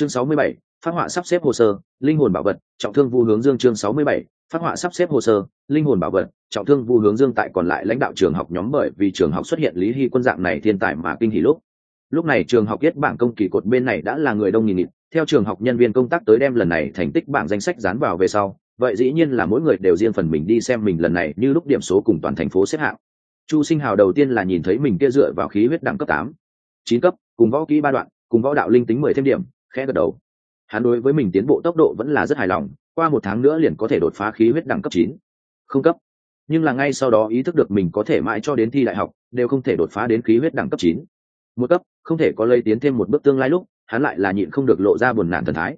chương sáu mươi bảy, phát họa sắp xếp hồ sơ, linh hồn bảo vật, trọng thương vu hướng dương chương sáu mươi bảy, phát họa sắp xếp hồ sơ, linh hồn bảo vật, trọng thương vu hướng dương tại còn lại lãnh đạo trường học nhóm bởi vì trường học xuất hiện lý hy quân dạng này thiên tài mà kinh hỉ lúc. Lúc này trường học viết bảng công kỳ cột bên này đã là người đông nghìn nghịt, theo trường học nhân viên công tác tới đem lần này thành tích bảng danh sách dán vào về sau, vậy dĩ nhiên là mỗi người đều riêng phần mình đi xem mình lần này như lúc điểm số cùng toàn thành phố xếp hạng. Chu sinh hào đầu tiên là nhìn thấy mình kia dựa vào khí huyết đẳng cấp tám, chín cấp, cùng võ kỹ ba đoạn, cùng võ đạo linh tính mười thêm điểm khẽ gật đầu. Hắn đối với mình tiến bộ tốc độ vẫn là rất hài lòng, qua một tháng nữa liền có thể đột phá khí huyết đẳng cấp chín. Không cấp. Nhưng là ngay sau đó ý thức được mình có thể mãi cho đến thi đại học, đều không thể đột phá đến khí huyết đẳng cấp chín. Một cấp, không thể có lây tiến thêm một bước tương lai lúc, hắn lại là nhịn không được lộ ra buồn nản thần thái.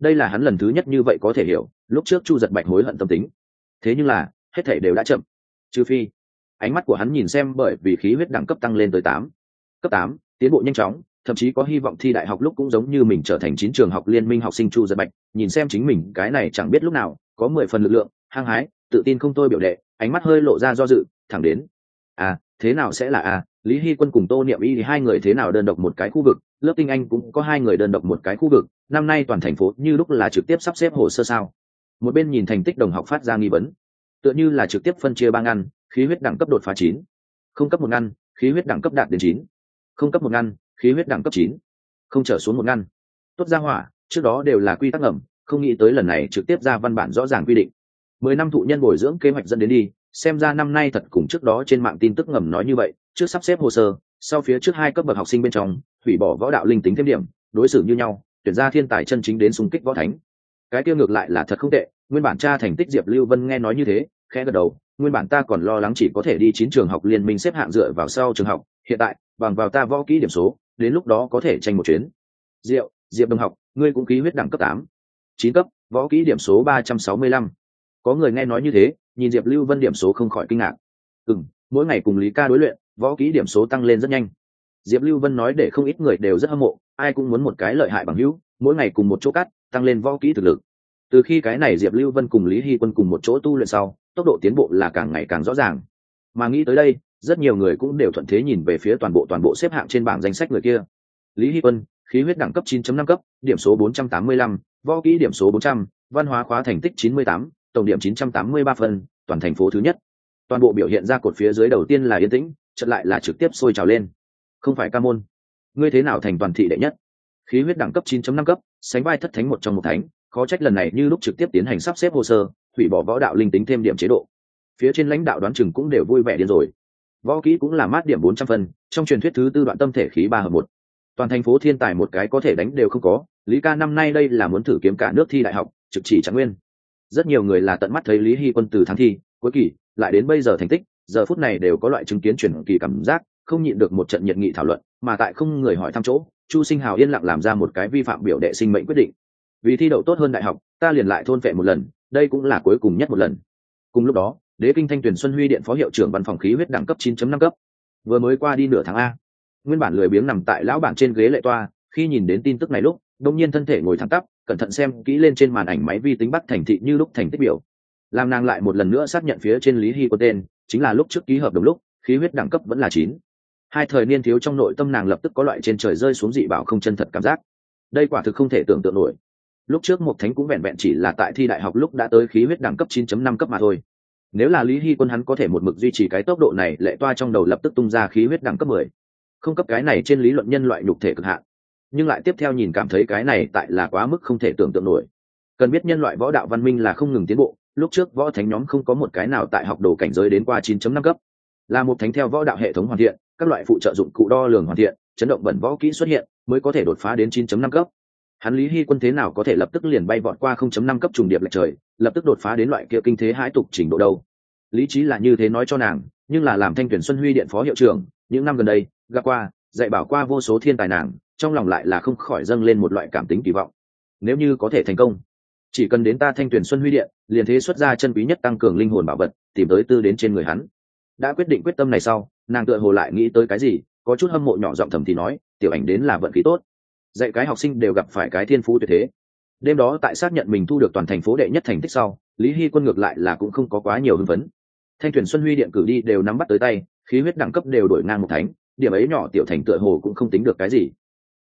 Đây là hắn lần thứ nhất như vậy có thể hiểu, lúc trước chu giật bạch hối hận tâm tính. Thế nhưng là, hết thể đều đã chậm. Trừ phi, ánh mắt của hắn nhìn xem bởi vì khí huyết đẳng cấp tăng lên tới tám. Cấp tám, tiến bộ nhanh chóng thậm chí có hy vọng thi đại học lúc cũng giống như mình trở thành chín trường học liên minh học sinh chu giật bạch, nhìn xem chính mình, cái này chẳng biết lúc nào, có mười phần lực lượng, hăng hái, tự tin không tôi biểu đệ, ánh mắt hơi lộ ra do dự, thẳng đến à thế nào sẽ là à lý hy quân cùng tô niệm y thì hai người thế nào đơn độc một cái khu vực? Lớp tinh anh cũng có hai người đơn độc một cái khu vực, năm nay toàn thành phố như lúc là trực tiếp sắp xếp hồ sơ sao? Một bên nhìn thành tích đồng học phát ra nghi vấn. Tựa như là trực tiếp phân chia ba ngăn khí huyết đẳng cấp đột phá chín. Không cấp một ngăn, khí huyết đẳng cấp đạt đến chín. Không cấp một ngăn khí huyết đẳng cấp chín. Không trở xuống một ngăn. Tốt ra hỏa, trước đó đều là quy tắc ngầm, không nghĩ tới lần này trực tiếp ra văn bản rõ ràng quy định. Mười năm thụ nhân bồi dưỡng kế hoạch dẫn đến đi, xem ra năm nay thật cùng trước đó trên mạng tin tức ngầm nói như vậy, trước sắp xếp hồ sơ, sau phía trước hai cấp bậc học sinh bên trong, hủy bỏ võ đạo linh tính thêm điểm, đối xử như nhau, tuyển ra thiên tài chân chính đến xung kích võ thánh. Cái kia ngược lại là thật không tệ, nguyên bản cha thành tích diệp lưu vân nghe nói như thế, khẽ gật đầu, nguyên bản ta còn lo lắng chỉ có thể đi chín trường học liên minh xếp hạng dựa vào sau trường học, hiện tại, bằng vào ta võ kỹ điểm số đến lúc đó có thể tranh một chuyến. Diệu, diệp đồng học, ngươi cũng ký huyết đẳng cấp tám, chín cấp, võ kỹ điểm số ba trăm sáu mươi lăm. Có người nghe nói như thế, nhìn diệp lưu vân điểm số không khỏi kinh ngạc. Ừ m mỗi ngày cùng lý ca đối luyện, võ kỹ điểm số tăng lên rất nhanh. Diệp lưu vân nói để không ít người đều rất hâm mộ, ai cũng muốn một cái lợi hại bằng hữu, mỗi ngày cùng một chỗ cắt, tăng lên võ kỹ thực lực. Từ khi cái này diệp lưu vân cùng lý hy quân cùng một chỗ tu luyện sau, tốc độ tiến bộ là càng ngày càng rõ ràng. Mà nghĩ tới đây rất nhiều người cũng đều thuận thế nhìn về phía toàn bộ toàn bộ xếp hạng trên bảng danh sách người kia. Lý hy quân khí huyết đẳng cấp 9.5 cấp điểm số 485, võ kỹ điểm số 400, văn hóa khóa thành tích 98, tổng điểm 983 phân toàn thành phố thứ nhất. Toàn bộ biểu hiện ra cột phía dưới đầu tiên là yên tĩnh chợt lại là trực tiếp sôi trào lên. Không phải ca môn. Ngươi thế nào thành toàn thị đệ nhất? Khí huyết đẳng cấp 9.5 cấp sánh vai thất thánh một trong một thánh khó trách lần này như lúc trực tiếp tiến hành sắp xếp hồ sơ hủy bỏ võ đạo linh tính thêm điểm chế độ. Phía trên lãnh đạo đoán chừng cũng đều vui vẻ điên rồi võ kỹ cũng là mát điểm bốn trăm phần, trong truyền thuyết thứ tư đoạn tâm thể khí ba hợp một. Toàn thành phố thiên tài một cái có thể đánh đều không có lý ca năm nay đây là muốn thử kiếm cả nước thi đại học trực chỉ trạng nguyên. Rất nhiều người là tận mắt thấy lý hy quân từ thắng thi cuối kỳ lại đến bây giờ thành tích giờ phút này đều có loại chứng kiến truyền kỳ cảm giác không nhịn được một trận nhiệt nghị thảo luận mà tại không người hỏi thăm chỗ chu sinh hào yên lặng làm ra một cái vi phạm biểu đệ sinh mệnh quyết định. Vì thi đậu tốt hơn đại học ta liền lại thôn vệ một lần đây cũng là cuối cùng nhất một lần. Cùng lúc đó đế kinh thanh tuyển xuân huy điện phó hiệu trưởng văn phòng khí huyết đẳng cấp 9.5 cấp. Vừa mới qua đi nửa tháng a. Nguyên bản lười biếng nằm tại lão bản trên ghế lệ toa, khi nhìn đến tin tức này lúc đông nhiên thân thể ngồi thẳng tắp, cẩn thận xem kỹ lên trên màn ảnh máy vi tính bắt thành thị như lúc thành tích biểu. Làm nàng lại một lần nữa xác nhận phía trên lý hy quân tên, chính là lúc trước ký hợp đồng lúc, khí huyết đẳng cấp vẫn là chín. Hai thời niên thiếu trong nội tâm nàng lập tức có loại trên trời rơi xuống dị bảo không chân thật cảm giác. Đây quả thực không thể tưởng tượng nổi. Lúc trước một thánh cũng vẹn vẹn chỉ là tại thi đại học lúc đã tới khí huyết đẳng cấp 9.5 cấp mà thôi nếu là lý hy quân hắn có thể một mực duy trì cái tốc độ này, lệ toa trong đầu lập tức tung ra khí huyết đẳng cấp 10. không cấp cái này trên lý luận nhân loại nhục thể cực hạn. Nhưng lại tiếp theo nhìn cảm thấy cái này tại là quá mức không thể tưởng tượng nổi. Cần biết nhân loại võ đạo văn minh là không ngừng tiến bộ, lúc trước võ thánh nhóm không có một cái nào tại học đồ cảnh giới đến qua 9.5 cấp. Là một thánh theo võ đạo hệ thống hoàn thiện, các loại phụ trợ dụng cụ đo lường hoàn thiện, chấn động bẩn võ kỹ xuất hiện, mới có thể đột phá đến 9.5 cấp hắn lý hy quân thế nào có thể lập tức liền bay vọt qua 0.5 cấp trùng điệp lệch trời, lập tức đột phá đến loại kia kinh thế hãi tục trình độ đâu. Lý trí là như thế nói cho nàng, nhưng là làm thanh tuyển xuân huy điện phó hiệu trưởng, những năm gần đây, gặp qua, dạy bảo qua vô số thiên tài nàng, trong lòng lại là không khỏi dâng lên một loại cảm tính kỳ vọng. Nếu như có thể thành công, chỉ cần đến ta thanh tuyển xuân huy điện, liền thế xuất ra chân quý nhất tăng cường linh hồn bảo vật, tìm tới tư đến trên người hắn. Đã quyết định quyết tâm này sau, nàng tựa hồ lại nghĩ tới cái gì, có chút hâm mộ nhỏ giọng thầm thì nói, tiểu ảnh đến là vận khí tốt dạy cái học sinh đều gặp phải cái thiên phú tuyệt thế. Đêm đó tại xác nhận mình thu được toàn thành phố đệ nhất thành tích sau, lý hy quân ngược lại là cũng không có quá nhiều hưng phấn. Thanh thuyền xuân huy điện cử đi đều nắm bắt tới tay, khí huyết đẳng cấp đều đổi ngang một thánh, điểm ấy nhỏ tiểu thành tựa hồ cũng không tính được cái gì.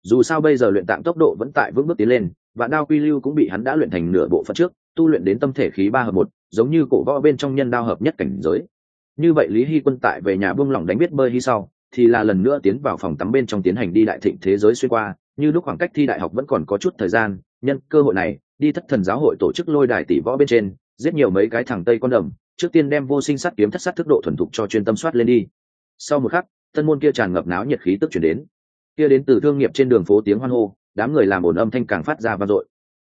Dù sao bây giờ luyện tạng tốc độ vẫn tại vững bước tiến lên và đao quy lưu cũng bị hắn đã luyện thành nửa bộ phận trước, tu luyện đến tâm thể khí ba hợp một, giống như cổ võ bên trong nhân đao hợp nhất cảnh giới. Như vậy lý hy quân tại về nhà buông lỏng đánh biết bơi hy sau, thì là lần nữa tiến vào phòng tắm bên trong tiến hành đi đại thịnh thế giới xuyên qua như lúc khoảng cách thi đại học vẫn còn có chút thời gian, nhân cơ hội này, đi thất thần giáo hội tổ chức lôi đài tỷ võ bên trên, giết nhiều mấy cái thằng tây con đầm, trước tiên đem vô sinh sát kiếm thất sát thức độ thuần thục cho chuyên tâm soát lên đi. Sau một khắc tân môn kia tràn ngập náo nhiệt khí tức chuyển đến. Kia đến từ thương nghiệp trên đường phố tiếng hoan hô, đám người làm ồn âm thanh càng phát ra vang dội.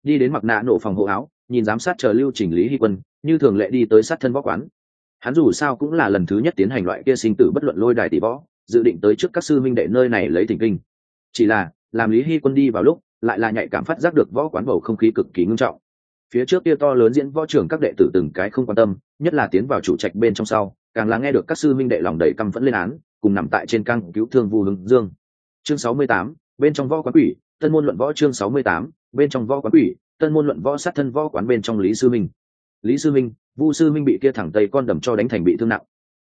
Đi đến mặc nạ nổ phòng hộ áo, nhìn giám sát chờ lưu trình lý hy quân, như thường lệ đi tới sát thân võ quán. Hắn dù sao cũng là lần thứ nhất tiến hành loại kia sinh tử bất luận lôi đài tỷ võ, dự định tới trước các sư minh đệ nơi này lấy thỉnh kinh. Chỉ là làm lý hy quân đi vào lúc lại là nhạy cảm phát giác được võ quán bầu không khí cực kỳ ngưng trọng. Phía trước kia to lớn diễn võ trưởng các đệ tử từng cái không quan tâm nhất là tiến vào chủ trạch bên trong sau càng là nghe được các sư minh đệ lòng đầy căm phẫn lên án cùng nằm tại trên căng cứu thương vu hướng dương. Chương 68, bên trong võ quán quỷ tân môn luận võ chương 68, bên trong võ quán quỷ tân môn luận võ sát thân võ quán bên trong lý sư minh. Lý sư minh vu sư minh bị kia thẳng tây con đầm cho đánh thành bị thương nặng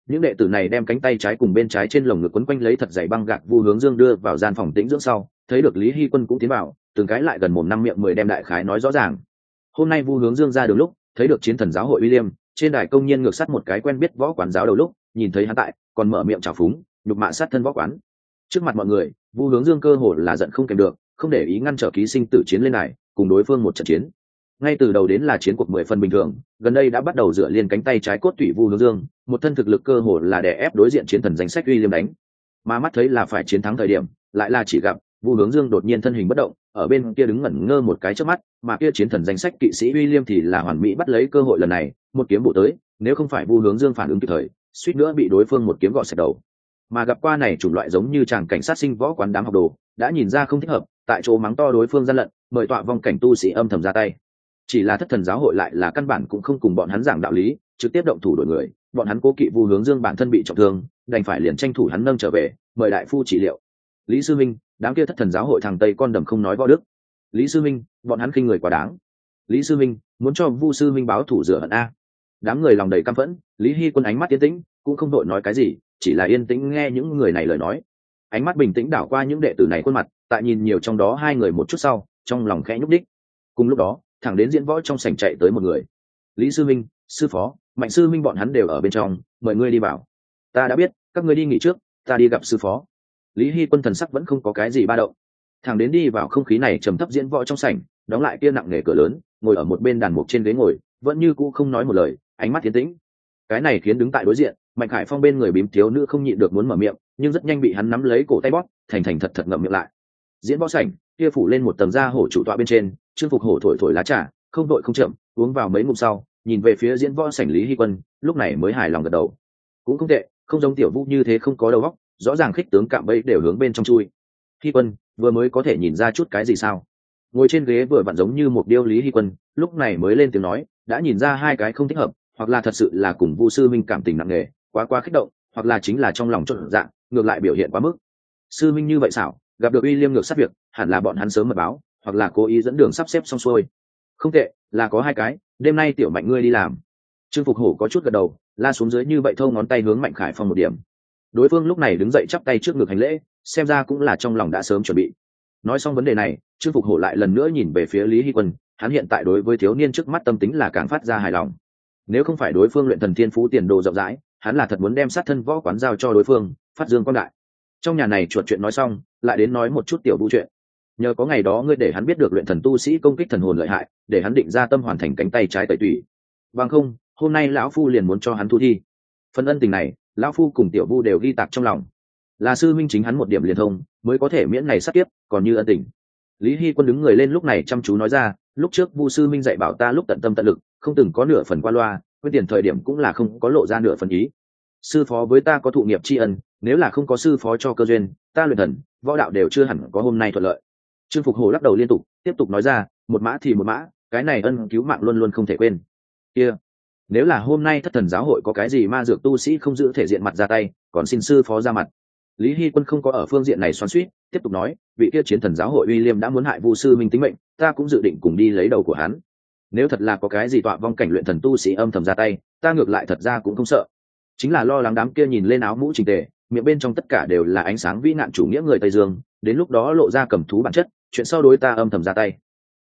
những đệ tử này đem cánh tay trái cùng bên trái trên lồng ngực quấn quanh lấy thật dày băng gạc vu hướng dương đưa vào gian phòng tĩnh dưỡng sau, thấy được lý hy quân cũng tiến vào, từng cái lại gần một năm miệng mười đem đại khái nói rõ ràng. Hôm nay vu hướng dương ra đường lúc, thấy được chiến thần giáo hội William trên đài công nhân ngược sắt một cái quen biết võ quán giáo đầu lúc, nhìn thấy hắn tại, còn mở miệng trào phúng, nhục mạ sát thân võ quán. Trước mặt mọi người, vu hướng dương cơ hồ là giận không kèm được, không để ý ngăn trở ký sinh tử chiến lên này cùng đối phương một trận chiến ngay từ đầu đến là chiến cuộc mười phần bình thường, gần đây đã bắt đầu dựa liên cánh tay trái cốt tủy vu hướng dương, một thân thực lực cơ hồ là đè ép đối diện chiến thần danh sách uy liêm đánh. Mà mắt thấy là phải chiến thắng thời điểm, lại là chỉ gặp vu hướng dương đột nhiên thân hình bất động, ở bên kia đứng ngẩn ngơ một cái trước mắt, mà kia chiến thần danh sách kỵ sĩ uy liêm thì là hoàn mỹ bắt lấy cơ hội lần này, một kiếm bộ tới, nếu không phải vu hướng dương phản ứng kịp thời, suýt nữa bị đối phương một kiếm gọt sạch đầu. Mà gặp qua này chủng loại giống như chàng cảnh sát sinh võ quán đám học đồ, đã nhìn ra không thích hợp, tại chỗ mắng to đối phương gian lận, mời tọa vong cảnh tu sĩ âm thầm ra tay chỉ là thất thần giáo hội lại là căn bản cũng không cùng bọn hắn giảng đạo lý, trực tiếp động thủ đổi người, bọn hắn cố kỵ vu hướng dương bản thân bị trọng thương, đành phải liền tranh thủ hắn nâng trở về, mời đại phu trị liệu. Lý sư minh, đám kia thất thần giáo hội thằng tây con đầm không nói võ đức. Lý sư minh, bọn hắn khinh người quá đáng. Lý sư minh, muốn cho vu sư minh báo thủ rửa hận a. Đám người lòng đầy căm phẫn, lý hy quân ánh mắt yên tĩnh, cũng không đội nói cái gì, chỉ là yên tĩnh nghe những người này lời nói. Ánh mắt bình tĩnh đảo qua những đệ tử này khuôn mặt, tại nhìn nhiều trong đó hai người một chút sau, trong lòng khẽ nhúc đích cùng lúc đó thẳng đến diễn võ trong sảnh chạy tới một người. Lý sư minh, sư phó, mạnh sư minh bọn hắn đều ở bên trong, mời ngươi đi vào. Ta đã biết, các ngươi đi nghỉ trước, ta đi gặp sư phó. Lý hy quân thần sắc vẫn không có cái gì ba động. Thằng đến đi vào không khí này trầm thấp diễn võ trong sảnh, đóng lại kia nặng nề cửa lớn, ngồi ở một bên đàn mục trên ghế ngồi, vẫn như cũ không nói một lời, ánh mắt tiến tĩnh. Cái này khiến đứng tại đối diện, mạnh khải phong bên người bím thiếu nữ không nhịn được muốn mở miệng, nhưng rất nhanh bị hắn nắm lấy cổ tay bóp, thành thành thật thật ngậm miệng lại. Diễn võ sảnh kia phủ lên một tầng da hổ trụ tọa bên trên chưng phục hổ thổi thổi lá trà, không đội không chậm, uống vào mấy ngụm sau, nhìn về phía diễn võ sảnh lý hy quân, lúc này mới hài lòng gật đầu. Cũng không tệ, không giống tiểu vũ như thế không có đầu óc, rõ ràng khích tướng cạm bẫy đều hướng bên trong chui. Hy quân, vừa mới có thể nhìn ra chút cái gì sao? Ngồi trên ghế vừa vặn giống như một điêu lý hy quân, lúc này mới lên tiếng nói, đã nhìn ra hai cái không thích hợp, hoặc là thật sự là cùng vu sư minh cảm tình nặng nề, quá quá kích động, hoặc là chính là trong lòng trộn dạng, ngược lại biểu hiện quá mức. Sư minh như vậy xảo gặp được uy liêm ngược sát việc, hẳn là bọn hắn sớm mật báo, hoặc là cố ý dẫn đường sắp xếp xong xuôi. Không tệ, là có hai cái, đêm nay tiểu mạnh ngươi đi làm. Trương phục hổ có chút gật đầu, la xuống dưới như vậy thâu ngón tay hướng mạnh khải phong một điểm. Đối phương lúc này đứng dậy chắp tay trước ngực hành lễ, xem ra cũng là trong lòng đã sớm chuẩn bị. Nói xong vấn đề này, trương phục hổ lại lần nữa nhìn về phía lý hy quân, hắn hiện tại đối với thiếu niên trước mắt tâm tính là càng phát ra hài lòng. Nếu không phải đối phương luyện thần thiên phú tiền đồ rộng rãi, hắn là thật muốn đem sát thân võ quán giao cho đối phương, phát dương quan đại trong nhà này chuột chuyện nói xong, lại đến nói một chút tiểu vũ chuyện. Nhờ có ngày đó ngươi để hắn biết được luyện thần tu sĩ công kích thần hồn lợi hại, để hắn định ra tâm hoàn thành cánh tay trái tẩy tủy. Bằng không, hôm nay lão phu liền muốn cho hắn thu thi. Phần ân tình này, lão phu cùng tiểu vu đều ghi tạc trong lòng. Là sư minh chính hắn một điểm liền thông, mới có thể miễn này sắp tiếp, còn như ân tình. Lý hy quân đứng người lên lúc này chăm chú nói ra, lúc trước vu sư minh dạy bảo ta lúc tận tâm tận lực, không từng có nửa phần qua loa quyết tiền thời điểm cũng là không có lộ ra nửa phần ý sư phó với ta có thụ nghiệp tri ân, nếu là không có sư phó cho cơ duyên, ta luyện thần, võ đạo đều chưa hẳn có hôm nay thuận lợi. Trương phục hồ lắc đầu liên tục, tiếp tục nói ra, một mã thì một mã, cái này ân cứu mạng luôn luôn không thể quên. Kia、yeah. nếu là hôm nay thất thần giáo hội có cái gì ma dược tu sĩ không giữ thể diện mặt ra tay, còn xin sư phó ra mặt. Lý hy quân không có ở phương diện này xoắn suýt tiếp tục nói, vị kia chiến thần giáo hội uy liêm đã muốn hại vu sư minh tính mệnh, ta cũng dự định cùng đi lấy đầu của hắn. Nếu thật là có cái gì tọa vong cảnh luyện thần tu sĩ âm thầm ra tay, ta ngược lại thật ra cũng không sợ chính là lo lắng đám kia nhìn lên áo mũ trình tề, miệng bên trong tất cả đều là ánh sáng vĩ nạn chủ nghĩa người tây dương, đến lúc đó lộ ra cầm thú bản chất, chuyện sau đối ta âm thầm ra tay.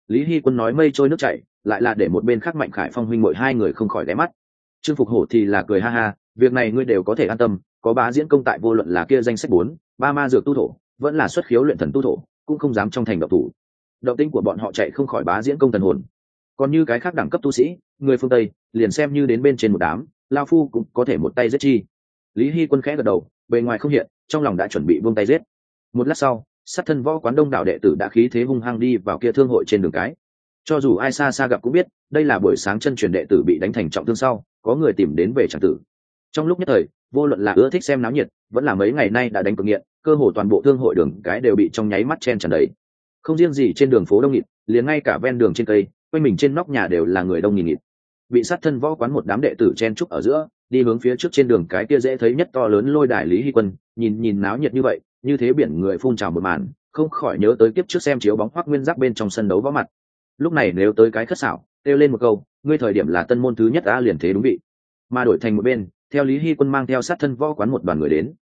Lý hy quân nói mây trôi nước chảy, lại là để một bên khác mạnh khải phong huynh mội hai người không khỏi ghé mắt. Trương phục hổ thì là cười ha ha, việc này ngươi đều có thể an tâm, có bá diễn công tại vô luận là kia danh sách bốn, ba ma dược tu thổ, vẫn là xuất khiếu luyện thần tu thổ, cũng không dám trong thành độc thủ. Động tinh của bọn họ chạy không khỏi bá diễn công thần hồn. Còn như cái khác đẳng cấp tu sĩ, người phương tây, liền xem như đến bên trên một đám lao phu cũng có thể một tay giết chi. Lý hy quân khẽ gật đầu, bề ngoài không hiện, trong lòng đã chuẩn bị vung tay giết. Một lát sau, sát thân võ quán đông đảo đệ tử đã khí thế hung hăng đi vào kia thương hội trên đường cái. Cho dù ai xa xa gặp cũng biết, đây là buổi sáng chân truyền đệ tử bị đánh thành trọng thương sau, có người tìm đến về tràng tử. Trong lúc nhất thời, vô luận là ưa thích xem náo nhiệt, vẫn là mấy ngày nay đã đánh cực nghiện, cơ hồ toàn bộ thương hội đường cái đều bị trong nháy mắt chen tràn đầy. Không riêng gì trên đường phố đông nghịt, liền ngay cả ven đường trên cây, quanh mình trên nóc nhà đều là người đông nghìn nghịt bị sát thân võ quán một đám đệ tử chen trúc ở giữa, đi hướng phía trước trên đường cái kia dễ thấy nhất to lớn lôi đài lý hy quân, nhìn nhìn náo nhiệt như vậy, như thế biển người phun trào một màn, không khỏi nhớ tới kiếp trước xem chiếu bóng hoác nguyên giác bên trong sân đấu võ mặt. Lúc này nếu tới cái khất xảo, kêu lên một câu, ngươi thời điểm là tân môn thứ nhất đã liền thế đúng vị. Mà đổi thành một bên, theo lý hy quân mang theo sát thân võ quán một đoàn người đến.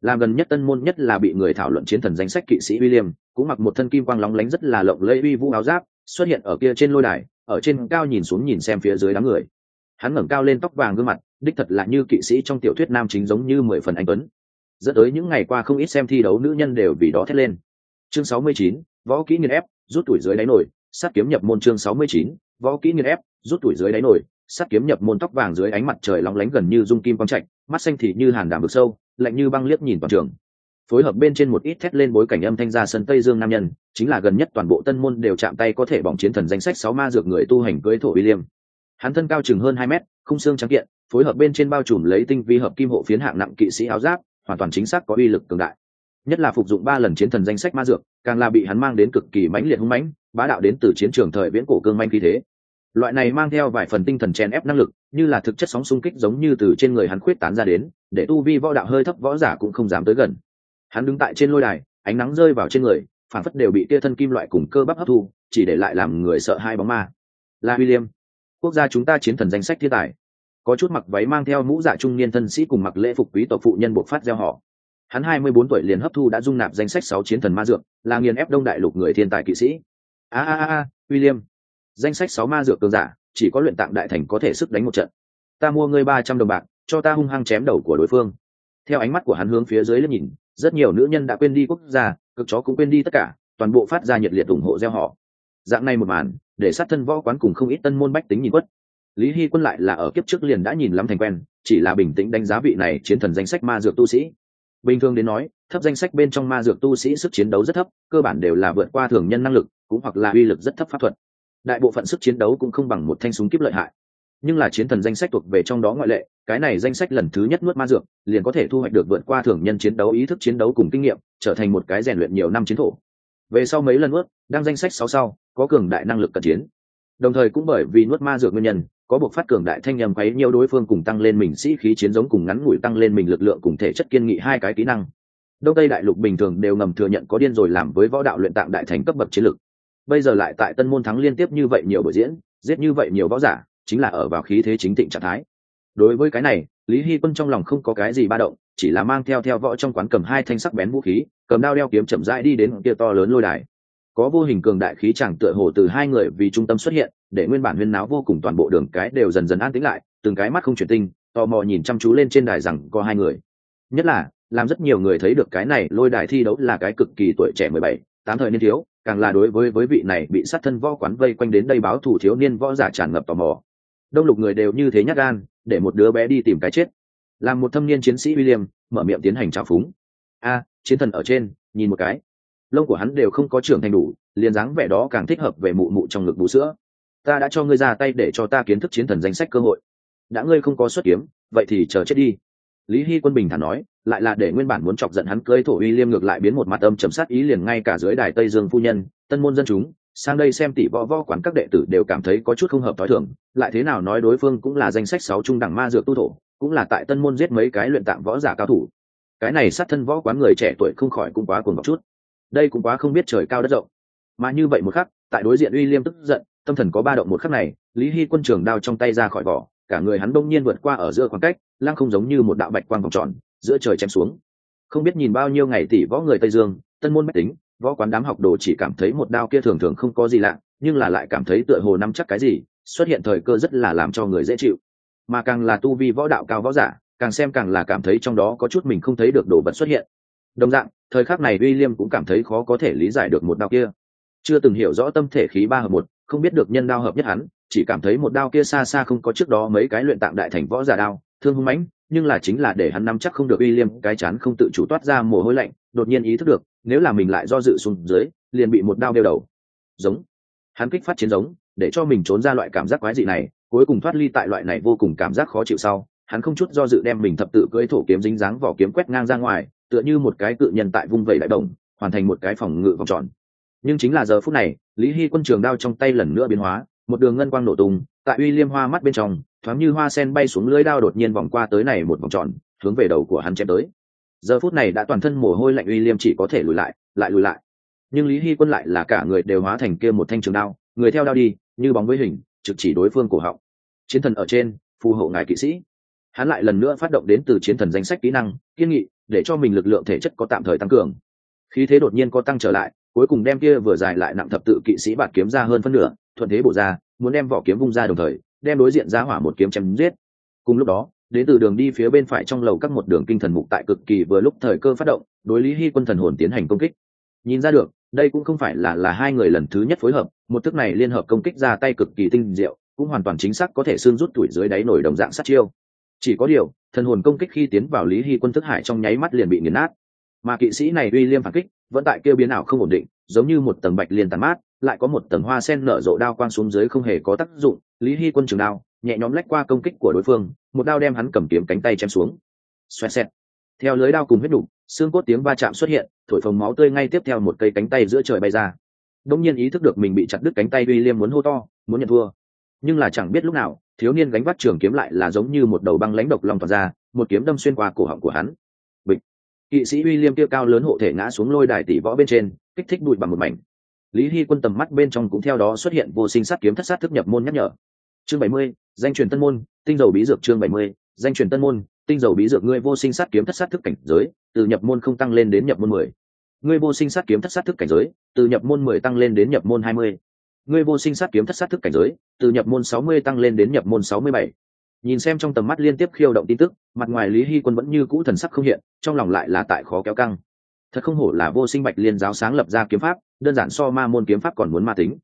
Làm gần nhất tân môn nhất là bị người thảo luận chiến thần danh sách kỵ sĩ william cũng mặc một thân kim quang lóng lánh rất là lộng lẫy uy vũ áo giáp, xuất hiện ở kia trên lôi đài ở trên cao nhìn xuống nhìn xem phía dưới đám người. Hắn ngẩng cao lên tóc vàng gương mặt, đích thật là như kỵ sĩ trong tiểu thuyết nam chính giống như mười phần anh tuấn. Dẫn tới những ngày qua không ít xem thi đấu nữ nhân đều vì đó thét lên. Chương sáu mươi chín, võ kỹ nghiên ép, rút tuổi dưới đáy nổi, sát kiếm nhập môn chương sáu mươi chín, võ kỹ nghiên ép, rút tuổi dưới đáy nổi, sát kiếm nhập môn tóc vàng dưới ánh mặt trời lóng lánh gần như dung kim quang trạch, mắt xanh thì như hàn đảm vực sâu, lạnh như băng liếc nhìn toàn trường phối hợp bên trên một ít thét lên bối cảnh âm thanh ra sân tây dương nam nhân, chính là gần nhất toàn bộ tân môn đều chạm tay có thể bỏng chiến thần danh sách sáu ma dược người tu hành cưới thổ William. hắn thân cao chừng hơn hai mét, khung xương trắng kiện, phối hợp bên trên bao trùm lấy tinh vi hợp kim hộ phiến hạng nặng kỵ sĩ áo giáp, hoàn toàn chính xác có uy lực cường đại. Nhất là phục dụng ba lần chiến thần danh sách ma dược, càng là bị hắn mang đến cực kỳ mãnh liệt hung mãnh, bá đạo đến từ chiến trường thời viễn cổ cương manh khí thế. Loại này mang theo vài phần tinh thần chèn ép năng lực, như là thực chất sóng xung kích giống như từ trên người hắn khuyết tán ra đến, để tu vi võ đạo hơi thấp võ giả cũng không dám tới gần hắn đứng tại trên lôi đài, ánh nắng rơi vào trên người phản phất đều bị tia thân kim loại cùng cơ bắp hấp thu, chỉ để lại làm người sợ hai bóng ma. Là william, quốc gia chúng ta chiến thần danh sách thiên tài. Có chút mặc váy mang theo mũ dạ trung niên thân sĩ cùng mặc lễ phục quý tộc phụ nhân buộc phát gieo họ. Hắn hai mươi bốn tuổi liền hấp thu đã dung nạp danh sách sáu chiến thần ma dược, là nghiền ép đông đại lục người thiên tài kỵ sĩ. A a a, william, danh sách sáu ma dược cường giả, chỉ có luyện tạng đại thành có thể sức đánh một trận. Ta mua ngươi ba trăm đồng bạc, cho ta hung hăng chém đầu của đối phương. Theo ánh mắt của hắn hướng phía dưới lên nhìn rất nhiều nữ nhân đã quên đi quốc gia, cực chó cũng quên đi tất cả, toàn bộ phát ra nhiệt liệt ủng hộ gieo họ. Dạng này một màn, để sát thân võ quán cùng không ít tân môn bách tính nhìn quất. Lý hy quân lại là ở kiếp trước liền đã nhìn lắm thành quen, chỉ là bình tĩnh đánh giá vị này chiến thần danh sách ma dược tu sĩ. Bình thường đến nói, thấp danh sách bên trong ma dược tu sĩ sức chiến đấu rất thấp, cơ bản đều là vượt qua thường nhân năng lực, cũng hoặc là uy lực rất thấp pháp thuật. Đại bộ phận sức chiến đấu cũng không bằng một thanh súng kíp lợi hại. Nhưng là chiến thần danh sách thuộc về trong đó ngoại lệ cái này danh sách lần thứ nhất nuốt ma dược, liền có thể thu hoạch được vượt qua thường nhân chiến đấu ý thức chiến đấu cùng kinh nghiệm, trở thành một cái rèn luyện nhiều năm chiến thổ. Về sau mấy lần nuốt, đang danh sách sáu sau, có cường đại năng lực cận chiến. Đồng thời cũng bởi vì nuốt ma dược nguyên nhân, có buộc phát cường đại thanh nhầm quấy nhiều đối phương cùng tăng lên mình sĩ khí chiến giống cùng ngắn ngủi tăng lên mình lực lượng cùng thể chất kiên nghị hai cái kỹ năng. Đông tây đại lục bình thường đều ngầm thừa nhận có điên rồi làm với võ đạo luyện tạng đại thành cấp bậc chiến lực. Bây giờ lại tại tân môn thắng liên tiếp như vậy nhiều buổi diễn, giết như vậy nhiều võ giả, chính là ở vào khí thế chính tịnh trạng thái đối với cái này, lý hy quân trong lòng không có cái gì ba động, chỉ là mang theo theo võ trong quán cầm hai thanh sắc bén vũ khí, cầm đao đeo kiếm chậm rãi đi đến kia to lớn lôi đài. Có vô hình cường đại khí chẳng tựa hồ từ hai người vì trung tâm xuất hiện, để nguyên bản huyên náo vô cùng toàn bộ đường cái đều dần dần an tĩnh lại, từng cái mắt không chuyển tinh, tò mò nhìn chăm chú lên trên đài rằng có hai người. Nhất là, làm rất nhiều người thấy được cái này lôi đài thi đấu là cái cực kỳ tuổi trẻ mười bảy, tám thời niên thiếu, càng là đối với với vị này bị sát thân võ quán vây quanh đến đây báo thủ thiếu niên võ giả tràn ngập tò mò. Đông lục người đều như thế nhát gan để một đứa bé đi tìm cái chết. Làm một thâm niên chiến sĩ william, mở miệng tiến hành trào phúng. A, chiến thần ở trên, nhìn một cái. Lông của hắn đều không có trưởng thành đủ, liền dáng vẻ đó càng thích hợp về mụ mụ trong ngực bú sữa. Ta đã cho ngươi ra tay để cho ta kiến thức chiến thần danh sách cơ hội. Đã ngươi không có xuất kiếm, vậy thì chờ chết đi. Lý hy quân bình thản nói, lại là để nguyên bản muốn chọc giận hắn cưới thổ uy liêm ngược lại biến một mặt âm chấm sát ý liền ngay cả dưới đài tây dương phu nhân, tân môn dân chúng sang đây xem tỷ võ võ quán các đệ tử đều cảm thấy có chút không hợp thói thường, lại thế nào nói đối phương cũng là danh sách sáu trung đẳng ma dược tu thổ, cũng là tại tân môn giết mấy cái luyện tạng võ giả cao thủ. Cái này sát thân võ quán người trẻ tuổi không khỏi cũng quá cuồng một chút. Đây cũng quá không biết trời cao đất rộng. Mà như vậy một khắc, tại đối diện uy liêm tức giận, tâm thần có ba động một khắc này, lý hy quân trường đao trong tay ra khỏi vỏ, cả người hắn đông nhiên vượt qua ở giữa khoảng cách, lăng không giống như một đạo bạch quang vòng tròn, giữa trời chém xuống. Không biết nhìn bao nhiêu ngày tỷ võ người tây dương, tân môn mách tính võ quán đám học đồ chỉ cảm thấy một đao kia thường thường không có gì lạ, nhưng là lại cảm thấy tựa hồ nắm chắc cái gì, xuất hiện thời cơ rất là làm cho người dễ chịu. Mà càng là tu vi võ đạo cao võ giả, càng xem càng là cảm thấy trong đó có chút mình không thấy được đồ vật xuất hiện. Đồng dạng, thời khắc này William cũng cảm thấy khó có thể lý giải được một đao kia. Chưa từng hiểu rõ tâm thể khí ba hợp một, không biết được nhân đao hợp nhất hắn, chỉ cảm thấy một đao kia xa xa không có trước đó mấy cái luyện tạng đại thành võ giả đao, thương hung mãnh, nhưng là chính là để hắn nắm chắc không được William cái chán không tự chủ toát ra mồ hôi lạnh, đột nhiên ý thức được nếu là mình lại do dự xuống dưới, liền bị một đao đeo đầu. Giống. Hắn kích phát chiến giống, để cho mình trốn ra loại cảm giác quái dị này, cuối cùng thoát ly tại loại này vô cùng cảm giác khó chịu sau, hắn không chút do dự đem mình thập tự cưỡi thổ kiếm dính dáng vỏ kiếm quét ngang ra ngoài, tựa như một cái cự nhân tại vung vẩy đại đồng, hoàn thành một cái phòng ngự vòng tròn. Nhưng chính là giờ phút này, lý hy quân trường đao trong tay lần nữa biến hóa, một đường ngân quang nổ tung, tại uy liêm hoa mắt bên trong, thoáng như hoa sen bay xuống lưới đao đột nhiên vòng qua tới này một vòng tròn, hướng về đầu của hắn chém tới giờ phút này đã toàn thân mồ hôi lạnh uy liêm chỉ có thể lùi lại lại lùi lại. Nhưng lý hy quân lại là cả người đều hóa thành kia một thanh trường đao, người theo đao đi, như bóng với hình, trực chỉ đối phương cổ họng. Chiến thần ở trên, phù hộ ngài kỵ sĩ. Hắn lại lần nữa phát động đến từ chiến thần danh sách kỹ năng, kiên nghị, để cho mình lực lượng thể chất có tạm thời tăng cường. Khí thế đột nhiên có tăng trở lại, cuối cùng đem kia vừa dài lại nặng thập tự kỵ sĩ bạt kiếm ra hơn phân nửa, thuận thế bổ ra, muốn đem vỏ kiếm vung ra đồng thời, đem đối diện ra hỏa một kiếm chém giết. Cùng lúc đó đến từ đường đi phía bên phải trong lầu các một đường kinh thần mục tại cực kỳ vừa lúc thời cơ phát động, đối lý hy quân thần hồn tiến hành công kích. Nhìn ra được, đây cũng không phải là là hai người lần thứ nhất phối hợp, một thức này liên hợp công kích ra tay cực kỳ tinh diệu, cũng hoàn toàn chính xác có thể xương rút tuổi dưới đáy nổi đồng dạng sát chiêu. Chỉ có điều, thần hồn công kích khi tiến vào lý hy quân thức hải trong nháy mắt liền bị nghiền nát. Mà kỵ sĩ này uy liêm phản kích, vẫn tại kêu biến ảo không ổn định, giống như một tầng bạch liền tàn mát, lại có một tầng hoa sen nở rộ đao quang xuống dưới không hề có tác dụng, lý hy quân trường đao nhẹ nhóm lách qua công kích của đối phương, một đao đem hắn cầm kiếm cánh tay chém xuống. Xoẹt xẹt. Theo lưới đao cùng huyết đục, xương cốt tiếng va chạm xuất hiện, thổi phồng máu tươi ngay tiếp theo một cây cánh tay giữa trời bay ra. Đông nhiên ý thức được mình bị chặt đứt cánh tay uy liêm muốn hô to, muốn nhận thua. Nhưng là chẳng biết lúc nào, thiếu niên gánh vác trường kiếm lại là giống như một đầu băng lãnh độc lòng toàn ra, một kiếm đâm xuyên qua cổ họng của hắn. Bịch. Kỵ sĩ uy liêm kia cao lớn hộ thể ngã xuống lôi đài tỷ võ bên trên, kích thích bụi bằng một mảnh. Lý hy quân tầm mắt bên trong cũng theo đó xuất hiện vô sinh sát kiếm thất sát thức nhập môn nhắc nhở chương bảy mươi, danh truyền tân môn, tinh dầu bí dược chương bảy mươi, danh truyền tân môn, tinh dầu bí dược ngươi vô sinh sát kiếm thất sát thức cảnh giới, từ nhập môn không tăng lên đến nhập môn mười. Ngươi vô sinh sát kiếm thất sát thức cảnh giới, từ nhập môn mười tăng lên đến nhập môn hai mươi. Ngươi vô sinh sát kiếm thất sát thức cảnh giới, từ nhập môn sáu mươi tăng lên đến nhập môn sáu mươi bảy. Nhìn xem trong tầm mắt liên tiếp khiêu động tin tức, mặt ngoài lý hy quân vẫn như cũ thần sắc không hiện, trong lòng lại là tại khó kéo căng. Thật không hổ là vô sinh bạch liên giáo sáng lập ra kiếm pháp, đơn giản so ma môn kiếm pháp còn muốn ma tính.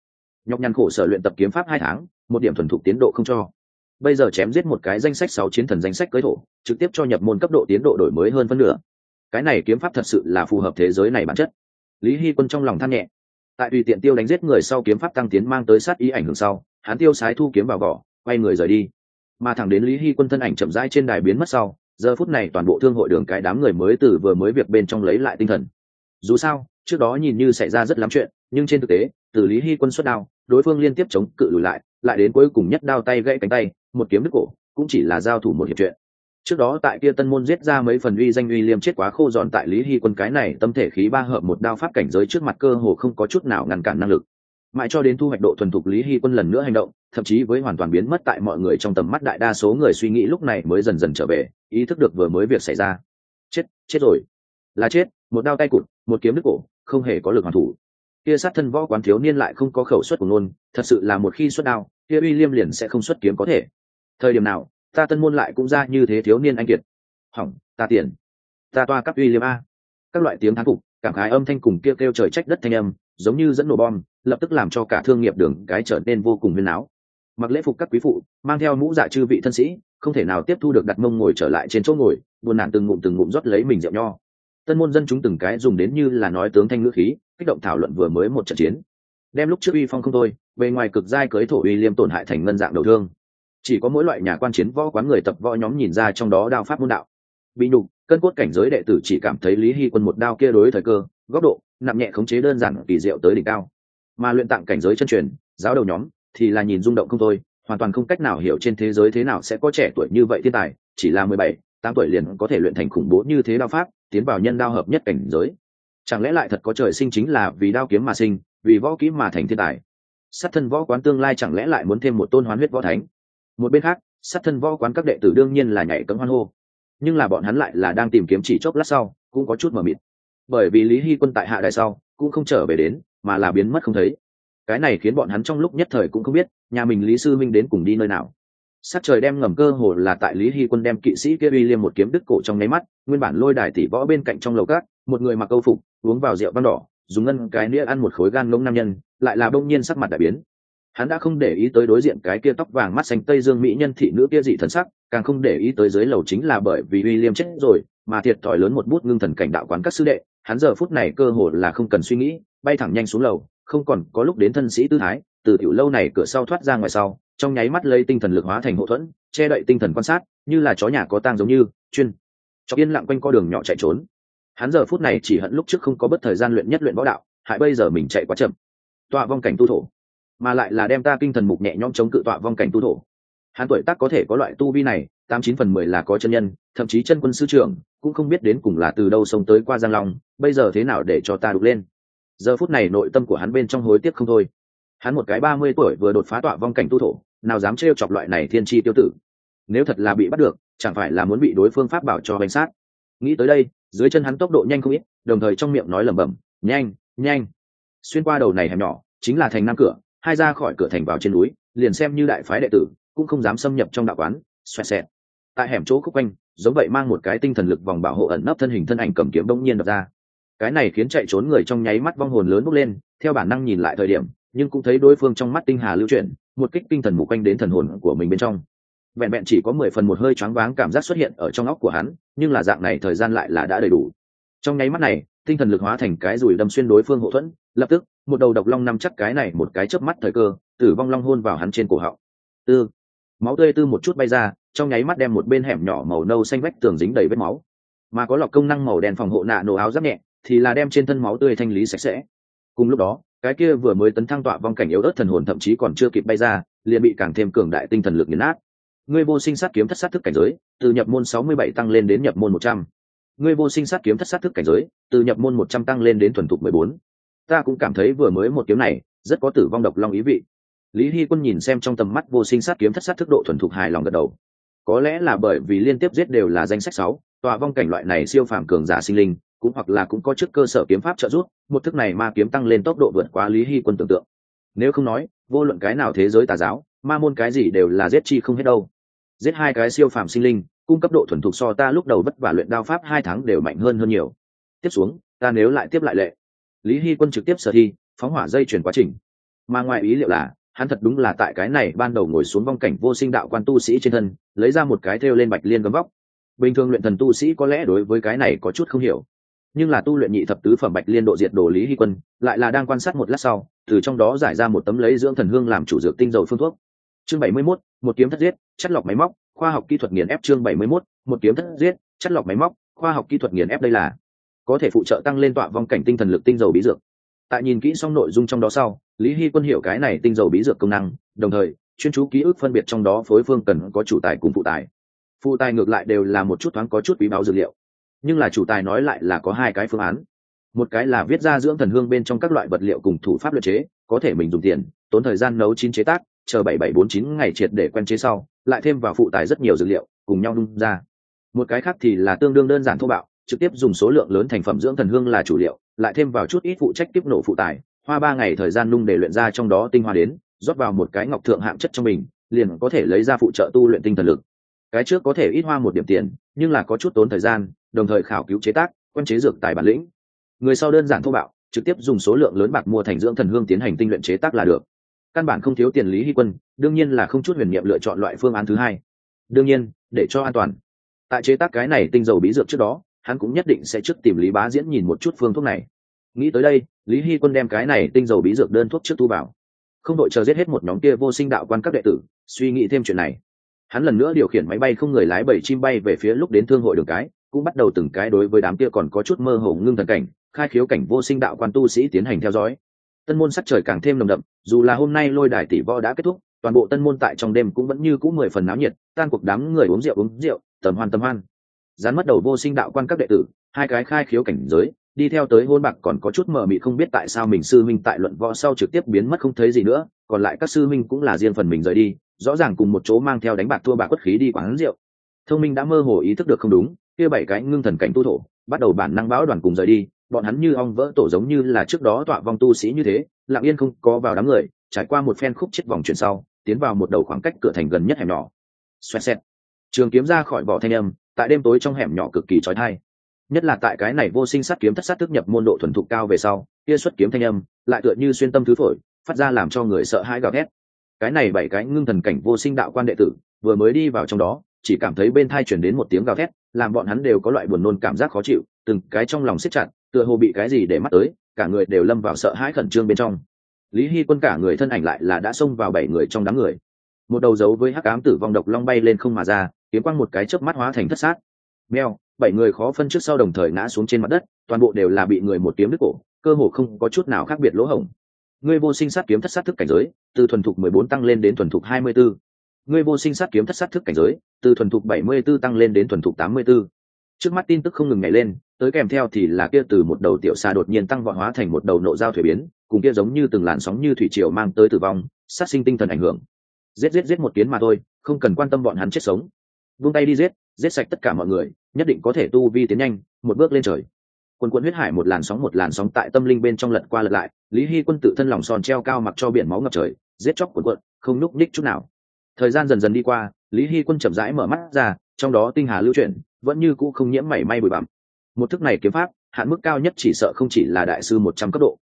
Nhọc nhằn khổ sở luyện tập kiếm pháp hai tháng một điểm thuần thục tiến độ không cho. Bây giờ chém giết một cái danh sách sáu chiến thần danh sách cưới thổ, trực tiếp cho nhập môn cấp độ tiến độ đổi mới hơn phân nửa. Cái này kiếm pháp thật sự là phù hợp thế giới này bản chất. Lý hy quân trong lòng than nhẹ. Tại tùy tiện tiêu đánh giết người sau kiếm pháp tăng tiến mang tới sát ý ảnh hưởng sau, hắn tiêu sái thu kiếm vào vỏ, quay người rời đi. Mà thẳng đến lý hy quân thân ảnh chậm rãi trên đài biến mất sau, giờ phút này toàn bộ thương hội đường cái đám người mới từ vừa mới việc bên trong lấy lại tinh thần. Dù sao, trước đó nhìn như xảy ra rất lắm chuyện, nhưng trên thực tế, từ lý hy quân xuất đao đối phương liên tiếp chống cự lùi lại lại đến cuối cùng nhất đao tay gãy cánh tay, một kiếm đứt cổ, cũng chỉ là giao thủ một hiệp chuyện. Trước đó tại kia tân môn giết ra mấy phần uy danh uy liêm chết quá khô dọn tại lý hy quân cái này tâm thể khí ba hợp một đao pháp cảnh giới trước mặt cơ hồ không có chút nào ngăn cản năng lực. Mãi cho đến thu hoạch độ thuần thục lý hy quân lần nữa hành động, thậm chí với hoàn toàn biến mất tại mọi người trong tầm mắt đại đa số người suy nghĩ lúc này mới dần dần trở về, ý thức được vừa mới việc xảy ra. Chết chết rồi. Là chết, một đao tay cụt, một kiếm đứt cổ, không hề có lực hoàn thủ kia sát thân võ quán thiếu niên lại không có khẩu suất của ngôn, thật sự là một khi xuất đao kia uy liêm liền sẽ không xuất kiếm có thể. Thời điểm nào ta tân môn lại cũng ra như thế thiếu niên anh kiệt. Hỏng ta tiền. Ta toa cắp uy liêm a. Các loại tiếng thán phục cảm khái âm thanh cùng kêu kêu trời trách đất thanh âm giống như dẫn nổ bom lập tức làm cho cả thương nghiệp đường cái trở nên vô cùng huyên áo. Mặc lễ phục các quý phụ mang theo mũ dạ chư vị thân sĩ không thể nào tiếp thu được đặt mông ngồi trở lại trên chỗ ngồi buồn nản từng ngụm từng ngụm rót lấy mình rượu nho tân môn dân chúng từng cái dùng đến như là nói tướng thanh ngữ khí, kích động thảo luận vừa mới một trận chiến. Đem lúc trước uy phong không thôi, bề ngoài cực giai cưới thổ uy liêm tổn hại thành ngân dạng đầu thương. Chỉ có mỗi loại nhà quan chiến võ quán người tập võ nhóm nhìn ra trong đó đao pháp môn đạo. Bị nhục, cân cốt cảnh giới đệ tử chỉ cảm thấy lý hy quân một đao kia đối thời cơ, góc độ, nặng nhẹ khống chế đơn giản, kỳ diệu tới đỉnh cao. Mà luyện tạng cảnh giới chân truyền, giáo đầu nhóm, thì là nhìn rung động không thôi, hoàn toàn không cách nào hiểu trên thế giới thế nào sẽ có trẻ tuổi như vậy thiên tài, chỉ là mười bảy tám tuổi liền có thể luyện thành khủng bố như thế đao pháp, tiến vào nhân đao hợp nhất cảnh giới. Chẳng lẽ lại thật có trời sinh chính là vì đao kiếm mà sinh, vì võ kỹ mà thành thiên tài? Sát thân võ quán tương lai chẳng lẽ lại muốn thêm một tôn hoán huyết võ thánh? Một bên khác, sát thân võ quán các đệ tử đương nhiên là nhảy cấm hoan hô. Nhưng là bọn hắn lại là đang tìm kiếm chỉ chốc lát sau, cũng có chút mờ mịt. Bởi vì lý hy quân tại hạ đài sau, cũng không trở về đến, mà là biến mất không thấy. Cái này khiến bọn hắn trong lúc nhất thời cũng không biết, nhà mình lý sư minh đến cùng đi nơi nào sát trời đem ngầm cơ hồ là tại lý hy quân đem kỵ sĩ kia uy liêm một kiếm đứt cổ trong nháy mắt, nguyên bản lôi đài tỷ võ bên cạnh trong lầu cát một người mặc câu phục, uống vào rượu vang đỏ, dùng ngân cái nĩa ăn một khối gan ngỗng nam nhân, lại là bỗng nhiên sắc mặt đại biến. Hắn đã không để ý tới đối diện cái kia tóc vàng mắt xanh tây dương mỹ nhân thị nữ kia dị thần sắc, càng không để ý tới dưới lầu chính là bởi vì uy liêm chết rồi, mà thiệt thòi lớn một bút ngưng thần cảnh đạo quán các sư đệ, hắn giờ phút này cơ hồ là không cần suy nghĩ, bay thẳng nhanh xuống lầu, không còn có lúc đến thân sĩ tư thái, từ tiểu lâu này cửa sau thoát ra ngoài sau trong nháy mắt lấy tinh thần lực hóa thành hậu thuẫn, che đậy tinh thần quan sát, như là chó nhà có tang giống như, chuyên. Cho yên lặng quanh co đường nhỏ chạy trốn. Hắn giờ phút này chỉ hận lúc trước không có bất thời gian luyện nhất luyện võ đạo, hại bây giờ mình chạy quá chậm. Tọa vong cảnh tu thổ. Mà lại là đem ta kinh thần mục nhẹ nhõm chống cự tọa vong cảnh tu thổ. Hắn tuổi tác có thể có loại tu vi này, tám chín phần mười là có chân nhân, thậm chí chân quân sư trưởng, cũng không biết đến cùng là từ đâu sông tới qua giang long, bây giờ thế nào để cho ta đục lên? Giờ phút này nội tâm của hắn bên trong hối tiếc không thôi. Hắn một cái ba mươi tuổi vừa đột phá tọa vong cảnh tu thổ nào dám trêu chọc loại này thiên tri tiêu tử. Nếu thật là bị bắt được, chẳng phải là muốn bị đối phương pháp bảo cho bánh sát nghĩ tới đây, dưới chân hắn tốc độ nhanh không ít, đồng thời trong miệng nói lẩm bẩm, nhanh nhanh. Xuyên qua đầu này hẻm nhỏ, chính là thành nam cửa, hai ra khỏi cửa thành vào trên núi, liền xem như đại phái đệ tử, cũng không dám xâm nhập trong đạo quán, xoẹt xẹt. Tại hẻm chỗ khúc quanh, giống vậy mang một cái tinh thần lực vòng bảo hộ ẩn nấp thân hình thân ảnh cầm kiếm bỗng nhiên đập ra. Cái này khiến chạy trốn người trong nháy mắt vong hồn lớn bốc lên, theo bản năng nhìn lại thời điểm, nhưng cũng thấy đối phương trong mắt tinh hà lưu chuyển một kích tinh thần mục quanh đến thần hồn của mình bên trong. Vẹn vẹn chỉ có mười phần một hơi choáng váng cảm giác xuất hiện ở trong óc của hắn, nhưng là dạng này thời gian lại là đã đầy đủ. Trong nháy mắt này, tinh thần lực hóa thành cái rùi đâm xuyên đối phương hậu thuẫn, lập tức, một đầu độc long nằm chắc cái này một cái chớp mắt thời cơ, tử vong long hôn vào hắn trên cổ họng. Tư. Máu tươi tư một chút bay ra, trong nháy mắt đem một bên hẻm nhỏ màu nâu xanh vách tường dính đầy vết máu. Mà có lọc công năng màu đen phòng hộ nạ nổ áo giáp nhẹ, thì là đem trên thân máu tươi thanh lý sạch sẽ. Cùng lúc đó cái kia vừa mới tấn thăng tọa vong cảnh yếu ớt thần hồn thậm chí còn chưa kịp bay ra, liền bị càng thêm cường đại tinh thần lực nghiền nát. Ngươi vô sinh sát kiếm thất sát thức cảnh giới, từ nhập môn sáu mươi bảy tăng lên đến nhập môn một trăm. Ngươi vô sinh sát kiếm thất sát thức cảnh giới, từ nhập môn một trăm tăng lên đến thuần thục mười bốn. Ta cũng cảm thấy vừa mới một kiếm này, rất có tử vong độc long ý vị. Lý hy quân nhìn xem trong tầm mắt vô sinh sát kiếm thất sát thức độ thuần thục hài lòng gật đầu. Có lẽ là bởi vì liên tiếp giết đều là danh sách sáu, tọa vong cảnh loại này siêu phàm cường giả sinh linh cũng hoặc là cũng có trước cơ sở kiếm pháp trợ giúp, một thức này ma kiếm tăng lên tốc độ vượt quá lý hy quân tưởng tượng. Nếu không nói, vô luận cái nào thế giới tà giáo, ma môn cái gì đều là giết chi không hết đâu. Giết hai cái siêu phàm sinh linh, cung cấp độ thuần thục so ta lúc đầu vất vả luyện đao pháp hai tháng đều mạnh hơn hơn nhiều. Tiếp xuống, ta nếu lại tiếp lại lệ. Lý hy quân trực tiếp sở thi, phóng hỏa dây chuyển quá trình. Mà ngoài ý liệu là, hắn thật đúng là tại cái này ban đầu ngồi xuống vong cảnh vô sinh đạo quan tu sĩ trên thân, lấy ra một cái thêu lên bạch liên gấm vóc. Bình thường luyện thần tu sĩ có lẽ đối với cái này có chút không hiểu nhưng là tu luyện nhị thập tứ phẩm bạch liên độ diệt đồ lý hy quân lại là đang quan sát một lát sau từ trong đó giải ra một tấm lấy dưỡng thần hương làm chủ dược tinh dầu phương thuốc. Chương bảy mươi 71, một kiếm thất giết chất lọc máy móc khoa học kỹ thuật nghiền ép chương bảy mươi 71, một kiếm thất giết chất lọc máy móc khoa học kỹ thuật nghiền ép đây là có thể phụ trợ tăng lên tọa vong cảnh tinh thần lực tinh dầu bí dược. Tại nhìn kỹ xong nội dung trong đó sau lý hy quân hiểu cái này tinh dầu bí dược công năng đồng thời chuyên chú ký ức phân biệt trong đó phối phương cần có chủ tài cùng phụ tài. Phụ tài ngược lại đều là một chút thoáng có chút quý báo dược liệu nhưng là chủ tài nói lại là có hai cái phương án. Một cái là viết ra dưỡng thần hương bên trong các loại vật liệu cùng thủ pháp luật chế, có thể mình dùng tiền, tốn thời gian nấu chín chế tác, chờ bảy bảy bốn chín ngày triệt để quen chế sau, lại thêm vào phụ tài rất nhiều dược liệu, cùng nhau đun ra. Một cái khác thì là tương đương đơn giản thô bạo, trực tiếp dùng số lượng lớn thành phẩm dưỡng thần hương là chủ liệu, lại thêm vào chút ít phụ trách tiếp nổ phụ tài, hoa ba ngày thời gian nung để luyện ra trong đó tinh hoa đến, rót vào một cái ngọc thượng hạng chất trong mình, liền có thể lấy ra phụ trợ tu luyện tinh thần lực. Cái trước có thể ít hoa một điểm tiền, nhưng là có chút tốn thời gian đồng thời khảo cứu chế tác quan chế dược tài bản lĩnh. Người sau đơn giản thô bạo, trực tiếp dùng số lượng lớn bạc mua thành dưỡng thần hương tiến hành tinh luyện chế tác là được. Căn bản không thiếu tiền lý hy quân, đương nhiên là không chút huyền niệm lựa chọn loại phương án thứ hai. Đương nhiên, để cho an toàn. Tại chế tác cái này tinh dầu bí dược trước đó, hắn cũng nhất định sẽ trước tìm lý bá diễn nhìn một chút phương thuốc này. Nghĩ tới đây, lý hy quân đem cái này tinh dầu bí dược đơn thuốc trước thu vào. Không đội chờ giết hết một nhóm kia vô sinh đạo quan các đệ tử, suy nghĩ thêm chuyện này. Hắn lần nữa điều khiển máy bay không người lái bảy chim bay về phía lúc đến thương hội đường cái cũng bắt đầu từng cái đối với đám kia còn có chút mơ hồ ngưng thần cảnh, khai khiếu cảnh vô sinh đạo quan tu sĩ tiến hành theo dõi. Tân môn sắc trời càng thêm nồng đậm, dù là hôm nay lôi đài tỷ võ đã kết thúc, toàn bộ tân môn tại trong đêm cũng vẫn như cũ mười phần náo nhiệt, tan cuộc đám người uống rượu uống rượu, tầm hoan tầm hoan. Dán mất đầu vô sinh đạo quan các đệ tử, hai cái khai khiếu cảnh giới, đi theo tới hôn bạc còn có chút mờ mị không biết tại sao mình sư minh tại luận võ sau trực tiếp biến mất không thấy gì nữa, còn lại các sư minh cũng là riêng phần mình rời đi, rõ ràng cùng một chỗ mang theo đánh bạc thua bạc quất khí đi quán rượu. Thông minh đã mơ hồ ý thức được không đúng kia bảy cái ngưng thần cảnh tu thổ, bắt đầu bản năng báo đoàn cùng rời đi, bọn hắn như ong vỡ tổ giống như là trước đó tọa vong tu sĩ như thế, lặng yên không có vào đám người, trải qua một phen khúc chết vòng chuyển sau, tiến vào một đầu khoảng cách cửa thành gần nhất hẻm nhỏ. Xoẹt xẹt. Trường kiếm ra khỏi vỏ thanh âm, tại đêm tối trong hẻm nhỏ cực kỳ trói thai. Nhất là tại cái này vô sinh sát kiếm thất sát thức nhập môn độ thuần thục cao về sau, kia xuất kiếm thanh âm, lại tựa như xuyên tâm thứ phổi, phát ra làm cho người sợ hãi gào thét. Cái này bảy cái ngưng thần cảnh vô sinh đạo quan đệ tử, vừa mới đi vào trong đó chỉ cảm thấy bên thai chuyển đến một tiếng gào thét, làm bọn hắn đều có loại buồn nôn cảm giác khó chịu, từng cái trong lòng siết chặt, tựa hồ bị cái gì để mắt tới, cả người đều lâm vào sợ hãi khẩn trương bên trong. Lý hy quân cả người thân ảnh lại là đã xông vào bảy người trong đám người. Một đầu dấu với hắc ám tử vong độc long bay lên không mà ra, kiếm quăng một cái chớp mắt hóa thành thất sát. Mèo, bảy người khó phân trước sau đồng thời ngã xuống trên mặt đất, toàn bộ đều là bị người một kiếm đứt cổ, cơ hồ không có chút nào khác biệt lỗ hổng. Ngươi vô sinh sát kiếm thất sát thức cảnh giới, từ thuần thục mười bốn tăng lên đến thuần thục hai mươi 24 ngươi vô sinh sát kiếm thất sát thức cảnh giới, từ thuần thục bảy mươi 74 tăng lên đến thuần thục tám mươi 84. trước mắt tin tức không ngừng nhảy lên, tới kèm theo thì là kia từ một đầu tiểu xa đột nhiên tăng vọt hóa thành một đầu nộ giao thủy biến, cùng kia giống như từng làn sóng như thủy triều mang tới tử vong, sát sinh tinh thần ảnh hưởng. Giết giết giết một kiến mà thôi, không cần quan tâm bọn hắn chết sống. Vung tay đi giết giết sạch tất cả mọi người, nhất định có thể tu vi tiến nhanh, một bước lên trời. Quân quân huyết hải một làn sóng một làn sóng tại tâm linh bên trong lật qua lật lại, lý hy quân tự thân lòng sòn treo cao mặc cho biển máu ngập trời, giết chóc quần quận, không núp ních chút nào thời gian dần dần đi qua, lý hy quân chậm rãi mở mắt ra, trong đó tinh hà lưu chuyển, vẫn như cũ không nhiễm mảy may bụi bặm. Một thức này kiếm pháp, hạn mức cao nhất chỉ sợ không chỉ là đại sư một trăm cấp độ.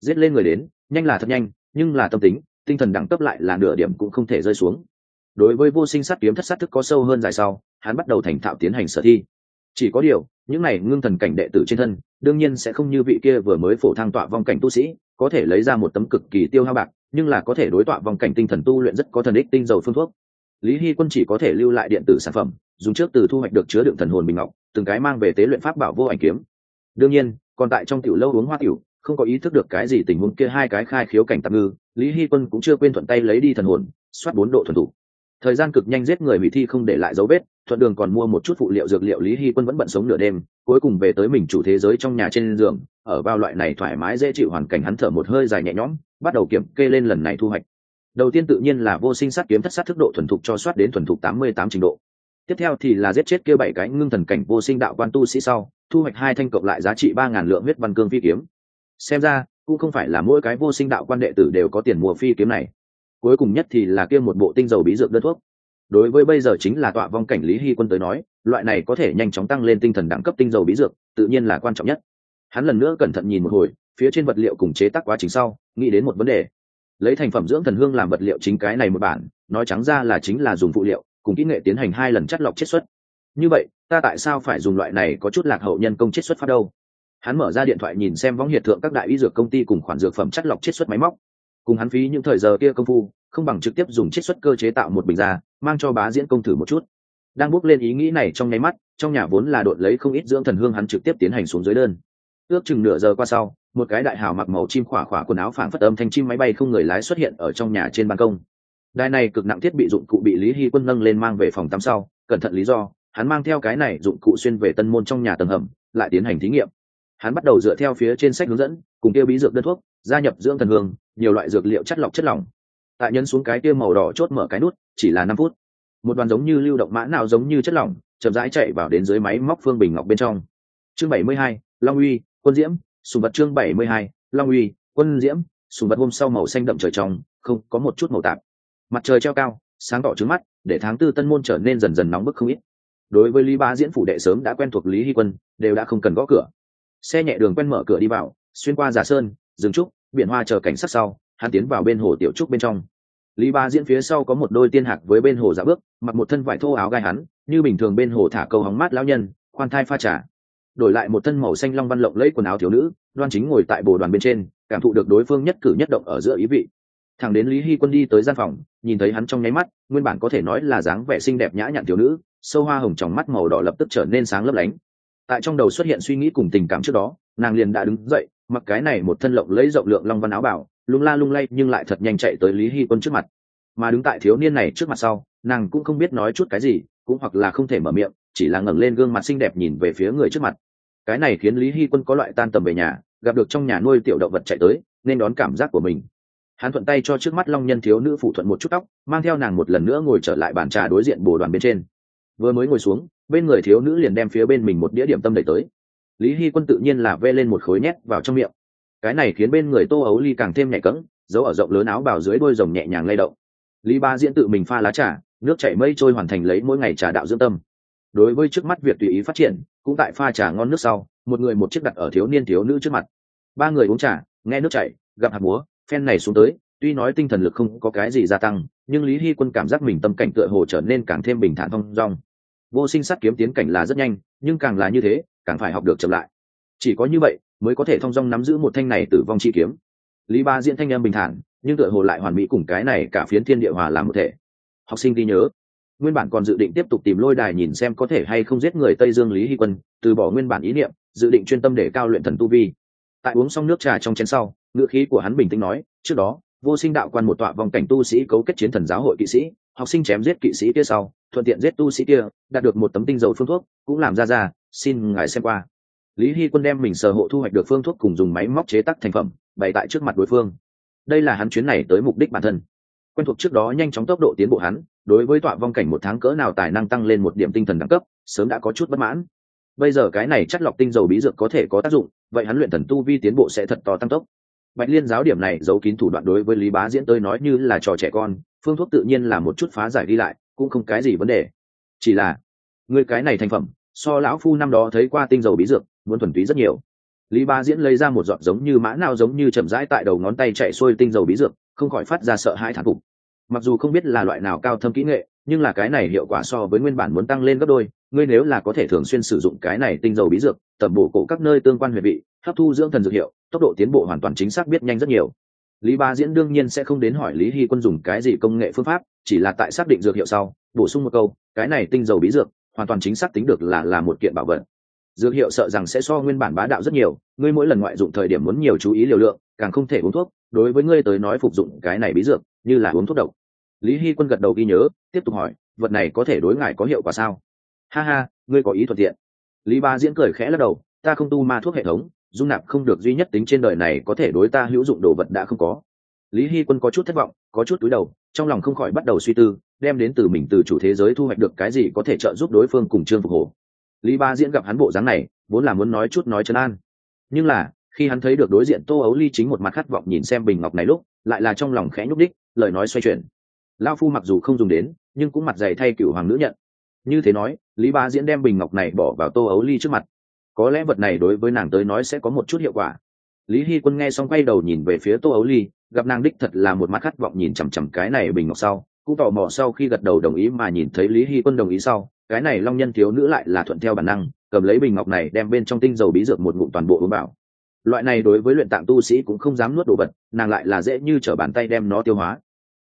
Giết lên người đến, nhanh là thật nhanh, nhưng là tâm tính, tinh thần đẳng cấp lại là nửa điểm cũng không thể rơi xuống. Đối với vô sinh sát kiếm thất sát thức có sâu hơn dài sau, hắn bắt đầu thành thạo tiến hành sở thi. Chỉ có điều, những này ngưng thần cảnh đệ tử trên thân, đương nhiên sẽ không như vị kia vừa mới phổ thang tọa vong cảnh tu sĩ, có thể lấy ra một tấm cực kỳ tiêu hao bạc nhưng là có thể đối tọa vong cảnh tinh thần tu luyện rất có thần ích tinh dầu phương thuốc. Lý hy quân chỉ có thể lưu lại điện tử sản phẩm, dùng trước từ thu hoạch được chứa đựng thần hồn bình ngọc, từng cái mang về tế luyện pháp bảo vô ảnh kiếm. Đương nhiên, còn tại trong tiểu lâu uống hoa tiểu, không có ý thức được cái gì tình huống kia hai cái khai khiếu cảnh tạm ngư, lý hy quân cũng chưa quên thuận tay lấy đi thần hồn, soát bốn độ thuần thủ. Thời gian cực nhanh giết người hủy thi không để lại dấu vết, thuận đường còn mua một chút phụ liệu dược liệu lý hy quân vẫn bận sống nửa đêm, cuối cùng về tới mình chủ thế giới trong nhà trên giường ở vào loại này thoải mái dễ chịu hoàn cảnh hắn thở một hơi dài nhẹ nhõm, bắt đầu kiểm kê lên lần này thu hoạch. Đầu tiên tự nhiên là vô sinh sát kiếm thất sát thức độ thuần thục cho soát đến thuần thục tám mươi tám trình độ. Tiếp theo thì là giết chết kia bảy cái ngưng thần cảnh vô sinh đạo quan tu sĩ sau, thu hoạch hai thanh cộng lại giá trị ba ngàn lượng huyết văn cương phi kiếm. Xem ra, cũng không phải là mỗi cái vô sinh đạo quan đệ tử đều có tiền mua phi kiếm này. Cuối cùng nhất thì là kia một bộ tinh dầu bí dược đơn thuốc. Đối với bây giờ chính là tọa vong cảnh lý hy quân tới nói, loại này có thể nhanh chóng tăng lên tinh thần đẳng cấp tinh dầu bí dược, tự nhiên là quan trọng nhất hắn lần nữa cẩn thận nhìn một hồi, phía trên vật liệu cùng chế tác quá trình sau, nghĩ đến một vấn đề. Lấy thành phẩm dưỡng thần hương làm vật liệu chính cái này một bản, nói trắng ra là chính là dùng phụ liệu, cùng kỹ nghệ tiến hành hai lần chất lọc chiết xuất. Như vậy, ta tại sao phải dùng loại này có chút lạc hậu nhân công chiết xuất phát đâu? Hắn mở ra điện thoại nhìn xem võng hiện thượng các đại y dược công ty cùng khoản dược phẩm chất lọc chiết xuất máy móc. Cùng hắn phí những thời giờ kia công phu, không bằng trực tiếp dùng chiết xuất cơ chế tạo một bình ra, mang cho bá diễn công thử một chút. Đang bước lên ý nghĩ này trong nháy mắt, trong nhà vốn là đội lấy không ít dưỡng thần hương hắn trực tiếp tiến hành xuống dưới đơn ước chừng nửa giờ qua sau, một cái đại hào mặc màu chim khỏa khỏa quần áo phảng phất âm thanh chim máy bay không người lái xuất hiện ở trong nhà trên ban công. Đài này cực nặng thiết bị dụng cụ bị lý hy quân nâng lên mang về phòng tắm sau, cẩn thận lý do, hắn mang theo cái này dụng cụ xuyên về tân môn trong nhà tầng hầm, lại tiến hành thí nghiệm. Hắn bắt đầu dựa theo phía trên sách hướng dẫn, cùng tiêu bí dược đơn thuốc, gia nhập dưỡng thần hương, nhiều loại dược liệu chất lọc chất lỏng. Tại nhân xuống cái tiêu màu đỏ chốt mở cái nút, chỉ là năm phút. Một đoàn giống như lưu động mã nào giống như chất lỏng, chậm rãi chạy vào đến dưới máy móc phương bình ngọc bên trong. Chương bảy mươi hai, long uy quân diễm, sùng vật chương bảy mươi hai, long uy, quân diễm, sùng vật hôm sau màu xanh đậm trời trong, không, có một chút màu tạp. Mặt trời treo cao, sáng tỏ trứng mắt, để tháng tư tân môn trở nên dần dần nóng bức không ít. Đối với lý bá diễn phủ đệ sớm đã quen thuộc lý hy quân, đều đã không cần gõ cửa. Xe nhẹ đường quen mở cửa đi vào, xuyên qua giả sơn, rừng trúc, biển hoa chờ cảnh sát sau, hắn tiến vào bên hồ tiểu trúc bên trong. Lý ba diễn phía sau có một đôi tiên hạc với bên hồ dạ bước, mặc một thân vải thô áo gai hắn, như bình thường bên hồ thả câu hóng mát lão nhân, khoan thai pha trà đổi lại một thân màu xanh long văn lộng lấy quần áo thiếu nữ, đoan chính ngồi tại bồ đoàn bên trên, cảm thụ được đối phương nhất cử nhất động ở giữa ý vị. Thằng đến lý hy quân đi tới gian phòng, nhìn thấy hắn trong nháy mắt, nguyên bản có thể nói là dáng vẻ xinh đẹp nhã nhặn thiếu nữ, sâu hoa hồng trong mắt màu đỏ lập tức trở nên sáng lấp lánh. Tại trong đầu xuất hiện suy nghĩ cùng tình cảm trước đó, nàng liền đã đứng dậy, mặc cái này một thân lộng lấy rộng lượng long văn áo bảo, lung la lung lay nhưng lại thật nhanh chạy tới lý hy quân trước mặt. Mà đứng tại thiếu niên này trước mặt sau, nàng cũng không biết nói chút cái gì, cũng hoặc là không thể mở miệng chỉ là ngẩng lên gương mặt xinh đẹp nhìn về phía người trước mặt. Cái này khiến lý hy quân có loại tan tầm về nhà, gặp được trong nhà nuôi tiểu động vật chạy tới, nên đón cảm giác của mình. Hắn thuận tay cho trước mắt long nhân thiếu nữ phụ thuận một chút tóc, mang theo nàng một lần nữa ngồi trở lại bàn trà đối diện bồ đoàn bên trên. Vừa mới ngồi xuống, bên người thiếu nữ liền đem phía bên mình một đĩa điểm tâm đẩy tới. Lý hy quân tự nhiên là ve lên một khối nhét vào trong miệng. Cái này khiến bên người tô ấu ly càng thêm nhẹ cẫng, giấu ở rộng lớn áo bào dưới đôi rồng nhẹ nhàng lay động. Lý ba diễn tự mình pha lá trà, nước chảy mây trôi hoàn thành lấy mỗi ngày trà đạo dưỡng tâm đối với trước mắt việc tùy ý phát triển, cũng tại pha trà ngon nước sau, một người một chiếc đặt ở thiếu niên thiếu nữ trước mặt. Ba người uống trà, nghe nước chảy, gặp hạt múa, phen này xuống tới, tuy nói tinh thần lực không có cái gì gia tăng, nhưng lý hy quân cảm giác mình tâm cảnh tựa hồ trở nên càng thêm bình thản thong dong. Vô sinh sát kiếm tiến cảnh là rất nhanh, nhưng càng là như thế, càng phải học được chậm lại. Chỉ có như vậy, mới có thể thong dong nắm giữ một thanh này tử vong chi kiếm. Lý ba diễn thanh em bình thản, nhưng tựa hồ lại hoàn mỹ cùng cái này cả phiến thiên địa hòa làm một thể. Học sinh ghi nhớ nguyên bản còn dự định tiếp tục tìm lôi đài nhìn xem có thể hay không giết người tây dương lý hy quân, từ bỏ nguyên bản ý niệm, dự định chuyên tâm để cao luyện thần tu vi. Tại uống xong nước trà trong chén sau ngựa khí của hắn bình tĩnh nói, trước đó, vô sinh đạo quan một tọa vòng cảnh tu sĩ cấu kết chiến thần giáo hội kỵ sĩ, học sinh chém giết kỵ sĩ kia sau, thuận tiện giết tu sĩ kia, đạt được một tấm tinh dầu phương thuốc, cũng làm ra ra, xin ngài xem qua. Lý hy quân đem mình sở hộ thu hoạch được phương thuốc cùng dùng máy móc chế tác thành phẩm, bày tại trước mặt đối phương. Đây là hắn chuyến này tới mục đích bản thân. Quen thuộc trước đó nhanh chóng tốc độ tiến bộ hắn đối với tọa vong cảnh một tháng cỡ nào tài năng tăng lên một điểm tinh thần đẳng cấp, sớm đã có chút bất mãn. Bây giờ cái này chắc lọc tinh dầu bí dược có thể có tác dụng, vậy hắn luyện thần tu vi tiến bộ sẽ thật to tăng tốc. Bạch liên giáo điểm này giấu kín thủ đoạn đối với lý bá diễn tới nói như là trò trẻ con, phương thuốc tự nhiên là một chút phá giải đi lại, cũng không cái gì vấn đề. Chỉ là, người cái này thành phẩm, so lão phu năm đó thấy qua tinh dầu bí dược, muốn thuần túy rất nhiều. Lý bá diễn lấy ra một giọt giống như mã nào giống như chậm rãi tại đầu ngón tay chạy xuôi tinh dầu bí dược, không khỏi phát ra sợ hãi thản phục mặc dù không biết là loại nào cao thâm kỹ nghệ, nhưng là cái này hiệu quả so với nguyên bản muốn tăng lên gấp đôi, ngươi nếu là có thể thường xuyên sử dụng cái này tinh dầu bí dược tập bổ cổ các nơi tương quan huyệt vị, hấp thu dưỡng thần dược hiệu, tốc độ tiến bộ hoàn toàn chính xác biết nhanh rất nhiều. Lý ba diễn đương nhiên sẽ không đến hỏi lý hy quân dùng cái gì công nghệ phương pháp, chỉ là tại xác định dược hiệu sau, bổ sung một câu, cái này tinh dầu bí dược, hoàn toàn chính xác tính được là là một kiện bảo vật. Dược hiệu sợ rằng sẽ so nguyên bản bá đạo rất nhiều, ngươi mỗi lần ngoại dụng thời điểm muốn nhiều chú ý liều lượng, càng không thể uống thuốc, đối với ngươi tới nói phục dụng cái này bí dược như là uống thuốc độc. Lý hy quân gật đầu ghi nhớ, tiếp tục hỏi, vật này có thể đối ngại có hiệu quả sao? Ha ha, ngươi có ý thuận tiện. Lý ba diễn cười khẽ lắc đầu, ta không tu ma thuốc hệ thống, dung nạp không được duy nhất tính trên đời này có thể đối ta hữu dụng đồ vật đã không có. Lý hy quân có chút thất vọng, có chút túi đầu, trong lòng không khỏi bắt đầu suy tư, đem đến từ mình từ chủ thế giới thu hoạch được cái gì có thể trợ giúp đối phương cùng trương phục hồ. Lý ba diễn gặp hắn bộ dáng này, vốn là muốn nói chút nói chân an. Nhưng là, khi hắn thấy được đối diện tô ấu ly chính một mặt khát vọng nhìn xem bình ngọc này lúc, lại là trong lòng khẽ nhúc đích lời nói xoay chuyển. Lao phu mặc dù không dùng đến, nhưng cũng mặt dày thay cựu hoàng nữ nhận. Như thế nói, lý ba diễn đem bình ngọc này bỏ vào tô ấu ly trước mặt. Có lẽ vật này đối với nàng tới nói sẽ có một chút hiệu quả. Lý hy quân nghe xong quay đầu nhìn về phía tô ấu ly, gặp nàng đích thật là một mắt khát vọng nhìn chằm chằm cái này bình ngọc sau, cũng tò mò sau khi gật đầu đồng ý mà nhìn thấy lý hy quân đồng ý sau, cái này long nhân thiếu nữ lại là thuận theo bản năng, cầm lấy bình ngọc này đem bên trong tinh dầu bí dược một ngụm toàn bộ uống bảo loại này đối với luyện tạng tu sĩ cũng không dám nuốt đồ vật, nàng lại là dễ như t r ở bàn tay đem nó tiêu hóa.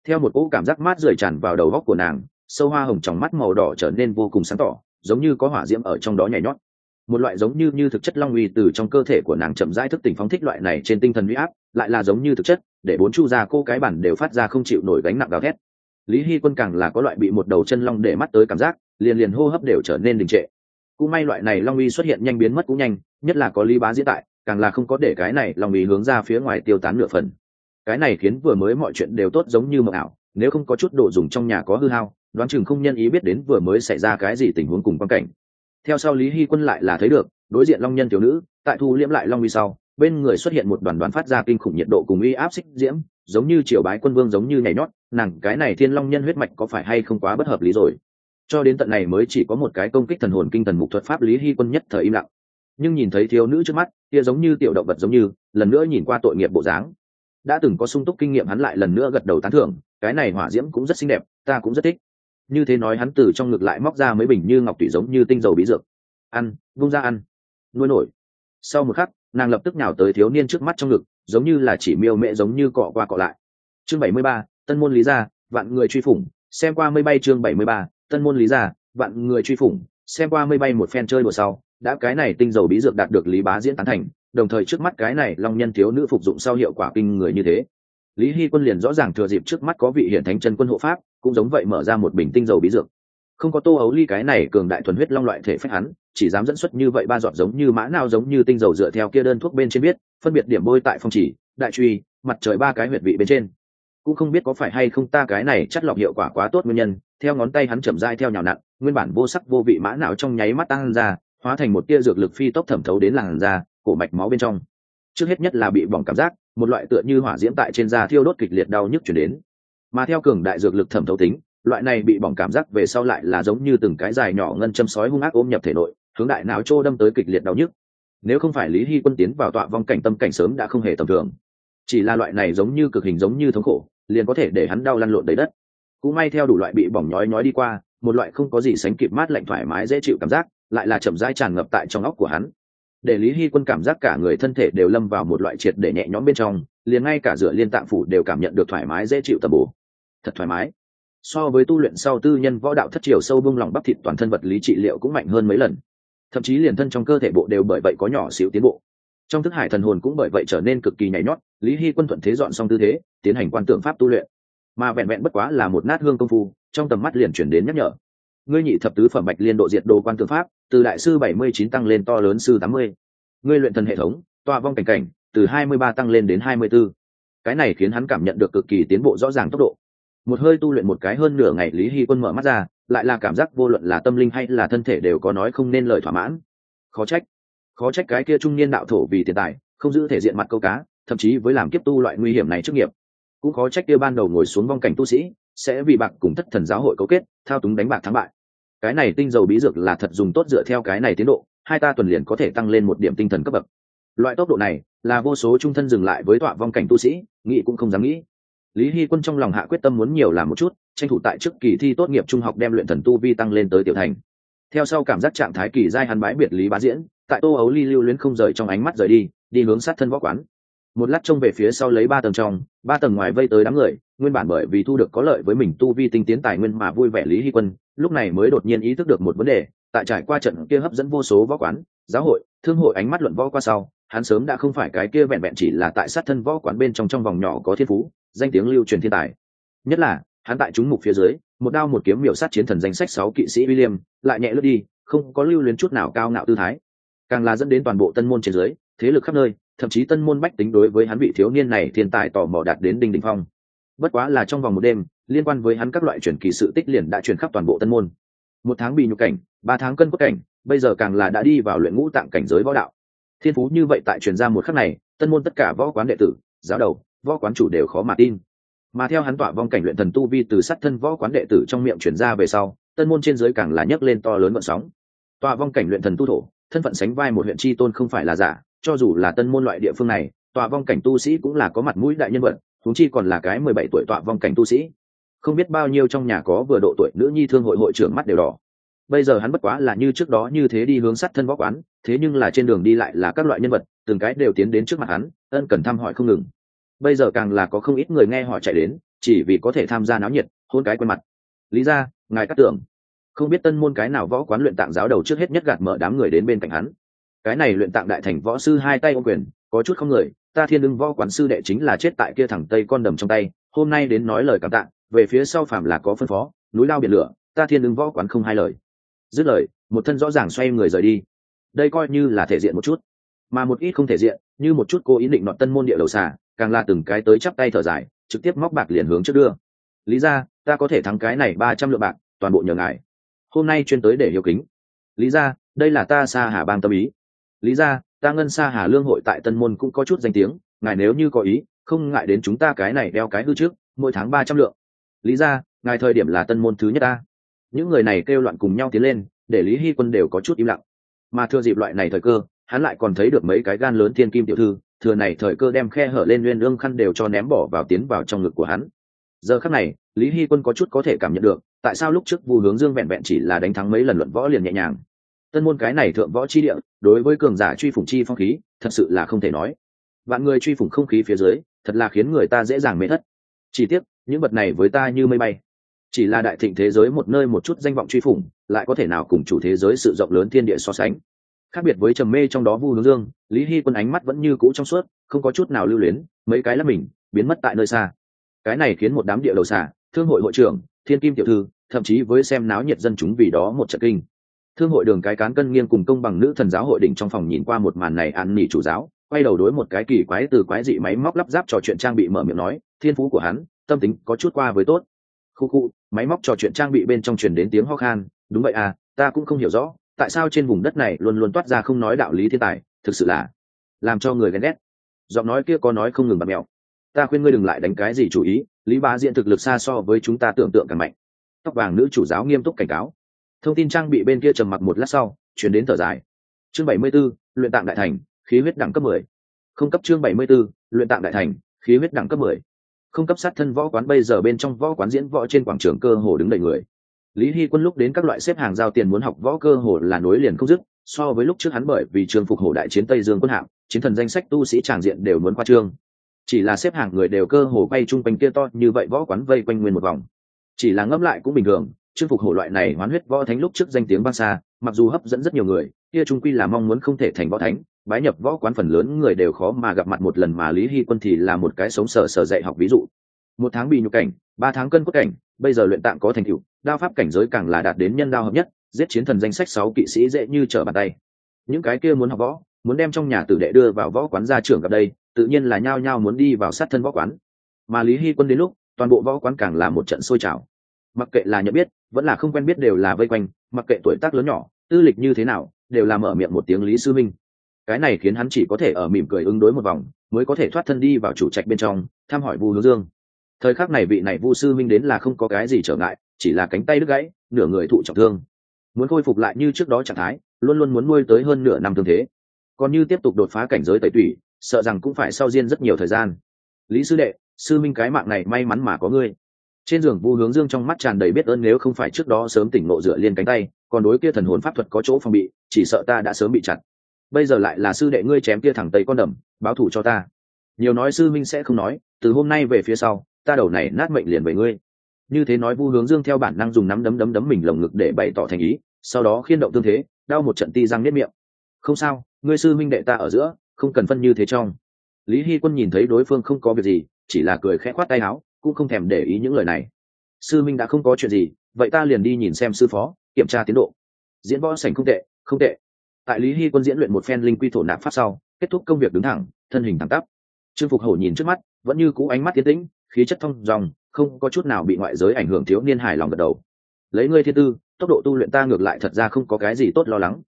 Theo một cỗ cảm giác mát rời tràn vào đầu góc của nàng, sâu hoa hồng trong mắt màu đỏ trở nên vô cùng sáng tỏ, giống như có hỏa diễm ở trong đó nhảy nhót. Một loại giống như như thực chất long uy từ trong cơ thể của nàng chậm rãi thức tỉnh phóng thích loại này trên tinh thần huy áp, lại là giống như thực chất, để bốn chu gia cô cái bản đều phát ra không chịu nổi gánh nặng gào thét. Lý hy quân càng là có loại bị một đầu chân long để mắt tới cảm giác, liền liền hô hấp đều trở nên đình trệ. Cũng may loại này long uy xuất hiện nhanh biến mất cũng nhanh, nhất là có lý bá diễn tại càng là không có để cái này long uy hướng ra phía ngoài tiêu tán nửa phần. Cái này khiến vừa mới mọi chuyện đều tốt giống như mộng ảo, nếu không có chút đồ dùng trong nhà có hư hao, đoán chừng không nhân ý biết đến vừa mới xảy ra cái gì tình huống cùng quan cảnh. Theo sau lý hy quân lại là thấy được, đối diện long nhân thiếu nữ, tại thu liễm lại long uy sau, bên người xuất hiện một đoàn đoàn phát ra kinh khủng nhiệt độ cùng uy áp xích diễm, giống như triều bái quân vương giống như nhảy nhót, nàng, cái này thiên long nhân huyết mạch có phải hay không quá bất hợp lý rồi? Cho đến tận này mới chỉ có một cái công kích thần hồn kinh thần mục thuật pháp lý hy quân nhất thời im lặng nhưng nhìn thấy thiếu nữ trước mắt, kia giống như tiểu động vật giống như, lần nữa nhìn qua tội nghiệp bộ dáng. Đã từng có sung túc kinh nghiệm hắn lại lần nữa gật đầu tán thưởng, cái này hỏa diễm cũng rất xinh đẹp, ta cũng rất thích. Như thế nói hắn từ trong ngực lại móc ra mấy bình như ngọc tủy giống như tinh dầu bí dược. Ăn, vung ra ăn. Nuôi nổi. Sau một khắc, nàng lập tức nhào tới thiếu niên trước mắt trong ngực, giống như là chỉ miêu mẹ giống như cọ qua cọ lại. Chương bảy mươi ba, tân môn lý gia, vạn người truy phủng, xem qua mây bay chương bảy mươi ba, tân môn lý gia, vạn người truy phủng, xem qua mây bay một phen chơi đùa sau đã cái này tinh dầu bí dược đạt được lý bá diễn tán thành, đồng thời trước mắt cái này long nhân thiếu nữ phục dụng sau hiệu quả kinh người như thế. Lý hy quân liền rõ ràng thừa dịp trước mắt có vị hiển thánh chân quân hộ pháp, cũng giống vậy mở ra một bình tinh dầu bí dược. Không có tô ấu ly cái này cường đại thuần huyết long loại thể phách hắn, chỉ dám dẫn xuất như vậy ba giọt giống như mã nào giống như tinh dầu dựa theo kia đơn thuốc bên trên biết, phân biệt điểm bôi tại phong chỉ, đại truy, mặt trời ba cái huyệt vị bên trên. Cũng không biết có phải hay không ta cái này chất lọc hiệu quả quá tốt nguyên nhân, theo ngón tay hắn chậm dai theo nhào nặn, nguyên bản vô sắc vô vị mã não trong nháy mắt tăng ra hóa thành một tia dược lực phi tốc thẩm thấu đến làn da, cổ mạch máu bên trong. Trước hết nhất là bị bỏng cảm giác, một loại tựa như hỏa diễm tại trên da thiêu đốt kịch liệt đau nhức chuyển đến. Mà theo cường đại dược lực thẩm thấu tính, loại này bị bỏng cảm giác về sau lại là giống như từng cái dài nhỏ ngân châm sói hung ác ôm nhập thể nội, hướng đại não trô đâm tới kịch liệt đau nhức. Nếu không phải lý hy quân tiến vào tọa vong cảnh tâm cảnh sớm đã không hề tầm thường. Chỉ là loại này giống như cực hình giống như thống khổ, liền có thể để hắn đau lăn lộn đầy đất. Cũng may theo đủ loại bị bỏng nhói nhói đi qua, một loại không có gì sánh kịp mát lạnh thoải mái dễ chịu cảm giác lại là chậm rãi tràn ngập tại trong óc của hắn. Để lý hy quân cảm giác cả người thân thể đều lâm vào một loại triệt để nhẹ nhõm bên trong, liền ngay cả dựa liên tạng phủ đều cảm nhận được thoải mái dễ chịu tầm bổ. Thật thoải mái. So với tu luyện sau tư nhân võ đạo thất triều sâu bung lòng bắp thịt toàn thân vật lý trị liệu cũng mạnh hơn mấy lần. Thậm chí liền thân trong cơ thể bộ đều bởi vậy có nhỏ xíu tiến bộ. Trong thức hải thần hồn cũng bởi vậy trở nên cực kỳ nhảy nhót, lý hy quân thuận thế dọn xong tư thế, tiến hành quan tượng pháp tu luyện. Mà vẹn vẹn bất quá là một nát hương công phu, trong tầm mắt liền chuyển đến nhắc nhở ngươi nhị thập tứ phẩm bạch liên độ diệt đồ quan thượng pháp, từ đại sư bảy mươi chín tăng lên to lớn sư tám mươi. Ngươi luyện thần hệ thống, tọa vong cảnh cảnh, từ hai mươi ba tăng lên đến hai mươi 24. cái này khiến hắn cảm nhận được cực kỳ tiến bộ rõ ràng tốc độ. Một hơi tu luyện một cái hơn nửa ngày lý hy quân mở mắt ra, lại là cảm giác vô luận là tâm linh hay là thân thể đều có nói không nên lời thỏa mãn. Khó trách khó trách cái kia trung niên đạo thổ vì tiền tài, không giữ thể diện mặt câu cá, thậm chí với làm kiếp tu loại nguy hiểm này trước nghiệp. Cũng khó trách kia ban đầu ngồi xuống vong cảnh tu sĩ, sẽ vì bạc cùng thất thần giáo hội cấu kết, thao túng đánh bạc thắng bại cái này tinh dầu bí dược là thật dùng tốt dựa theo cái này tiến độ, hai ta tuần liền có thể tăng lên một điểm tinh thần cấp bậc. Loại tốc độ này là vô số trung thân dừng lại với tọa vong cảnh tu sĩ, nghĩ cũng không dám nghĩ. Lý hy quân trong lòng hạ quyết tâm muốn nhiều làm một chút, tranh thủ tại trước kỳ thi tốt nghiệp trung học đem luyện thần tu vi tăng lên tới tiểu thành. Theo sau cảm giác trạng thái kỳ giai hắn bái biệt lý bá diễn, tại tô ấu ly lưu luyến không rời trong ánh mắt rời đi đi hướng sát thân võ quán. Một lát trông về phía sau lấy ba tầng trong, ba tầng ngoài vây tới đám người nguyên bản bởi vì thu được có lợi với mình tu vi tinh tiến tài nguyên mà vui vẻ lý hy quân, lúc này mới đột nhiên ý thức được một vấn đề, tại trải qua trận kia hấp dẫn vô số võ quán, giáo hội, thương hội ánh mắt luận võ qua sau, hắn sớm đã không phải cái kia vẹn vẹn chỉ là tại sát thân võ quán bên trong trong vòng nhỏ có thiên phú, danh tiếng lưu truyền thiên tài. Nhất là, hắn tại chúng mục phía dưới, một đao một kiếm miểu sát chiến thần danh sách sáu kỵ sĩ william, lại nhẹ lướt đi, không có lưu luyến chút nào cao ngạo tư thái. Càng là dẫn đến toàn bộ tân môn trên dưới, thế lực khắp nơi, thậm chí tân môn bách tính đối với hắn vị thiếu niên này thiên tài tò mò đạt đến đỉnh đỉnh phong bất quá là trong vòng một đêm, liên quan với hắn các loại chuyển kỳ sự tích liền đã chuyển khắp toàn bộ tân môn. Một tháng bị nhục cảnh, ba tháng cân cốt cảnh, bây giờ càng là đã đi vào luyện ngũ tạng cảnh giới võ đạo. Thiên phú như vậy tại truyền ra một khắc này, tân môn tất cả võ quán đệ tử, giáo đầu, võ quán chủ đều khó mà tin. Mà theo hắn tỏa vong cảnh luyện thần tu vi từ sát thân võ quán đệ tử trong miệng chuyển ra về sau, tân môn trên giới càng là nhấc lên to lớn vận sóng. Tỏa vong cảnh luyện thần tu thổ, thân phận sánh vai một huyện tri tôn không phải là giả, cho dù là tân môn loại địa phương này tòa vong cảnh tu sĩ cũng là có mặt mũi đại nhân vật thúng chi còn là cái mười bảy tuổi tọa vong cảnh tu sĩ. Không biết bao nhiêu trong nhà có vừa độ tuổi nữ nhi thương hội hội trưởng mắt đều đỏ. Bây giờ hắn bất quá là như trước đó như thế đi hướng sát thân võ quán, thế nhưng là trên đường đi lại là các loại nhân vật, từng cái đều tiến đến trước mặt hắn, ân cần thăm hỏi không ngừng. Bây giờ càng là có không ít người nghe họ chạy đến, chỉ vì có thể tham gia náo nhiệt, hôn cái quen mặt. Lý ra, ngài cắt tưởng. Không biết tân môn cái nào võ quán luyện tạng giáo đầu trước hết nhất gạt mở đám người đến bên cạnh hắn. Cái này luyện tạng đại thành võ sư hai tay ô quyền có chút không người, ta thiên đương võ quán sư đệ chính là chết tại kia thẳng tây con đầm trong tay, hôm nay đến nói lời cảm tạ, về phía sau phạm là có phân phó, núi lao biển lửa, ta thiên đương võ quán không hai lời. Dứt lời, một thân rõ ràng xoay người rời đi. Đây coi như là thể diện một chút, mà một ít không thể diện, như một chút cô ý định nọt tân môn địa đầu xà, càng là từng cái tới chắp tay thở dài, trực tiếp móc bạc liền hướng trước đưa. Lý ra, ta có thể thắng cái này ba trăm lượng bạc, toàn bộ nhờ ngài. Hôm nay chuyên tới để hiếu kính. Lý ra, đây là ta xa hà bang tâm ý. Lý ra ta ngân xa hà lương hội tại tân môn cũng có chút danh tiếng, ngài nếu như có ý, không ngại đến chúng ta cái này đeo cái hư trước, mỗi tháng ba trăm lượng. Lý ra, ngài thời điểm là tân môn thứ nhất ta. Những người này kêu loạn cùng nhau tiến lên, để lý hy quân đều có chút im lặng. Mà thừa dịp loại này thời cơ, hắn lại còn thấy được mấy cái gan lớn thiên kim tiểu thư, thừa này thời cơ đem khe hở lên nguyên ương khăn đều cho ném bỏ vào tiến vào trong ngực của hắn. Giờ khắc này, lý hy quân có chút có thể cảm nhận được, tại sao lúc trước vu hướng dương vẹn vẹn chỉ là đánh thắng mấy lần luận võ liền nhẹ nhàng tân môn cái này thượng võ chi địa, đối với cường giả truy phủng chi phong khí, thật sự là không thể nói. Vạn người truy phủng không khí phía dưới, thật là khiến người ta dễ dàng mê thất. Chỉ tiếc, những vật này với ta như mây bay. Chỉ là đại thịnh thế giới một nơi một chút danh vọng truy phủng, lại có thể nào cùng chủ thế giới sự rộng lớn thiên địa so sánh. Khác biệt với trầm mê trong đó vu hướng dương, lý hy quân ánh mắt vẫn như cũ trong suốt, không có chút nào lưu luyến, mấy cái là mình, biến mất tại nơi xa. Cái này khiến một đám địa đầu xả thương hội hội trưởng, thiên kim tiểu thư, thậm chí với xem náo nhiệt dân chúng vì đó một trận kinh thương hội đường cái cán cân nghiêng cùng công bằng nữ thần giáo hội đỉnh trong phòng nhìn qua một màn này ăn nỉ chủ giáo, quay đầu đối một cái kỳ quái từ quái dị máy móc lắp ráp trò chuyện trang bị mở miệng nói, thiên phú của hắn, tâm tính có chút qua với tốt. Khu khu, máy móc trò chuyện trang bị bên trong truyền đến tiếng ho khan, đúng vậy à ta cũng không hiểu rõ, tại sao trên vùng đất này luôn luôn toát ra không nói đạo lý thiên tài, thực sự là làm cho người ghen ghét. Giọng nói kia có nói không ngừng bật mẹo. Ta khuyên ngươi đừng lại đánh cái gì chủ ý, lý bá diện thực lực xa so với chúng ta tưởng tượng càng mạnh. Tóc vàng nữ chủ giáo nghiêm túc cảnh cáo thông tin trang bị bên kia trầm mặc một lát sau chuyển đến thở dài. Chương bảy mươi 74, luyện tạng đại thành khí huyết đẳng cấp mười. Không cấp chương bảy mươi 74, luyện tạng đại thành khí huyết đẳng cấp mười. Không cấp sát thân võ quán bây giờ bên trong võ quán diễn võ trên quảng trường cơ hồ đứng đầy người. Lý hy quân lúc đến các loại xếp hàng giao tiền muốn học võ cơ hồ là nối liền không dứt so với lúc trước hắn bởi vì trường phục hổ đại chiến tây dương quân hạng chiến thần danh sách tu sĩ tràng diện đều muốn qua trương. Chỉ là xếp hàng người đều cơ hồ quay chung quanh kia to như vậy võ quán vây quanh nguyên một vòng. Chỉ là ngẫm lại cũng bình thường chương phục hổ loại này hoán huyết võ thánh lúc trước danh tiếng vang xa, mặc dù hấp dẫn rất nhiều người, kia trung quy là mong muốn không thể thành võ thánh, bái nhập võ quán phần lớn người đều khó mà gặp mặt một lần mà lý hy quân thì là một cái sống sờ sờ dạy học ví dụ. Một tháng bị nhục cảnh, ba tháng cân cốt cảnh, bây giờ luyện tạng có thành tựu, đao pháp cảnh giới càng là đạt đến nhân đao hợp nhất, giết chiến thần danh sách sáu kỵ sĩ dễ như trở bàn tay. Những cái kia muốn học võ, muốn đem trong nhà tử đệ đưa vào võ quán gia trưởng gặp đây, tự nhiên là nhao nhao muốn đi vào sát thân võ quán. Mà lý hy quân đến lúc, toàn bộ võ quán càng là một trận sôi trào mặc kệ là nhận biết, vẫn là không quen biết đều là vây quanh, mặc kệ tuổi tác lớn nhỏ, tư lịch như thế nào, đều là mở miệng một tiếng lý sư minh. Cái này khiến hắn chỉ có thể ở mỉm cười ứng đối một vòng, mới có thể thoát thân đi vào chủ trạch bên trong, thăm hỏi vu hướng dương. Thời khắc này vị này vu sư minh đến là không có cái gì trở ngại, chỉ là cánh tay đứt gãy, nửa người thụ trọng thương. Muốn khôi phục lại như trước đó trạng thái, luôn luôn muốn nuôi tới hơn nửa năm thương thế. Còn như tiếp tục đột phá cảnh giới tẩy tủy, sợ rằng cũng phải sau diên rất nhiều thời gian. Lý sư đệ, sư minh cái mạng này may mắn mà có ngươi trên giường vu hướng dương trong mắt tràn đầy biết ơn nếu không phải trước đó sớm tỉnh ngộ dựa liên cánh tay, còn đối kia thần hồn pháp thuật có chỗ phòng bị, chỉ sợ ta đã sớm bị chặt. Bây giờ lại là sư đệ ngươi chém kia thẳng tây con đầm, báo thủ cho ta. Nhiều nói sư minh sẽ không nói, từ hôm nay về phía sau, ta đầu này nát mệnh liền về ngươi. Như thế nói vu hướng dương theo bản năng dùng nắm đấm đấm đấm mình lồng ngực để bày tỏ thành ý, sau đó khiên động tương thế, đau một trận ti răng nếp miệng. Không sao, ngươi sư minh đệ ta ở giữa, không cần phân như thế trong. Lý hy quân nhìn thấy đối phương không có việc gì, chỉ là cười khẽ khoát tay áo cũng không thèm để ý những lời này. Sư minh đã không có chuyện gì, vậy ta liền đi nhìn xem sư phó, kiểm tra tiến độ. Diễn võ sảnh không tệ không tệ. Tại lý hy quân diễn luyện một phen linh quy thổ nạp pháp sau, kết thúc công việc đứng thẳng, thân hình thẳng tắp. Trương phục hổ nhìn trước mắt, vẫn như cũ ánh mắt tiến tĩnh, khí chất thông dòng, không có chút nào bị ngoại giới ảnh hưởng thiếu niên hài lòng gật đầu. Lấy ngươi thiên tư, tốc độ tu luyện ta ngược lại thật ra không có cái gì tốt lo lắng.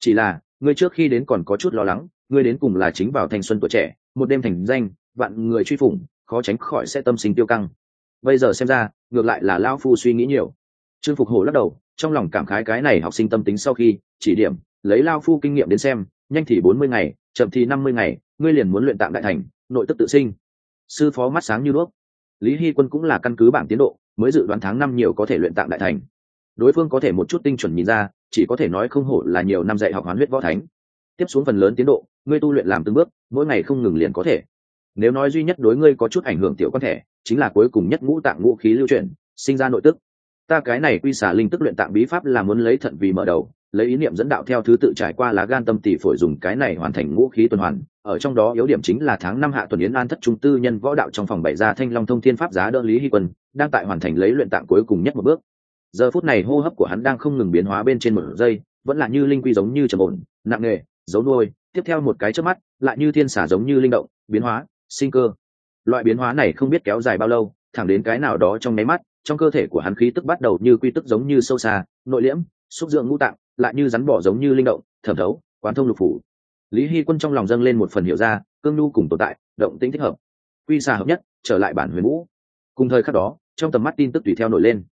Chỉ là, ngươi trước khi đến còn có chút lo lắng, ngươi đến cùng là chính vào thanh xuân tuổi trẻ, một đêm thành danh, vạn người truy phủng khó tránh khỏi sẽ tâm sinh tiêu căng. Bây giờ xem ra, ngược lại là lao phu suy nghĩ nhiều. Trương phục hổ lắc đầu, trong lòng cảm khái cái này học sinh tâm tính sau khi, chỉ điểm, lấy lao phu kinh nghiệm đến xem, nhanh thì bốn mươi ngày, chậm thì năm mươi ngày, ngươi liền muốn luyện tạm đại thành, nội tức tự sinh. Sư phó mắt sáng như đuốc. Lý hy quân cũng là căn cứ bảng tiến độ, mới dự đoán tháng năm nhiều có thể luyện tạm đại thành. Đối phương có thể một chút tinh chuẩn nhìn ra, chỉ có thể nói không hổ là nhiều năm dạy học hoán huyết võ thánh. Tiếp xuống phần lớn tiến độ, ngươi tu luyện làm từng bước, mỗi ngày không ngừng liền có thể nếu nói duy nhất đối ngươi có chút ảnh hưởng tiểu quan thể, chính là cuối cùng nhất ngũ tạng ngũ khí lưu chuyển, sinh ra nội tức. Ta cái này quy xả linh tức luyện tạng bí pháp là muốn lấy thận vì mở đầu, lấy ý niệm dẫn đạo theo thứ tự trải qua lá gan tâm tỷ phổi dùng cái này hoàn thành ngũ khí tuần hoàn. Ở trong đó yếu điểm chính là tháng năm hạ tuần yến an thất trung tư nhân võ đạo trong phòng bảy gia thanh long thông thiên pháp giá đỡ lý hy quân, đang tại hoàn thành lấy luyện tạng cuối cùng nhất một bước. Giờ phút này hô hấp của hắn đang không ngừng biến hóa bên trên một giây, vẫn là như linh quy giống như trầm ổn, nặng nề giấu nuôi. Tiếp theo một cái trước mắt, lại như thiên xả giống như linh động, biến hóa sinh cơ. Loại biến hóa này không biết kéo dài bao lâu, thẳng đến cái nào đó trong nháy mắt, trong cơ thể của hắn khí tức bắt đầu như quy tức giống như sâu xa, nội liễm, xúc dưỡng ngũ tạng, lại như rắn bỏ giống như linh động, thẩm thấu, quán thông lục phủ. Lý hy quân trong lòng dâng lên một phần hiểu ra, cương nhu cùng tồn tại, động tính thích hợp. Quy xà hợp nhất, trở lại bản huyền vũ. Cùng thời khắc đó, trong tầm mắt tin tức tùy theo nổi lên.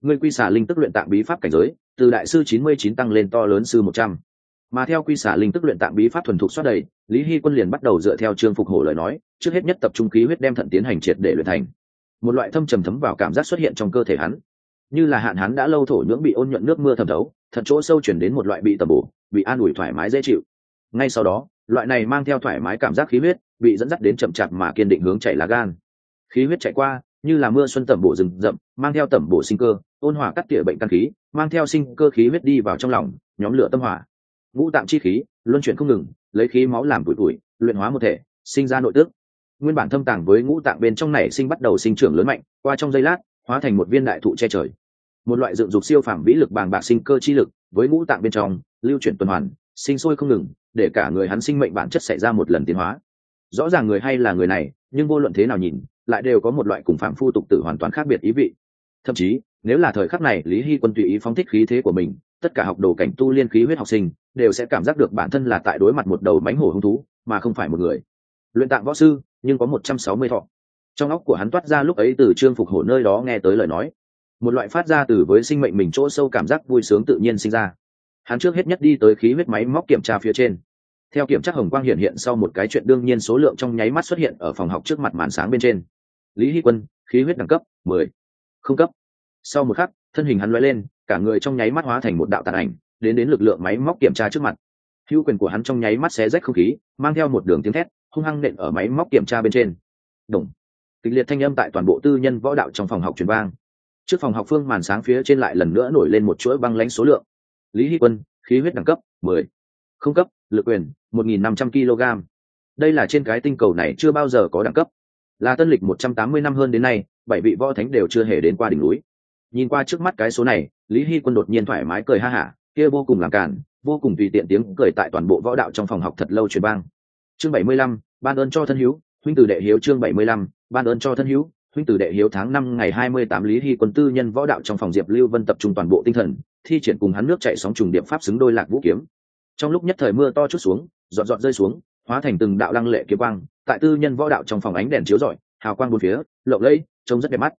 Người quy xà linh tức luyện tạng bí pháp cảnh giới, từ đại sư chín mươi chín tăng lên to lớn sư một trăm mà theo quy xả linh tức luyện tạng bí pháp thuần thục xoát đầy, lý hy quân liền bắt đầu dựa theo trương phục hổ lời nói, trước hết nhất tập trung khí huyết đem thận tiến hành triệt để luyện thành. Một loại thâm trầm thấm vào cảm giác xuất hiện trong cơ thể hắn. Như là hạn hắn đã lâu thổ nhưỡng bị ôn nhuận nước mưa thẩm thấu, thận chỗ sâu chuyển đến một loại bị tầm bổ, bị an ủi thoải mái dễ chịu. Ngay sau đó, loại này mang theo thoải mái cảm giác khí huyết, bị dẫn dắt đến chậm chạp mà kiên định hướng chạy lá gan. Khí huyết chạy qua, như là mưa xuân tẩm bổ rừng rậm, mang theo tẩm bổ sinh cơ, ôn hòa cắt tỉa bệnh căn khí, mang theo sinh cơ khí huyết đi vào trong lòng, nhóm lửa tâm hỏa ngũ tạng chi khí, luân chuyển không ngừng, lấy khí máu làm bụi bụi, luyện hóa một thể, sinh ra nội tức. Nguyên bản thâm tàng với ngũ tạng bên trong này sinh bắt đầu sinh trưởng lớn mạnh, qua trong giây lát, hóa thành một viên đại thụ che trời. Một loại dựng dục siêu phàm vĩ lực bàng bạc sinh cơ chi lực, với ngũ tạng bên trong, lưu chuyển tuần hoàn, sinh sôi không ngừng, để cả người hắn sinh mệnh bản chất xảy ra một lần tiến hóa. Rõ ràng người hay là người này, nhưng vô luận thế nào nhìn, lại đều có một loại cùng phạm phu tục tử hoàn toàn khác biệt ý vị. Thậm chí, nếu là thời khắc này lý hy quân tùy ý phóng thích khí thế của mình, tất cả học đồ cảnh tu liên khí huyết học sinh đều sẽ cảm giác được bản thân là tại đối mặt một đầu mánh hổ hung thú, mà không phải một người. Luyện tạng võ sư, nhưng có một trăm sáu mươi thọ. Trong óc của hắn toát ra lúc ấy từ trương phục hổ nơi đó nghe tới lời nói. Một loại phát ra từ với sinh mệnh mình chỗ sâu cảm giác vui sướng tự nhiên sinh ra. Hắn trước hết nhất đi tới khí huyết máy móc kiểm tra phía trên. Theo kiểm tra hồng quang hiện hiện sau một cái chuyện đương nhiên số lượng trong nháy mắt xuất hiện ở phòng học trước mặt màn sáng bên trên. Lý hy quân, khí huyết đẳng cấp, mười. Không cấp. Sau một khắc, thân hình hắn l lên, cả người trong nháy mắt hóa thành một đạo tàn ảnh đến đến lực lượng máy móc kiểm tra trước mặt. Hữu quyền của hắn trong nháy mắt xé rách không khí, mang theo một đường tiếng thét, hung hăng nện ở máy móc kiểm tra bên trên. Đồng. kịch liệt thanh âm tại toàn bộ tư nhân võ đạo trong phòng học truyền vang. Trước phòng học phương màn sáng phía trên lại lần nữa nổi lên một chuỗi băng lãnh số lượng. Lý hy quân, khí huyết đẳng cấp 10. không cấp, lực quyền 1.500 kg. Đây là trên cái tinh cầu này chưa bao giờ có đẳng cấp. Là tân lịch 180 năm hơn đến nay, bảy vị võ thánh đều chưa hề đến qua đỉnh núi. Nhìn qua trước mắt cái số này, lý hy quân đột nhiên thoải mái cười ha hả kia vô cùng làm cản vô cùng tùy tiện tiếng cười tại toàn bộ võ đạo trong phòng học thật lâu truyền vang. Chương 75, ban ơn cho thân hữu huynh tử đệ hiếu chương 75, ban ơn cho thân hữu huynh tử đệ hiếu tháng năm ngày 28 lý hy quân tư nhân võ đạo trong phòng diệp lưu vân tập trung toàn bộ tinh thần thi triển cùng hắn nước chạy sóng trùng điệp pháp xứng đôi lạc vũ kiếm. Trong lúc nhất thời mưa to chút xuống dọn dọn rơi xuống hóa thành từng đạo lăng lệ kiếm quang tại tư nhân võ đạo trong phòng ánh đèn chiếu rọi hào quang bốn phía lộng lẫy trông rất đẹp mắt.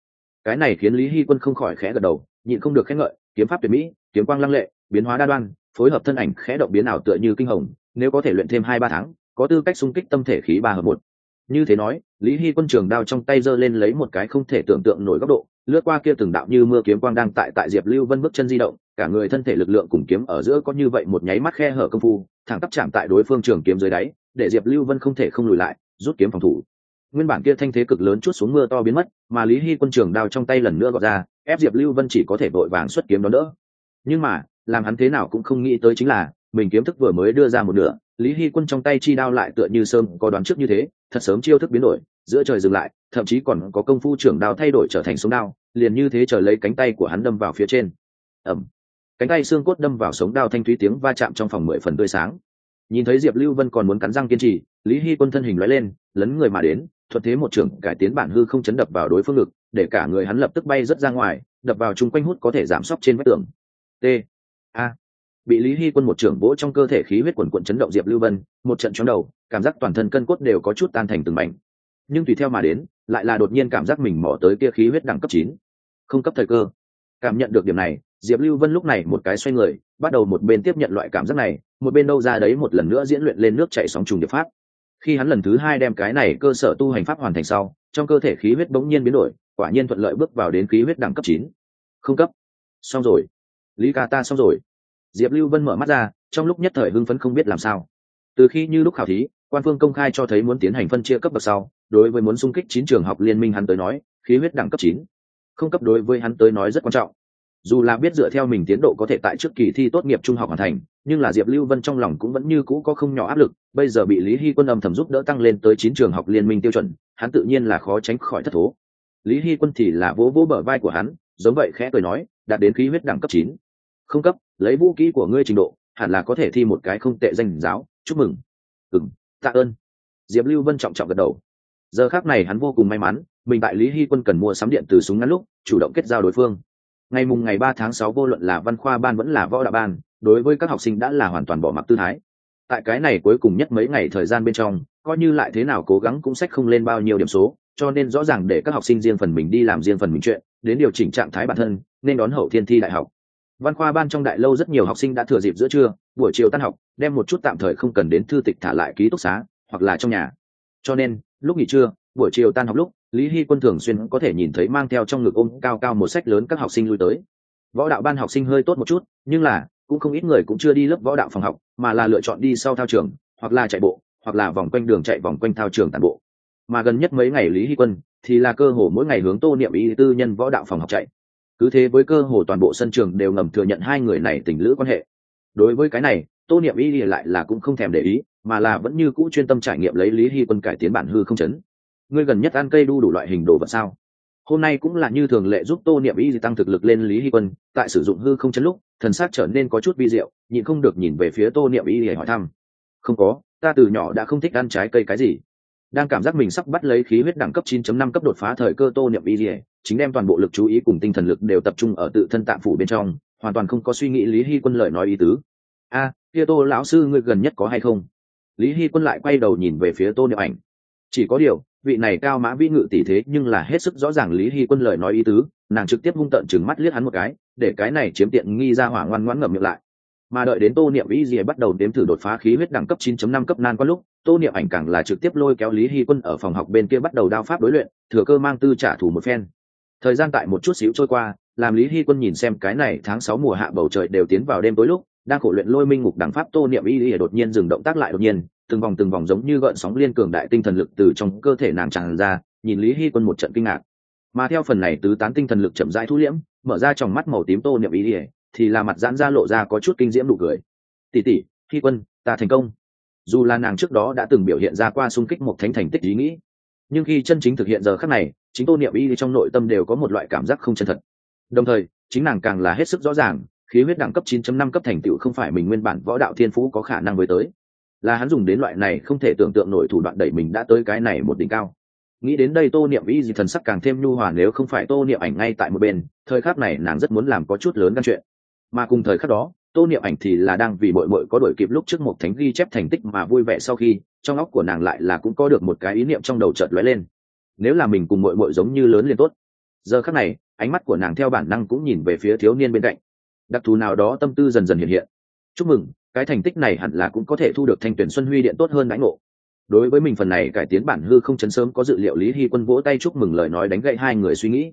Cái này khiến lý hy quân không khỏi khẽ gật đầu nhịn không được khen ngợi kiếm pháp tuyệt mỹ kiếm quang lăng lệ biến hóa đa đoan, phối hợp thân ảnh khẽ động biến ảo tựa như kinh hồng, nếu có thể luyện thêm hai ba tháng, có tư cách xung kích tâm thể khí ba hợp một. Như thế nói, lý hy quân trường đao trong tay giơ lên lấy một cái không thể tưởng tượng nổi góc độ, lướt qua kia từng đạo như mưa kiếm quang đang tại tại diệp lưu vân bước chân di động, cả người thân thể lực lượng cùng kiếm ở giữa có như vậy một nháy mắt khe hở công phu, thẳng tắp chạm tại đối phương trường kiếm dưới đáy, để diệp lưu vân không thể không lùi lại, rút kiếm phòng thủ. Nguyên bản kia thanh thế cực lớn chút xuống mưa to biến mất, mà lý hy quân trường đao trong tay lần nữa gọt ra, ép diệp lưu vân chỉ có thể vội vàng xuất kiếm đó đỡ. Nhưng mà làm hắn thế nào cũng không nghĩ tới chính là, mình kiếm thức vừa mới đưa ra một nửa, lý hy quân trong tay chi đao lại tựa như sơm có đoán trước như thế, thật sớm chiêu thức biến đổi, giữa trời dừng lại, thậm chí còn có công phu trưởng đao thay đổi trở thành sống đao, liền như thế chờ lấy cánh tay của hắn đâm vào phía trên. Ẩm cánh tay xương cốt đâm vào sống đao thanh thúy tiếng va chạm trong phòng mười phần tươi sáng. Nhìn thấy diệp lưu vân còn muốn cắn răng kiên trì, lý hy quân thân hình lóe lên, lấn người mà đến, thuận thế một trưởng cải tiến bản hư không chấn đập vào đối phương ngực, để cả người hắn lập tức bay rất ra ngoài, đập vào chung quanh hút có thể giảm sốc trên vách tường. T a. Bị lý hy quân một trưởng vỗ trong cơ thể khí huyết quần quận chấn động diệp lưu vân, một trận chóng đầu, cảm giác toàn thân cân cốt đều có chút tan thành từng mảnh. Nhưng tùy theo mà đến, lại là đột nhiên cảm giác mình mỏ tới kia khí huyết đẳng cấp chín. Không cấp thời cơ. Cảm nhận được điểm này, diệp lưu vân lúc này một cái xoay người, bắt đầu một bên tiếp nhận loại cảm giác này, một bên đâu ra đấy một lần nữa diễn luyện lên nước chạy sóng trùng điệp pháp. Khi hắn lần thứ hai đem cái này cơ sở tu hành pháp hoàn thành sau, trong cơ thể khí huyết bỗng nhiên biến đổi, quả nhiên thuận lợi bước vào đến khí huyết đẳng cấp chín. Không cấp. Xong rồi. Lý ca ta xong rồi diệp lưu vân mở mắt ra, trong lúc nhất thời hưng phấn không biết làm sao. Từ khi như lúc khảo thí, quan phương công khai cho thấy muốn tiến hành phân chia cấp bậc sau, đối với muốn xung kích chín trường học liên minh hắn tới nói, khí huyết đẳng cấp chín. Không cấp đối với hắn tới nói rất quan trọng. Dù là biết dựa theo mình tiến độ có thể tại trước kỳ thi tốt nghiệp trung học hoàn thành, nhưng là diệp lưu vân trong lòng cũng vẫn như cũ có không nhỏ áp lực, bây giờ bị lý hy quân âm thầm giúp đỡ tăng lên tới chín trường học liên minh tiêu chuẩn, hắn tự nhiên là khó tránh khỏi thất thố. Lý hy quân thì là vỗ vỗ bờ vai của hắn, giống vậy khẽ cười nói, đạt đến khí huyết đẳng cấp chín không cấp, lấy vũ kỹ của ngươi trình độ, hẳn là có thể thi một cái không tệ danh giáo, chúc mừng. Ừng tạ ơn. Diệp lưu vân trọng trọng gật đầu. Giờ khác này hắn vô cùng may mắn, mình tại lý hy quân cần mua sắm điện từ súng ngắn lúc, chủ động kết giao đối phương. Ngày mùng ngày ba tháng sáu vô luận là văn khoa ban vẫn là võ đạo ban, đối với các học sinh đã là hoàn toàn bỏ mặc tư thái. Tại cái này cuối cùng nhất mấy ngày thời gian bên trong, coi như lại thế nào cố gắng cũng sách không lên bao nhiêu điểm số, cho nên rõ ràng để các học sinh riêng phần mình đi làm riêng phần mình chuyện, đến điều chỉnh trạng thái bản thân, nên đón hậu thiên thi đại học văn khoa ban trong đại lâu rất nhiều học sinh đã thừa dịp giữa trưa, buổi chiều tan học, đem một chút tạm thời không cần đến thư tịch thả lại ký túc xá, hoặc là trong nhà. Cho nên, lúc nghỉ trưa, buổi chiều tan học lúc, lý hy quân thường xuyên có thể nhìn thấy mang theo trong ngực ôm cao cao một sách lớn các học sinh lui tới. Võ đạo ban học sinh hơi tốt một chút, nhưng là, cũng không ít người cũng chưa đi lớp võ đạo phòng học, mà là lựa chọn đi sau thao trường, hoặc là chạy bộ, hoặc là vòng quanh đường chạy vòng quanh thao trường tàn bộ. Mà gần nhất mấy ngày lý hy quân, thì là cơ hồ mỗi ngày hướng tô niệm ý tư nhân võ đạo phòng học chạy cứ thế với cơ hồ toàn bộ sân trường đều ngầm thừa nhận hai người này tình lữ quan hệ. Đối với cái này, tô niệm y lại là cũng không thèm để ý, mà là vẫn như cũ chuyên tâm trải nghiệm lấy lý hy quân cải tiến bản hư không chấn. Ngươi gần nhất ăn cây đu đủ loại hình đồ vật sao? Hôm nay cũng là như thường lệ giúp tô niệm y tăng thực lực lên lý hy quân, tại sử dụng hư không chấn lúc, thần s á c trở nên có chút vi diệu, nhịn không được nhìn về phía tô niệm y để hỏi thăm. Không có, ta từ nhỏ đã không thích ăn trái cây cái gì đang cảm giác mình sắp bắt lấy khí huyết đẳng cấp 9.5 cấp đột phá thời cơ tô niệm y lìa, chính đem toàn bộ lực chú ý cùng tinh thần lực đều tập trung ở tự thân tạm phủ bên trong, hoàn toàn không có suy nghĩ lý hy quân lời nói ý tứ. A, kia tô lão sư ngươi gần nhất có hay không? Lý hy quân lại quay đầu nhìn về phía tô niệm ảnh. Chỉ có điều, vị này cao mã vĩ ngự tỷ thế nhưng là hết sức rõ ràng lý hy quân lời nói ý tứ, nàng trực tiếp hung tợn chừng mắt liếc hắn một cái, để cái này chiếm tiện nghi ra hỏa ngoan ngoãn ngậm miệng lại. Mà đợi đến tô niệm ý gì bắt đầu đếm thử đột phá khí huyết đẳng cấp 9.5 cấp nan có lúc tô niệm ảnh càng là trực tiếp lôi kéo lý hy quân ở phòng học bên kia bắt đầu đao pháp đối luyện, thừa cơ mang tư trả thù một phen. Thời gian tại một chút xíu trôi qua, làm lý hy quân nhìn xem cái này tháng sáu mùa hạ bầu trời đều tiến vào đêm tối lúc, đang khổ luyện lôi minh ngục đẳng pháp tô niệm y y đột nhiên dừng động tác lại đột nhiên, từng vòng từng vòng giống như gợn sóng liên cường đại tinh thần lực từ trong cơ thể nàng tràn ra, nhìn lý hy quân một trận kinh ngạc. Mà theo phần này tứ tán tinh thần lực chậm rãi thu liễm, mở ra trong mắt màu tím tô niệm y y, thì là mặt giãn ra lộ ra có chút kinh diễm đủ cười. Tỷ tỷ, hy quân, ta thành công dù là nàng trước đó đã từng biểu hiện ra qua xung kích một thánh thành tích ý nghĩ, nhưng khi chân chính thực hiện giờ khắc này, chính tô niệm y trong nội tâm đều có một loại cảm giác không chân thật. Đồng thời, chính nàng càng là hết sức rõ ràng, khí huyết đẳng cấp 9.5 cấp thành tựu không phải mình nguyên bản võ đạo thiên phú có khả năng với tới. Là hắn dùng đến loại này không thể tưởng tượng nổi thủ đoạn đẩy mình đã tới cái này một đỉnh cao. Nghĩ đến đây tô niệm y gì thần sắc càng thêm nhu hòa nếu không phải tô niệm ảnh ngay tại một bên, thời khắc này nàng rất muốn làm có chút lớn gan chuyện. Mà cùng thời khắc đó tô niệm ảnh thì là đang vì bội bội có đổi kịp lúc trước một thánh ghi chép thành tích mà vui vẻ sau khi, trong óc của nàng lại là cũng có được một cái ý niệm trong đầu chợt lóe lên. Nếu là mình cùng bội bội giống như lớn liền tốt. Giờ khắc này, ánh mắt của nàng theo bản năng cũng nhìn về phía thiếu niên bên cạnh. Đặc thù nào đó tâm tư dần dần hiện hiện. Chúc mừng, cái thành tích này hẳn là cũng có thể thu được thanh tuyển xuân huy điện tốt hơn đãi ngộ. Đối với mình phần này cải tiến bản hư không chấn sớm có dự liệu lý hy quân vỗ tay chúc mừng lời nói đánh gậy hai người suy nghĩ.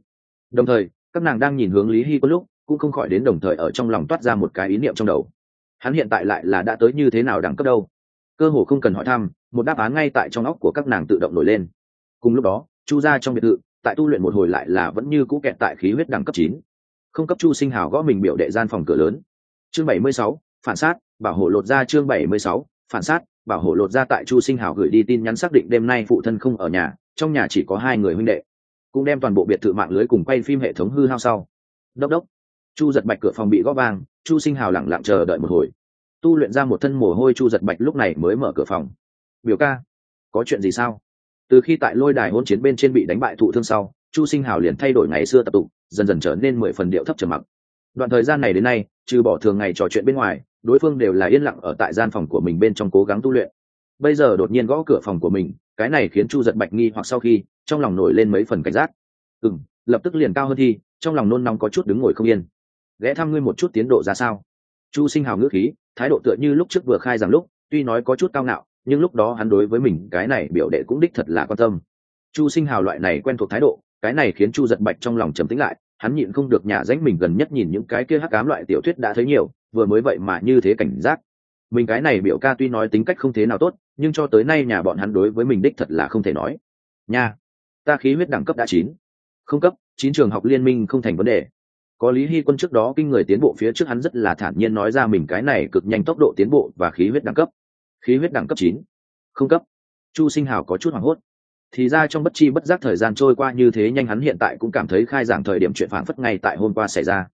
Đồng thời, các nàng đang nhìn hướng lý hy quân lúc cũng không khỏi đến đồng thời ở trong lòng toát ra một cái ý niệm trong đầu. Hắn hiện tại lại là đã tới như thế nào đẳng cấp đâu? Cơ hồ không cần hỏi thăm, một đáp án ngay tại trong óc của các nàng tự động nổi lên. Cùng lúc đó, chu ra trong biệt thự, tại tu luyện một hồi lại là vẫn như cũ kẹt tại khí huyết đẳng cấp chín. Không cấp chu sinh hào gõ mình biểu đệ gian phòng cửa lớn. Chương bảy mươi sáu, phản sát, bảo hộ lột ra chương bảy mươi sáu, phản sát, bảo hộ lột ra tại chu sinh hào gửi đi tin nhắn xác định đêm nay phụ thân không ở nhà, trong nhà chỉ có hai người huynh đệ. Cũng đem toàn bộ biệt thự mạng lưới cùng quay phim hệ thống hư hao sau. Đốc đốc chu giật bạch cửa phòng bị gõ vang, chu sinh hào lẳng lặng chờ đợi một hồi. Tu luyện ra một thân mồ hôi, chu giật bạch lúc này mới mở cửa phòng. Biểu ca, có chuyện gì sao? Từ khi tại lôi đài hôn chiến bên trên bị đánh bại thụ thương sau, chu sinh hào liền thay đổi ngày xưa tập tụ dần dần trở nên mười phần điệu thấp trầm mặc. Đoạn thời gian này đến nay, trừ bỏ thường ngày trò chuyện bên ngoài, đối phương đều là yên lặng ở tại gian phòng của mình bên trong cố gắng tu luyện. Bây giờ đột nhiên gõ cửa phòng của mình, cái này khiến chu giật bạch nghi hoặc sau khi, trong lòng nổi lên mấy phần cảnh giác. Ừ m lập tức liền cao hơn thi, trong lòng nôn nóng có chút đứng ngồi không yên ghé thăm ngươi một chút tiến độ ra sao? Chu sinh hào ngữ khí, thái độ tựa như lúc trước vừa khai rằng lúc, tuy nói có chút cao ngạo, nhưng lúc đó hắn đối với mình, cái này biểu đệ cũng đích thật là quan tâm. Chu sinh hào loại này quen thuộc thái độ, cái này khiến chu giật bạch trong lòng trầm tĩnh lại, hắn nhịn không được nhà danh mình gần nhất nhìn những cái kia hắc cám loại tiểu thuyết đã thấy nhiều, vừa mới vậy mà như thế cảnh giác. Mình cái này biểu ca tuy nói tính cách không thế nào tốt, nhưng cho tới nay nhà bọn hắn đối với mình đích thật là không thể nói. Nha, ta khí huyết đẳng cấp đã chín. Không cấp, chín trường học liên minh không thành vấn đề có lý hy quân trước đó kinh người tiến bộ phía trước hắn rất là thản nhiên nói ra mình cái này cực nhanh tốc độ tiến bộ và khí huyết đẳng cấp. Khí huyết đẳng cấp chín. Không cấp. Chu sinh hào có chút hoảng hốt. Thì ra trong bất chi bất giác thời gian trôi qua như thế nhanh hắn hiện tại cũng cảm thấy khai giảng thời điểm chuyện phản phất ngay tại hôm qua xảy ra.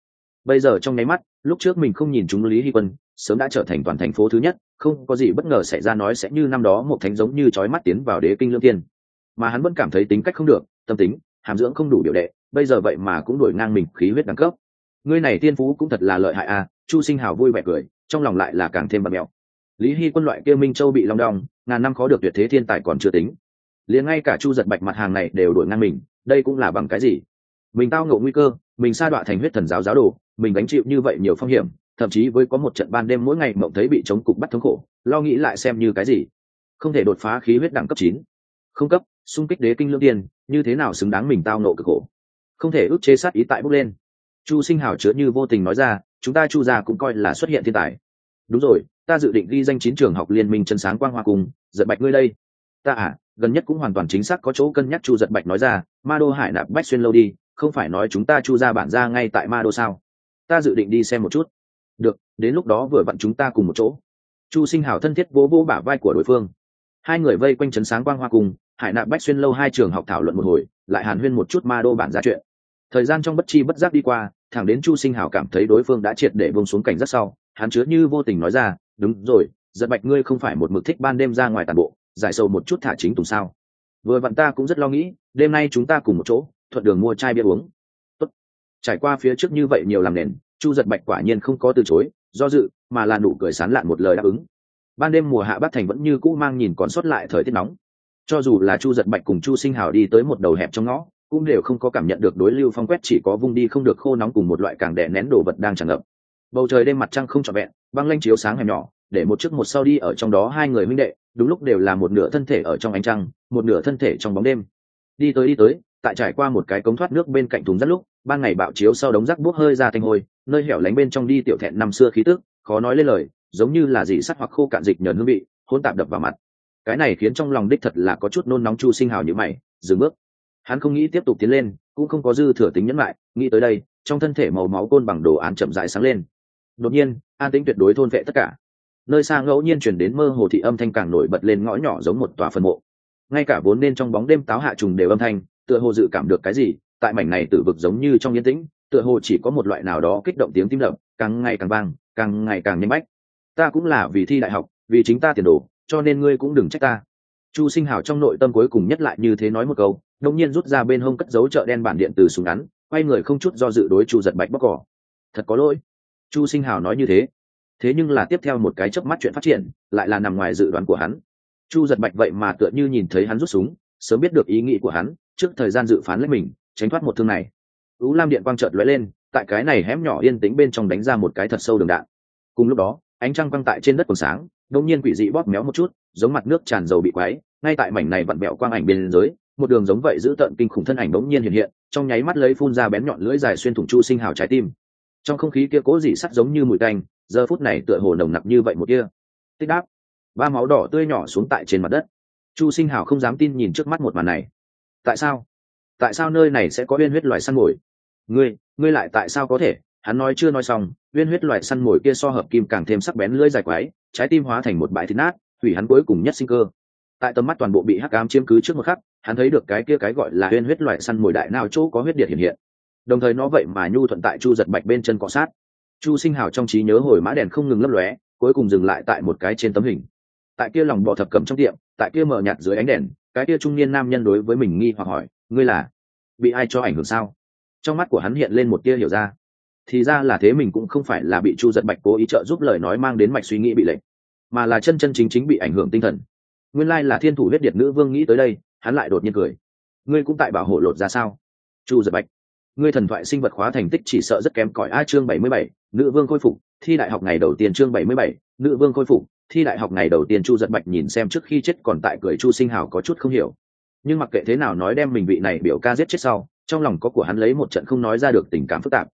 Bây giờ trong nháy mắt, lúc trước mình không nhìn chúng lý hy quân, sớm đã trở thành toàn thành phố thứ nhất, không có gì bất ngờ xảy ra nói sẽ như năm đó một thánh giống như trói mắt tiến vào đế kinh lương tiên mà hắn vẫn cảm thấy tính cách không được, tâm tính, hàm dưỡng không đủ biểu đệ bây giờ vậy mà cũng đổi ngang mình, khí huyết đẳng cấp. Ngươi này tiên phú cũng thật là lợi hại à chu sinh hào vui vẻ cười, trong lòng lại là càng thêm bật mèo lý hy quân loại kia minh châu bị long đong, ngàn năm khó được tuyệt thế thiên tài còn chưa tính. Liền ngay cả chu giật bạch mặt hàng này đều đổi ngang mình, đây cũng là bằng cái gì? Mình tao ngộ nguy cơ, mình sa đọa thành huyết thần giáo giáo đồ, mình gánh chịu như vậy nhiều phong hiểm, thậm chí với có một trận ban đêm mỗi ngày mộng thấy bị chống cục bắt thống khổ, lo nghĩ lại xem như cái gì? Không thể đột phá khí huyết đẳng cấp chín. Không cấp, xung kích đế kinh lương tiên, như thế nào xứng đáng mình tao nộ cực khổ? Không thể ức chế sát ý tại bốc lên. Chu sinh hào chứa như vô tình nói ra, chúng ta chu gia cũng coi là xuất hiện thiên tài. Đúng rồi, ta dự định ghi danh chín trường học liên minh chân sáng quang hoa cùng, giật bạch ngươi đây. Ta à gần nhất cũng hoàn toàn chính xác có chỗ cân nhắc chu giật bạch nói ra, ma đô hải nạp bách xuyên lâu đi, không phải nói chúng ta chu ra bản ra ngay tại ma đô sao? Ta dự định đi xem một chút. Được, đến lúc đó vừa vặn chúng ta cùng một chỗ. Chu sinh hào thân thiết vỗ vỗ bả vai của đối phương. Hai người vây quanh trấn sáng quang hoa cùng, hải nạp bách xuyên lâu hai trường học thảo luận một hồi, lại hàn huyên một chút ma đô bản ra chuyện thời gian trong bất chi bất giác đi qua, thẳng đến chu sinh Hảo cảm thấy đối phương đã triệt để bông xuống cảnh rất sau, hắn chứa như vô tình nói ra, đúng rồi, giật bạch ngươi không phải một mực thích ban đêm ra ngoài tàn bộ, giải sầu một chút thả chính tùng sao? Vừa vặn ta cũng rất lo nghĩ, đêm nay chúng ta cùng một chỗ, thuận đường mua chai bia uống. Tốt. trải qua phía trước như vậy nhiều làm nền, chu giật bạch quả nhiên không có từ chối, do dự, mà là nụ cười sán lạn một lời đáp ứng. Ban đêm mùa hạ bắc thành vẫn như cũ mang nhìn còn sót lại thời tiết nóng. Cho dù là chu giật bạch cùng chu sinh hào đi tới một đầu hẹp trong ngõ cũng đều không có cảm nhận được đối lưu phong quét chỉ có vung đi không được khô nóng cùng một loại càng đè nén đồ vật đang tràn ngập. Bầu trời đêm mặt trăng không trọn vẹn, băng lanh chiếu sáng hẻm nhỏ, để một chiếc một sau đi ở trong đó hai người huynh đệ, đúng lúc đều là một nửa thân thể ở trong ánh trăng, một nửa thân thể trong bóng đêm. Đi tới đi tới, tại trải qua một cái cống thoát nước bên cạnh thùng rất lúc, ban ngày bạo chiếu sau đống rác buốc hơi ra thanh hôi, nơi hẻo lánh bên trong đi tiểu thẹn năm xưa khí tức, khó nói lên lời, giống như là dị sắt hoặc khô cạn dịch nhờn hương vị, hỗn tạp đập vào mặt. Cái này khiến trong lòng đích thật là có chút nôn nóng chu sinh hào như mày, dừng bước hắn không nghĩ tiếp tục tiến lên, cũng không có dư thừa tính nhẫn lại, nghĩ tới đây, trong thân thể màu máu côn bằng đồ án chậm rãi sáng lên. Đột nhiên, an tĩnh tuyệt đối thôn vệ tất cả. Nơi xa ngẫu nhiên chuyển đến mơ hồ thị âm thanh càng nổi bật lên ngõ nhỏ giống một tòa phân mộ. Ngay cả vốn nên trong bóng đêm táo hạ trùng đều âm thanh, tựa hồ dự cảm được cái gì, tại mảnh này tử vực giống như trong yên tĩnh, tựa hồ chỉ có một loại nào đó kích động tiếng tim đập, càng ngày càng vang, càng ngày càng nhanh bách. Ta cũng là vì thi đại học, vì chính ta tiền đồ, cho nên ngươi cũng đừng trách ta. Chu sinh hào trong nội tâm cuối cùng nhất lại như thế nói một câu đông nhiên rút ra bên hông cất dấu chợ đen bản điện từ súng ngắn, quay người không chút do dự đối chu giật bạch bóc cỏ. Thật có lỗi. Chu sinh hào nói như thế. Thế nhưng là tiếp theo một cái chớp mắt chuyện phát triển, lại là nằm ngoài dự đoán của hắn. Chu giật bạch vậy mà tựa như nhìn thấy hắn rút súng, sớm biết được ý nghĩ của hắn, trước thời gian dự phán lấy mình, tránh thoát một thương này. U lam điện quang trợt lóe lên, tại cái này hém nhỏ yên tĩnh bên trong đánh ra một cái thật sâu đường đạn. Cùng lúc đó, ánh trăng quang tại trên đất còn sáng, đột nhiên quỷ dị bóp méo một chút, giống mặt nước tràn dầu bị quái ngay tại mảnh này vặn bẹo quang ảnh bên dưới một đường giống vậy giữ tận kinh khủng thân ảnh bỗng nhiên hiện hiện, trong nháy mắt lấy phun ra bén nhọn lưỡi dài xuyên thủng chu sinh hào trái tim. Trong không khí kia cố dị sắt giống như mùi tanh, giờ phút này tựa hồ nồng nặc như vậy một kia tích đáp. Ba máu đỏ tươi nhỏ xuống tại trên mặt đất. Chu sinh hào không dám tin nhìn trước mắt một màn này. Tại sao? Tại sao nơi này sẽ có uyên huyết loài săn mồi? Ngươi ngươi lại tại sao có thể? Hắn nói chưa nói xong, uyên huyết loài săn mồi kia so hợp kim càng thêm sắc bén lưỡi dài quái, trái tim hóa thành một bãi thịt nát, hủy hắn cuối cùng nhất sinh cơ. Tại tầm mắt toàn bộ bị hắc ám chiếm cứ trước một khắc hắn thấy được cái kia cái gọi là huyên huyết loài săn mồi đại nào chỗ có huyết điện hiện hiện. Đồng thời nó vậy mà nhu thuận tại chu giật bạch bên chân cọ sát. Chu sinh hào trong trí nhớ hồi mã đèn không ngừng lấp lóe, cuối cùng dừng lại tại một cái trên tấm hình. Tại kia lòng bọ thập cầm trong tiệm, tại kia mở nhạt dưới ánh đèn, cái kia trung niên nam nhân đối với mình nghi hoặc hỏi, ngươi là bị ai cho ảnh hưởng sao? Trong mắt của hắn hiện lên một tia hiểu ra. Thì ra là thế mình cũng không phải là bị chu giật bạch cố ý trợ giúp lời nói mang đến mạch suy nghĩ bị lệnh mà là chân chân chính chính bị ảnh hưởng tinh thần. Nguyên lai là thiên thủ huyết điệt nữ vương nghĩ tới đây hắn lại đột nhiên cười. Ngươi cũng tại bảo hộ lột ra sao? Chu giật bạch. Ngươi thần thoại sinh vật khóa thành tích chỉ sợ rất kém cỏi. A chương bảy mươi bảy, nữ vương khôi phục, thi đại học ngày đầu tiên chương bảy mươi bảy, nữ vương khôi phục, thi đại học ngày đầu tiên chu giật bạch nhìn xem trước khi chết còn tại cười chu sinh hào có chút không hiểu. Nhưng mặc kệ thế nào nói đem mình vị này biểu ca giết chết sau, trong lòng có của hắn lấy một trận không nói ra được tình cảm phức tạp.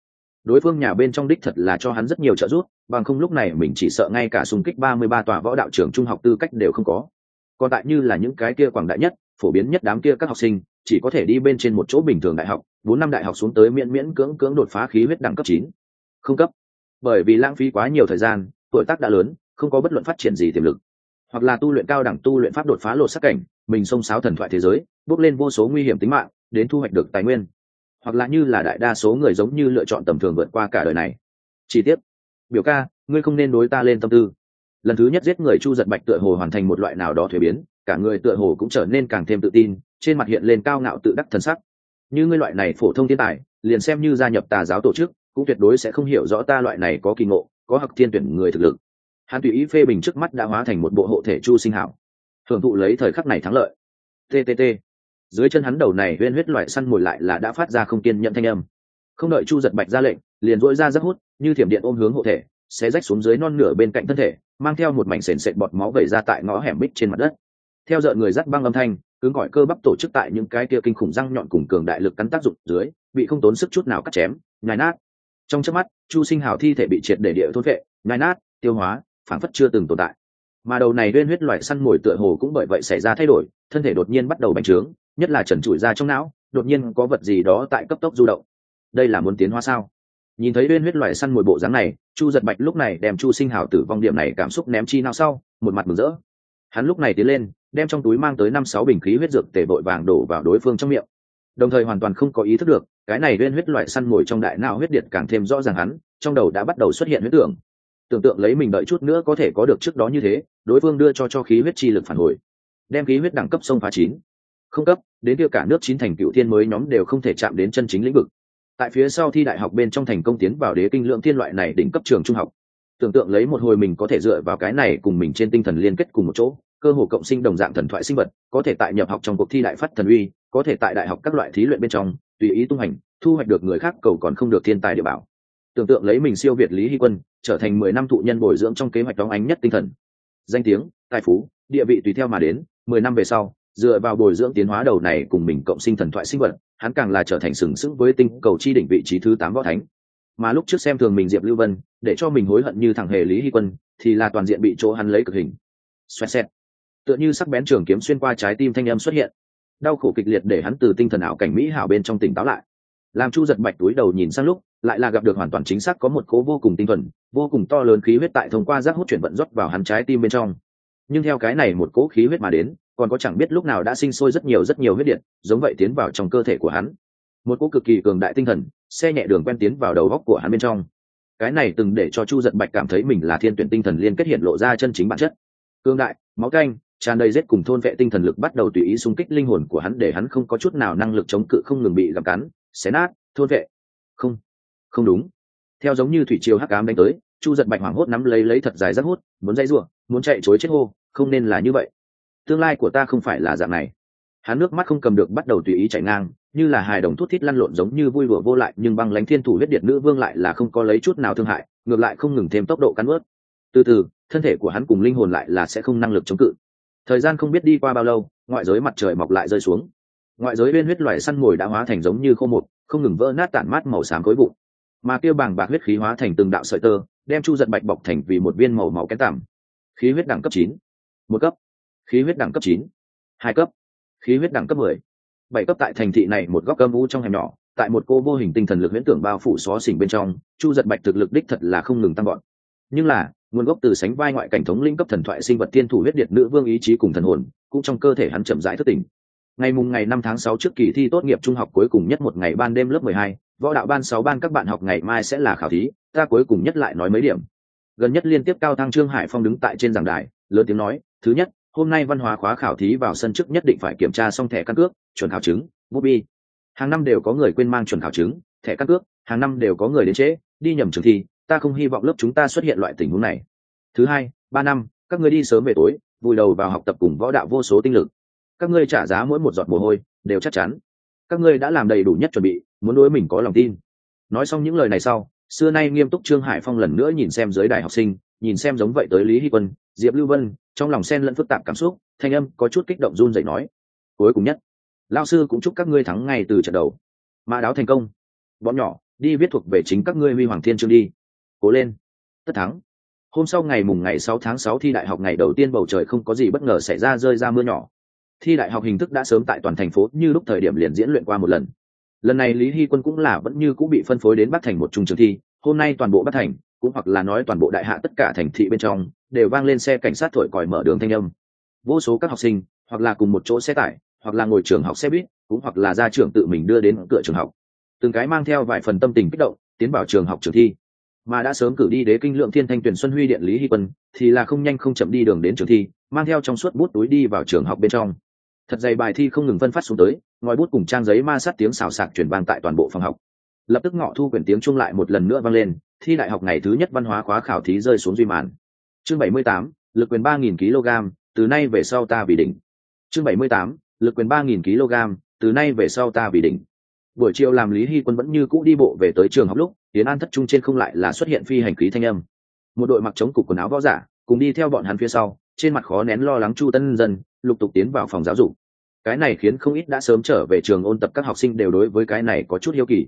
Đối phương nhà bên trong đích thật là cho hắn rất nhiều trợ giúp, bằng không lúc này mình chỉ sợ ngay cả xung kích ba mươi ba tòa võ đạo trường trung học tư cách đều không có. Còn tại như là những cái kia quảng đại nhất phổ biến nhất đám kia các học sinh, chỉ có thể đi bên trên một chỗ bình thường đại học, bốn năm đại học xuống tới miễn miễn cưỡng cưỡng đột phá khí huyết đẳng cấp chín. Không cấp. Bởi vì lãng phí quá nhiều thời gian, tuổi tác đã lớn, không có bất luận phát triển gì tiềm lực. Hoặc là tu luyện cao đẳng tu luyện pháp đột phá lột sắc cảnh, mình xông sáo thần thoại thế giới, bước lên vô số nguy hiểm tính mạng, đến thu hoạch được tài nguyên. Hoặc là như là đại đa số người giống như lựa chọn tầm thường vượt qua cả đời này. Chi tiết biểu ca, ngươi không nên đối ta lên tâm tư. Lần thứ nhất giết người chu giật bạch tựa hồ hoàn thành một loại nào đó thuế biến cả người tựa hồ cũng trở nên càng thêm tự tin, trên mặt hiện lên cao ngạo tự đắc thần sắc. Như ngươi loại này phổ thông thiên tài, liền xem như gia nhập tà giáo tổ chức, cũng tuyệt đối sẽ không hiểu rõ ta loại này có kỳ ngộ, có học thiên tuyển người thực lực. Hắn tùy ý phê bình trước mắt đã hóa thành một bộ hộ thể chu sinh hảo. Hưởng thụ lấy thời khắc này thắng lợi. Ttt dưới chân hắn đầu này huyên huyết loại săn mồi lại là đã phát ra không kiên nhận thanh âm. Không đợi chu giật bạch ra lệnh, liền dỗi ra rất hút, như thiểm điện ôm hướng hộ thể sẽ rách xuống dưới non nửa bên cạnh thân thể, mang theo một mảnh sền sệt bọt máu vẩy ra tại ngõ hẻm bích trên mặt đất theo dợn người dắt băng âm thanh, cứng gọi cơ bắp tổ chức tại những cái kia kinh khủng răng nhọn cùng cường đại lực cắn tác dụng dưới, bị không tốn sức chút nào cắt chém, nhai nát. Trong chớp mắt, chu sinh hào thi thể bị triệt để địa thốt vệ, nhai nát, tiêu hóa phản phất chưa từng tồn tại. Mà đầu này liên huyết loại săn mồi tựa hồ cũng bởi vậy xảy ra thay đổi, thân thể đột nhiên bắt đầu bành trướng, nhất là trần trụi ra trong não, đột nhiên có vật gì đó tại cấp tốc du động. Đây là muốn tiến hóa sao? Nhìn thấy liên huyết loại săn mồi bộ dáng này, chu giật bạch lúc này đem chu sinh hào tử vong điểm này cảm xúc ném chi nào sau, một mặt mừng rỡ hắn lúc này tiến lên, đem trong túi mang tới năm sáu bình khí huyết dược tể vội vàng đổ vào đối phương trong miệng. Đồng thời hoàn toàn không có ý thức được, cái này lên huyết loại săn mồi trong đại não huyết điện càng thêm rõ ràng hắn, trong đầu đã bắt đầu xuất hiện huyết tưởng. Tưởng tượng lấy mình đợi chút nữa có thể có được trước đó như thế, đối phương đưa cho cho khí huyết chi lực phản hồi. Đem khí huyết đẳng cấp sông phá chín. Không cấp, đến kia cả nước chín thành cựu thiên mới nhóm đều không thể chạm đến chân chính lĩnh vực. Tại phía sau thi đại học bên trong thành công tiến vào đế kinh lượng thiên loại này đỉnh cấp trường trung học tưởng tượng lấy một hồi mình có thể dựa vào cái này cùng mình trên tinh thần liên kết cùng một chỗ, cơ hồ cộng sinh đồng dạng thần thoại sinh vật, có thể tại nhập học trong cuộc thi đại phát thần uy, có thể tại đại học các loại thí luyện bên trong, tùy ý tung hành, thu hoạch được người khác cầu còn không được thiên tài địa bảo. Tưởng tượng lấy mình siêu việt lý hy quân, trở thành mười năm thụ nhân bồi dưỡng trong kế hoạch đóng ánh nhất tinh thần. Danh tiếng, tài phú, địa vị tùy theo mà đến, mười năm về sau, dựa vào bồi dưỡng tiến hóa đầu này cùng mình cộng sinh thần thoại sinh vật, hắn càng là trở thành sừng sững với tinh cầu chi đỉnh vị trí thứ tám võ thánh mà lúc trước xem thường mình diệp lưu vân, để cho mình hối hận như thằng hề lý hy quân, thì là toàn diện bị chỗ hắn lấy cực hình. Xoẹt xẹt. Tựa như sắc bén trường kiếm xuyên qua trái tim thanh âm xuất hiện. Đau khổ kịch liệt để hắn từ tinh thần ảo cảnh mỹ hảo bên trong tỉnh táo lại. Làm chu giật bạch túi đầu nhìn sang lúc, lại là gặp được hoàn toàn chính xác có một cố vô cùng tinh thuần, vô cùng to lớn khí huyết tại thông qua rác hút chuyển vận rót vào hắn trái tim bên trong. Nhưng theo cái này một cố khí huyết mà đến, còn có chẳng biết lúc nào đã sinh sôi rất nhiều rất nhiều huyết điện, giống vậy tiến vào trong cơ thể của hắn một cố cực kỳ cường đại tinh thần, xe nhẹ đường quen tiến vào đầu góc của hắn bên trong. Cái này từng để cho chu giật bạch cảm thấy mình là thiên tuyển tinh thần liên kết hiện lộ ra chân chính bản chất. Cương đại, máu canh, tràn đầy rết cùng thôn vệ tinh thần lực bắt đầu tùy ý xung kích linh hồn của hắn để hắn không có chút nào năng lực chống cự không ngừng bị gặm cắn, xé nát, thôn vệ. Không không đúng. Theo giống như thủy triều hắc ám đánh tới, chu giật bạch hoảng hốt nắm lấy lấy thật dài rất hút, muốn dây ruộng muốn chạy chối chết hô, không nên là như vậy. Tương lai của ta không phải là dạng này. Hắn nước mắt không cầm được bắt đầu tùy ý chạy ngang như là hài đồng thuốc thít lăn lộn giống như vui vừa vô lại, nhưng băng lánh thiên thủ huyết điện nữ vương lại là không có lấy chút nào thương hại, ngược lại không ngừng thêm tốc độ cắn ướt. Từ từ, thân thể của hắn cùng linh hồn lại là sẽ không năng lực chống cự. Thời gian không biết đi qua bao lâu, ngoại giới mặt trời mọc lại rơi xuống. Ngoại giới bên huyết loài săn mồi đã hóa thành giống như khô một không ngừng vỡ nát tản mát màu xám khối bụng mà kêu bàng bạc huyết khí hóa thành từng đạo sợi tơ, đem chu giật bạch bọc thành vì một viên màu máu kén tảm khí huyết đẳng cấp chín. Một cấp. Khí huyết đẳng cấp chín. Hai cấp. Khí huyết đẳng cấp mười bảy cấp tại thành thị này một góc âm u trong hẻm nhỏ, tại một cô vô hình tinh thần lực huyễn tưởng bao phủ xó xỉnh bên trong, chu giật bạch thực lực đích thật là không ngừng tăng gọn nhưng là, nguồn gốc từ sánh vai ngoại cảnh thống linh cấp thần thoại sinh vật thiên thủ huyết điệt nữ vương ý chí cùng thần hồn, cũng trong cơ thể hắn chậm rãi thất tình ngày mùng ngày năm tháng sáu trước kỳ thi tốt nghiệp trung học cuối cùng nhất một ngày ban đêm lớp mười hai, võ đạo ban sáu ban các bạn học ngày mai sẽ là khảo thí, ta cuối cùng nhất lại nói mấy điểm. Gần nhất liên tiếp cao thăng trương hải phong đứng tại trên giảng đài, lớn tiếng nói, thứ nhất hôm nay văn hóa khóa khảo thí vào sân trước nhất định phải kiểm tra xong thẻ căn cước, chuẩn khảo chứng, bút bi. Hàng năm đều có người quên mang chuẩn khảo chứng, thẻ căn cước, hàng năm đều có người đến trễ, đi nhầm trường thi, ta không hy vọng lớp chúng ta xuất hiện loại tình huống này. Thứ hai, ba năm, các ngươi đi sớm về tối, vùi đầu vào học tập cùng võ đạo vô số tinh lực. Các ngươi trả giá mỗi một giọt mồ hôi, đều chắc chắn. Các ngươi đã làm đầy đủ nhất chuẩn bị, muốn đối mình có lòng tin. Nói xong những lời này sau, xưa nay nghiêm túc trương hải phong lần nữa nhìn xem giới đại học sinh, nhìn xem giống vậy tới lý hy quân diệp lưu vân, trong lòng sen lẫn phức tạp cảm xúc, thanh âm có chút kích động run dậy nói, cuối cùng nhất lao sư cũng chúc các ngươi thắng ngay từ trận đầu. Mã đáo thành công. Bọn nhỏ, đi viết thuộc về chính các ngươi huy hoàng thiên trương đi. Cố lên, tất thắng. Hôm sau ngày mùng ngày sáu tháng sáu thi đại học ngày đầu tiên bầu trời không có gì bất ngờ xảy ra, rơi ra mưa nhỏ. Thi đại học hình thức đã sớm tại toàn thành phố như lúc thời điểm liền diễn luyện qua một lần. Lần này lý hy quân cũng là vẫn như cũng bị phân phối đến bắc thành một trung trường thi, hôm nay toàn bộ bắc thành, cũng hoặc là nói toàn bộ đại hạ tất cả thành thị bên trong đều vang lên xe cảnh sát thổi còi mở đường thanh âm. Vô số các học sinh, hoặc là cùng một chỗ xe tải, hoặc là ngồi trường học xe buýt, cũng hoặc là ra trường tự mình đưa đến cửa trường học. Từng cái mang theo vài phần tâm tình kích động, tiến vào trường học trường thi. Mà đã sớm cử đi đế kinh lượng thiên thanh tuyển xuân huy điện lý hy quân, thì là không nhanh không chậm đi đường đến trường thi, mang theo trong suốt bút túi đi vào trường học bên trong. Thật dày bài thi không ngừng phân phát xuống tới, ngòi bút cùng trang giấy ma sát tiếng xào sạc chuyển vang tại toàn bộ phòng học. Lập tức ngọ thu quyển tiếng chung lại một lần nữa vang lên, thi đại học ngày thứ nhất văn hóa khóa khảo thí rơi xuống duy màn chương bảy mươi tám, lực quyền ba nghìn kg, từ nay về sau ta vì đỉnh. Chương bảy mươi tám, lực quyền ba nghìn kg, từ nay về sau ta vì đỉnh. Buổi chiều làm lý hy quân vẫn như cũ đi bộ về tới trường học lúc tiến an thất trung trên không lại là xuất hiện phi hành khí thanh âm. Một đội mặc chống cục quần áo võ giả, cùng đi theo bọn hắn phía sau, trên mặt khó nén lo lắng chu tân dân, lục tục tiến vào phòng giáo dục. Cái này khiến không ít đã sớm trở về trường ôn tập các học sinh đều đối với cái này có chút hiếu kỳ.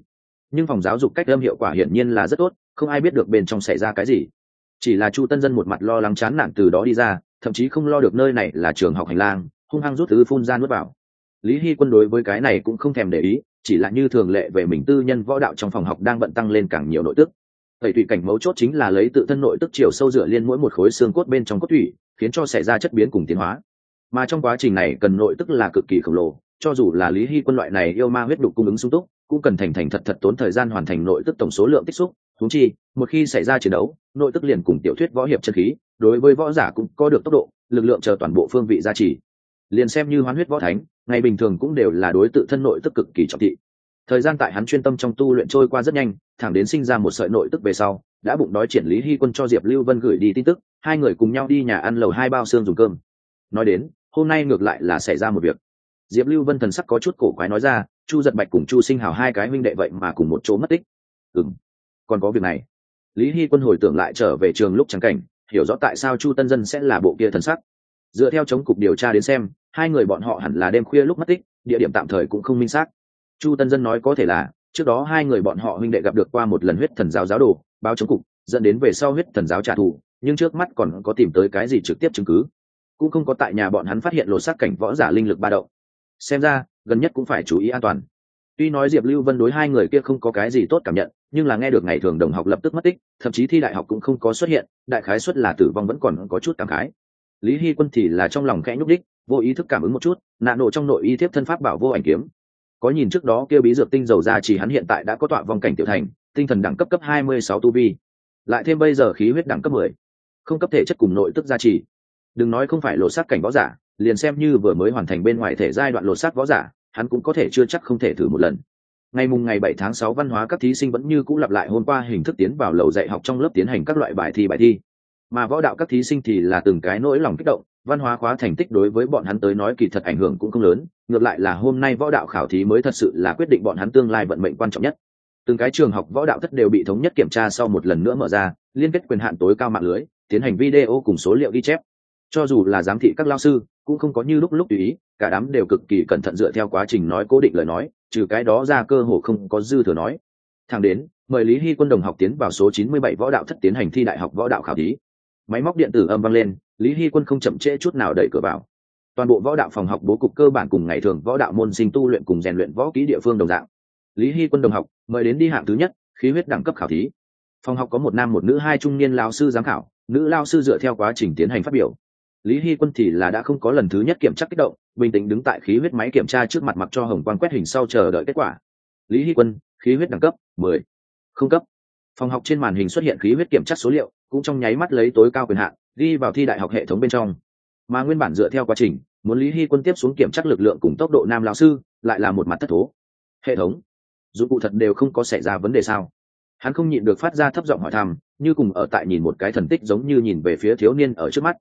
Nhưng phòng giáo dục cách âm hiệu quả hiển nhiên là rất tốt, không ai biết được bên trong xảy ra cái gì chỉ là chu tân dân một mặt lo lắng chán nản từ đó đi ra, thậm chí không lo được nơi này là trường học hành lang, hung hăng rút thứ phun ra nuốt vào. Lý hy quân đối với cái này cũng không thèm để ý, chỉ là như thường lệ về mình tư nhân võ đạo trong phòng học đang bận tăng lên càng nhiều nội tức. Thầy thủy cảnh mấu chốt chính là lấy tự thân nội tức chiều sâu dựa liên mỗi một khối xương cốt bên trong cốt thủy, khiến cho xảy ra chất biến cùng tiến hóa. Mà trong quá trình này cần nội tức là cực kỳ khổng lồ, cho dù là lý hy quân loại này yêu ma huyết đục cung ứng sung túc, cũng cần thành thành thật thật tốn thời gian hoàn thành nội tức tổng số lượng tích xúc thú chi, một khi xảy ra chiến đấu, nội tức liền cùng tiểu thuyết võ hiệp chân khí, đối với võ giả cũng có được tốc độ, lực lượng chờ toàn bộ phương vị gia trì. Liền xem như hoán huyết võ thánh, ngày bình thường cũng đều là đối tự thân nội tức cực kỳ trọng thị. Thời gian tại hắn chuyên tâm trong tu luyện trôi qua rất nhanh, thẳng đến sinh ra một sợi nội tức về sau, đã bụng đói triển lý hy quân cho diệp lưu vân gửi đi tin tức, hai người cùng nhau đi nhà ăn lầu hai bao xương dùng cơm. Nói đến, hôm nay ngược lại là xảy ra một việc. Diệp lưu vân thần sắc có chút cổ quái nói ra, chu giật bạch cùng chu sinh hào hai cái huynh đệ vậy mà cùng một chỗ mất tích. Ừ còn có việc này. Lý hy quân hồi tưởng lại trở về trường lúc trắng cảnh, hiểu rõ tại sao chu tân dân sẽ là bộ kia thần sắc. Dựa theo chống cục điều tra đến xem, hai người bọn họ hẳn là đêm khuya lúc mất tích, địa điểm tạm thời cũng không minh xác. Chu tân dân nói có thể là, trước đó hai người bọn họ huynh đệ gặp được qua một lần huyết thần giáo giáo đồ, báo chống cục, dẫn đến về sau huyết thần giáo trả thù, nhưng trước mắt còn có tìm tới cái gì trực tiếp chứng cứ. Cũng không có tại nhà bọn hắn phát hiện lột xác cảnh võ giả linh lực ba động. Xem ra, gần nhất cũng phải chú ý an toàn. Tuy nói diệp lưu vân đối hai người kia không có cái gì tốt cảm nhận nhưng là nghe được ngày thường đồng học lập tức mất tích, thậm chí thi đại học cũng không có xuất hiện, đại khái xuất là tử vong vẫn còn có chút cảm khái. Lý hy quân thì là trong lòng khẽ nhúc đích vô ý thức cảm ứng một chút nạn nổ trong nội y thiếp thân pháp bảo vô ảnh kiếm. Có nhìn trước đó kêu bí dược tinh dầu ra chỉ hắn hiện tại đã có tọa vong cảnh tiểu thành, tinh thần đẳng cấp cấp hai mươi sáu tu vi. Lại thêm bây giờ khí huyết đẳng cấp mười, không cấp thể chất cùng nội tức gia trì. Đừng nói không phải lột xác cảnh võ giả, liền xem như vừa mới hoàn thành bên ngoài thể giai đoạn lột xác võ giả, hắn cũng có thể chưa chắc không thể thử một lần ngày mùng ngày 7 tháng 6 văn hóa các thí sinh vẫn như cũ lặp lại hôm qua hình thức tiến vào lầu dạy học trong lớp tiến hành các loại bài thi bài thi. Mà võ đạo các thí sinh thì là từng cái nỗi lòng kích động, văn hóa khóa thành tích đối với bọn hắn tới nói kỳ thật ảnh hưởng cũng không lớn, ngược lại là hôm nay võ đạo khảo thí mới thật sự là quyết định bọn hắn tương lai vận mệnh quan trọng nhất. Từng cái trường học võ đạo thất đều bị thống nhất kiểm tra sau một lần nữa mở ra, liên kết quyền hạn tối cao mạng lưới, tiến hành video cùng số liệu ghi chép. Cho dù là giám thị các lao sư, cũng không có như lúc lúc tùy ý, cả đám đều cực kỳ cẩn thận dựa theo quá trình nói cố định lời nói trừ cái đó ra cơ hồ không có dư thừa nói. Thẳng đến, mời lý hy quân đồng học tiến vào số 97 võ đạo thất tiến hành thi đại học võ đạo khảo thí. Máy móc điện tử âm vang lên, lý hy quân không chậm trễ chút nào đẩy cửa vào. Toàn bộ võ đạo phòng học bố cục cơ bản cùng ngày thường võ đạo môn sinh tu luyện cùng rèn luyện võ kỹ địa phương đồng dạng. Lý hy quân đồng học, mời đến đi hạng thứ nhất, khí huyết đẳng cấp khảo thí. Phòng học có một nam một nữ, hai trung niên lao sư giám khảo. Nữ lao sư dựa theo quá trình tiến hành phát biểu lý hy quân thì là đã không có lần thứ nhất kiểm tra kích động, bình tĩnh đứng tại khí huyết máy kiểm tra trước mặt mặc cho hồng Quang quét hình sau chờ đợi kết quả. Lý hy quân, khí huyết đẳng cấp, mười. Không cấp. Phòng học trên màn hình xuất hiện khí huyết kiểm tra số liệu, cũng trong nháy mắt lấy tối cao quyền hạn, ghi vào thi đại học hệ thống bên trong. Mà nguyên bản dựa theo quá trình, muốn lý hy quân tiếp xuống kiểm tra lực lượng cùng tốc độ nam Lão sư, lại là một mặt thất thố. Hệ thống. Dụng cụ thật đều không có xảy ra vấn đề sao? Hắn không nhịn được phát ra thấp giọng hỏi thăm, như cùng ở tại nhìn một cái thần tích giống như nhìn về phía thiếu niên ở trước mắt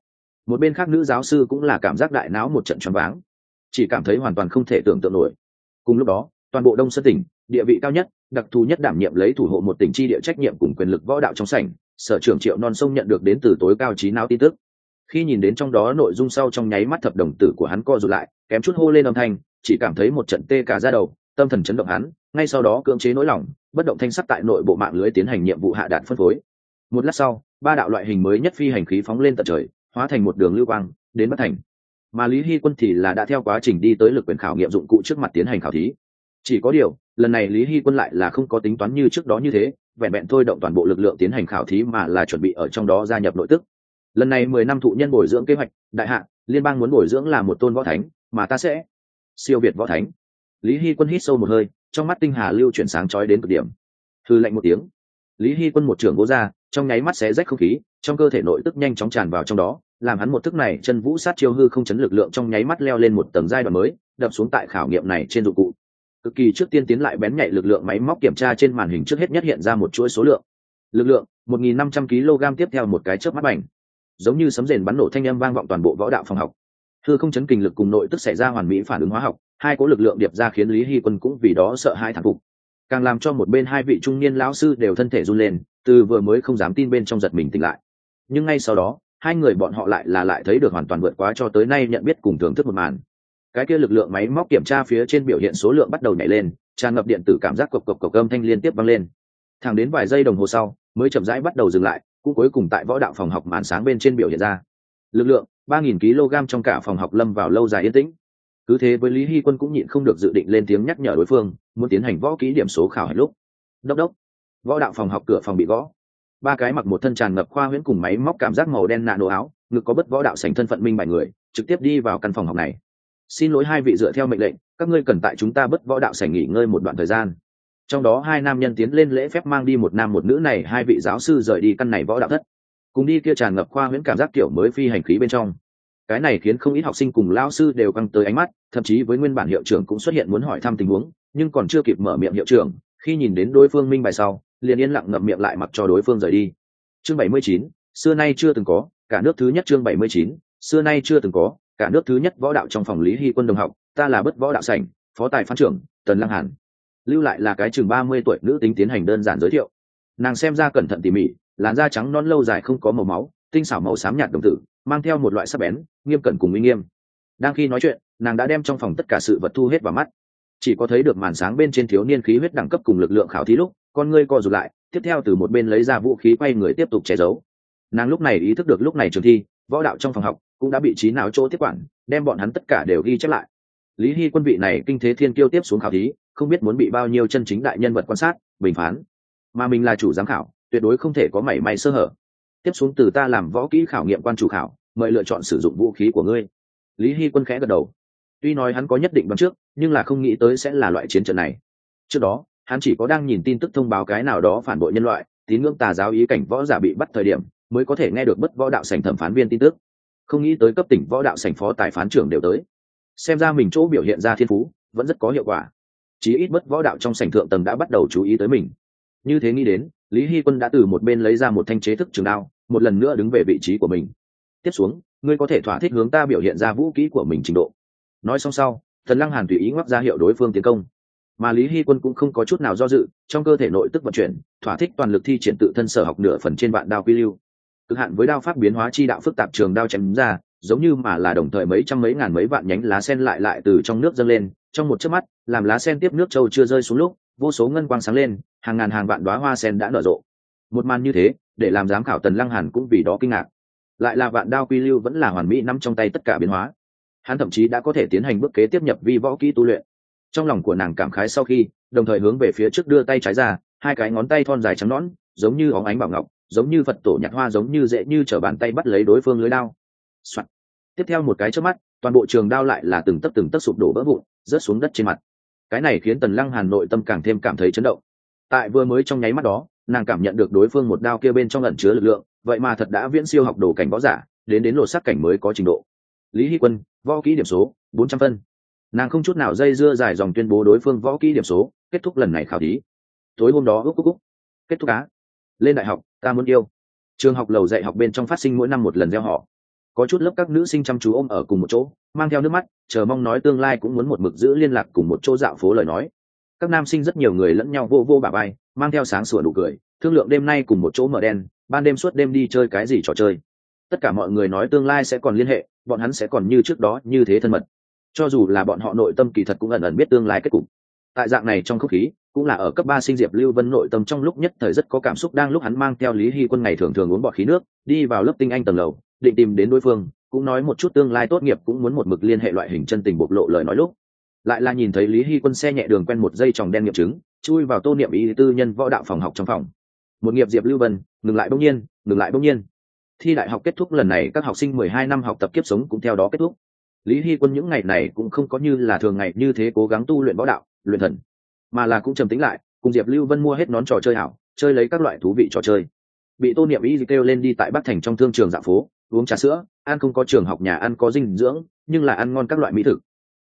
một bên khác nữ giáo sư cũng là cảm giác đại não một trận choáng váng. Chỉ cảm thấy hoàn toàn không thể tưởng tượng nổi. Cùng lúc đó, toàn bộ đông sơn tỉnh, địa vị cao nhất, đặc thù nhất đảm nhiệm lấy thủ hộ một tỉnh chi địa trách nhiệm cùng quyền lực võ đạo trong sảnh, sở trưởng triệu non sông nhận được đến từ tối cao trí não tin tức. Khi nhìn đến trong đó nội dung sau trong nháy mắt thập đồng tử của hắn co rụt lại, kém chút hô lên âm thanh, chỉ cảm thấy một trận tê cả ra đầu, tâm thần chấn động hắn, ngay sau đó cưỡng chế nỗi lòng, bất động thanh sắc tại nội bộ mạng lưới tiến hành nhiệm vụ hạ đạn phân phối. Một lát sau, ba đạo loại hình mới nhất phi hành khí phóng lên tận trời hóa thành một đường lưu quang, đến bất thành. Mà lý hy quân thì là đã theo quá trình đi tới lực quyền khảo nghiệm dụng cụ trước mặt tiến hành khảo thí. Chỉ có điều, lần này lý hy quân lại là không có tính toán như trước đó như thế, vẹn vẹn thôi động toàn bộ lực lượng tiến hành khảo thí mà là chuẩn bị ở trong đó gia nhập nội tức. Lần này mười năm thụ nhân bồi dưỡng kế hoạch, đại hạ, liên bang muốn bồi dưỡng là một tôn võ thánh, mà ta sẽ siêu việt võ thánh. Lý hy quân hít sâu một hơi, trong mắt tinh hà lưu chuyển sáng trói đến cực điểm. Thư lệnh một tiếng. Lý hy quân một trưởng vô ra trong nháy mắt xé rách không khí, trong cơ thể nội tức nhanh chóng tràn vào trong đó làm hắn một thức này chân vũ sát chiêu hư không chấn lực lượng trong nháy mắt leo lên một tầng giai đoạn mới, đập xuống tại khảo nghiệm này trên dụng cụ. Cực kỳ trước tiên tiến lại bén nhạy lực lượng máy móc kiểm tra trên màn hình trước hết nhất hiện ra một chuỗi số lượng. Lực lượng 1.500 kg tiếp theo một cái chớp mắt bành. Giống như sấm rền bắn nổ thanh âm vang vọng toàn bộ võ đạo phòng học. Hư không chấn kinh lực cùng nội tức xảy ra hoàn mỹ phản ứng hóa học, hai cố lực lượng điệp ra khiến lý hy quân cũng vì đó sợ hai thằng phục. Càng làm cho một bên hai vị trung niên lão sư đều thân thể run lên, từ vừa mới không dám tin bên trong giật mình tỉnh lại. Nhưng ngay sau đó hai người bọn họ lại là lại thấy được hoàn toàn vượt quá cho tới nay nhận biết cùng thưởng thức một màn. Cái kia lực lượng máy móc kiểm tra phía trên biểu hiện số lượng bắt đầu nhảy lên, tràn ngập điện tử cảm giác cộc cộc cộc âm thanh liên tiếp vang lên. Thẳng đến vài giây đồng hồ sau, mới chậm rãi bắt đầu dừng lại, cũng cuối cùng tại võ đạo phòng học màn sáng bên trên biểu hiện ra. Lực lượng, ba nghìn kg trong cả phòng học lâm vào lâu dài yên tĩnh. Cứ thế với lý hy quân cũng nhịn không được dự định lên tiếng nhắc nhở đối phương, muốn tiến hành võ ký điểm số khảo hạch lúc. Đốc đốc, võ đạo phòng học cửa phòng bị gõ ba cái mặc một thân tràn ngập khoa huyễn cùng máy móc cảm giác màu đen nạ nổ áo, ngực có bất võ đạo sành thân phận minh bài người, trực tiếp đi vào căn phòng học này. Xin lỗi hai vị dựa theo mệnh lệnh, các ngươi cần tại chúng ta bất võ đạo sành nghỉ ngơi một đoạn thời gian. Trong đó hai nam nhân tiến lên lễ phép mang đi một nam một nữ này, hai vị giáo sư rời đi căn này võ đạo thất. Cùng đi kia tràn ngập khoa huyễn cảm giác kiểu mới phi hành khí bên trong. Cái này khiến không ít học sinh cùng lao sư đều căng tới ánh mắt, thậm chí với nguyên bản hiệu trưởng cũng xuất hiện muốn hỏi thăm tình huống, nhưng còn chưa kịp mở miệng hiệu trưởng, khi nhìn đến đối phương minh bài sau liền yên lặng ngậm miệng lại mặc cho đối phương rời đi. Chương 79, xưa nay chưa từng có cả nước thứ nhất chương 79, xưa nay chưa từng có cả nước thứ nhất võ đạo trong phòng lý hy quân đồng học ta là bất võ đạo sảnh phó tài phán trưởng tần lăng hàn. Lưu lại là cái chừng ba mươi tuổi nữ tính tiến hành đơn giản giới thiệu. Nàng xem ra cẩn thận tỉ mỉ làn da trắng non lâu dài không có màu máu tinh xảo màu xám nhạt đồng tử mang theo một loại sắc bén nghiêm cẩn cùng uy nghiêm. Đang khi nói chuyện nàng đã đem trong phòng tất cả sự vật thu hết vào mắt chỉ có thấy được màn sáng bên trên thiếu niên khí huyết đẳng cấp cùng lực lượng khảo thí lúc, con ngươi co rụt lại, tiếp theo từ một bên lấy ra vũ khí quay người tiếp tục che giấu. Nàng lúc này ý thức được lúc này trường thi, võ đạo trong phòng học cũng đã bị trí não chỗ tiếp quản, đem bọn hắn tất cả đều ghi chép lại. Lý hy quân vị này kinh thế thiên kiêu tiếp xuống khảo thí, không biết muốn bị bao nhiêu chân chính đại nhân vật quan sát, bình phán. Mà mình là chủ giám khảo, tuyệt đối không thể có mảy may sơ hở. Tiếp xuống từ ta làm võ kỹ khảo nghiệm quan chủ khảo, mời lựa chọn sử dụng vũ khí của ngươi. Lý hy quân khẽ gật đầu. Tuy nói hắn có nhất định bằng trước nhưng là không nghĩ tới sẽ là loại chiến trận này. Trước đó, hắn chỉ có đang nhìn tin tức thông báo cái nào đó phản bội nhân loại, tín ngưỡng tà giáo ý cảnh võ giả bị bắt thời điểm, mới có thể nghe được bất võ đạo sành thẩm phán viên tin tức. Không nghĩ tới cấp tỉnh võ đạo sành phó tài phán trưởng đều tới. Xem ra mình chỗ biểu hiện ra thiên phú, vẫn rất có hiệu quả. Chí ít bất võ đạo trong sảnh thượng tầng đã bắt đầu chú ý tới mình. Như thế nghĩ đến, lý hy quân đã từ một bên lấy ra một thanh chế thức trường đao, một lần nữa đứng về vị trí của mình. Tiếp xuống, ngươi có thể thỏa thích hướng ta biểu hiện ra vũ kỹ của mình trình độ. Nói xong sau thần lăng hàn tùy ý ngoắc ra hiệu đối phương tiến công. Mà lý hy quân cũng không có chút nào do dự, trong cơ thể nội tức vận chuyển, thỏa thích toàn lực thi triển tự thân sở học nửa phần trên vạn đao quy lưu. Cực hạn với đao pháp biến hóa chi đạo phức tạp trường đao chém ra, giống như mà là đồng thời mấy trăm mấy ngàn mấy vạn nhánh lá sen lại lại từ trong nước dâng lên. Trong một chớp mắt, làm lá sen tiếp nước châu chưa rơi xuống lúc, vô số ngân quang sáng lên, hàng ngàn hàng vạn đoá hoa sen đã nở rộ. Một màn như thế, để làm giám khảo tần lăng hàn cũng vì đó kinh ngạc. Lại là vạn đao quy lưu vẫn là hoàn mỹ nắm trong tay tất cả biến hóa hắn thậm chí đã có thể tiến hành bước kế tiếp nhập vi võ kỹ tu luyện. Trong lòng của nàng cảm khái sau khi, đồng thời hướng về phía trước đưa tay trái ra, hai cái ngón tay thon dài trắng nõn, giống như óng ánh bảo ngọc, giống như phật tổ nhặt hoa giống như dễ như t bàn tay bắt lấy đối phương lưới đao、Soạn. tiếp theo một cái trước mắt, toàn bộ trường đao lại là từng tấc từng tấc sụp đổ vỡ vụn, rớt xuống đất trên mặt. Cái này khiến tần lăng hàn nội tâm càng thêm cảm thấy chấn động. Tại vừa mới trong nháy mắt đó, nàng cảm nhận được đối phương một đao kia bên trong ẩn chứa lực lượng, vậy mà thật đã viễn siêu học đồ cảnh võ giả, đến đến lột sắc cảnh mới có trình độ lý hy quân, võ kỹ điểm số, bốn trăm phân. Nàng không chút nào dây dưa dài dòng tuyên bố đối phương võ kỹ điểm số, kết thúc lần này khảo thí. Tối hôm đó ước cúc cúc kết thúc á. Lên đại học, ta muốn yêu. Trường học lầu dạy học bên trong phát sinh mỗi năm một lần gieo họ. Có chút lớp các nữ sinh chăm chú ôm ở cùng một chỗ, mang theo nước mắt, chờ mong nói tương lai cũng muốn một mực giữ liên lạc cùng một chỗ dạo phố lời nói. Các nam sinh rất nhiều người lẫn nhau vô vô bà bay mang theo sáng sủa đủ cười, thương lượng đêm nay cùng một chỗ mở đen ban đêm suốt đêm đi chơi cái gì trò chơi. Tất cả mọi người nói tương lai sẽ còn liên hệ bọn hắn sẽ còn như trước đó như thế thân mật. Cho dù là bọn họ nội tâm kỳ thật cũng ẩn ẩn biết tương lai kết cục. Tại dạng này trong không khí, cũng là ở cấp ba sinh diệp lưu vân nội tâm trong lúc nhất thời rất có cảm xúc đang lúc hắn mang theo lý hy quân ngày thường thường uống bọt khí nước, đi vào lớp tinh anh tầng lầu, định tìm đến đối phương, cũng nói một chút tương lai tốt nghiệp cũng muốn một mực liên hệ loại hình chân tình bộc lộ lời nói lúc. Lại là nhìn thấy lý hy quân xe nhẹ đường quen một dây tròng đen nghiệm chứng, chui vào tô niệm ý tư nhân võ đạo phòng học trong phòng. Một nghiệp diệp lưu vân, ngừng lại bỗng nhiên, ngừng lại bỗng nhiên thi đại học kết thúc lần này, các học sinh mười hai năm học tập kiếp sống cũng theo đó kết thúc. Lý hy quân những ngày này cũng không có như là thường ngày như thế cố gắng tu luyện võ đạo, luyện thần, mà là cũng trầm tính lại, cùng diệp lưu vân mua hết nón trò chơi hảo chơi lấy các loại thú vị trò chơi. Bị tô niệm y kêu lên đi tại bắc thành trong thương trường dạ phố, uống trà sữa, ăn không có trường học nhà, ăn có dinh dưỡng, nhưng là ăn ngon các loại mỹ thực.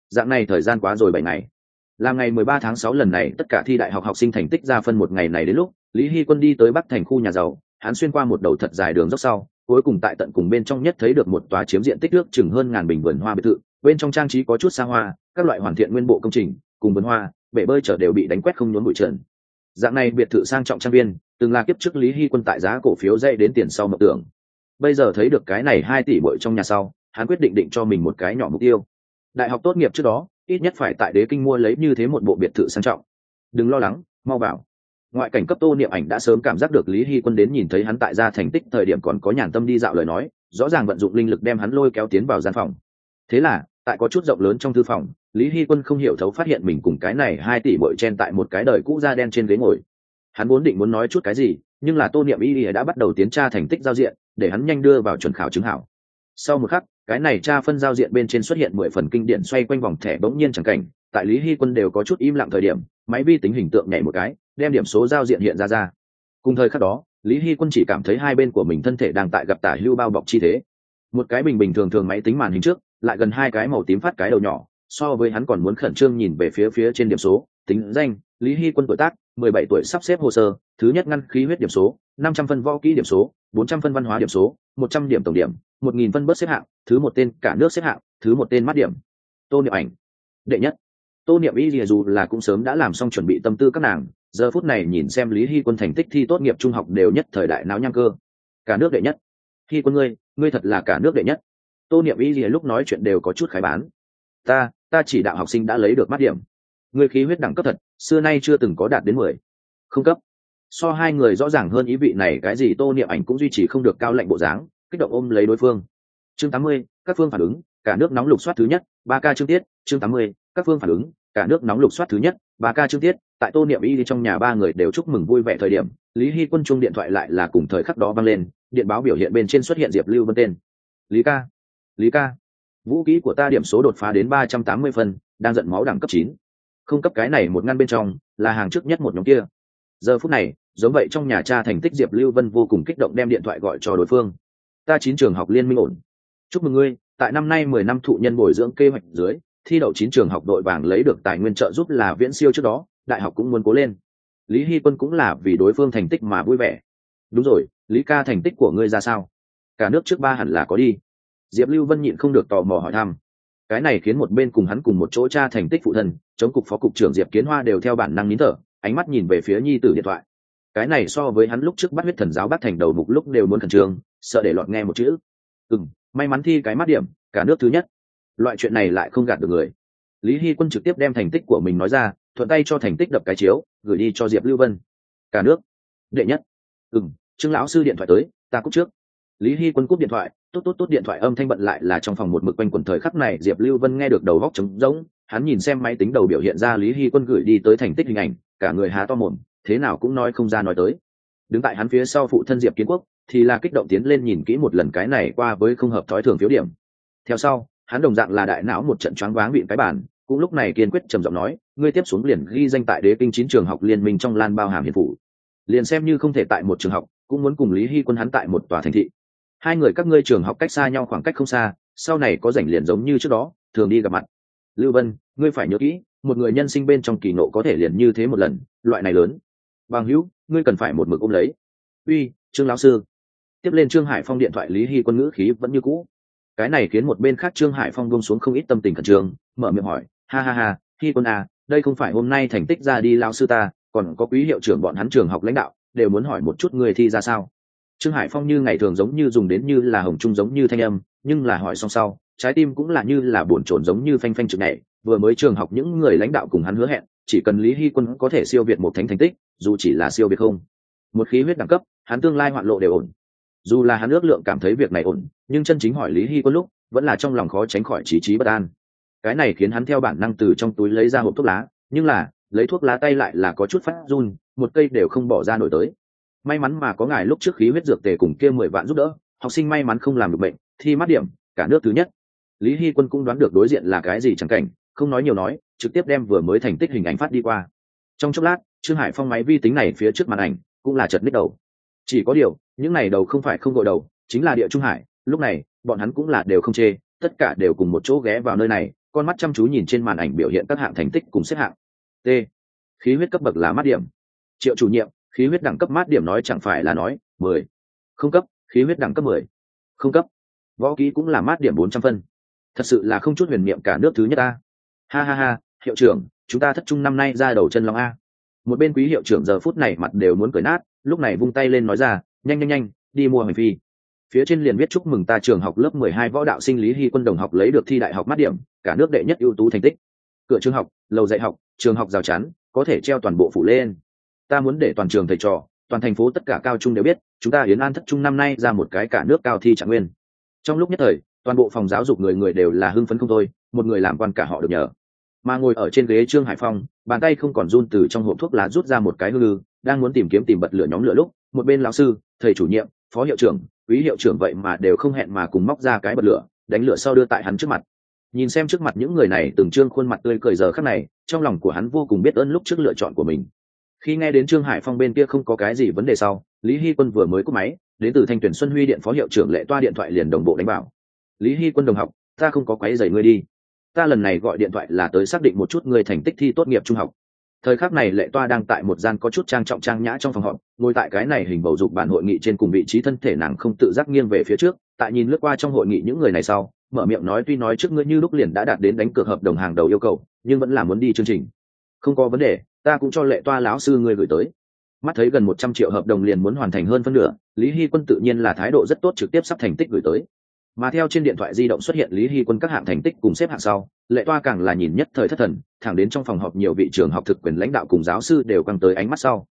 Dạng này thời gian quá rồi bảy ngày. Là ngày mười ba tháng sáu lần này, tất cả thi đại học học sinh thành tích ra phân một ngày này đến lúc, lý hy quân đi tới bắc thành khu nhà giàu, hắn xuyên qua một đầu thật dài đường dốc sau cuối cùng tại tận cùng bên trong nhất thấy được một tòa chiếm diện tích nước chừng hơn ngàn bình vườn hoa biệt thự, bên trong trang trí có chút xa hoa, các loại hoàn thiện nguyên bộ công trình, cùng vườn hoa, bể bơi chở đều bị đánh quét không nhốn bụi trần. Dạng này biệt thự sang trọng trang viên, từng là kiếp trước lý hy quân tại giá cổ phiếu dây đến tiền sau mộng tưởng. Bây giờ thấy được cái này hai tỷ bội trong nhà sau, hắn quyết định định cho mình một cái nhỏ mục tiêu. Đại học tốt nghiệp trước đó, ít nhất phải tại đế kinh mua lấy như thế một bộ biệt thự sang trọng. Đừng lo lắng, mau vào ngoại cảnh cấp tô niệm ảnh đã sớm cảm giác được lý hy quân đến nhìn thấy hắn tại gia thành tích thời điểm còn có nhàn tâm đi dạo lời nói, rõ ràng vận dụng linh lực đem hắn lôi kéo tiến vào gian phòng. Thế là, tại có chút rộng lớn trong thư phòng, lý hy quân không hiểu thấu phát hiện mình cùng cái này hai tỷ bội chen tại một cái đời cũ da đen trên ghế ngồi. Hắn vốn định muốn nói chút cái gì, nhưng là tô niệm y đã bắt đầu tiến tra thành tích giao diện, để hắn nhanh đưa vào chuẩn khảo chứng hảo. Sau một khắc, cái này tra phân giao diện bên trên xuất hiện mười phần kinh điển xoay quanh vòng thẻ bỗng nhiên chẳng cảnh, tại lý hy quân đều có chút im lặng thời điểm, máy vi tính hình tượng nhảy một cái đem điểm số giao diện hiện ra ra. Cùng thời khắc đó, lý hy quân chỉ cảm thấy hai bên của mình thân thể đang tại gặp tả hưu bao bọc chi thế. Một cái bình bình thường thường máy tính màn hình trước, lại gần hai cái màu tím phát cái đầu nhỏ, so với hắn còn muốn khẩn trương nhìn về phía phía trên điểm số, tính danh, lý hy quân tuổi tác, mười bảy tuổi sắp xếp hồ sơ, thứ nhất ngăn khí huyết điểm số, năm trăm phân võ kỹ điểm số, bốn trăm phân văn hóa điểm số, một trăm điểm tổng điểm, một nghìn phân bớt xếp hạng, thứ một tên cả nước xếp hạng, thứ một tên mắt điểm. Tô niệm ảnh. Đệ nhất. Tô niệm y dù là cũng sớm đã làm xong chuẩn bị tâm tư các nàng giờ phút này nhìn xem lý hy quân thành tích thi tốt nghiệp trung học đều nhất thời đại não nhang cơ. Cả nước đệ nhất. Hy quân ngươi ngươi thật là cả nước đệ nhất. Tô niệm y lúc nói chuyện đều có chút khái bán. Ta ta chỉ đạo học sinh đã lấy được mắt điểm. Ngươi khí huyết đẳng cấp thật, xưa nay chưa từng có đạt đến mười. Không cấp. So hai người rõ ràng hơn ý vị này, cái gì tô niệm ảnh cũng duy trì không được cao lệnh bộ dáng, kích động ôm lấy đối phương. Chương tám mươi, các phương phản ứng, cả nước nóng lục soát thứ nhất, ba ca chương tiết, chương tám mươi, các phương phản ứng, cả nước nóng lục soát thứ nhất bà ca trương tiết, tại tô niệm y trong nhà ba người đều chúc mừng vui vẻ thời điểm, lý hy quân trung điện thoại lại là cùng thời khắc đó vang lên, điện báo biểu hiện bên trên xuất hiện diệp lưu vân tên. Lý ca lý ca, vũ kỹ của ta điểm số đột phá đến ba trăm tám mươi phân, đang giận máu đẳng cấp chín. Không cấp cái này một ngăn bên trong, là hàng trước nhất một nhóm kia. Giờ phút này, giống vậy trong nhà cha thành tích diệp lưu vân vô cùng kích động đem điện thoại gọi cho đối phương. Ta chín trường học liên minh ổn. Chúc mừng ngươi, tại năm nay mười năm thụ nhân bồi dưỡng kế hoạch dưới thi đậu chín trường học đội vàng lấy được tài nguyên trợ giúp là viễn siêu trước đó, đại học cũng muốn cố lên. Lý hy quân cũng là vì đối phương thành tích mà vui vẻ. Đúng rồi, lý ca thành tích của ngươi ra sao? Cả nước trước ba hẳn là có đi. Diệp lưu vân nhịn không được tò mò hỏi thăm. Cái này khiến một bên cùng hắn cùng một chỗ cha thành tích phụ thân, chống cục phó cục trưởng diệp kiến hoa đều theo bản năng nín thở, ánh mắt nhìn về phía nhi tử điện thoại. Cái này so với hắn lúc trước bắt huyết thần giáo bắt thành đầu mục lúc đều muốn khẩn trương, sợ để lọt nghe một chữ. Ừ may mắn thi cái mắt điểm, cả nước thứ nhất loại chuyện này lại không gạt được người. Lý hy quân trực tiếp đem thành tích của mình nói ra, thuận tay cho thành tích đập cái chiếu, gửi đi cho diệp lưu vân. Cả nước. Đệ nhất. Ừ trương lão sư điện thoại tới, ta cúp trước. Lý hy quân cúp điện thoại, tốt tốt tốt điện thoại âm thanh bận lại là trong phòng một mực quanh quần thời khắc này, diệp lưu vân nghe được đầu góc trống rỗng, hắn nhìn xem máy tính đầu biểu hiện ra lý hy quân gửi đi tới thành tích hình ảnh, cả người há to mồm, thế nào cũng nói không ra nói tới. Đứng tại hắn phía sau phụ thân diệp kiến quốc, thì là kích động tiến lên nhìn kỹ một lần cái này qua với không hợp thói thường phiếu điểm. Theo sau hắn đồng dạng là đại não một trận choáng váng vịn cái bản cũng lúc này kiên quyết trầm giọng nói, ngươi tiếp xuống liền ghi danh tại đế kinh chín trường học liên minh trong lan bao hàm hiền phủ. Liền xem như không thể tại một trường học, cũng muốn cùng lý hy quân hắn tại một tòa thành thị. Hai người các ngươi trường học cách xa nhau khoảng cách không xa, sau này có rảnh liền giống như trước đó, thường đi gặp mặt. Lưu vân, ngươi phải nhớ kỹ, một người nhân sinh bên trong kỳ nộ có thể liền như thế một lần, loại này lớn. Bằng hữu, ngươi cần phải một mực ôm lấy. Uy, trương lão sư. Tiếp lên trương hải phong điện thoại lý hy quân ngữ khí vẫn như cũ cái này khiến một bên khác trương hải phong buông xuống không ít tâm tình khẩn trương, mở miệng hỏi, ha ha ha hy quân à đây không phải hôm nay thành tích ra đi lao sư ta, còn có quý hiệu trưởng bọn hắn trường học lãnh đạo, đều muốn hỏi một chút người thi ra sao? Trương hải phong như ngày thường giống như dùng đến như là hồng trung giống như thanh âm, nhưng là hỏi xong sau, trái tim cũng là như là bồn chồn giống như phanh phanh trực này vừa mới trường học những người lãnh đạo cùng hắn hứa hẹn, chỉ cần lý hy quân có thể siêu việt một thánh thành tích, dù chỉ là siêu việt không, một khí huyết đẳng cấp, hắn tương lai hoạn lộ đều ổn. Dù là hắn ước lượng cảm thấy việc này ổn nhưng chân chính hỏi lý hy quân lúc vẫn là trong lòng khó tránh khỏi trí trí bất an. Cái này khiến hắn theo bản năng từ trong túi lấy ra hộp thuốc lá, nhưng là, lấy thuốc lá tay lại là có chút phát run, một cây đều không bỏ ra nổi tới. May mắn mà có ngài lúc trước khí huyết dược tề cùng kia mười vạn giúp đỡ, học sinh may mắn không làm được bệnh, thi mắt điểm, cả nước thứ nhất. Lý hy quân cũng đoán được đối diện là cái gì chẳng cảnh, không nói nhiều nói, trực tiếp đem vừa mới thành tích hình ảnh phát đi qua. Trong chốc lát, trương hải phong máy vi tính này phía trước màn ảnh cũng là chật ních đầu. Chỉ có điều, những này đầu không phải không gội đầu, chính là địa trung hải lúc này, bọn hắn cũng là đều không chê, tất cả đều cùng một chỗ ghé vào nơi này, con mắt chăm chú nhìn trên màn ảnh biểu hiện các hạng thành tích cùng xếp hạng. T. Khí huyết cấp bậc là mát điểm. Triệu chủ nhiệm, khí huyết đẳng cấp mát điểm nói chẳng phải là nói, mười. Không cấp, khí huyết đẳng cấp mười. Không cấp. Võ kỹ cũng là mát điểm bốn trăm phân. Thật sự là không chút huyền niệm cả nước thứ nhất a. Ha ha ha, hiệu trưởng, chúng ta thất trung năm nay ra đầu chân long a. Một bên quý hiệu trưởng giờ phút này mặt đều muốn cởi nát, lúc này vung tay lên nói ra, nhanh nhanh nhanh, đi mua hành phi phía trên liền viết chúc mừng ta trường học lớp mười hai võ đạo sinh lý hy quân đồng học lấy được thi đại học mát điểm, cả nước đệ nhất ưu tú thành tích. Cửa trường học, lầu dạy học, trường học rào chắn, có thể treo toàn bộ phủ lên. Ta muốn để toàn trường thầy trò, toàn thành phố tất cả cao trung đều biết, chúng ta hiến an thất trung năm nay ra một cái cả nước cao thi trạng nguyên. Trong lúc nhất thời, toàn bộ phòng giáo dục người người đều là hưng phấn không thôi, một người làm quan cả họ được nhờ. Mà ngồi ở trên ghế trương hải phong, bàn tay không còn run từ trong hộp thuốc lá rút ra một cái hư, đang muốn tìm kiếm tìm bật lửa nhóm lửa lúc, một bên lão sư, thầy chủ nhiệm, phó hiệu trưởng quý hiệu trưởng vậy mà đều không hẹn mà cùng móc ra cái bật lửa, đánh lửa sau đưa tại hắn trước mặt. Nhìn xem trước mặt những người này từng trương khuôn mặt tươi cười giờ khắc này, trong lòng của hắn vô cùng biết ơn lúc trước lựa chọn của mình. Khi nghe đến trương hải phong bên kia không có cái gì vấn đề sau, lý hy quân vừa mới cúp máy, đến từ thanh tuyển xuân huy điện phó hiệu trưởng lệ toa điện thoại liền đồng bộ đánh bảo. Lý hy quân đồng học, ta không có quấy dày ngươi đi. Ta lần này gọi điện thoại là tới xác định một chút người thành tích thi tốt nghiệp trung học thời khắc này lệ toa đang tại một gian có chút trang trọng trang nhã trong phòng họp, ngồi tại cái này hình bầu dục bản hội nghị trên cùng vị trí thân thể nàng không tự giác nghiêng về phía trước, tại nhìn lướt qua trong hội nghị những người này sau, mở miệng nói tuy nói trước ngươi như lúc liền đã đạt đến đánh cược hợp đồng hàng đầu yêu cầu, nhưng vẫn là muốn đi chương trình. Không có vấn đề, ta cũng cho lệ toa lão sư ngươi gửi tới. Mắt thấy gần một trăm triệu hợp đồng liền muốn hoàn thành hơn phân nửa, lý hy quân tự nhiên là thái độ rất tốt trực tiếp sắp thành tích gửi tới mà theo trên điện thoại di động xuất hiện lý hy quân các hạng thành tích cùng xếp hạng sau, lệ toa càng là nhìn nhất thời thất thần, thẳng đến trong phòng họp nhiều vị trường học thực quyền lãnh đạo cùng giáo sư đều căng tới ánh mắt sau.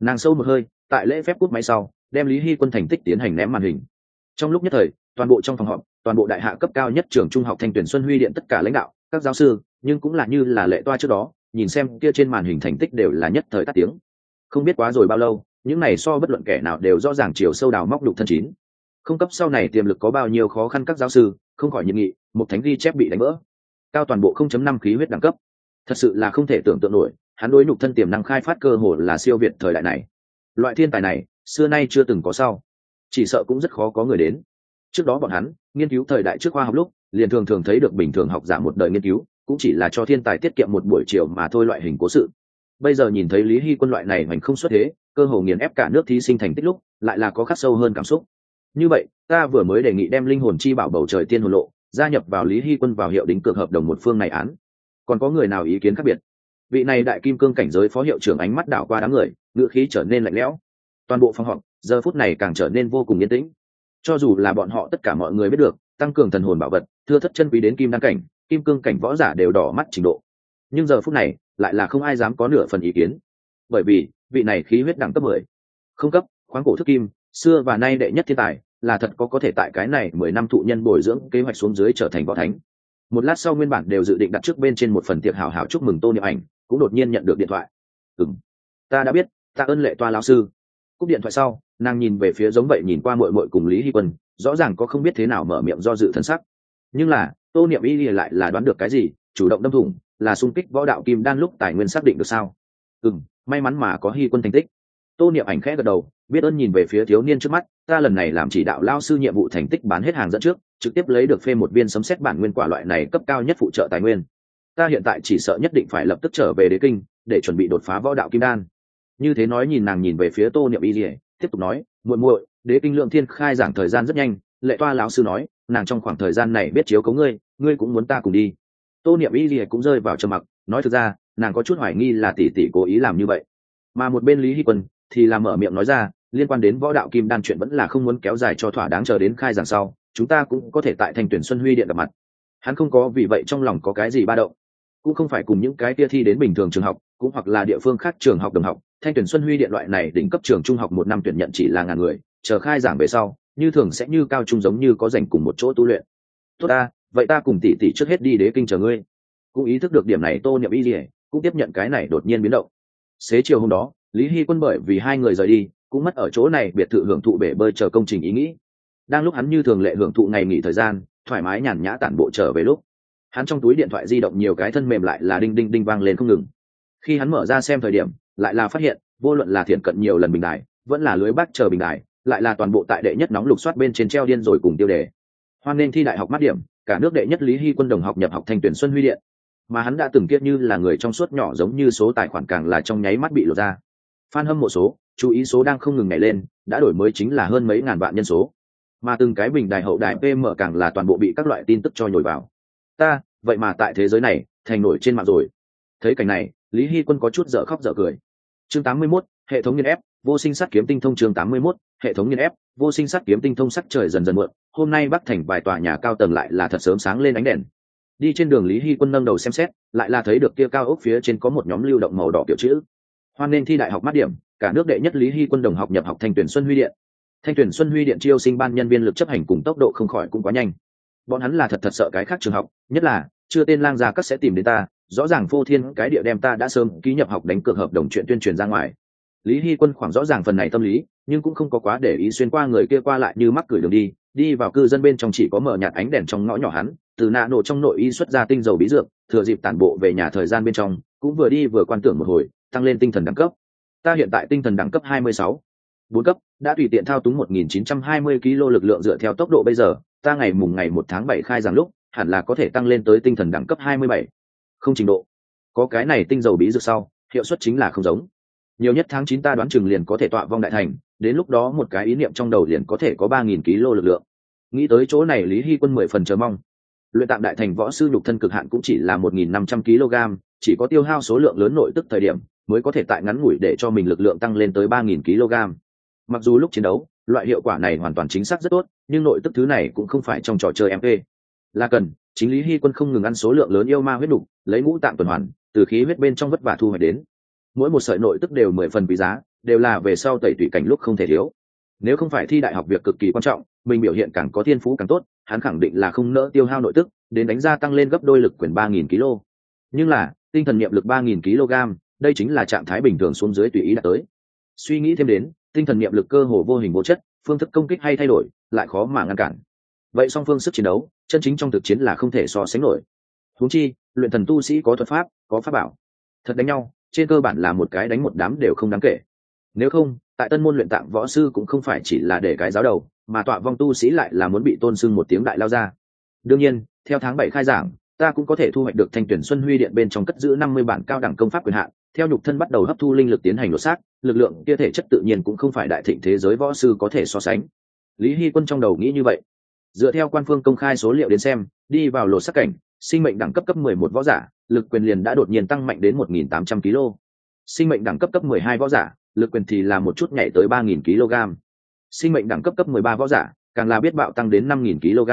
Nàng sâu một hơi, tại lễ phép cút máy sau, đem lý hy quân thành tích tiến hành ném màn hình. Trong lúc nhất thời, toàn bộ trong phòng họp, toàn bộ đại hạ cấp cao nhất trường trung học thanh tuyển xuân huy điện tất cả lãnh đạo, các giáo sư, nhưng cũng là như là lệ toa trước đó, nhìn xem kia trên màn hình thành tích đều là nhất thời tắt tiếng. Không biết quá rồi bao lâu, những này so bất luận kẻ nào đều rõ ràng chiều sâu đào móc đục thân chín không cấp sau này tiềm lực có bao nhiêu khó khăn các giáo sư, không khỏi nhiệm nghị, một thánh ghi chép bị đánh vỡ. Cao toàn bộ 0.5 khí huyết đẳng cấp. Thật sự là không thể tưởng tượng nổi, hắn đối nhục thân tiềm năng khai phát cơ hồ là siêu việt thời đại này. Loại thiên tài này, xưa nay chưa từng có sau. Chỉ sợ cũng rất khó có người đến. Trước đó bọn hắn, nghiên cứu thời đại trước khoa học lúc, liền thường thường thấy được bình thường học giả một đời nghiên cứu, cũng chỉ là cho thiên tài tiết kiệm một buổi chiều mà thôi loại hình cố sự. Bây giờ nhìn thấy lý hy quân loại này hoành không xuất thế, cơ hồ nghiền ép cả nước thí sinh thành tích lúc, lại là có khắc sâu hơn cảm xúc như vậy, ta vừa mới đề nghị đem linh hồn chi bảo bầu trời tiên hồn lộ, gia nhập vào lý hy quân vào hiệu đính cược hợp đồng một phương này án. Còn có người nào ý kiến khác biệt? Vị này đại kim cương cảnh giới phó hiệu trưởng ánh mắt đảo qua đám người ngựa khí trở nên lạnh lẽo. Toàn bộ phòng họp, giờ phút này càng trở nên vô cùng yên tĩnh. Cho dù là bọn họ tất cả mọi người biết được, tăng cường thần hồn bảo vật, thưa thất chân quý đến kim đăng cảnh, kim cương cảnh võ giả đều đỏ mắt trình độ. Nhưng giờ phút này, lại là không ai dám có nửa phần ý kiến. Bởi vì, vị này khí huyết đẳng cấp mười, không cấp, khoáng cổ thức kim xưa và nay đệ nhất thiên tài, là thật có có thể tại cái này mười năm thụ nhân bồi dưỡng kế hoạch xuống dưới trở thành võ thánh. Một lát sau nguyên bản đều dự định đặt trước bên trên một phần tiệc hào hào chúc mừng tô niệm ảnh, cũng đột nhiên nhận được điện thoại. Ừng ta đã biết ta ơn lệ toa lão sư. Cúp điện thoại sau, nàng nhìn về phía giống vậy nhìn qua mội mội cùng lý hy quân, rõ ràng có không biết thế nào mở miệng do dự thân sắc. Nhưng là, tô niệm y lại là đoán được cái gì, chủ động đâm thủng, là xung kích võ đạo kim đan lúc tài nguyên xác định được sao? Ừ may mắn mà có hy quân thành tích. Tô niệm ảnh khẽ gật đầu biết ơn nhìn về phía thiếu niên trước mắt, ta lần này làm chỉ đạo lao sư nhiệm vụ thành tích bán hết hàng dẫn trước, trực tiếp lấy được phê một viên sấm xét bản nguyên quả loại này cấp cao nhất phụ trợ tài nguyên. Ta hiện tại chỉ sợ nhất định phải lập tức trở về đế kinh, để chuẩn bị đột phá võ đạo kim đan. Như thế nói nhìn nàng nhìn về phía tô niệm y dỉa tiếp tục nói, muội muội, đế kinh lượng thiên khai giảng thời gian rất nhanh, lệ toa lão sư nói, nàng trong khoảng thời gian này biết chiếu cấu ngươi ngươi cũng muốn ta cùng đi. Tô niệm y dỉa cũng rơi vào trầm mặc, nói thực ra, nàng có chút hoài nghi là tỷ tỷ cố ý làm như vậy. Mà một bên lý hy quân thì làm mở miệng nói ra liên quan đến võ đạo kim đan chuyện vẫn là không muốn kéo dài cho thỏa đáng chờ đến khai giảng sau, chúng ta cũng có thể tại thành tuyển xuân huy điện gặp mặt. Hắn không có vì vậy trong lòng có cái gì ba động. Cũng không phải cùng những cái tia thi đến bình thường trường học, cũng hoặc là địa phương khác trường học đồng học. Thanh tuyển xuân huy điện loại này đỉnh cấp trường trung học một năm tuyển nhận chỉ là ngàn người, chờ khai giảng về sau, như thường sẽ như cao trung giống như có dành cùng một chỗ tu luyện. Tốt ta, vậy ta cùng tỷ tỷ trước hết đi đế kinh chờ ngươi. Cũng ý thức được điểm này tô nhậm y dỉa cũng tiếp nhận cái này đột nhiên biến động. Xế chiều hôm đó, lý hy quân bởi vì hai người rời đi cũng mất ở chỗ này, biệt thự hưởng thụ bể bơi chờ công trình ý nghĩ. Đang lúc hắn như thường lệ hưởng thụ ngày nghỉ thời gian, thoải mái nhàn nhã tản bộ trở về lúc, hắn trong túi điện thoại di động nhiều cái thân mềm lại là đinh đinh đinh vang lên không ngừng. Khi hắn mở ra xem thời điểm, lại là phát hiện, vô luận là thiện cận nhiều lần bình đài, vẫn là lưới bác chờ bình đài, lại là toàn bộ tại đệ nhất nóng lục soát bên trên treo điên rồi cùng tiêu đề. Hoan nên thi đại học mắt điểm, cả nước đệ nhất lý hy quân đồng học nhập học thanh tuyển xuân huy điện. Mà hắn đã từng kiết như là người trong suốt nhỏ giống như số tài khoản càng là trong nháy mắt bị lột ra fan hâm mộ số chú ý số đang không ngừng nhảy lên đã đổi mới chính là hơn mấy ngàn vạn nhân số. Mà từng cái bình đài hậu đài pm càng là toàn bộ bị các loại tin tức cho nhồi vào. Ta vậy mà tại thế giới này thành nổi trên mạng rồi. Thấy cảnh này lý hy quân có chút dở khóc dở cười. Chương 81, hệ thống nghiên ép vô sinh sát kiếm tinh thông chương 81, hệ thống nghiên ép vô sinh sát kiếm tinh thông sắc trời dần dần muộn. Hôm nay bắc thành vài tòa nhà cao tầng lại là thật sớm sáng lên ánh đèn. Đi trên đường lý hy quân nâng đầu xem xét lại là thấy được kia cao ốc phía trên có một nhóm lưu động màu đỏ kiểu chữ hoan nên thi đại học mắt điểm, cả nước đệ nhất lý hy quân đồng học nhập học thanh tuyển xuân huy điện. Thanh tuyển xuân huy điện chiêu sinh ban nhân viên lực chấp hành cùng tốc độ không khỏi cũng quá nhanh. Bọn hắn là thật thật sợ cái khác trường học, nhất là, chưa tên lang gia các sẽ tìm đến ta, rõ ràng phô thiên cái địa đem ta đã sớm ký nhập học đánh cược hợp đồng chuyện tuyên truyền ra ngoài. Lý hy quân khoảng rõ ràng phần này tâm lý, nhưng cũng không có quá để ý xuyên qua người kia qua lại như mắc cười đường đi đi vào cư dân bên trong chỉ có mở nhạt ánh đèn trong ngõ nhỏ hắn, từ nạ nổ trong nội y xuất ra tinh dầu bí dược, thừa dịp tản bộ về nhà thời gian bên trong, cũng vừa đi vừa quan tưởng một hồi tăng lên tinh thần đẳng cấp. Ta hiện tại tinh thần đẳng cấp 26. bốn cấp, đã tùy tiện thao túng 1920 kg lực lượng dựa theo tốc độ bây giờ, ta ngày mùng ngày một tháng bảy khai giảng lúc, hẳn là có thể tăng lên tới tinh thần đẳng cấp hai mươi bảy. Không trình độ. Có cái này tinh dầu bí dược sau, hiệu suất chính là không giống. Nhiều nhất tháng chín ta đoán chừng liền có thể tọa vong đại thành, đến lúc đó một cái ý niệm trong đầu liền có thể có 3000 kg lực lượng. Nghĩ tới chỗ này lý hy quân mười phần chờ mong. Luyện tạm đại thành võ sư nhục thân cực hạn cũng chỉ là một nghìn năm trăm kg chỉ có tiêu hao số lượng lớn nội tức thời điểm mới có thể tại ngắn ngủi để cho mình lực lượng tăng lên tới ba nghìn kg. Mặc dù lúc chiến đấu, loại hiệu quả này hoàn toàn chính xác rất tốt, nhưng nội tức thứ này cũng không phải trong trò chơi mp là cần, chính lý hy quân không ngừng ăn số lượng lớn yêu ma huyết đục, lấy ngũ tạng tuần hoàn, từ khí huyết bên trong vất vả thu hoạch đến. Mỗi một sợi nội tức đều mười phần quý giá, đều là về sau tẩy tủy cảnh lúc không thể thiếu. Nếu không phải thi đại học việc cực kỳ quan trọng, mình biểu hiện càng có thiên phú càng tốt, hắn khẳng định là không nỡ tiêu hao nội tức, đến đánh ra tăng lên gấp đôi lực quyền ba nghìn kg. Nhưng là, tinh thần niệm lực ba nghìn kg đây chính là trạng thái bình thường xuống dưới tùy ý đã tới. Suy nghĩ thêm đến, tinh thần niệm lực cơ hồ vô hình vô chất, phương thức công kích hay thay đổi, lại khó mà ngăn cản. Vậy song phương sức chiến đấu, chân chính trong thực chiến là không thể so sánh nổi. Huống chi, luyện thần tu sĩ có thuật pháp, có pháp bảo. Thật đánh nhau, trên cơ bản là một cái đánh một đám đều không đáng kể. Nếu không, tại tân môn luyện tạng võ sư cũng không phải chỉ là để cái giáo đầu, mà tọa vong tu sĩ lại là muốn bị tôn sưng một tiếng đại lao ra. Đương nhiên, theo tháng bảy khai giảng, ta cũng có thể thu hoạch được thanh tuyển xuân huy điện bên trong cất giữ năm mươi bản cao đẳng công pháp quyền hạn theo nhục thân bắt đầu hấp thu linh lực tiến hành lột xác, lực lượng kia thể chất tự nhiên cũng không phải đại thịnh thế giới võ sư có thể so sánh. Lý hy quân trong đầu nghĩ như vậy. Dựa theo quan phương công khai số liệu đến xem, đi vào lột xác cảnh, sinh mệnh đẳng cấp cấp mười một võ giả, lực quyền liền đã đột nhiên tăng mạnh đến một nghìn tám trăm kg. Sinh mệnh đẳng cấp cấp mười hai võ giả, lực quyền thì là một chút nhảy tới ba nghìn kg. Sinh mệnh đẳng cấp cấp mười ba võ giả, càng là biết bạo tăng đến năm nghìn kg.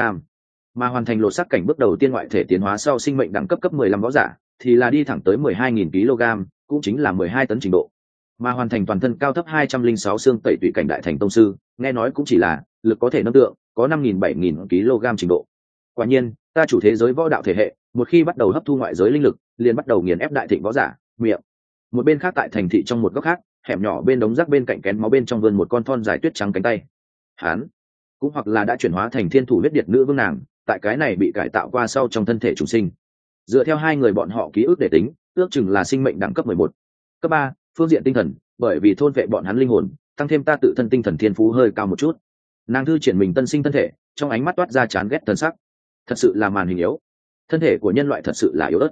Mà hoàn thành lột xác cảnh bước đầu tiên ngoại thể tiến hóa sau sinh mệnh đẳng cấp cấp mười lăm võ giả, thì là đi thẳng tới mười hai nghìn kg cũng chính là mười hai tấn trình độ. Mà hoàn thành toàn thân cao thấp hai trăm linh sáu xương tẩy tụy cảnh đại thành tông sư, nghe nói cũng chỉ là lực có thể nâng tượng, có năm nghìn bảy nghìn kg trình độ. Quả nhiên, ta chủ thế giới võ đạo thể hệ, một khi bắt đầu hấp thu ngoại giới linh lực, liền bắt đầu nghiền ép đại thịnh võ giả, miệng. Một bên khác tại thành thị trong một góc khác, hẻm nhỏ bên đống rác bên cạnh kén máu bên trong vườn một con thon dài tuyết trắng cánh tay. Hán. Cũng hoặc là đã chuyển hóa thành thiên thủ huyết điệt nữ vương nàng, tại cái này bị cải tạo qua sau trong thân thể chủ sinh. Dựa theo hai người bọn họ ký ức để tính ước chừng là sinh mệnh đẳng cấp mười một. Cấp ba, phương diện tinh thần, bởi vì thôn vệ bọn hắn linh hồn, tăng thêm ta tự thân tinh thần thiên phú hơi cao một chút. Nàng thư triển mình tân sinh thân thể, trong ánh mắt toát ra chán ghét thân sắc. Thật sự là màn hình yếu. Thân thể của nhân loại thật sự là yếu ớt.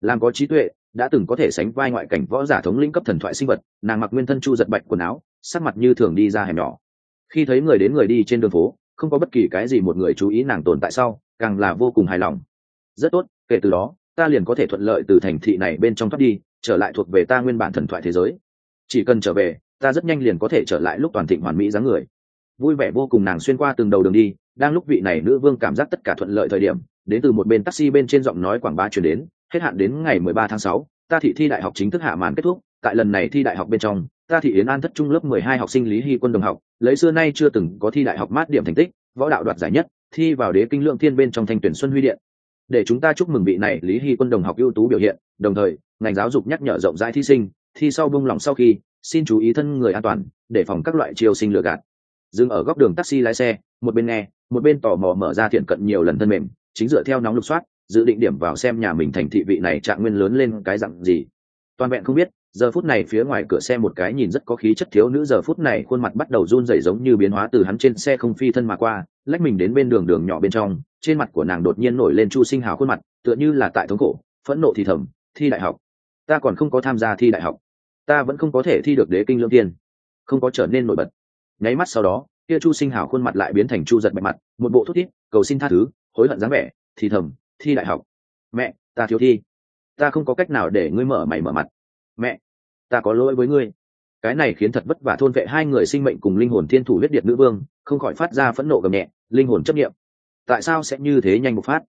Làm có trí tuệ, đã từng có thể sánh vai ngoại cảnh võ giả thống lĩnh cấp thần thoại sinh vật, nàng mặc nguyên thân chu giật bạch quần áo, sắc mặt như thường đi ra hẻm nhỏ. Khi thấy người đến người đi trên đường phố, không có bất kỳ cái gì một người chú ý nàng tồn tại sau, càng là vô cùng hài lòng. Rất tốt, kể từ đó ta liền có thể thuận lợi từ thành thị này bên trong thoát đi, trở lại thuộc về ta nguyên bản thần thoại thế giới. Chỉ cần trở về, ta rất nhanh liền có thể trở lại lúc toàn thịnh hoàn mỹ dáng người. Vui vẻ vô cùng nàng xuyên qua từng đầu đường đi, đang lúc vị này nữ vương cảm giác tất cả thuận lợi thời điểm, đến từ một bên taxi bên trên giọng nói quảng bá chuyển đến, hết hạn đến ngày mười ba tháng sáu, ta thị thi đại học chính thức hạ màn kết thúc, tại lần này thi đại học bên trong, ta thị yến an thất trung lớp mười hai học sinh lý hy quân đồng học, lấy xưa nay chưa từng có thi đại học mát điểm thành tích, võ đạo đoạt giải nhất, thi vào đế kinh lượng thiên bên trong thanh tuyển xuân huy điện để chúng ta chúc mừng vị này lý hy quân đồng học ưu tú biểu hiện, đồng thời, ngành giáo dục nhắc nhở rộng rãi thí sinh, thi sau bông lòng sau khi, xin chú ý thân người an toàn, để phòng các loại chiêu sinh lừa gạt. Dừng ở góc đường taxi lái xe, một bên nghe, một bên tò mò mở ra thiện cận nhiều lần thân mềm, chính dựa theo nóng lục soát, dự định điểm vào xem nhà mình thành thị vị này trạng nguyên lớn lên cái dặn gì. Toàn vẹn không biết giờ phút này phía ngoài cửa xe một cái nhìn rất có khí chất thiếu nữ, giờ phút này khuôn mặt bắt đầu run rẩy giống như biến hóa từ hắn trên xe không phi thân mà qua, lách mình đến bên đường đường nhỏ bên trong. Trên mặt của nàng đột nhiên nổi lên chu sinh hào khuôn mặt, tựa như là tại thống khổ, phẫn nộ thì thầm, thi đại học, ta còn không có tham gia thi đại học, ta vẫn không có thể thi được đế kinh lương tiên, không có trở nên nổi bật. Nháy mắt sau đó, kia chu sinh hào khuôn mặt lại biến thành chu giật mạch mặt, một bộ thút thít, cầu xin tha thứ, hối hận dáng vẻ, thì thầm, thi đại học, mẹ, ta thiếu thi, ta không có cách nào để ngươi mở mày mở mặt, mẹ ta có lỗi với ngươi. Cái này khiến thật vất vả thôn vệ hai người sinh mệnh cùng linh hồn thiên thủ huyết điệt nữ vương, không khỏi phát ra phẫn nộ gầm nhẹ, linh hồn chấp nghiệm tại sao sẽ như thế nhanh một phát?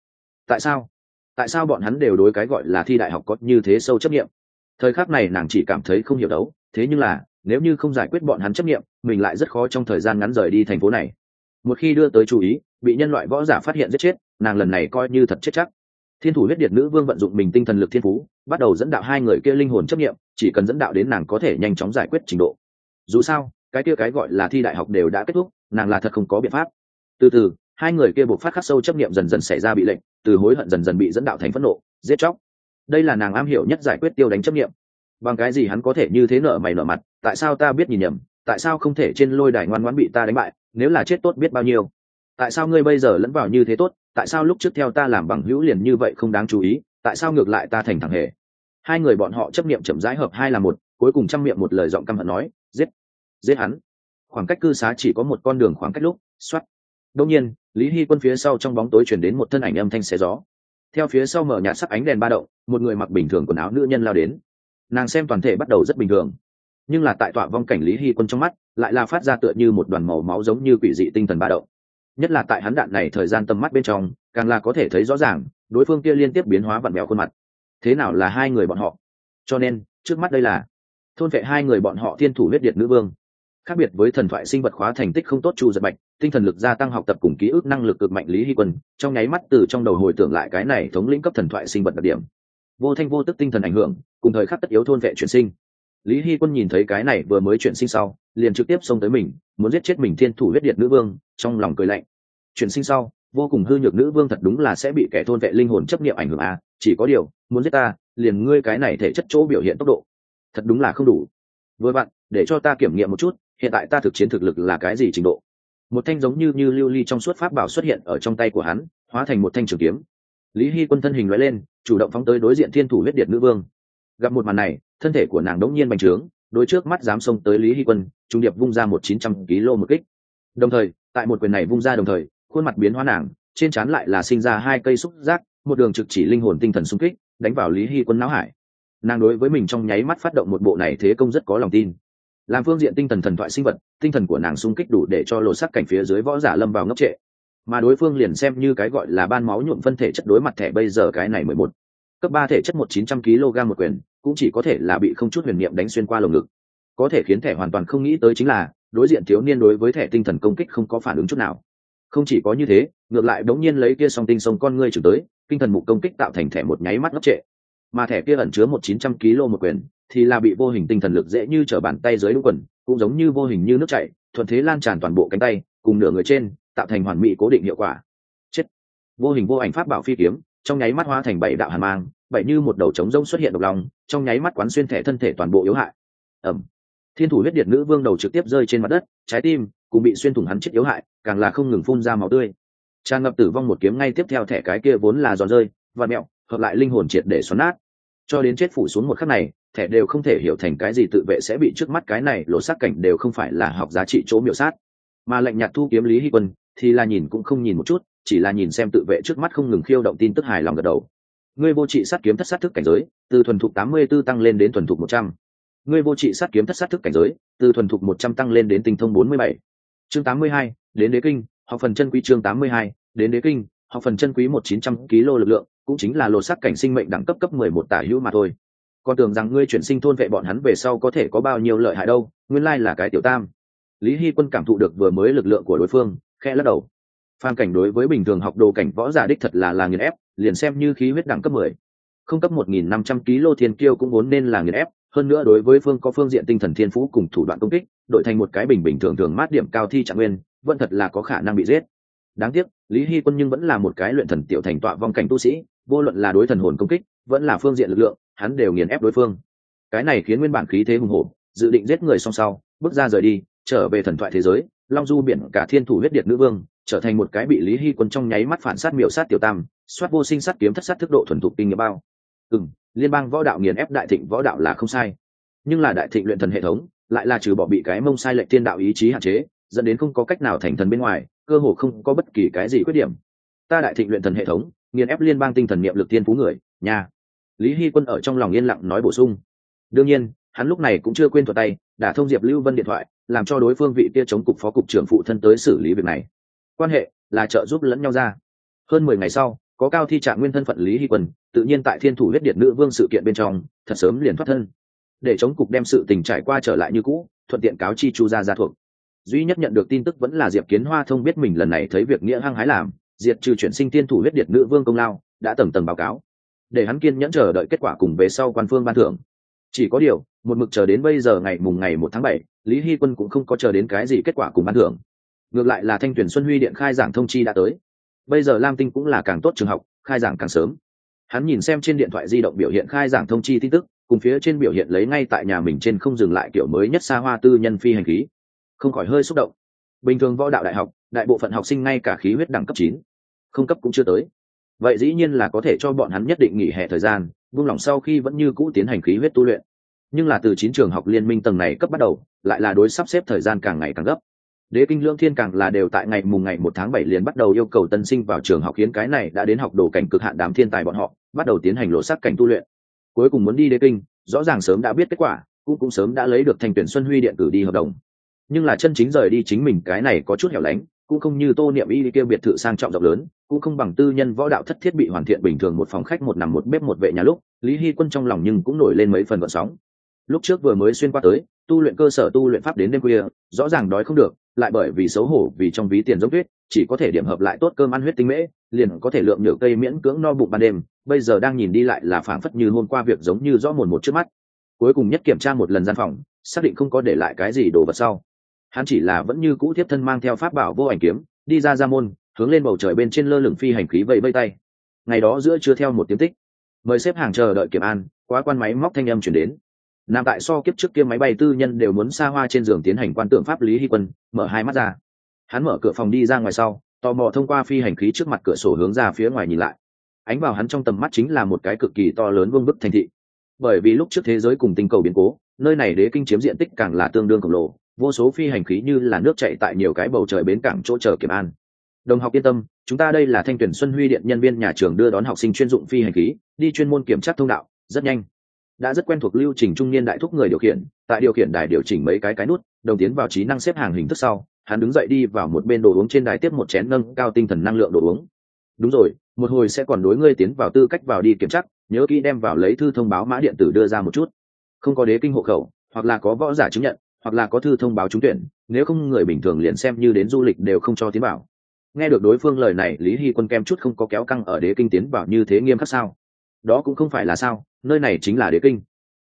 Tại sao? Tại sao bọn hắn đều đối cái gọi là thi đại học có như thế sâu chấp nghiệm thời khắc này nàng chỉ cảm thấy không hiểu đấu, thế nhưng là, nếu như không giải quyết bọn hắn chấp nghiệm mình lại rất khó trong thời gian ngắn rời đi thành phố này. Một khi đưa tới chú ý, bị nhân loại võ giả phát hiện giết chết, nàng lần này coi như thật chết chắc thiên thủ huyết điệt nữ vương vận dụng mình tinh thần lực thiên phú, bắt đầu dẫn đạo hai người kia linh hồn chấp nghiệm chỉ cần dẫn đạo đến nàng có thể nhanh chóng giải quyết trình độ. Dù sao, cái kia cái gọi là thi đại học đều đã kết thúc, nàng là thật không có biện pháp. Từ từ, hai người kia buộc phát khắc sâu chấp nghiệm dần dần xảy ra bị lệnh, từ hối hận dần dần bị dẫn đạo thành phẫn nộ, giết chóc. Đây là nàng am hiểu nhất giải quyết tiêu đánh chấp nghiệm bằng cái gì hắn có thể như thế nở mày nở mặt, tại sao ta biết nhìn nhầm, tại sao không thể trên lôi đài ngoan ngoãn bị ta đánh bại, nếu là chết tốt biết bao nhiêu tại sao ngươi bây giờ lẫn vào như thế tốt? Tại sao lúc trước theo ta làm bằng hữu liền như vậy không đáng chú ý? Tại sao ngược lại ta thành thằng hề? Hai người bọn họ chấp niệm chậm rãi hợp hai là một cuối cùng chăm miệng một lời giọng căm hận nói giết giết hắn. Khoảng cách cư xá chỉ có một con đường khoảng cách lúc xoắt đông nhiên lý hy quân phía sau trong bóng tối chuyển đến một thân ảnh âm thanh xé gió. Theo phía sau mở nhạt sắc ánh đèn ba đậu, một người mặc bình thường quần áo nữ nhân lao đến. Nàng xem toàn thể bắt đầu rất bình thường. Nhưng là tại tọa vong cảnh lý hy quân trong mắt lại là phát ra tựa như một đoàn màu máu giống như quỷ dị tinh thần ba đậu nhất là tại hắn đạn này thời gian tầm mắt bên trong, càng là có thể thấy rõ ràng, đối phương kia liên tiếp biến hóa vặn vẹo khuôn mặt. Thế nào là hai người bọn họ? Cho nên, trước mắt đây là thôn vệ hai người bọn họ thiên thủ huyết điện nữ vương. Khác biệt với thần thoại sinh vật khóa thành tích không tốt chu giật bạch, tinh thần lực gia tăng học tập cùng ký ức năng lực cực mạnh lý hy quân, trong nháy mắt từ trong đầu hồi tưởng lại cái này thống lĩnh cấp thần thoại sinh vật đặc điểm. Vô thanh vô tức tinh thần ảnh hưởng, cùng thời khắc tất yếu thôn vệ chuyển sinh lý hy quân nhìn thấy cái này vừa mới chuyển sinh sau, liền trực tiếp xông tới mình, muốn giết chết mình thiên thủ huyết điện nữ vương, trong lòng cười lạnh. Chuyển sinh sau, vô cùng hư nhược nữ vương thật đúng là sẽ bị kẻ thôn vệ linh hồn chấp niệm ảnh hưởng à chỉ có điều, muốn giết ta, liền ngươi cái này thể chất chỗ biểu hiện tốc độ, thật đúng là không đủ. Vừa bạn để cho ta kiểm nghiệm một chút, hiện tại ta thực chiến thực lực là cái gì trình độ? Một thanh giống như như lưu ly trong suốt pháp bảo xuất hiện ở trong tay của hắn, hóa thành một thanh trường kiếm. Lý hy quân thân hình loại lên, chủ động phóng tới đối diện thiên thủ huyết điện nữ vương. Gặp một màn này thân thể của nàng đống nhiên bành trướng đối trước mắt dám xông tới lý hy quân, trung điệp vung ra một chín trăm kg một kích. Đồng thời, tại một quyền này vung ra đồng thời, khuôn mặt biến hóa nàng, trên trán lại là sinh ra hai cây xúc giác, một đường trực chỉ linh hồn tinh thần xung kích, đánh vào lý hy quân não hải. Nàng đối với mình trong nháy mắt phát động một bộ này thế công rất có lòng tin. Làm phương diện tinh thần thần thoại sinh vật, tinh thần của nàng xung kích đủ để cho lột sắc cảnh phía dưới võ giả lâm vào ngốc trệ. Mà đối phương liền xem như cái gọi là ban máu nhuộm phân thể chất đối mặt thẻ bây giờ cái này mười một. Cấp ba thể chất một chín trăm kg một quyền cũng chỉ có thể là bị không chút huyền niệm đánh xuyên qua lồng ngực. Có thể khiến thẻ hoàn toàn không nghĩ tới chính là, đối diện thiếu niên đối với thẻ tinh thần công kích không có phản ứng chút nào. Không chỉ có như thế, ngược lại đống nhiên lấy kia song tinh sông con ngươi trở tới, tinh thần mục công kích tạo thành thẻ một nháy mắt ngốc trệ. Mà thẻ kia ẩn chứa một chín trăm kg một quyền, thì là bị vô hình tinh thần lực dễ như trở bàn tay dưới đúng quần, cũng giống như vô hình như nước chảy, thuận thế lan tràn toàn bộ cánh tay, cùng nửa người trên, tạo thành hoàn mỹ cố định hiệu quả. Chết! Vô hình vô ảnh pháp bảo phi kiếm, trong nháy mắt hóa thành bảy đạo hàn mang bảy như một đầu trống rông xuất hiện độc lòng trong nháy mắt quán xuyên thể thân thể toàn bộ yếu hại. Ẩm. Thiên thủ huyết điện nữ vương đầu trực tiếp rơi trên mặt đất, trái tim cũng bị xuyên thủng hắn chết yếu hại, càng là không ngừng phun ra máu tươi. Tràn ngập tử vong một kiếm ngay tiếp theo thẻ cái kia vốn là giòn rơi và mẹo, hợp lại linh hồn triệt để xoắn nát. Cho đến chết phủ xuống một khắc này, thẻ đều không thể hiểu thành cái gì tự vệ sẽ bị trước mắt cái này lộ sắc cảnh đều không phải là học giá trị chỗ miểu sát. Mà lệnh nhạt thu kiếm lý hy quân thì là nhìn cũng không nhìn một chút, chỉ là nhìn xem tự vệ trước mắt không ngừng khiêu động tin tức hài lòng gật đầu ngươi vô trị sát kiếm thất sát thức cảnh giới, từ thuần thục tám mươi 84 tăng lên đến thuần thục một trăm. Ngươi vô trị sát kiếm thất sát thức cảnh giới, từ thuần thục một trăm tăng lên đến tinh thông bốn mươi bảy. Chương tám mươi hai, đến đế kinh, học phần chân quý chương tám mươi hai, đến đế kinh, học phần chân quý một chín trăm kg lực lượng, cũng chính là lột sắc cảnh sinh mệnh đẳng cấp cấp mười một tả hữu mà thôi. Còn tưởng rằng ngươi chuyển sinh thôn vệ bọn hắn về sau có thể có bao nhiêu lợi hại đâu, nguyên lai là cái tiểu tam. Lý hy quân cảm thụ được vừa mới lực lượng của đối phương khe lắc đầu phan cảnh đối với bình thường học đồ cảnh võ giả đích thật là là nghiền ép, liền xem như khí huyết đẳng cấp mười. Không cấp một nghìn năm trăm kg thiên kiêu cũng vốn nên là nghiền ép, hơn nữa đối với phương có phương diện tinh thần thiên phú cùng thủ đoạn công kích đội thành một cái bình bình thường thường mát điểm cao thi trạng nguyên, vẫn thật là có khả năng bị giết. Đáng tiếc, lý hy quân nhưng vẫn là một cái luyện thần tiểu thành tọa vong cảnh tu sĩ, vô luận là đối thần hồn công kích, vẫn là phương diện lực lượng, hắn đều nghiền ép đối phương. Cái này khiến nguyên bản khí thế hùng hổ, dự định giết người song sau, bước ra rời đi, trở về thần thoại thế giới long du biển cả thiên thủ huyết điệt nữ vương, trở thành một cái bị lý hy quân trong nháy mắt phản sát miểu sát tiểu tam, soát vô sinh sát kiếm thất sát thức độ thuần thục kinh nghiệm bao. Ừ liên bang võ đạo nghiền ép đại thịnh võ đạo là không sai. Nhưng là đại thịnh luyện thần hệ thống, lại là trừ bỏ bị cái mông sai lệnh thiên đạo ý chí hạn chế, dẫn đến không có cách nào thành thần bên ngoài, cơ hồ không có bất kỳ cái gì khuyết điểm. Ta đại thịnh luyện thần hệ thống, nghiền ép liên bang tinh thần niệm lực thiên phú người nhà lý hy quân ở trong lòng yên lặng nói bổ sung. Đương nhiên, hắn lúc này cũng chưa quên thuật tay đã thông diệp lưu vân điện thoại làm cho đối phương vị kia chống cục phó cục trưởng phụ thân tới xử lý việc này. Quan hệ là trợ giúp lẫn nhau ra. Hơn mười ngày sau, có cao thi trạng nguyên thân phận lý hy quân, tự nhiên tại thiên thủ huyết điện nữ vương sự kiện bên trong, thật sớm liền thoát thân. Để chống cục đem sự tình trải qua trở lại như cũ, thuận tiện cáo chi chu gia gia thuộc. Duy nhất nhận được tin tức vẫn là diệp kiến hoa thông biết mình lần này thấy việc nghĩa hăng hái làm, diệt trừ chuyển sinh tiên thủ huyết điện nữ vương công lao, đã tầng tầng báo cáo. Để hắn kiên nhẫn chờ đợi kết quả cùng về sau quan phương ban thưởng chỉ có điều, một mực chờ đến bây giờ ngày mùng ngày một tháng bảy, lý hy quân cũng không có chờ đến cái gì kết quả cùng ban thưởng. Ngược lại là thanh tuyển xuân huy điện khai giảng thông chi đã tới. Bây giờ lam tinh cũng là càng tốt trường học, khai giảng càng sớm. Hắn nhìn xem trên điện thoại di động biểu hiện khai giảng thông chi tin tức, cùng phía trên biểu hiện lấy ngay tại nhà mình trên không dừng lại kiểu mới nhất xa hoa tư nhân phi hành khí. Không khỏi hơi xúc động. Bình thường võ đạo đại học, đại bộ phận học sinh ngay cả khí huyết đẳng cấp chín, không cấp cũng chưa tới. Vậy dĩ nhiên là có thể cho bọn hắn nhất định nghỉ hè thời gian buông lỏng sau khi vẫn như cũ tiến hành khí huyết tu luyện. Nhưng là từ chín trường học liên minh tầng này cấp bắt đầu, lại là đối sắp xếp thời gian càng ngày càng gấp. Đế kinh lương thiên càng là đều tại ngày mùng ngày một tháng bảy liền bắt đầu yêu cầu tân sinh vào trường học khiến cái này đã đến học đồ cảnh cực hạn đám thiên tài bọn họ, bắt đầu tiến hành lộ sắc cảnh tu luyện. Cuối cùng muốn đi đế kinh, rõ ràng sớm đã biết kết quả, cũng cũng sớm đã lấy được thành tuyển xuân huy điện cử đi hợp đồng. Nhưng là chân chính rời đi chính mình cái này có chút hẻo lánh, cũng không như tô niệm y kêu biệt thự sang trọng rộng lớn cũng không bằng tư nhân võ đạo thất thiết bị hoàn thiện bình thường một phòng khách một nằm một bếp một vệ nhà lúc, lý hy quân trong lòng nhưng cũng nổi lên mấy phần gợn sóng. Lúc trước vừa mới xuyên qua tới, tu luyện cơ sở tu luyện pháp đến đêm khuya, rõ ràng đói không được, lại bởi vì xấu hổ vì trong ví tiền giống tuyết, chỉ có thể điểm hợp lại tốt cơm ăn huyết tinh mễ, liền có thể lượng nhựa cây miễn cưỡng no bụng ban đêm, bây giờ đang nhìn đi lại là phảng phất như hôm qua việc giống như rõ mồn một trước mắt. Cuối cùng nhất kiểm tra một lần gian phòng, xác định không có để lại cái gì đồ vật sau. Hắn chỉ là vẫn như cũ tiếp thân mang theo pháp bảo vô ảnh kiếm, đi ra ra môn hướng lên bầu trời bên trên lơ lửng phi hành khí vẫy vây tay. Ngày đó giữa chưa theo một tiếng tích. Mời xếp hàng chờ đợi kiểm an, quá quan máy móc thanh âm chuyển đến. Nằm tại so kiếp trước kia máy bay tư nhân đều muốn xa hoa trên giường tiến hành quan tượng pháp lý hy quân, mở hai mắt ra. Hắn mở cửa phòng đi ra ngoài sau, tò mò thông qua phi hành khí trước mặt cửa sổ hướng ra phía ngoài nhìn lại. Ánh vào hắn trong tầm mắt chính là một cái cực kỳ to lớn vương bức thành thị. Bởi vì lúc trước thế giới cùng tinh cầu biến cố, nơi này đế kinh chiếm diện tích càng là tương đương khổng lồ, vô số phi hành khí như là nước chạy tại nhiều cái bầu trời bến cảng chỗ chờ kiểm an đồng học yên tâm, chúng ta đây là thanh tuyển xuân huy điện nhân viên nhà trường đưa đón học sinh chuyên dụng phi hành khí, đi chuyên môn kiểm tra thông đạo, rất nhanh. Đã rất quen thuộc lưu trình trung niên đại thúc người điều khiển, tại điều khiển đài điều chỉnh mấy cái cái nút, đồng tiến vào trí năng xếp hàng hình thức sau, hắn đứng dậy đi vào một bên đồ uống trên đài tiếp một chén nâng cao tinh thần năng lượng đồ uống. Đúng rồi, một hồi sẽ còn đối ngươi tiến vào tư cách vào đi kiểm tra, nhớ kỹ đem vào lấy thư thông báo mã điện tử đưa ra một chút. Không có đế kinh hộ khẩu, hoặc là có võ giả chứng nhận, hoặc là có thư thông báo trúng tuyển, nếu không người bình thường liền xem như đến du lịch đều không cho tiến vào nghe được đối phương lời này, lý hy quân kem chút không có kéo căng ở đế kinh tiến vào như thế nghiêm khắc sao? Đó cũng không phải là sao, nơi này chính là đế kinh.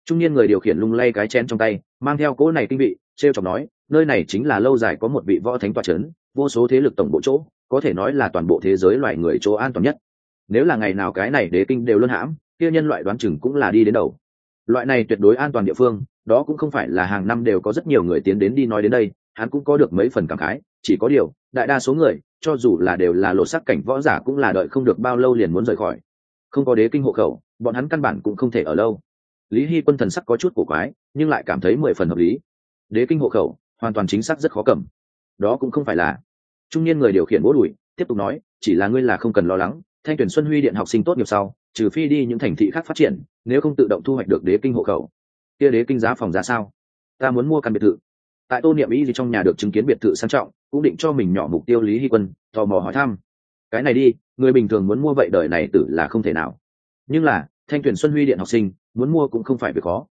Trung niên người điều khiển lung lay cái chén trong tay, mang theo cỗ này kinh vị t r e o chọc nói, nơi này chính là lâu dài có một vị võ thánh toa c h ấ n vô số thế lực tổng bộ chỗ, có thể nói là toàn bộ thế giới loài người chỗ an toàn nhất. Nếu là ngày nào cái này đế kinh đều luân hãm, kia nhân loại đoán chừng cũng là đi đến đầu. Loại này tuyệt đối an toàn địa phương, đó cũng không phải là hàng năm đều có rất nhiều người tiến đến đi nói đến đây, hắn cũng có được mấy phần cảm khái chỉ có điều, đại đa số người, cho dù là đều là lộ sắc cảnh võ giả cũng là đợi không được bao lâu liền muốn rời khỏi. Không có đế kinh hộ khẩu, bọn hắn căn bản cũng không thể ở lâu. Lý hy quân thần sắc có chút cổ quái, nhưng lại cảm thấy mười phần hợp lý. Đế kinh hộ khẩu, hoàn toàn chính xác rất khó cầm. Đó cũng không phải là. Trung niên người điều khiển bố đùi, tiếp tục nói, chỉ là ngươi là không cần lo lắng, thanh tuyển xuân huy điện học sinh tốt nghiệp sau, trừ phi đi những thành thị khác phát triển, nếu không tự động thu hoạch được đế kinh hộ khẩu. Kia đế kinh giá phòng giá sao? Ta muốn mua căn biệt thự tại tô niệm ý gì trong nhà được chứng kiến biệt thự sang trọng, cũng định cho mình nhỏ mục tiêu lý hy quân, tò mò hỏi thăm. Cái này đi, người bình thường muốn mua vậy đời này tử là không thể nào. Nhưng là, thanh tuyển xuân huy điện học sinh, muốn mua cũng không phải việc khó.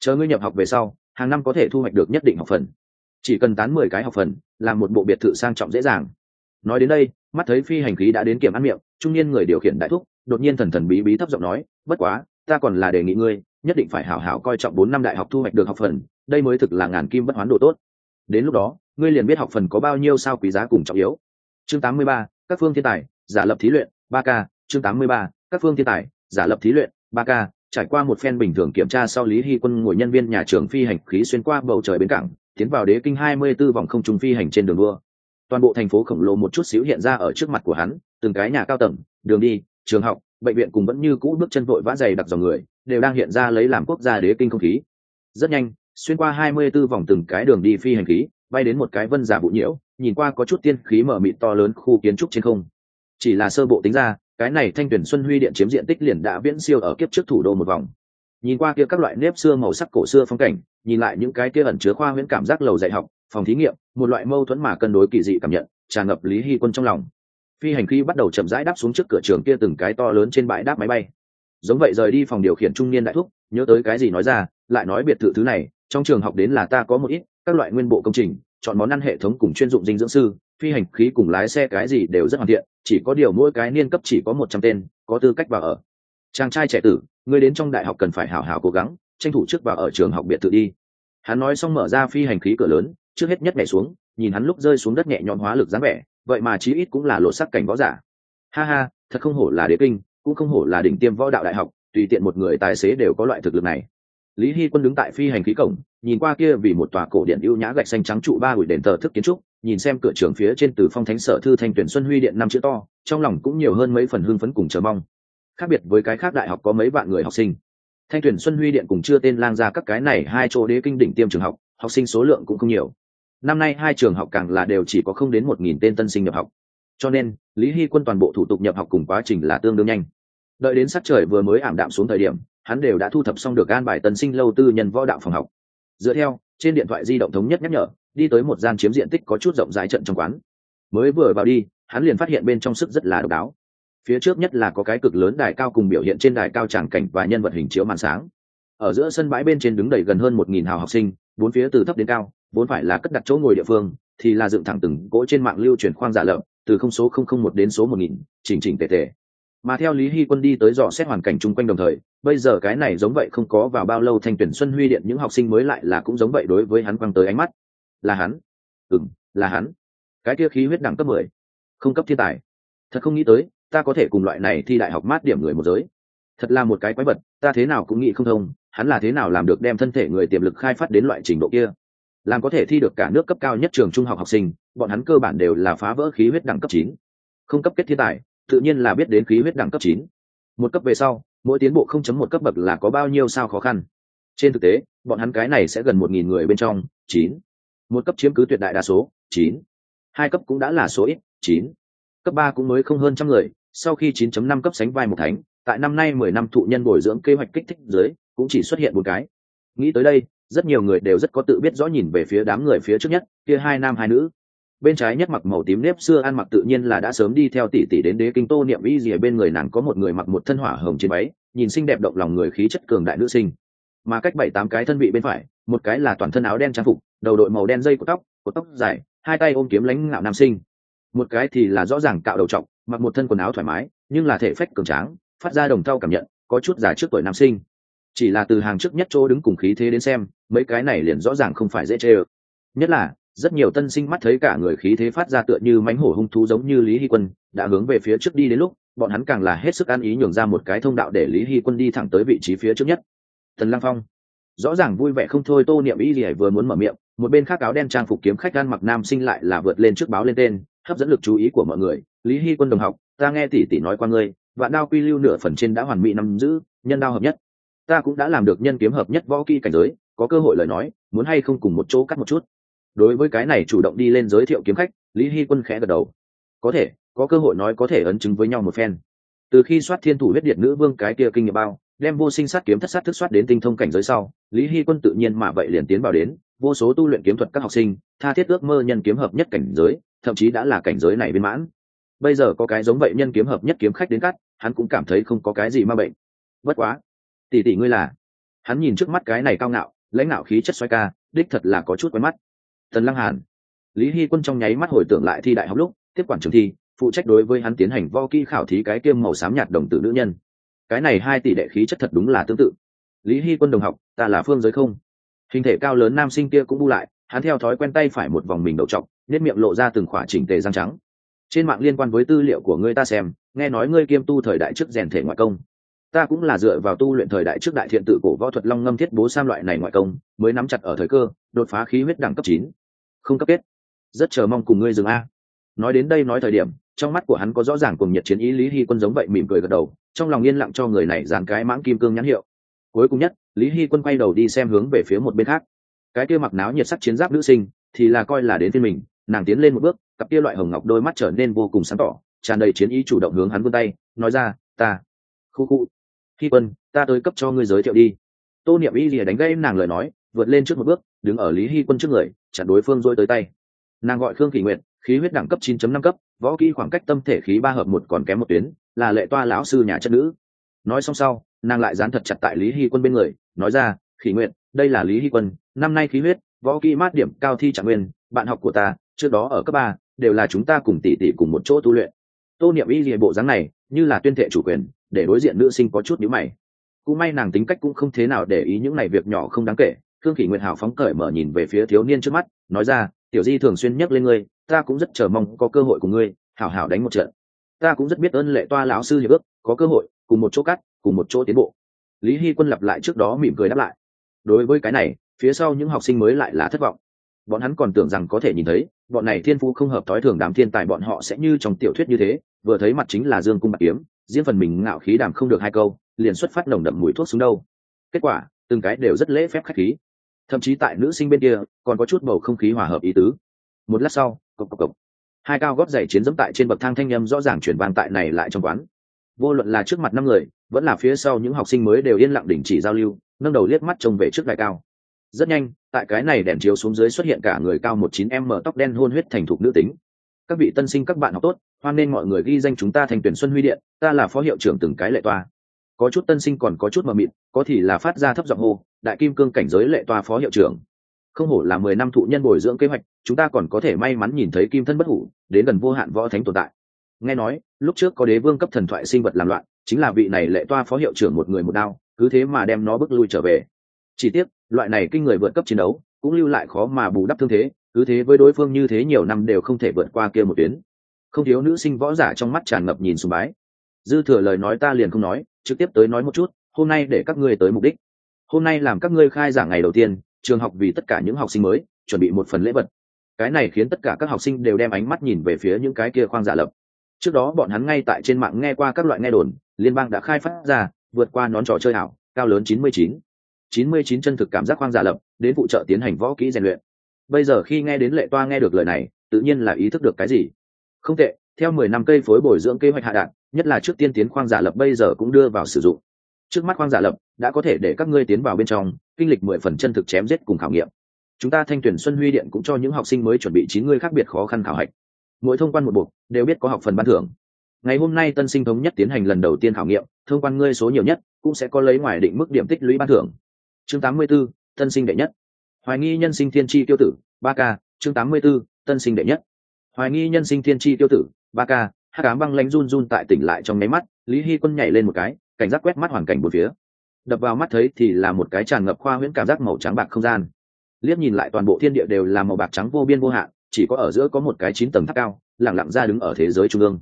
Chờ ngươi nhập học về sau, hàng năm có thể thu hoạch được nhất định học phần. Chỉ cần tán mười cái học phần, làm một bộ biệt thự sang trọng dễ dàng. Nói đến đây, mắt thấy phi hành khí đã đến kiểm ăn miệng, trung niên người điều khiển đại thúc, đột nhiên thần thần bí bí thấp giọng nói, bất quá, ta còn là đề nghị ngươi nhất định phải hảo hảo coi trọng bốn năm đại học thu hoạch được học phần đây mới thực là ngàn kim bất hoán đồ tốt. Đến lúc đó ngươi liền biết học phần có bao nhiêu sao quý giá cùng trọng yếu. Chương 83, các phương thiên tài giả lập thí luyện ba k chương 83, các phương thiên tài giả lập thí luyện ba k trải qua một phen bình thường kiểm tra sau lý hy quân ngồi nhân viên nhà trường phi hành khí xuyên qua bầu trời bến cảng tiến vào đế kinh hai mươi 24 vòng không trung phi hành trên đường đua. Toàn bộ thành phố khổng lồ một chút xíu hiện ra ở trước mặt của hắn từng cái nhà cao tầng đường đi trường học bệnh viện cùng vẫn như cũ bước chân vội vã dày đặc dòng người, đều đang hiện ra lấy làm quốc gia đế kinh không khí. Rất nhanh, xuyên qua hai mươi 24 vòng từng cái đường đi phi hành khí, bay đến một cái vân giả vụ nhiễu, nhìn qua có chút tiên khí mở mịt to lớn khu kiến trúc trên không. Chỉ là sơ bộ tính ra, cái này thanh tuyển xuân huy điện chiếm diện tích liền đã viễn siêu ở kiếp trước thủ đô một vòng. Nhìn qua kia các loại nếp xưa màu sắc cổ xưa phong cảnh, nhìn lại những cái kia ẩn chứa khoa huyễn cảm giác lầu dạy học, phòng thí nghiệm, một loại mâu thuẫn mà cân đối kỳ dị cảm nhận, tràn ngập lý hy quân trong lòng phi hành khí bắt đầu chậm rãi đáp xuống trước cửa trường kia từng cái to lớn trên bãi đáp máy bay. Giống vậy rời đi phòng điều khiển trung niên đại thúc, nhớ tới cái gì nói ra, lại nói biệt thự thứ này, trong trường học đến là ta có một ít, các loại nguyên bộ công trình, chọn món ăn hệ thống cùng chuyên dụng dinh dưỡng sư, phi hành khí cùng lái xe cái gì đều rất hoàn thiện, chỉ có điều mỗi cái niên cấp chỉ có một trăm tên, có tư cách vào ở. Chàng trai trẻ tử, người đến trong đại học cần phải hảo hảo cố gắng, tranh thủ trước vào ở trường học biệt thự đi. Hắn nói xong mở ra phi hành khí cửa lớn, trước hết nhất nhảy xuống, nhìn hắn lúc rơi xuống đất nhẹ nhõm hóa lực dáng vẻ vậy mà chí ít cũng là lộ sắc cảnh võ giả. Ha ha, thật không hổ là đế kinh, cũng không hổ là đỉnh tiêm võ đạo đại học, tùy tiện một người tài xế đều có loại thực lực này. Lý hy quân đứng tại phi hành khí cổng, nhìn qua kia vì một tòa cổ điện ưu nhã gạch xanh trắng trụ ba bụi đền thờ thức kiến trúc, nhìn xem cửa trường phía trên từ phong thánh sở thư thanh tuyển xuân huy điện năm chữ to, trong lòng cũng nhiều hơn mấy phần hưng phấn cùng chờ mong. Khác biệt với cái khác đại học có mấy vạn người học sinh. Thanh tuyển xuân huy điện cùng chưa tên lang ra các cái này hai chỗ đế kinh đỉnh tiêm trường học học sinh số lượng cũng không nhiều năm nay hai trường học càng là đều chỉ có không đến một nghìn tên tân sinh nhập học. Cho nên, lý hy quân toàn bộ thủ tục nhập học cùng quá trình là tương đương nhanh. Đợi đến sắc trời vừa mới ảm đạm xuống thời điểm, hắn đều đã thu thập xong được gan bài tân sinh lâu tư nhân võ đạo phòng học. Dựa theo, trên điện thoại di động thống nhất nhắc nhở, đi tới một gian chiếm diện tích có chút rộng rãi trận trong quán. Mới vừa vào đi, hắn liền phát hiện bên trong sức rất là độc đáo. Phía trước nhất là có cái cực lớn đài cao cùng biểu hiện trên đài cao tràng cảnh và nhân vật hình chiếu màn sáng. Ở giữa sân bãi bên trên đứng đầy gần hơn một nghìn hào học sinh, bốn phía từ thấp đến cao vốn phải là cất đặt chỗ ngồi địa phương, thì là dựng thẳng từng cỗ trên mạng lưu truyền khoang giả lợm từ không số không không một đến số một nghìn, chỉnh chỉnh tề tề. Mà theo lý hy quân đi tới dò xét hoàn cảnh chung quanh đồng thời, bây giờ cái này giống vậy không có vào bao lâu thanh tuyển xuân huy điện những học sinh mới lại là cũng giống vậy đối với hắn quăng tới ánh mắt. Là hắn. Ừng là hắn. Cái kia khí huyết đẳng cấp mười. Không cấp thiên tài. Thật không nghĩ tới, ta có thể cùng loại này thi đại học mát điểm người một giới. Thật là một cái quái vật, ta thế nào cũng nghĩ không thông, hắn là thế nào làm được đem thân thể người tiềm lực khai phát đến loại trình độ kia làm có thể thi được cả nước cấp cao nhất trường trung học học sinh, bọn hắn cơ bản đều là phá vỡ khí huyết đẳng cấp chín. Không cấp kết thiên tài, tự nhiên là biết đến khí huyết đẳng cấp chín. Một cấp về sau, mỗi tiến bộ không chấm một cấp bậc là có bao nhiêu sao khó khăn. Trên thực tế, bọn hắn cái này sẽ gần một nghìn người bên trong, chín. Một cấp chiếm cứ tuyệt đại đa số, chín. Hai cấp cũng đã là số ít, chín. Cấp ba cũng mới không hơn trăm người, sau khi 9.5 cấp sánh vai một thánh, tại năm nay mười năm thụ nhân bồi dưỡng kế hoạch kích thích dưới, cũng chỉ xuất hiện một cái. Nghĩ tới đây rất nhiều người đều rất có tự biết rõ nhìn về phía đám người phía trước nhất, kia hai nam hai nữ. Bên trái nhất mặc màu tím nếp xưa ăn mặc tự nhiên là đã sớm đi theo tỷ tỷ đến đế kinh tô niệm y gì ở bên người nàng có một người mặc một thân hỏa hồng trên váy, nhìn xinh đẹp động lòng người khí chất cường đại nữ sinh. Mà cách bảy tám cái thân vị bên phải, một cái là toàn thân áo đen trang phục, đầu đội màu đen dây của tóc của tóc dài, hai tay ôm kiếm lãnh ngạo nam sinh. Một cái thì là rõ ràng cạo đầu trọc mặc một thân quần áo thoải mái, nhưng là thể phách cường tráng, phát ra đồng thau cảm nhận, có chút già trước tuổi nam sinh chỉ là từ hàng trước nhất chỗ đứng cùng khí thế đến xem, mấy cái này liền rõ ràng không phải dễ chê ơ. Nhất là, rất nhiều tân sinh mắt thấy cả người khí thế phát ra tựa như mánh hổ hung thú giống như lý hy quân, đã hướng về phía trước đi đến lúc, bọn hắn càng là hết sức ăn ý nhường ra một cái thông đạo để lý hy quân đi thẳng tới vị trí phía trước nhất. Thần lăng phong. Rõ ràng vui vẻ không thôi tô niệm ý gì vừa muốn mở miệng, một bên khác áo đen trang phục kiếm khách gan mặc nam sinh lại là vượt lên trước báo lên tên, hấp dẫn lực chú ý của mọi người. Lý hy quân đồng học, ta nghe tỷ tỷ nói qua ngươi, vạn đao quy lưu nửa phần trên đã hoàn mỹ nắm giữ, nhân đao hợp nhất ta cũng đã làm được nhân kiếm hợp nhất võ kỹ cảnh giới, có cơ hội lời nói, muốn hay không cùng một chỗ cắt một chút. Đối với cái này chủ động đi lên giới thiệu kiếm khách, lý hy quân khẽ gật đầu. Có thể, có cơ hội nói có thể ấn chứng với nhau một phen. Từ khi soát thiên thủ huyết điện nữ vương cái kia kinh nghiệm bao, đem vô sinh sát kiếm thất sát thức soát đến tinh thông cảnh giới sau, lý hy quân tự nhiên mà vậy liền tiến vào đến, vô số tu luyện kiếm thuật các học sinh, tha thiết ước mơ nhân kiếm hợp nhất cảnh giới, thậm chí đã là cảnh giới này viên mãn. Bây giờ có cái giống vậy nhân kiếm hợp nhất kiếm khách đến cắt, hắn cũng cảm thấy không có cái gì ma bệnh. Bất quá tỷ tỷ ngươi là? Hắn nhìn trước mắt cái này cao ngạo, lãnh ngạo khí chất xoay ca, đích thật là có chút quen mắt. Tần lăng hàn. Lý hy quân trong nháy mắt hồi tưởng lại thi đại học lúc, tiếp quản trường thi, phụ trách đối với hắn tiến hành vo kỹ khảo thí cái kiêm màu xám nhạt đồng tử nữ nhân. Cái này hai tỷ đệ khí chất thật đúng là tương tự. Lý hy quân đồng học, ta là phương giới không. Hình thể cao lớn nam sinh kia cũng bu lại, hắn theo thói quen tay phải một vòng mình đầu t nếp miệng lộ ra từng khỏa chỉnh tề răng trắng. Trên mạng liên quan với tư liệu của ngươi ta xem, nghe nói ngươi kiêm tu thời đại trước rèn thể ngoại công ta cũng là dựa vào tu luyện thời đại trước đại thiện tự cổ võ thuật long ngâm thiết bố sam loại này ngoại công, mới nắm chặt ở thời cơ, đột phá khí huyết đẳng cấp chín. Không cấp kết. Rất chờ mong cùng ngươi dừng a. Nói đến đây nói thời điểm, trong mắt của hắn có rõ ràng cùng nhiệt chiến ý lý hy quân giống vậy mỉm cười gật đầu, trong lòng yên lặng cho người này dàn cái mãng kim cương nhãn hiệu. Cuối cùng nhất, lý hy quân quay đầu đi xem hướng về phía một bên khác. Cái kia mặc náo nhiệt sắc chiến giáp nữ sinh, thì là coi là đến thiên mình, nàng tiến lên một bước, cặp kia loại hồng ngọc đôi mắt trở nên vô cùng sáng tỏ, tràn đầy chiến ý chủ động hướng hắn vươn tay, nói ra, ta. Khu khu khi quân, ta tới cấp cho ngươi giới thiệu đi. Tô niệm y lìa đánh gây nàng lời nói, vượt lên trước một bước, đứng ở lý hy quân trước người, chặn đối phương dôi tới tay. Nàng gọi khương kỷ nguyện khí huyết đẳng cấp 9.5 cấp, võ kỹ khoảng cách tâm thể khí ba hợp một còn kém một tuyến, là lệ toa lão sư nhà chất nữ. Nói xong sau, nàng lại dán thật chặt tại lý hy quân bên người, nói ra khỉ nguyện đây là lý hy quân, năm nay khí huyết, võ kỹ mát điểm cao thi trạng nguyên, bạn học của ta, trước đó ở cấp ba, đều là chúng ta cùng tỷ tỷ cùng một chỗ tu luyện. Tô niệm y lìa bộ dáng này, như là tuyên thệ chủ quyền để đối diện nữ sinh có chút nhíu mày. Cũng may nàng tính cách cũng không thế nào để ý những này việc nhỏ không đáng kể thương kỷ nguyệt hào phóng cởi mở nhìn về phía thiếu niên trước mắt, nói ra, tiểu di thường xuyên nhắc lên ngươi, ta cũng rất chờ mong có cơ hội cùng ngươi hảo hảo đánh một trận. Ta cũng rất biết ơn lệ toa lão sư hiệp ước, có cơ hội, cùng một chỗ cắt, cùng một chỗ tiến bộ. Lý hy quân lặp lại trước đó mỉm cười đáp lại. Đối với cái này, phía sau những học sinh mới lại là thất vọng. Bọn hắn còn tưởng rằng có thể nhìn thấy, bọn này thiên phú không hợp thói thường đám thiên tài bọn họ sẽ như trong tiểu thuyết như thế, vừa thấy mặt chính là dương cung bạc kiếm diễn phần mình ngạo khí đàm không được hai câu, liền xuất phát nồng đậm mùi thuốc xuống đâu. Kết quả, từng cái đều rất lễ phép khách khí. Thậm chí tại nữ sinh bên kia, còn có chút bầu không khí hòa hợp ý tứ. Một lát sau, cộc cộc cộc. Hai cao gót giày chiến dẫm tại trên bậc thang thanh â m rõ ràng chuyển vang tại này lại trong quán. Vô luận là trước mặt năm người, vẫn là phía sau những học sinh mới đều yên lặng đình chỉ giao lưu, nâng đầu liếc mắt trông về trước đại cao. Rất nhanh, tại cái này đèn chiếu xuống dưới xuất hiện cả người cao một chín m tóc đen hôn huyết thành thục nữ tính. Các vị tân sinh các bạn học tốt hoan nên mọi người ghi danh chúng ta thành tuyển xuân huy điện, ta là phó hiệu trưởng từng cái lệ toa có chút tân sinh còn có chút mờ mịt, có thì là phát ra thấp giọng hô, đại kim cương cảnh giới lệ toa phó hiệu trưởng. Không hổ là mười năm thụ nhân bồi dưỡng kế hoạch, chúng ta còn có thể may mắn nhìn thấy kim thân bất hủ, đến gần vô hạn võ thánh tồn tại. Nghe nói, lúc trước có đế vương cấp thần thoại sinh vật làm loạn, chính là vị này lệ toa phó hiệu trưởng một người một đao, cứ thế mà đem nó bước lui trở về. Chỉ tiếc, loại này kinh người vượt cấp chiến đấu, cũng lưu lại khó mà bù đắp thương thế, cứ thế với đối phương như thế nhiều năm đều không thể vượt qua kia một tuyến không thiếu nữ sinh võ giả trong mắt tràn ngập nhìn sùng bái. Dư thừa lời nói ta liền không nói, trực tiếp tới nói một chút, hôm nay để các ngươi tới mục đích. Hôm nay làm các ngươi khai giảng ngày đầu tiên, trường học vì tất cả những học sinh mới, chuẩn bị một phần lễ vật. Cái này khiến tất cả các học sinh đều đem ánh mắt nhìn về phía những cái kia khoang giả lập. Trước đó bọn hắn ngay tại trên mạng nghe qua các loại nghe đồn, liên bang đã khai phát ra, vượt qua nón trò chơi ảo, cao lớn 99. 99 chân thực cảm giác khoang giả lập, đến phụ trợ tiến hành võ kỹ rèn luyện. Bây giờ khi nghe đến lệ toa nghe được lời này, tự nhiên là ý thức được cái gì? Không tệ theo 10 năm cây phối bồi dưỡng kế hoạch hạ đạn nhất là trước tiên tiến khoang giả lập bây giờ cũng đưa vào sử dụng. Trước mắt khoang giả lập đã có thể để các ngươi tiến vào bên trong kinh lịch mười phần chân thực chém giết cùng khảo nghiệm. Chúng ta thanh tuyển xuân huy điện cũng cho những học sinh mới chuẩn bị chín người khác biệt khó khăn khảo hạch. Mỗi thông quan một buộc đều biết có học phần ban thưởng. Ngày hôm nay tân sinh thống nhất tiến hành lần đầu tiên khảo nghiệm thông quan ngươi số nhiều nhất cũng sẽ có lấy ngoài định mức điểm tích lũy ban thưởng. Chương 84, tân sinh đệ nhất. Hoài nghi nhân sinh thiên tri tiêu tử ba k chương 84, tân sinh đệ nhất hoài nghi nhân sinh thiên tri tiêu tử ba ca, hát cám băng lánh run run tại tỉnh lại trong nháy mắt lý hy quân nhảy lên một cái cảnh giác quét mắt hoàn cảnh một phía. Đập vào mắt thấy thì là một cái tràn ngập khoa huyễn cảm giác màu trắng bạc không gian. Liếc nhìn lại toàn bộ thiên địa đều là màu bạc trắng vô biên vô hạn chỉ có ở giữa có một cái chín tầng tháp cao lẳng lặng ra đứng ở thế giới trung ương.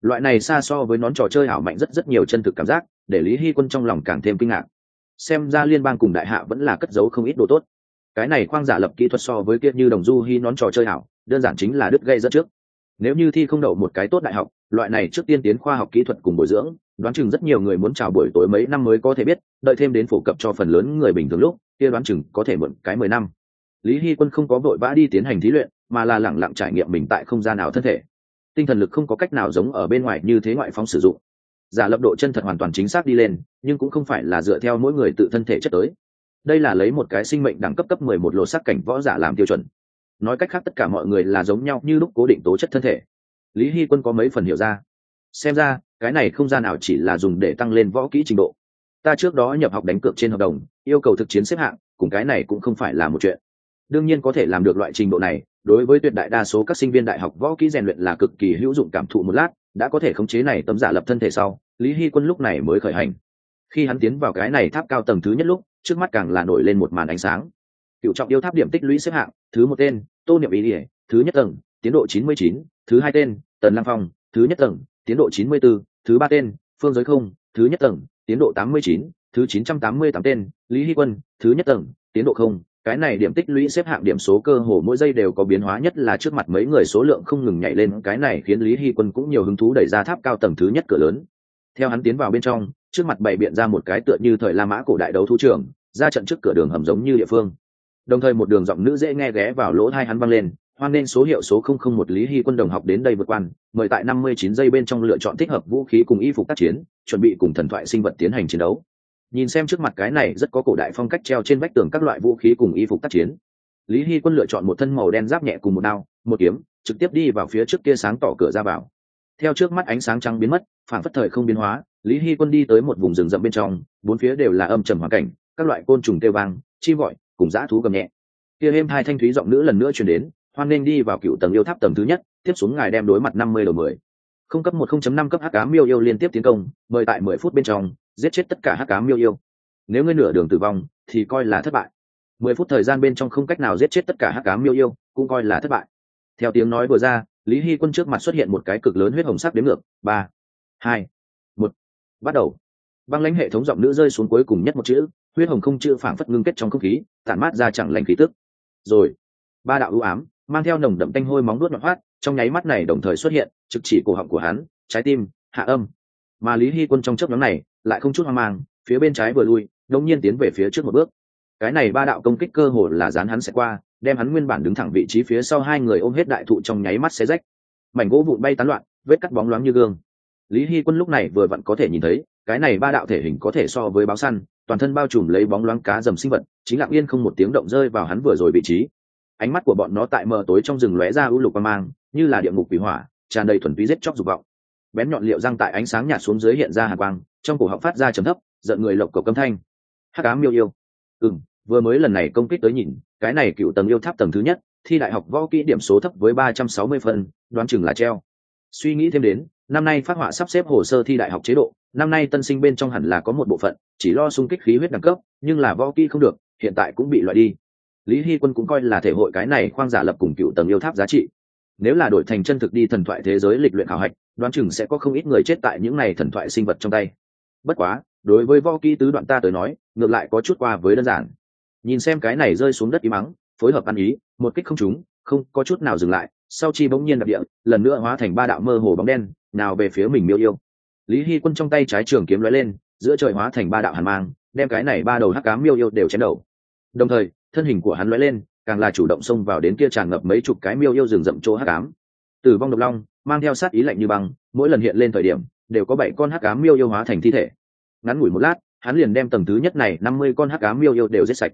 Loại này xa so với nón trò chơi ảo mạnh rất rất nhiều chân thực cảm giác để lý hy quân trong lòng càng thêm kinh ngạc. Xem ra liên bang cùng đại hạ vẫn là cất giấu không ít đồ tốt. Cái này khoang giả lập kỹ thuật so với kia như đồng du hy nón trò chơi ảo đơn giản chính là đứt gây dẫn trước. Nếu như thi không đậu một cái tốt đại học, loại này trước tiên tiến khoa học kỹ thuật cùng bồi dưỡng, đoán chừng rất nhiều người muốn chào buổi tối mấy năm mới có thể biết, đợi thêm đến phổ cập cho phần lớn người bình thường lúc, kia đoán chừng có thể mượn cái mười năm. Lý hy quân không có vội vã đi tiến hành thí luyện, mà là lẳng lặng trải nghiệm mình tại không gian nào thân thể. Tinh thần lực không có cách nào giống ở bên ngoài như thế ngoại phóng sử dụng. Giả lập độ chân thật hoàn toàn chính xác đi lên, nhưng cũng không phải là dựa theo mỗi người tự thân thể chất tới. Đây là lấy một cái sinh mệnh đẳng cấp cấp mười một lô sắc cảnh võ giả làm tiêu chuẩn nói cách khác tất cả mọi người là giống nhau như lúc cố định tố chất thân thể. Lý hy quân có mấy phần hiểu ra. Xem ra, cái này không gian nào chỉ là dùng để tăng lên võ kỹ trình độ. Ta trước đó nhập học đánh cược trên hợp đồng, yêu cầu thực chiến xếp hạng, cùng cái này cũng không phải là một chuyện. Đương nhiên có thể làm được loại trình độ này, đối với tuyệt đại đa số các sinh viên đại học võ kỹ rèn luyện là cực kỳ hữu dụng cảm thụ một lát, đã có thể khống chế này tấm giả lập thân thể sau, lý hy quân lúc này mới khởi hành. Khi hắn tiến vào cái này tháp cao tầng thứ nhất lúc, trước mắt càng là nổi lên một màn ánh sáng cựu trọng yêu tháp điểm tích lũy xếp hạng, thứ một tên, tô niệm ý ỉa thứ nhất tầng, tiến độ chín mươi chín, thứ hai tên, tần lăng phong, thứ nhất tầng, tiến độ chín mươi bốn thứ ba tên, phương giới không, thứ nhất tầng, tiến độ tám mươi chín, thứ chín trăm tám mươi tám tên, lý hy quân, thứ nhất tầng, tiến độ không. Cái này điểm tích lũy xếp hạng điểm số cơ hồ mỗi giây đều có biến hóa nhất là trước mặt mấy người số lượng không ngừng nhảy lên, cái này khiến lý hy quân cũng nhiều hứng thú đẩy ra tháp cao tầng thứ nhất cửa lớn. Theo hắn tiến vào bên trong, trước mặt bày biện ra một cái tựa như thời la mã cổ đại đấu thú trường ra trận trước cửa đường hầm giống như địa phương đồng thời một đường giọng nữ dễ nghe ghé vào lỗ hai hắn văng lên, hoan nên số hiệu số không không một lý hy quân đồng học đến đây vượt quan mời tại năm mươi chín giây bên trong lựa chọn thích hợp vũ khí cùng y phục tác chiến, chuẩn bị cùng thần thoại sinh vật tiến hành chiến đấu. Nhìn xem trước mặt cái này rất có cổ đại phong cách treo trên vách tường các loại vũ khí cùng y phục tác chiến. Lý hy quân lựa chọn một thân màu đen giáp nhẹ cùng một đao, một kiếm, trực tiếp đi vào phía trước kia sáng tỏ cửa ra vào. Theo trước mắt ánh sáng trắng biến mất, phản phất thời không biến hóa, lý hy quân đi tới một vùng rừng rậm bên trong, bốn phía đều là âm trầm hoàn cảnh, các loại côn trùng kêu vang chi vọi cùng dã thú gầm nhẹ. Kia êm hai thanh thúy giọng nữ lần nữa chuyển đến, hoan nên đi vào cựu tầng yêu tháp tầng thứ nhất, tiếp xuống ngài đem đối mặt năm mươi đầu mười. Không cấp một, không chấm năm cấp hắc cá miêu yêu liên tiếp tiến công, mời tại mười phút bên trong, giết chết tất cả hắc cá miêu yêu. Nếu ngươi nửa đường tử vong, thì coi là thất bại. Mười phút thời gian bên trong không cách nào giết chết tất cả hắc cá miêu yêu, cũng coi là thất bại. Theo tiếng nói vừa ra, lý hy quân trước mặt xuất hiện một cái cực lớn huyết hồng sắc đến ngược, ba, hai, một. Bắt đầu. Băng lãnh hệ thống giọng nữ rơi xuống cuối cùng nhất một chữ huyết hồng không chữ phảng phất ngưng kết trong không khí, tản mát ra chẳng lành khí tức. Rồi, ba đạo ưu ám, mang theo nồng đậm tanh hôi móng đuốt nhọn hoát trong nháy mắt này đồng thời xuất hiện, trực chỉ cổ họng của hắn, trái tim, hạ âm. Mà lý hy quân trong chớp nhóm này, lại không chút hoang mang, phía bên trái vừa lui đông nhiên tiến về phía trước một bước. Cái này ba đạo công kích cơ hồ là dán hắn sẽ qua, đem hắn nguyên bản đứng thẳng vị trí phía sau hai người ôm hết đại thụ trong nháy mắt xé rách. Mảnh gỗ vụn bay tán loạn, vết cắt bóng loáng như gương. Lý hy quân lúc này vừa vặn có thể nhìn thấy, cái này ba đạo thể hình có thể so với báo săn toàn thân bao trùm lấy bóng loáng cá dầm sinh vật, chính lặng yên không một tiếng động rơi vào hắn vừa rồi vị trí. Ánh mắt của bọn nó tại mờ tối trong rừng lóe ra ưu lục qua mang, như là địa ngục quỷ hỏa, tràn đầy thuần túy giết chóc dục vọng. Bén nhọn liệu răng tại ánh sáng nhạt xuống dưới hiện ra hàng quang, trong cổ họng phát ra trầm thấp, giận người lộc cầu câm thanh. Hát cá miêu yêu. Ừ vừa mới lần này công kích tới nhìn, cái này cựu tầng yêu tháp tầng thứ nhất, thi đại học võ kỹ điểm số thấp với ba trăm sáu mươi phân đoán chừng là treo. Suy nghĩ thêm đến, năm nay phát họa sắp xếp hồ sơ thi đại học chế độ năm nay tân sinh bên trong hẳn là có một bộ phận, chỉ lo xung kích khí huyết đẳng cấp, nhưng là võ kỹ không được, hiện tại cũng bị loại đi. Lý hy quân cũng coi là thể hội cái này khoang giả lập cùng cựu tầng yêu tháp giá trị. Nếu là đổi thành chân thực đi thần thoại thế giới lịch luyện khảo hạch, đoán chừng sẽ có không ít người chết tại những này thần thoại sinh vật trong tay. Bất quá, đối với võ kỹ tứ đoạn ta tới nói, ngược lại có chút qua với đơn giản. Nhìn xem cái này rơi xuống đất y mắng, phối hợp ăn ý, một kích không trúng, không, có chút nào dừng lại, sau chi bỗng nhiên đập địa, lần nữa hóa thành ba đạo mơ hồ bóng đen, nào về phía mình miêu yêu lý hy quân trong tay trái trường kiếm lóe lên, giữa trời hóa thành ba đạo hàn mang, đem cái này ba đầu hắc cám miêu yêu đều chém đầu. Đồng thời, thân hình của hắn lóe lên, càng là chủ động xông vào đến kia tràn ngập mấy chục cái miêu yêu rừng rậm chỗ hắc cám tử vong độc long, mang theo sát ý lạnh như băng, mỗi lần hiện lên thời điểm, đều có bảy con hắc cám miêu yêu hóa thành thi thể. Ngắn ngủi một lát, hắn liền đem tầng thứ nhất này năm mươi con hắc cám miêu yêu đều giết sạch.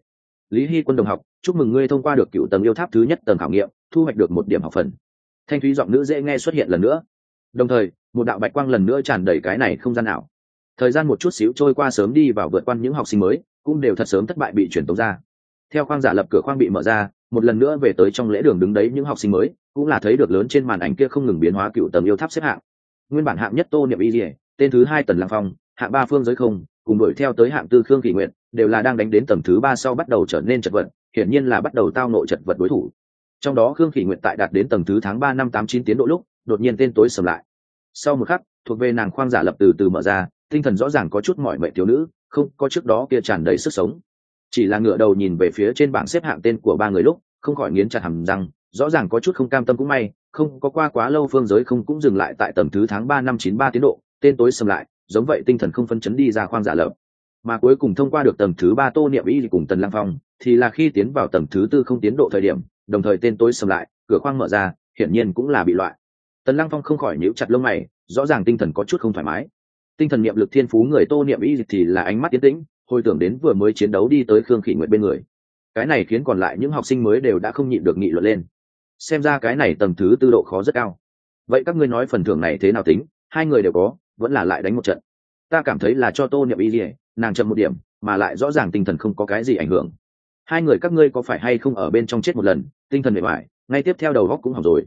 Lý hy quân đồng học, chúc mừng ngươi thông qua được cựu tầng yêu tháp thứ nhất tầng khảo nghiệm, thu hoạch được một điểm học phần. Thanh thúy giọng nữ dễ nghe xuất hiện lần nữa đồng thời, một đạo bạch quang lần nữa tràn đầy cái này không gian nào thời gian một chút xíu trôi qua sớm đi vào vượt qua những học sinh mới, cũng đều thật sớm thất bại bị chuyển tống ra. Theo khoang giả lập cửa khoang bị mở ra, một lần nữa về tới trong lễ đường đứng đấy những học sinh mới, cũng là thấy được lớn trên màn ảnh kia không ngừng biến hóa cựu tầng yêu tháp xếp hạng. Nguyên bản hạng nhất tô niệm y dỉa tên thứ hai tần lăng phong, hạng ba phương giới không, cùng đuổi theo tới hạng tư khương kỳ nguyện đều là đang đánh đến tầng thứ ba sau bắt đầu trở nên chật vật, hiển nhiên là bắt đầu tao nội chật vật đối thủ. Trong đó khương kỳ nguyện tại đạt đến tầng thứ tháng ba năm tám chín tiến độ lúc đột nhiên tên tối sầm lại. Sau một khắc, thuộc về nàng khoang giả lập từ từ mở ra, tinh thần rõ ràng có chút mỏi mệt thiếu nữ, không, có trước đó kia tràn đầy sức sống. Chỉ là ngựa đầu nhìn về phía trên bảng xếp hạng tên của ba người lúc, không khỏi nghiến chặt hầm răng, rõ ràng có chút không cam tâm cũng may, không, có qua quá lâu phương giới không cũng dừng lại tại tầm thứ tháng ba năm chín ba tiến độ, tên tối sầm lại, giống vậy tinh thần không phân chấn đi ra khoang giả lập. Mà cuối cùng thông qua được tầng thứ ba tô niệm y cùng tần lang phong, thì là khi tiến vào tầng thứ tư không tiến độ thời điểm, đồng thời tên tối sầm lại, cửa khoang mở ra, hiển nhiên cũng là bị loại tần lăng phong không khỏi nhíu chặt lông mày, rõ ràng tinh thần có chút không thoải mái. Tinh thần niệm lực thiên phú người tô niệm y thì là ánh mắt tiến tĩnh, hồi tưởng đến vừa mới chiến đấu đi tới khương khỉ nguyệt bên người. Cái này khiến còn lại những học sinh mới đều đã không nhịn được nghị luận lên. Xem ra cái này tầng thứ tư độ khó rất cao. Vậy các ngươi nói phần thưởng này thế nào tính? Hai người đều có, vẫn là lại đánh một trận. Ta cảm thấy là cho tô niệm y dỉa nàng chậm một điểm, mà lại rõ ràng tinh thần không có cái gì ảnh hưởng. Hai người các ngươi có phải hay không ở bên trong chết một lần, tinh thần mệt mỏi, ngay tiếp theo đầu góc cũng hỏng rồi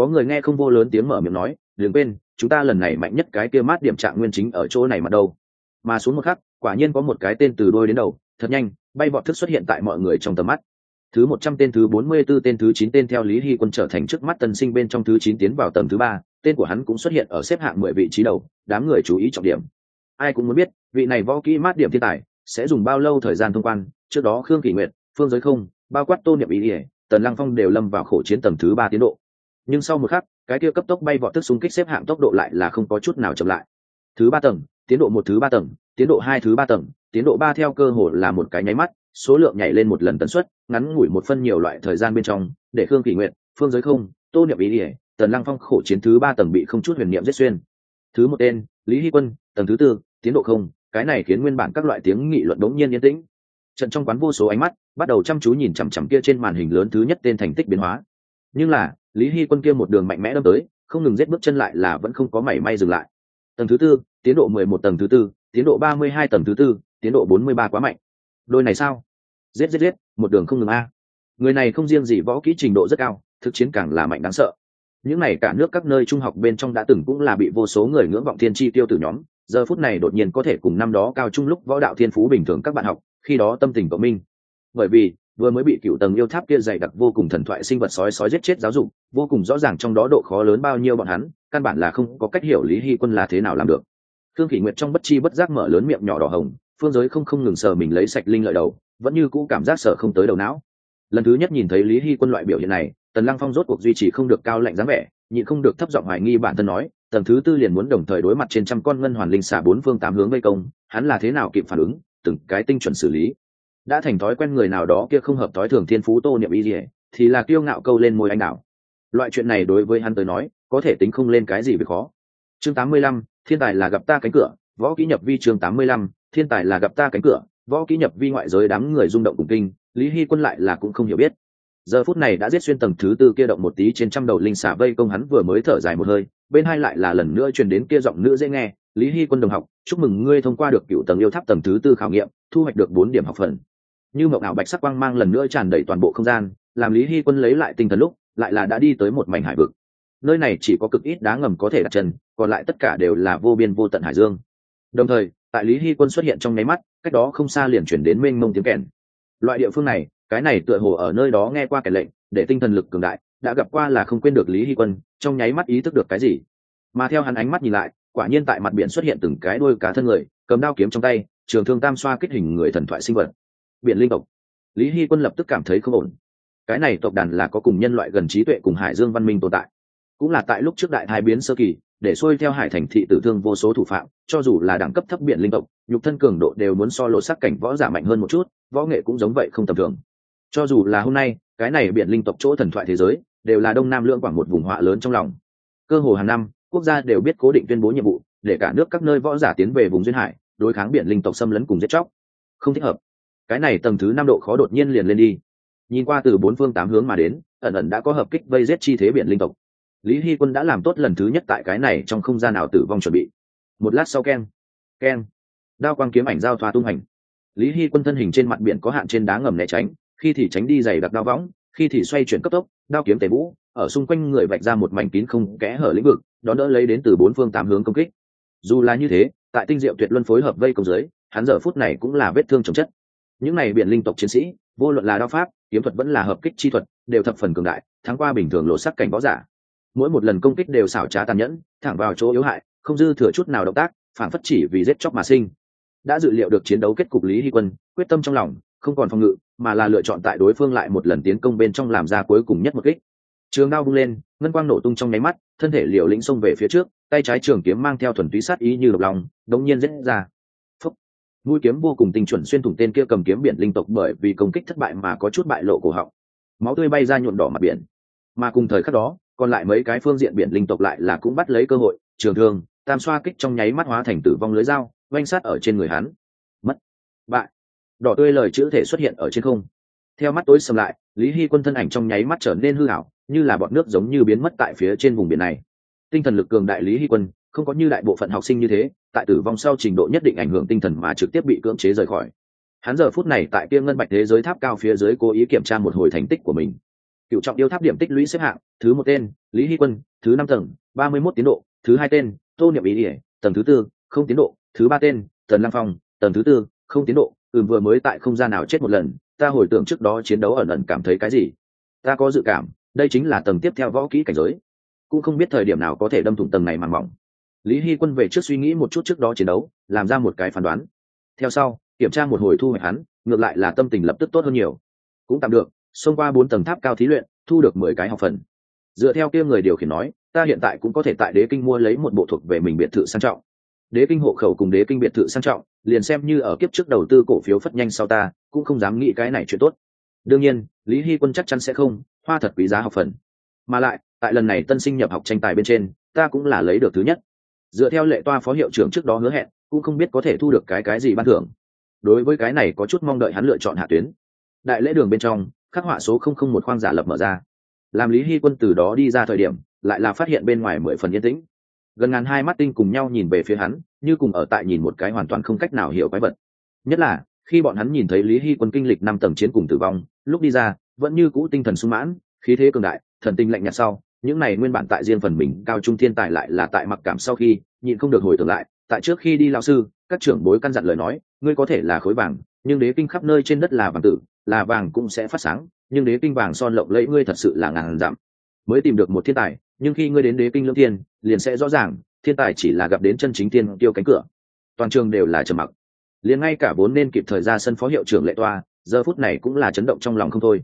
có người nghe không vô lớn tiếng mở miệng nói, đừng quên, chúng ta lần này mạnh nhất cái kia mát điểm trạng nguyên chính ở chỗ này mà đâu. Mà xuống một khắc, quả nhiên có một cái tên từ đôi đến đầu, thật nhanh, bay vọt thức xuất hiện tại mọi người trong tầm mắt. Thứ một trăm tên thứ bốn mươi 44 tên thứ chín tên theo lý hy quân trở thành trước mắt tân sinh bên trong thứ chín tiến vào tầm thứ ba, tên của hắn cũng xuất hiện ở xếp hạng mười vị trí đầu, đám người chú ý trọng điểm. Ai cũng muốn biết, vị này võ kỹ mát điểm thiên tài sẽ dùng bao lâu thời gian thông quan, trước đó khương kỷ nguyệt, phương giới không, bao quát tô niệm ý ỉa, tần lăng phong đều lâm vào khổ chiến tầm thứ ba tiến độ nhưng sau một khắc, cái kia cấp tốc bay vọt tức xung kích xếp hạng tốc độ lại là không có chút nào chậm lại. Thứ ba tầng, tiến độ một thứ ba tầng, tiến độ hai thứ ba tầng, tiến độ ba theo cơ hội là một cái nháy mắt, số lượng nhảy lên một lần tần suất, ngắn ngủi một phân nhiều loại thời gian bên trong, để khương kỷ nguyện phương giới không, tô niệm ý ỉa tần lăng phong khổ chiến thứ ba tầng bị không chút huyền niệm giết xuyên. Thứ một tên, lý hy quân, tầng thứ tư, tiến độ không, cái này khiến nguyên bản các loại tiếng nghị luận đống nhiên yên tĩnh. Trận trong quán vô số ánh mắt, bắt đầu chăm chú nhìn chằm chằm kia trên màn hình lớn thứ nhất tên thành tích biến hóa. Nhưng là lý hy quân kia một đường mạnh mẽ đâm tới, không ngừng giết bước chân lại là vẫn không có mảy may dừng lại. Tầng thứ tư, tiến độ mười một tầng thứ tư, tiến độ ba mươi hai tầng thứ tư, tiến độ bốn mươi ba quá mạnh. Đôi này sao? Rết rết rết một đường không ngừng a. Người này không riêng gì võ kỹ trình độ rất cao, thực chiến càng là mạnh đáng sợ. Những này cả nước các nơi trung học bên trong đã từng cũng là bị vô số người ngưỡng vọng thiên chi tiêu từ nhóm, giờ phút này đột nhiên có thể cùng năm đó cao trung lúc võ đạo thiên phú bình thường các bạn học, khi đó tâm tình cộng minh bởi vì vừa mới bị cựu tầng yêu tháp kia dày đặc vô cùng thần thoại sinh vật sói sói giết chết giáo dục, vô cùng rõ ràng trong đó độ khó lớn bao nhiêu bọn hắn, căn bản là không có cách hiểu lý hy quân là thế nào làm được. Thương kỷ nguyệt trong bất chi bất giác mở lớn miệng nhỏ đỏ hồng, phương giới không không ngừng sờ mình lấy sạch linh lợi đầu, vẫn như cũ cảm giác sợ không tới đầu não. Lần thứ nhất nhìn thấy lý hy quân loại biểu hiện này, tần lăng phong rốt cuộc duy trì không được cao lạnh dáng vẻ, nhịn không được thấp giọng hoài nghi bản thân nói tầng thứ tư liền muốn đồng thời đối mặt trên trăm con ngân hoàn linh xả bốn phương tám hướng vây công, hắn là thế nào kịp phản ứng, từng cái tinh chuẩn xử lý đã thành thói quen người nào đó kia không hợp thói thường thiên phú tô niệm y gì thì là kiêu ngạo câu lên môi anh đảo loại chuyện này đối với hắn tới nói, có thể tính không lên cái gì về khó. Chương tám mươi lăm, thiên tài là gặp ta cánh cửa, võ kỹ nhập vi chương tám mươi lăm, thiên tài là gặp ta cánh cửa, võ kỹ nhập vi ngoại giới đám người rung động cùng kinh, lý hy quân lại là cũng không hiểu biết. Giờ phút này đã giết xuyên tầng thứ tư kia động một tí trên trăm đầu linh xả vây công hắn vừa mới thở dài một hơi, bên hai lại là lần nữa truyền đến kia giọng nữ dễ nghe, lý hy quân đồng học, chúc mừng ngươi thông qua được cựu tầng yêu tháp tầng thứ tư khảo nghiệm, thu hoạch được bốn điểm học phần như mộng ảo bạch sắc quang mang lần nữa tràn đầy toàn bộ không gian, làm lý hy quân lấy lại tinh thần lúc, lại là đã đi tới một mảnh hải vực. Nơi này chỉ có cực ít đá ngầm có thể đặt chân, còn lại tất cả đều là vô biên vô tận hải dương. Đồng thời, tại lý hy quân xuất hiện trong nháy mắt, cách đó không xa liền chuyển đến mênh mông tiếng kèn. Loại địa phương này, cái này tựa hồ ở nơi đó nghe qua kẻ lệnh, để tinh thần lực cường đại, đã gặp qua là không quên được lý hy quân, trong nháy mắt ý thức được cái gì. Mà theo hắn ánh mắt nhìn lại, quả nhiên tại mặt biển xuất hiện từng cái đôi cá thân người, cầm đao kiếm trong tay, trường thương tam xoa kích hình người thần thoại sinh vật biển linh tộc. Lý hy quân lập tức cảm thấy không ổn. Cái này tộc đàn là có cùng nhân loại gần trí tuệ cùng hải dương văn minh tồn tại. Cũng là tại lúc trước đại thái biến sơ kỳ, để xuôi theo hải thành thị tử thương vô số thủ phạm, cho dù là đẳng cấp thấp biển linh tộc, nhục thân cường độ đều muốn so lộ sắc cảnh võ giả mạnh hơn một chút, võ nghệ cũng giống vậy không tầm thường. Cho dù là hôm nay, cái này biển linh tộc chỗ thần thoại thế giới, đều là đông nam lưỡng quảng một vùng họa lớn trong lòng. Cơ hồ hàng năm, quốc gia đều biết cố định tuyên bố nhiệm vụ, để cả nước các nơi võ giả tiến về vùng duyên hải, đối kháng biển linh tộc xâm lấn cùng giết chóc. Không thích hợp cái này tầng thứ năm độ khó đột nhiên liền lên đi. Nhìn qua từ bốn phương tám hướng mà đến, ẩn ẩn đã có hợp kích vây giết chi thế biển linh tộc. Lý hy quân đã làm tốt lần thứ nhất tại cái này trong không gian nào tử vong chuẩn bị. Một lát sau keng keng, đao quang kiếm ảnh giao thoa tung hành. Lý hy quân thân hình trên mặt biển có hạn trên đá ngầm né tránh, khi thì tránh đi dày đặc đao võng, khi thì xoay chuyển cấp tốc, đao kiếm tề vũ, ở xung quanh người vạch ra một mảnh kín không kẽ hở lĩnh vực đón đỡ lấy đến từ bốn phương tám hướng công kích. Dù là như thế, tại tinh diệu tuyệt luân phối hợp vây công giới, hắn giờ phút này cũng là vết thương chồng chất những này biển linh tộc chiến sĩ, vô luận là đao pháp, kiếm thuật vẫn là hợp kích chi thuật, đều thập phần cường đại, thắng qua bình thường lộ sắc cảnh võ giả. Mỗi một lần công kích đều xảo trá tàn nhẫn, thẳng vào chỗ yếu hại, không dư thừa chút nào động tác, phản phất chỉ vì giết chóc mà sinh. Đã dự liệu được chiến đấu kết cục lý hy quân, quyết tâm trong lòng, không còn phòng ngự, mà là lựa chọn tại đối phương lại một lần tiến công bên trong làm ra cuối cùng nhất một kích. Trường đao bung lên, ngân quang nổ tung trong nháy mắt, thân thể liều lĩnh xông về phía trước, tay trái trường kiếm mang theo thuần túy sát ý như độc lòng đống nhiên dễ ra mũi kiếm vô cùng tinh chuẩn xuyên thủng tên kia cầm kiếm biển linh tộc bởi vì công kích thất bại mà có chút bại lộ cổ họng. Máu tươi bay ra nhuộm đỏ mặt biển. Mà cùng thời khắc đó, còn lại mấy cái phương diện biển linh tộc lại là cũng bắt lấy cơ hội, trường thương, tam xoa kích trong nháy mắt hóa thành tử vong lưới dao oanh sát ở trên người hắn. Mất. Bại. Đỏ tươi lời chữ thể xuất hiện ở trên không. Theo mắt tối sầm lại, lý hy quân thân ảnh trong nháy mắt trở nên hư hảo như là bọn nước giống như biến mất tại phía trên vùng biển này. Tinh thần lực cường đại lý hy quân không có như đại bộ phận học sinh như thế, tại tử vong sau trình độ nhất định ảnh hưởng tinh thần mà trực tiếp bị cưỡng chế rời khỏi. Hắn giờ phút này tại kia ngân bạch thế giới tháp cao phía dưới cố ý kiểm tra một hồi thành tích của mình. Cựu trọng yêu tháp điểm tích lũy xếp hạng, thứ một tên, lý hy quân, thứ năm tầng, ba mươi mốt tiến độ, thứ hai tên, tô niệm ý ỉa tầng thứ tư, không tiến độ, thứ ba tên, tần lăng phong, tầng thứ tư, không tiến độ. Ừm, vừa mới tại không gian nào chết một lần, ta hồi tưởng trước đó chiến đấu ẩn ẩn cảm thấy cái gì? Ta có dự cảm, đây chính là tầng tiếp theo võ kỹ cảnh giới. Cũng không biết thời điểm nào có thể đâm thủng tầng này màng mỏng lý hy quân về trước suy nghĩ một chút trước đó chiến đấu, làm ra một cái phán đoán. Theo sau, kiểm tra một hồi thu hoạch hắn, ngược lại là tâm tình lập tức tốt hơn nhiều. Cũng tạm được, xông qua bốn tầng tháp cao thí luyện, thu được mười cái học phần. Dựa theo kia người điều khiển nói, ta hiện tại cũng có thể tại đế kinh mua lấy một bộ thuộc về mình biệt thự sang trọng. Đế kinh hộ khẩu cùng đế kinh biệt thự sang trọng, liền xem như ở kiếp trước đầu tư cổ phiếu phất nhanh sau ta, cũng không dám nghĩ cái này chuyện tốt. Đương nhiên, lý hy quân chắc chắn sẽ không, hoa thật quý giá học phần. Mà lại, tại lần này tân sinh nhập học tranh tài bên trên, ta cũng là lấy được thứ nhất dựa theo lệ toa phó hiệu trưởng trước đó hứa hẹn, cũng không biết có thể thu được cái cái gì ban thưởng. Đối với cái này có chút mong đợi hắn lựa chọn hạ tuyến. Đại lễ đường bên trong, khắc họa số không không một khoang giả lập mở ra. Làm lý hy quân từ đó đi ra thời điểm, lại là phát hiện bên ngoài mười phần yên tĩnh. Gần ngàn hai mắt tinh cùng nhau nhìn về phía hắn, như cùng ở tại nhìn một cái hoàn toàn không cách nào hiểu quái vật. Nhất là, khi bọn hắn nhìn thấy lý hy quân kinh lịch năm tầng chiến cùng tử vong, lúc đi ra, vẫn như cũ tinh thần sung mãn, khí thế cường đại, thần tinh lạnh nhạt sau những này nguyên bản tại riêng phần mình, cao trung thiên tài lại là tại mặc cảm sau khi, nhịn không được hồi tưởng lại, tại trước khi đi lao sư, các trưởng bối căn dặn lời nói, ngươi có thể là khối vàng, nhưng đế kinh khắp nơi trên đất là vàng tử, là vàng cũng sẽ phát sáng, nhưng đế kinh vàng son lộng lẫy ngươi thật sự là ngàn dặm. Mới tìm được một thiên tài, nhưng khi ngươi đến đế kinh lưỡng thiên, liền sẽ rõ ràng, thiên tài chỉ là gặp đến chân chính tiên tiêu cánh cửa. Toàn trường đều là trầm mặc. Liền ngay cả vốn nên kịp thời ra sân phó hiệu trưởng lệ toa, giờ phút này cũng là chấn động trong lòng không thôi.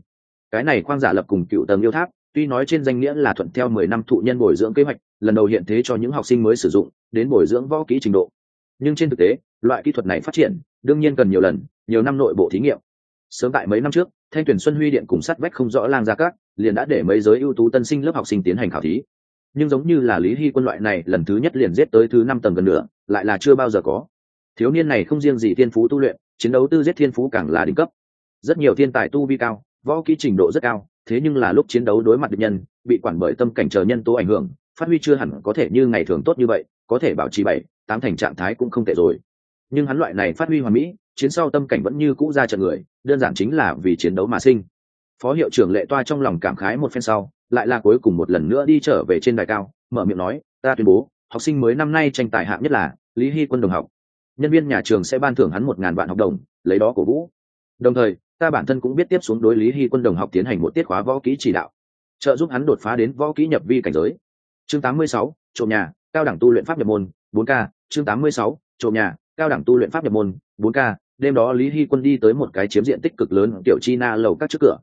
Cái này khoang giả lập cùng cựu tầng yêu tháp tuy nói trên danh nghĩa là thuận theo mười năm thụ nhân bồi dưỡng kế hoạch, lần đầu hiện thế cho những học sinh mới sử dụng, đến bồi dưỡng võ kỹ trình độ. Nhưng trên thực tế, loại kỹ thuật này phát triển, đương nhiên cần nhiều lần, nhiều năm nội bộ thí nghiệm. Sớm tại mấy năm trước, thanh tuyển xuân huy điện cùng sắt vách không rõ lang gia các liền đã để mấy giới ưu tú tân sinh lớp học sinh tiến hành khảo thí. Nhưng giống như là lý hy quân loại này, lần thứ nhất liền giết tới thứ năm tầng gần nữa lại là chưa bao giờ có. Thiếu niên này không riêng gì thiên phú tu luyện, chiến đấu tư giết thiên phú càng là đỉnh cấp. Rất nhiều thiên tài tu vi cao, võ kỹ trình độ rất cao thế nhưng là lúc chiến đấu đối mặt địch nhân, bị quản bởi tâm cảnh chờ nhân tố ảnh hưởng, phát huy chưa hẳn có thể như ngày thường tốt như vậy, có thể bảo trì bảy, tám thành trạng thái cũng không tệ rồi. Nhưng hắn loại này phát huy hoàn mỹ, chiến sau tâm cảnh vẫn như cũ ra trận người, đơn giản chính là vì chiến đấu mà sinh. Phó hiệu trưởng lệ toa trong lòng cảm khái một phen sau, lại là cuối cùng một lần nữa đi trở về trên đài cao, mở miệng nói, ta tuyên bố, học sinh mới năm nay tranh tài hạng nhất là lý hy quân đồng học. Nhân viên nhà trường sẽ ban thưởng hắn một ngàn vạn học đồng, lấy đó cổ vũ đồng thời ta bản thân cũng biết tiếp xuống đối lý hy quân đồng học tiến hành một tiết khóa võ kỹ chỉ đạo trợ giúp hắn đột phá đến võ kỹ nhập vi cảnh giới. Chương 86, trộm nhà cao đẳng tu luyện pháp nhập môn 4 k chương 86, trộm nhà cao đẳng tu luyện pháp nhập môn 4 k đêm đó lý hy quân đi tới một cái chiếm diện tích cực lớn tiểu chi na lầu các trước cửa.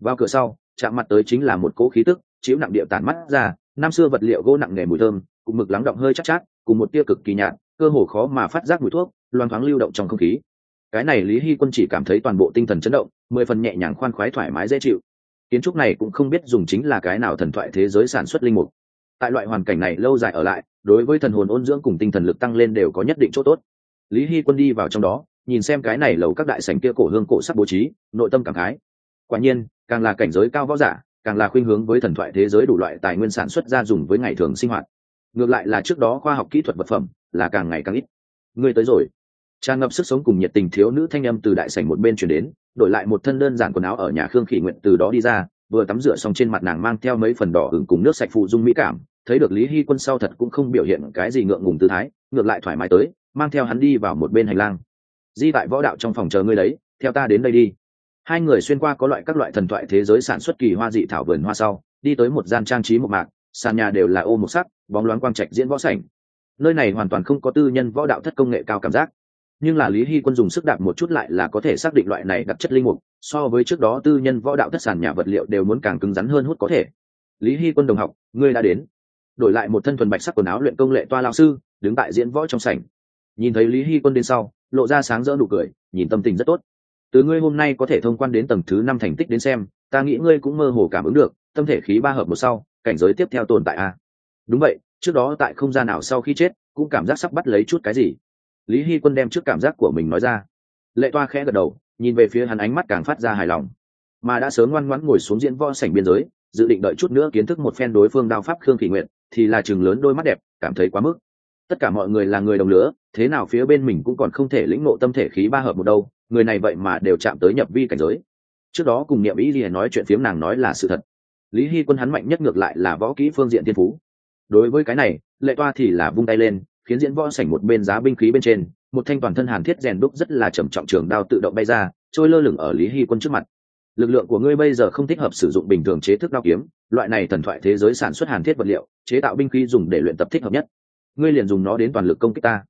Vào cửa sau chạm mặt tới chính là một cỗ khí tức chiếu nặng địa tản mắt ra năm xưa vật liệu gỗ nặng nghề mùi thơm cùng mực lắng động hơi chắc chát, chát cùng một tia cực kỳ nhạt cơ hồ khó mà phát giác mùi thuốc loan thoáng lưu động trong không khí cái này lý hy quân chỉ cảm thấy toàn bộ tinh thần chấn động, mười phần nhẹ nhàng khoan khoái thoải mái dễ chịu. Kiến trúc này cũng không biết dùng chính là cái nào thần thoại thế giới sản xuất linh mục. Tại loại hoàn cảnh này lâu dài ở lại, đối với thần hồn ôn dưỡng cùng tinh thần lực tăng lên đều có nhất định chỗ tốt. Lý hy quân đi vào trong đó, nhìn xem cái này lầu các đại sành kia cổ hương cổ sắc bố trí, nội tâm cảm khái. Quả nhiên, càng là cảnh giới cao võ giả, càng là khuynh hướng với thần thoại thế giới đủ loại tài nguyên sản xuất ra dùng với ngày thường sinh hoạt. Ngược lại là trước đó khoa học kỹ thuật vật phẩm là càng ngày càng ít. Ngươi tới rồi tràn ngập sức sống cùng nhiệt tình thiếu nữ thanh âm từ đại sảnh một bên chuyển đến, đổi lại một thân đơn giản quần áo ở nhà khương khỉ nguyện từ đó đi ra, vừa tắm rửa xong trên mặt nàng mang theo mấy phần đỏ hứng cùng nước sạch phụ dung mỹ cảm, thấy được lý hy quân sau thật cũng không biểu hiện cái gì ngượng ngùng tư thái, ngược lại thoải mái tới, mang theo hắn đi vào một bên hành lang. Di tại võ đạo trong phòng chờ ngươi đấy, theo ta đến đây đi. Hai người xuyên qua có loại các loại thần thoại thế giới sản xuất kỳ hoa dị thảo vườn hoa sau, đi tới một gian trang trí một mạc, sàn nhà đều là ô một sắc, bóng loáng quang trạch diễn võ sảnh. Nơi này hoàn toàn không có tư nhân võ đạo thất công nghệ cao cảm giác nhưng là lý hy quân dùng sức đạp một chút lại là có thể xác định loại này đặc chất linh mục, so với trước đó tư nhân võ đạo thất sản nhà vật liệu đều muốn càng cứng rắn hơn hút có thể. Lý hy quân đồng học, ngươi đã đến. Đổi lại một thân thuần bạch sắc quần áo luyện công lệ toa lao sư, đứng tại diễn võ trong sảnh. Nhìn thấy lý hy quân đến sau, lộ ra sáng rỡ nụ cười, nhìn tâm tình rất tốt. Từ ngươi hôm nay có thể thông quan đến tầng thứ năm thành tích đến xem, ta nghĩ ngươi cũng mơ hồ cảm ứng được, tâm thể khí ba hợp một sau, cảnh giới tiếp theo tồn tại a. Đúng vậy, trước đó tại không gian nào sau khi chết, cũng cảm giác sắp bắt lấy chút cái gì lý hy quân đem trước cảm giác của mình nói ra. Lệ toa khẽ gật đầu, nhìn về phía hắn ánh mắt càng phát ra hài lòng. Mà đã sớm ngoan ngoãn ngồi xuống diễn võ sảnh biên giới, dự định đợi chút nữa kiến thức một phen đối phương đao pháp khương kỷ nguyện thì là chừng lớn đôi mắt đẹp, cảm thấy quá mức. Tất cả mọi người là người đồng lứa, thế nào phía bên mình cũng còn không thể lĩnh ngộ tâm thể khí ba hợp một đâu, người này vậy mà đều chạm tới nhập vi cảnh giới. Trước đó cùng niệm ý liền nói chuyện phiếm nàng nói là sự thật. Lý hy quân hắn mạnh nhất ngược lại là võ kỹ phương diện thiên phú. Đối với cái này, lệ toa thì là vung tay lên khiến diễn võ sảnh một bên giá binh khí bên trên, một thanh toàn thân hàn thiết rèn đúc rất là trầm trọng trường đao tự động bay ra, trôi lơ lửng ở lý hy quân trước mặt. Lực lượng của ngươi bây giờ không thích hợp sử dụng bình thường chế thức đao kiếm, loại này thần thoại thế giới sản xuất hàn thiết vật liệu, chế tạo binh khí dùng để luyện tập thích hợp nhất. Ngươi liền dùng nó đến toàn lực công kích ta.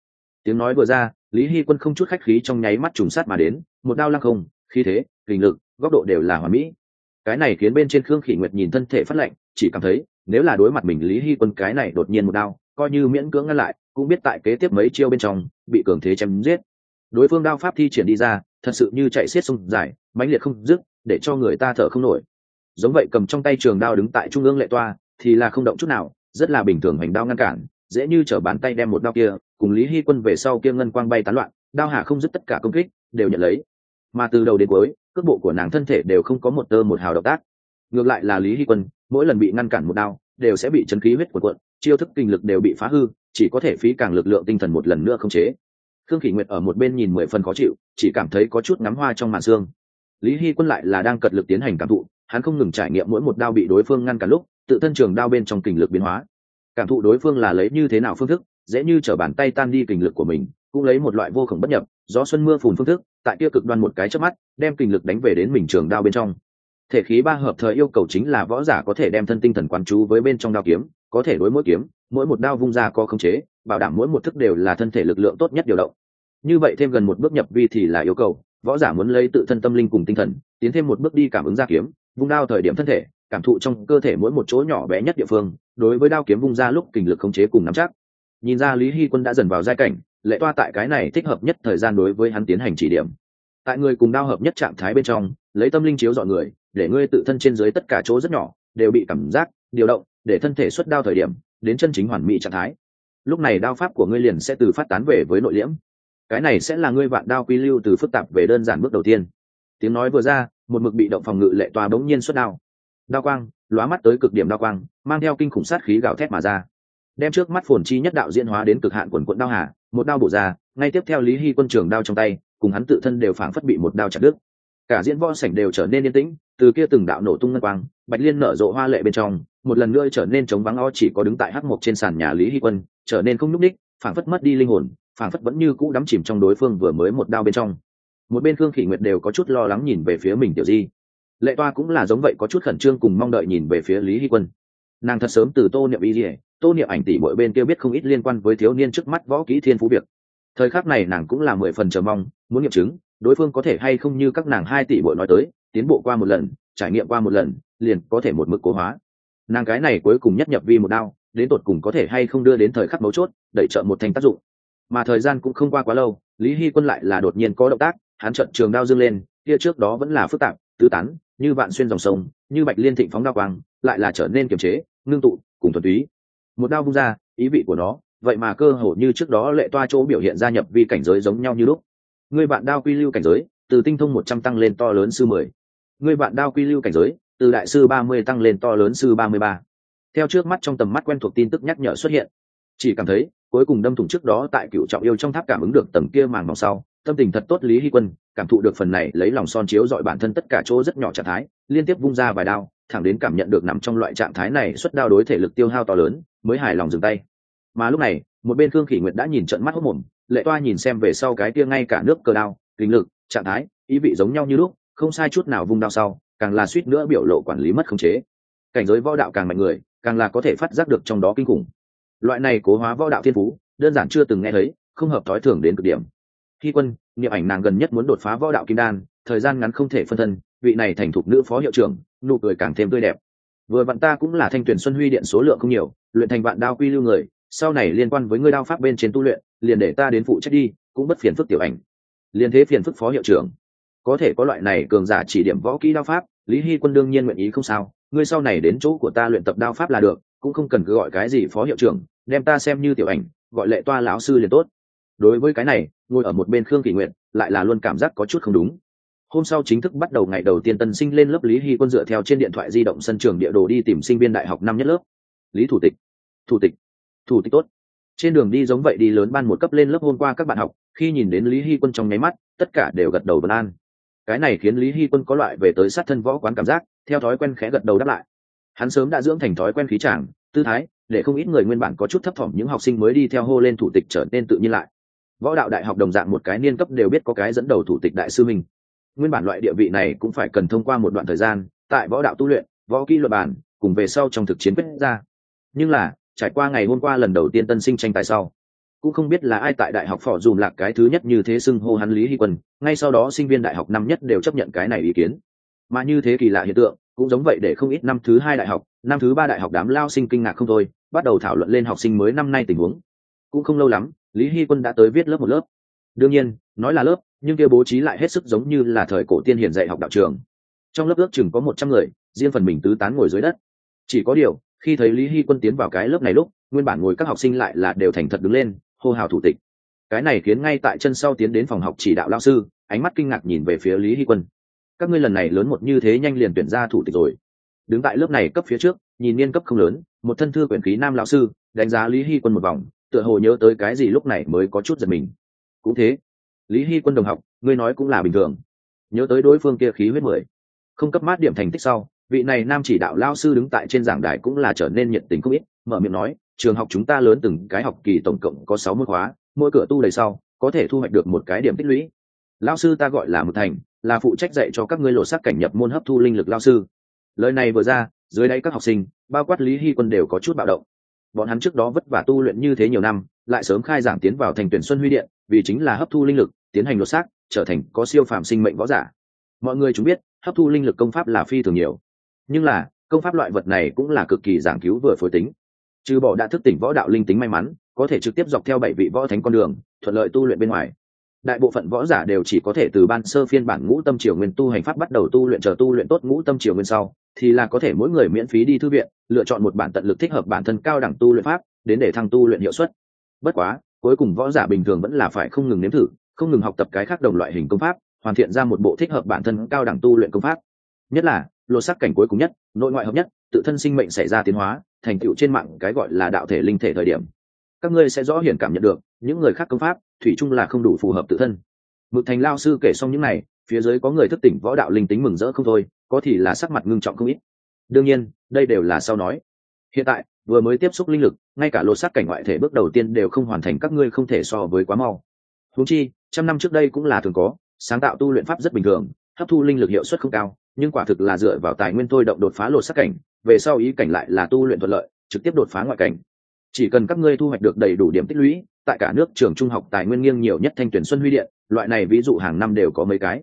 Tiếng nói vừa ra, lý hy quân không chút khách khí trong nháy mắt trùng sát mà đến, một đao lăng không, khí thế hình lực, góc độ đều là hoàn mỹ. Cái này khiến bên trên khương khỉ nguyệt nhìn thân thể phát lệnh chỉ cảm thấy nếu là đối mặt mình lý hy quân cái này đột nhiên một đao coi như miễn cưỡng ngăn lại, cũng biết tại kế tiếp mấy chiêu bên trong, bị cường thế chém giết. Đối phương đao pháp thi triển đi ra, thật sự như chạy xiết sông dài, mãnh liệt không dứt, để cho người ta thở không nổi. Giống vậy cầm trong tay trường đao đứng tại trung ương lệ toa, thì là không động chút nào, rất là bình thường hành đao ngăn cản, dễ như chở bàn tay đem một đao kia, cùng lý hy quân về sau kia ngân quang bay tán loạn, đao hạ không dứt tất cả công kích, đều nhận lấy. Mà từ đầu đến cuối, cước bộ của nàng thân thể đều không có một tơ một hào động tác. Ngược lại là lý hy quân, mỗi lần bị ngăn cản một đao, đều sẽ bị chấn khí huyết của quận chiêu thức kinh lực đều bị phá hư, chỉ có thể phí càng lực lượng tinh thần một lần nữa không chế. Khương kỷ nguyệt ở một bên nhìn mười phần khó chịu, chỉ cảm thấy có chút ngắm hoa trong màn xương lý hy quân lại là đang cật lực tiến hành cảm thụ, hắn không ngừng trải nghiệm mỗi một đao bị đối phương ngăn cản lúc, tự thân trường đao bên trong kình lực biến hóa. Cảm thụ đối phương là lấy như thế nào phương thức, dễ như t bàn tay tan đi kình lực của mình, cũng lấy một loại vô khổng bất nhập, gió xuân mưa phùn phương thức, tại kia cực đoan một cái chớp mắt, đem kình lực đánh về đến mình trường đao bên trong thể khí ba hợp thời yêu cầu chính là võ giả có thể đem thân tinh thần quán chú với bên trong đao kiếm, có thể đối mỗi kiếm, mỗi một đao vung ra có khống chế, bảo đảm mỗi một thức đều là thân thể lực lượng tốt nhất điều động. Như vậy thêm gần một bước nhập vi thì là yêu cầu, võ giả muốn lấy tự thân tâm linh cùng tinh thần, tiến thêm một bước đi cảm ứng ra kiếm, vung đao thời điểm thân thể, cảm thụ trong cơ thể mỗi một chỗ nhỏ bé nhất địa phương, đối với đao kiếm vung ra lúc kình lực khống chế cùng nắm chắc. Nhìn ra lý hy quân đã dần vào giai cảnh, lệ toa tại cái này thích hợp nhất thời gian đối với hắn tiến hành chỉ điểm. Tại người cùng đao hợp nhất trạng thái bên trong, lấy tâm linh chiếu dọn người để ngươi tự thân trên dưới tất cả chỗ rất nhỏ, đều bị cảm giác, điều động, để thân thể xuất đao thời điểm, đến chân chính hoàn mỹ trạng thái. Lúc này đao pháp của ngươi liền sẽ từ phát tán về với nội liễm. Cái này sẽ là ngươi vạn đao quy lưu từ phức tạp về đơn giản bước đầu tiên. Tiếng nói vừa ra, một mực bị động phòng ngự lệ tòa bỗng nhiên xuất đao. Đao quang, lóa mắt tới cực điểm đao quang, mang theo kinh khủng sát khí gào thét mà ra. Đem trước mắt phồn chi nhất đạo diễn hóa đến cực hạn quần quận đao hà, một đao bổ ra, ngay tiếp theo lý hy quân trường đao trong tay, cùng hắn tự thân đều phảng phất bị một đao chặt đứt. Cả diễn võ sảnh đều trở nên yên tĩnh từ kia từng đạo nổ tung ngân quang, bạch liên nở rộ hoa lệ bên trong, một lần nữa trở nên trống vắng o chỉ có đứng tại hắc mộc trên sàn nhà lý hy quân, trở nên không n ú c ních phảng phất mất đi linh hồn, phảng phất vẫn như cũ đắm chìm trong đối phương vừa mới một đao bên trong. Một bên khương khỉ nguyệt đều có chút lo lắng nhìn về phía mình tiểu di. Lệ toa cũng là giống vậy có chút khẩn trương cùng mong đợi nhìn về phía lý hy quân. Nàng thật sớm từ tô niệm y dỉa tô niệm ảnh tỷ mỗi bên kia biết không ít liên quan với thiếu niên trước mắt võ kỹ thiên phú việc. Thời khắc này nàng cũng là mười phần chờ mong, muốn nghiệm chứng, đối phương có thể hay không như các nàng hai tỷ bội nói tới tiến bộ qua một lần, trải nghiệm qua một lần, liền có thể một mực cố hóa. Nàng cái này cuối cùng nhất nhập vi một đao, đến tột cùng có thể hay không đưa đến thời khắc mấu chốt, đẩy trợ một thành tác dụng. Mà thời gian cũng không qua quá lâu, lý hy quân lại là đột nhiên có động tác, hắn trận trường đao dâng lên, kia trước đó vẫn là phức tạp, tứ tán, như vạn xuyên dòng sông, như bạch liên thịnh phóng đao quang, lại là trở nên kiềm chế, ngưng tụ, cùng thuần túy. Một đao vung ra, ý vị của nó, vậy mà cơ hồ như trước đó lệ toa chỗ biểu hiện gia nhập vi cảnh giới giống nhau như lúc. Người bạn đao quy lưu cảnh giới, từ tinh thông một trăm tăng lên to lớn sư mười ngươi bạn đao quy lưu cảnh giới, từ đại sư ba mươi tăng lên to lớn sư ba mươi ba. Theo trước mắt trong tầm mắt quen thuộc tin tức nhắc nhở xuất hiện. Chỉ cảm thấy, cuối cùng đâm thủng trước đó tại cựu trọng yêu trong tháp cảm ứng được tầng kia màn vòng sau, tâm tình thật tốt lý hy quân, cảm thụ được phần này lấy lòng son chiếu dọi bản thân tất cả chỗ rất nhỏ trạng thái, liên tiếp vung ra vài đao, thẳng đến cảm nhận được nằm trong loại trạng thái này xuất đao đối thể lực tiêu hao to lớn, mới hài lòng dừng tay. Mà lúc này, một bên khương khỉ nguyệt đã nhìn trận mắt hốc mồm, lệ toa nhìn xem về sau cái kia ngay cả nước cờ đao, kinh lực, trạng thái, ý vị giống nhau như lúc không sai chút nào vung đao sau, càng là suýt nữa biểu lộ quản lý mất khống chế. Cảnh giới võ đạo càng mạnh người, càng là có thể phát giác được trong đó kinh khủng. Loại này cố hóa võ đạo thiên phú, đơn giản chưa từng nghe thấy, không hợp thói thường đến cực điểm. Khi quân, niệm ảnh nàng gần nhất muốn đột phá võ đạo kim đan, thời gian ngắn không thể phân thân, vị này thành thục nữ phó hiệu trưởng, nụ cười càng thêm tươi đẹp. Vừa bạn ta cũng là thanh tuyển xuân huy điện số lượng không nhiều, luyện thành vạn đao quy lưu người, sau này liên quan với ngươi đao pháp bên trên tu luyện, liền để ta đến phụ trách đi, cũng bất phiền phức tiểu ảnh. Liên thế phiền phức phó hiệu trưởng có thể có loại này cường giả chỉ điểm võ kỹ đao pháp, lý hy quân đương nhiên nguyện ý không sao, ngươi sau này đến chỗ của ta luyện tập đao pháp là được, cũng không cần cứ gọi cái gì phó hiệu trưởng, đem ta xem như tiểu ảnh, gọi lệ toa lão sư liền tốt. Đối với cái này, ngồi ở một bên khương kỷ nguyện lại là luôn cảm giác có chút không đúng. Hôm sau chính thức bắt đầu ngày đầu tiên tân sinh lên lớp, lý hy quân dựa theo trên điện thoại di động sân trường địa đồ đi tìm sinh viên đại học năm nhất lớp. Lý thủ tịch thủ tịch thủ tịch tốt. Trên đường đi giống vậy đi lớn ban một cấp lên lớp hôm qua các bạn học, khi nhìn đến lý hy quân trong nháy mắt, tất cả đều gật đầu vân an cái này khiến lý hy quân có loại về tới sát thân võ quán cảm giác, theo thói quen khẽ gật đầu đáp lại. Hắn sớm đã dưỡng thành thói quen khí tràng tư thái, để không ít người nguyên bản có chút thấp thỏm, những học sinh mới đi theo hô lên thủ tịch trở nên tự nhiên lại. Võ đạo đại học đồng dạng một cái niên cấp đều biết có cái dẫn đầu thủ tịch đại sư mình. Nguyên bản loại địa vị này cũng phải cần thông qua một đoạn thời gian, tại võ đạo tu luyện, võ kỹ luật bản, cùng về sau trong thực chiến quyết ra. Nhưng là, trải qua ngày hôm qua lần đầu tiên tân sinh tranh tài sau cũng không biết là ai tại đại học phỏ dùm lạc cái thứ nhất như thế xưng hô hắn lý hy quân, ngay sau đó sinh viên đại học năm nhất đều chấp nhận cái này ý kiến. Mà như thế kỳ lạ hiện tượng, cũng giống vậy để không ít năm thứ hai đại học, năm thứ ba đại học đám lao sinh kinh ngạc không thôi, bắt đầu thảo luận lên học sinh mới năm nay tình huống. Cũng không lâu lắm, lý hy quân đã tới viết lớp một lớp. Đương nhiên, nói là lớp, nhưng kia bố trí lại hết sức giống như là thời cổ tiên hiền dạy học đạo trường. Trong lớp ước chừng có một trăm người, riêng phần mình tứ tán ngồi dưới đất. Chỉ có điều, khi thấy lý hy quân tiến vào cái lớp này lúc, nguyên bản ngồi các học sinh lại là đều thành thật đứng lên hô hào thủ tịch. Cái này khiến ngay tại chân sau tiến đến phòng học chỉ đạo lao sư, ánh mắt kinh ngạc nhìn về phía lý hy quân. Các ngươi lần này lớn một như thế nhanh liền tuyển ra thủ tịch rồi. Đứng tại lớp này cấp phía trước, nhìn niên cấp không lớn, một thân thư quyển khí nam lão sư, đánh giá lý hy quân một vòng, tựa hồ nhớ tới cái gì lúc này mới có chút giật mình. Cũng thế, lý hy quân đồng học, ngươi nói cũng là bình thường. Nhớ tới đối phương kia khí huyết mười. Không cấp mát điểm thành tích sau, vị này nam chỉ đạo lao sư đứng tại trên giảng đài cũng là trở nên nhiệt tình không ít, mở miệng nói trường học chúng ta lớn từng cái học kỳ tổng cộng có sáu môn khóa, mỗi cửa tu đầy sau, có thể thu hoạch được một cái điểm tích lũy. Lao sư ta gọi là một thành, là phụ trách dạy cho các ngươi lộ sắc cảnh nhập môn hấp thu linh lực lao sư. Lời này vừa ra, dưới đây các học sinh, bao quát lý hy quân đều có chút bạo động. Bọn hắn trước đó vất vả tu luyện như thế nhiều năm, lại sớm khai giảng tiến vào thành tuyển xuân huy điện, vì chính là hấp thu linh lực, tiến hành lột xác, trở thành có siêu phàm sinh mệnh võ giả. Mọi người chúng biết, hấp thu linh lực công pháp là phi thường nhiều. Nhưng là, công pháp loại vật này cũng là cực kỳ giảng cứu vừa phối tính trừ bỏ đã thức tỉnh võ đạo linh tính may mắn, có thể trực tiếp dọc theo bảy vị võ thánh con đường, thuận lợi tu luyện bên ngoài. Đại bộ phận võ giả đều chỉ có thể từ ban sơ phiên bản ngũ tâm triều nguyên tu hành pháp bắt đầu tu luyện chờ tu luyện tốt ngũ tâm triều nguyên sau, thì là có thể mỗi người miễn phí đi thư viện, lựa chọn một bản tận lực thích hợp bản thân cao đẳng tu luyện pháp, đến để thăng tu luyện hiệu suất. Bất quá, cuối cùng võ giả bình thường vẫn là phải không ngừng nếm thử, không ngừng học tập cái khác đồng loại hình công pháp, hoàn thiện ra một bộ thích hợp bản thân cao đẳng tu luyện công pháp. Nhất là, lột sắc cảnh cuối cùng nhất, nội ngoại hợp nhất, tự thân sinh mệnh xảy ra tiến hóa thành tựu trên mạng cái gọi là đạo thể linh thể thời điểm. Các ngươi sẽ rõ hiển cảm nhận được, những người khác công pháp, thủy chung là không đủ phù hợp tự thân. Mực thành lao sư kể xong những này, phía dưới có người thức tỉnh võ đạo linh tính mừng rỡ không thôi, có thì là sắc mặt ngưng trọng không ít. Đương nhiên, đây đều là sau nói. Hiện tại, vừa mới tiếp xúc linh lực, ngay cả lột xác cảnh ngoại thể bước đầu tiên đều không hoàn thành các ngươi không thể so với quá mau. Húng chi, trăm năm trước đây cũng là thường có, sáng tạo tu luyện pháp rất bình thường, hấp thu linh lực hiệu suất không cao nhưng quả thực là dựa vào tài nguyên thôi động đột phá lột xác cảnh, về sau ý cảnh lại là tu luyện thuận lợi, trực tiếp đột phá ngoại cảnh. Chỉ cần các ngươi thu hoạch được đầy đủ điểm tích lũy, tại cả nước trường trung học tài nguyên nghiêng nhiều nhất thanh tuyển xuân huy điện, loại này ví dụ hàng năm đều có mấy cái.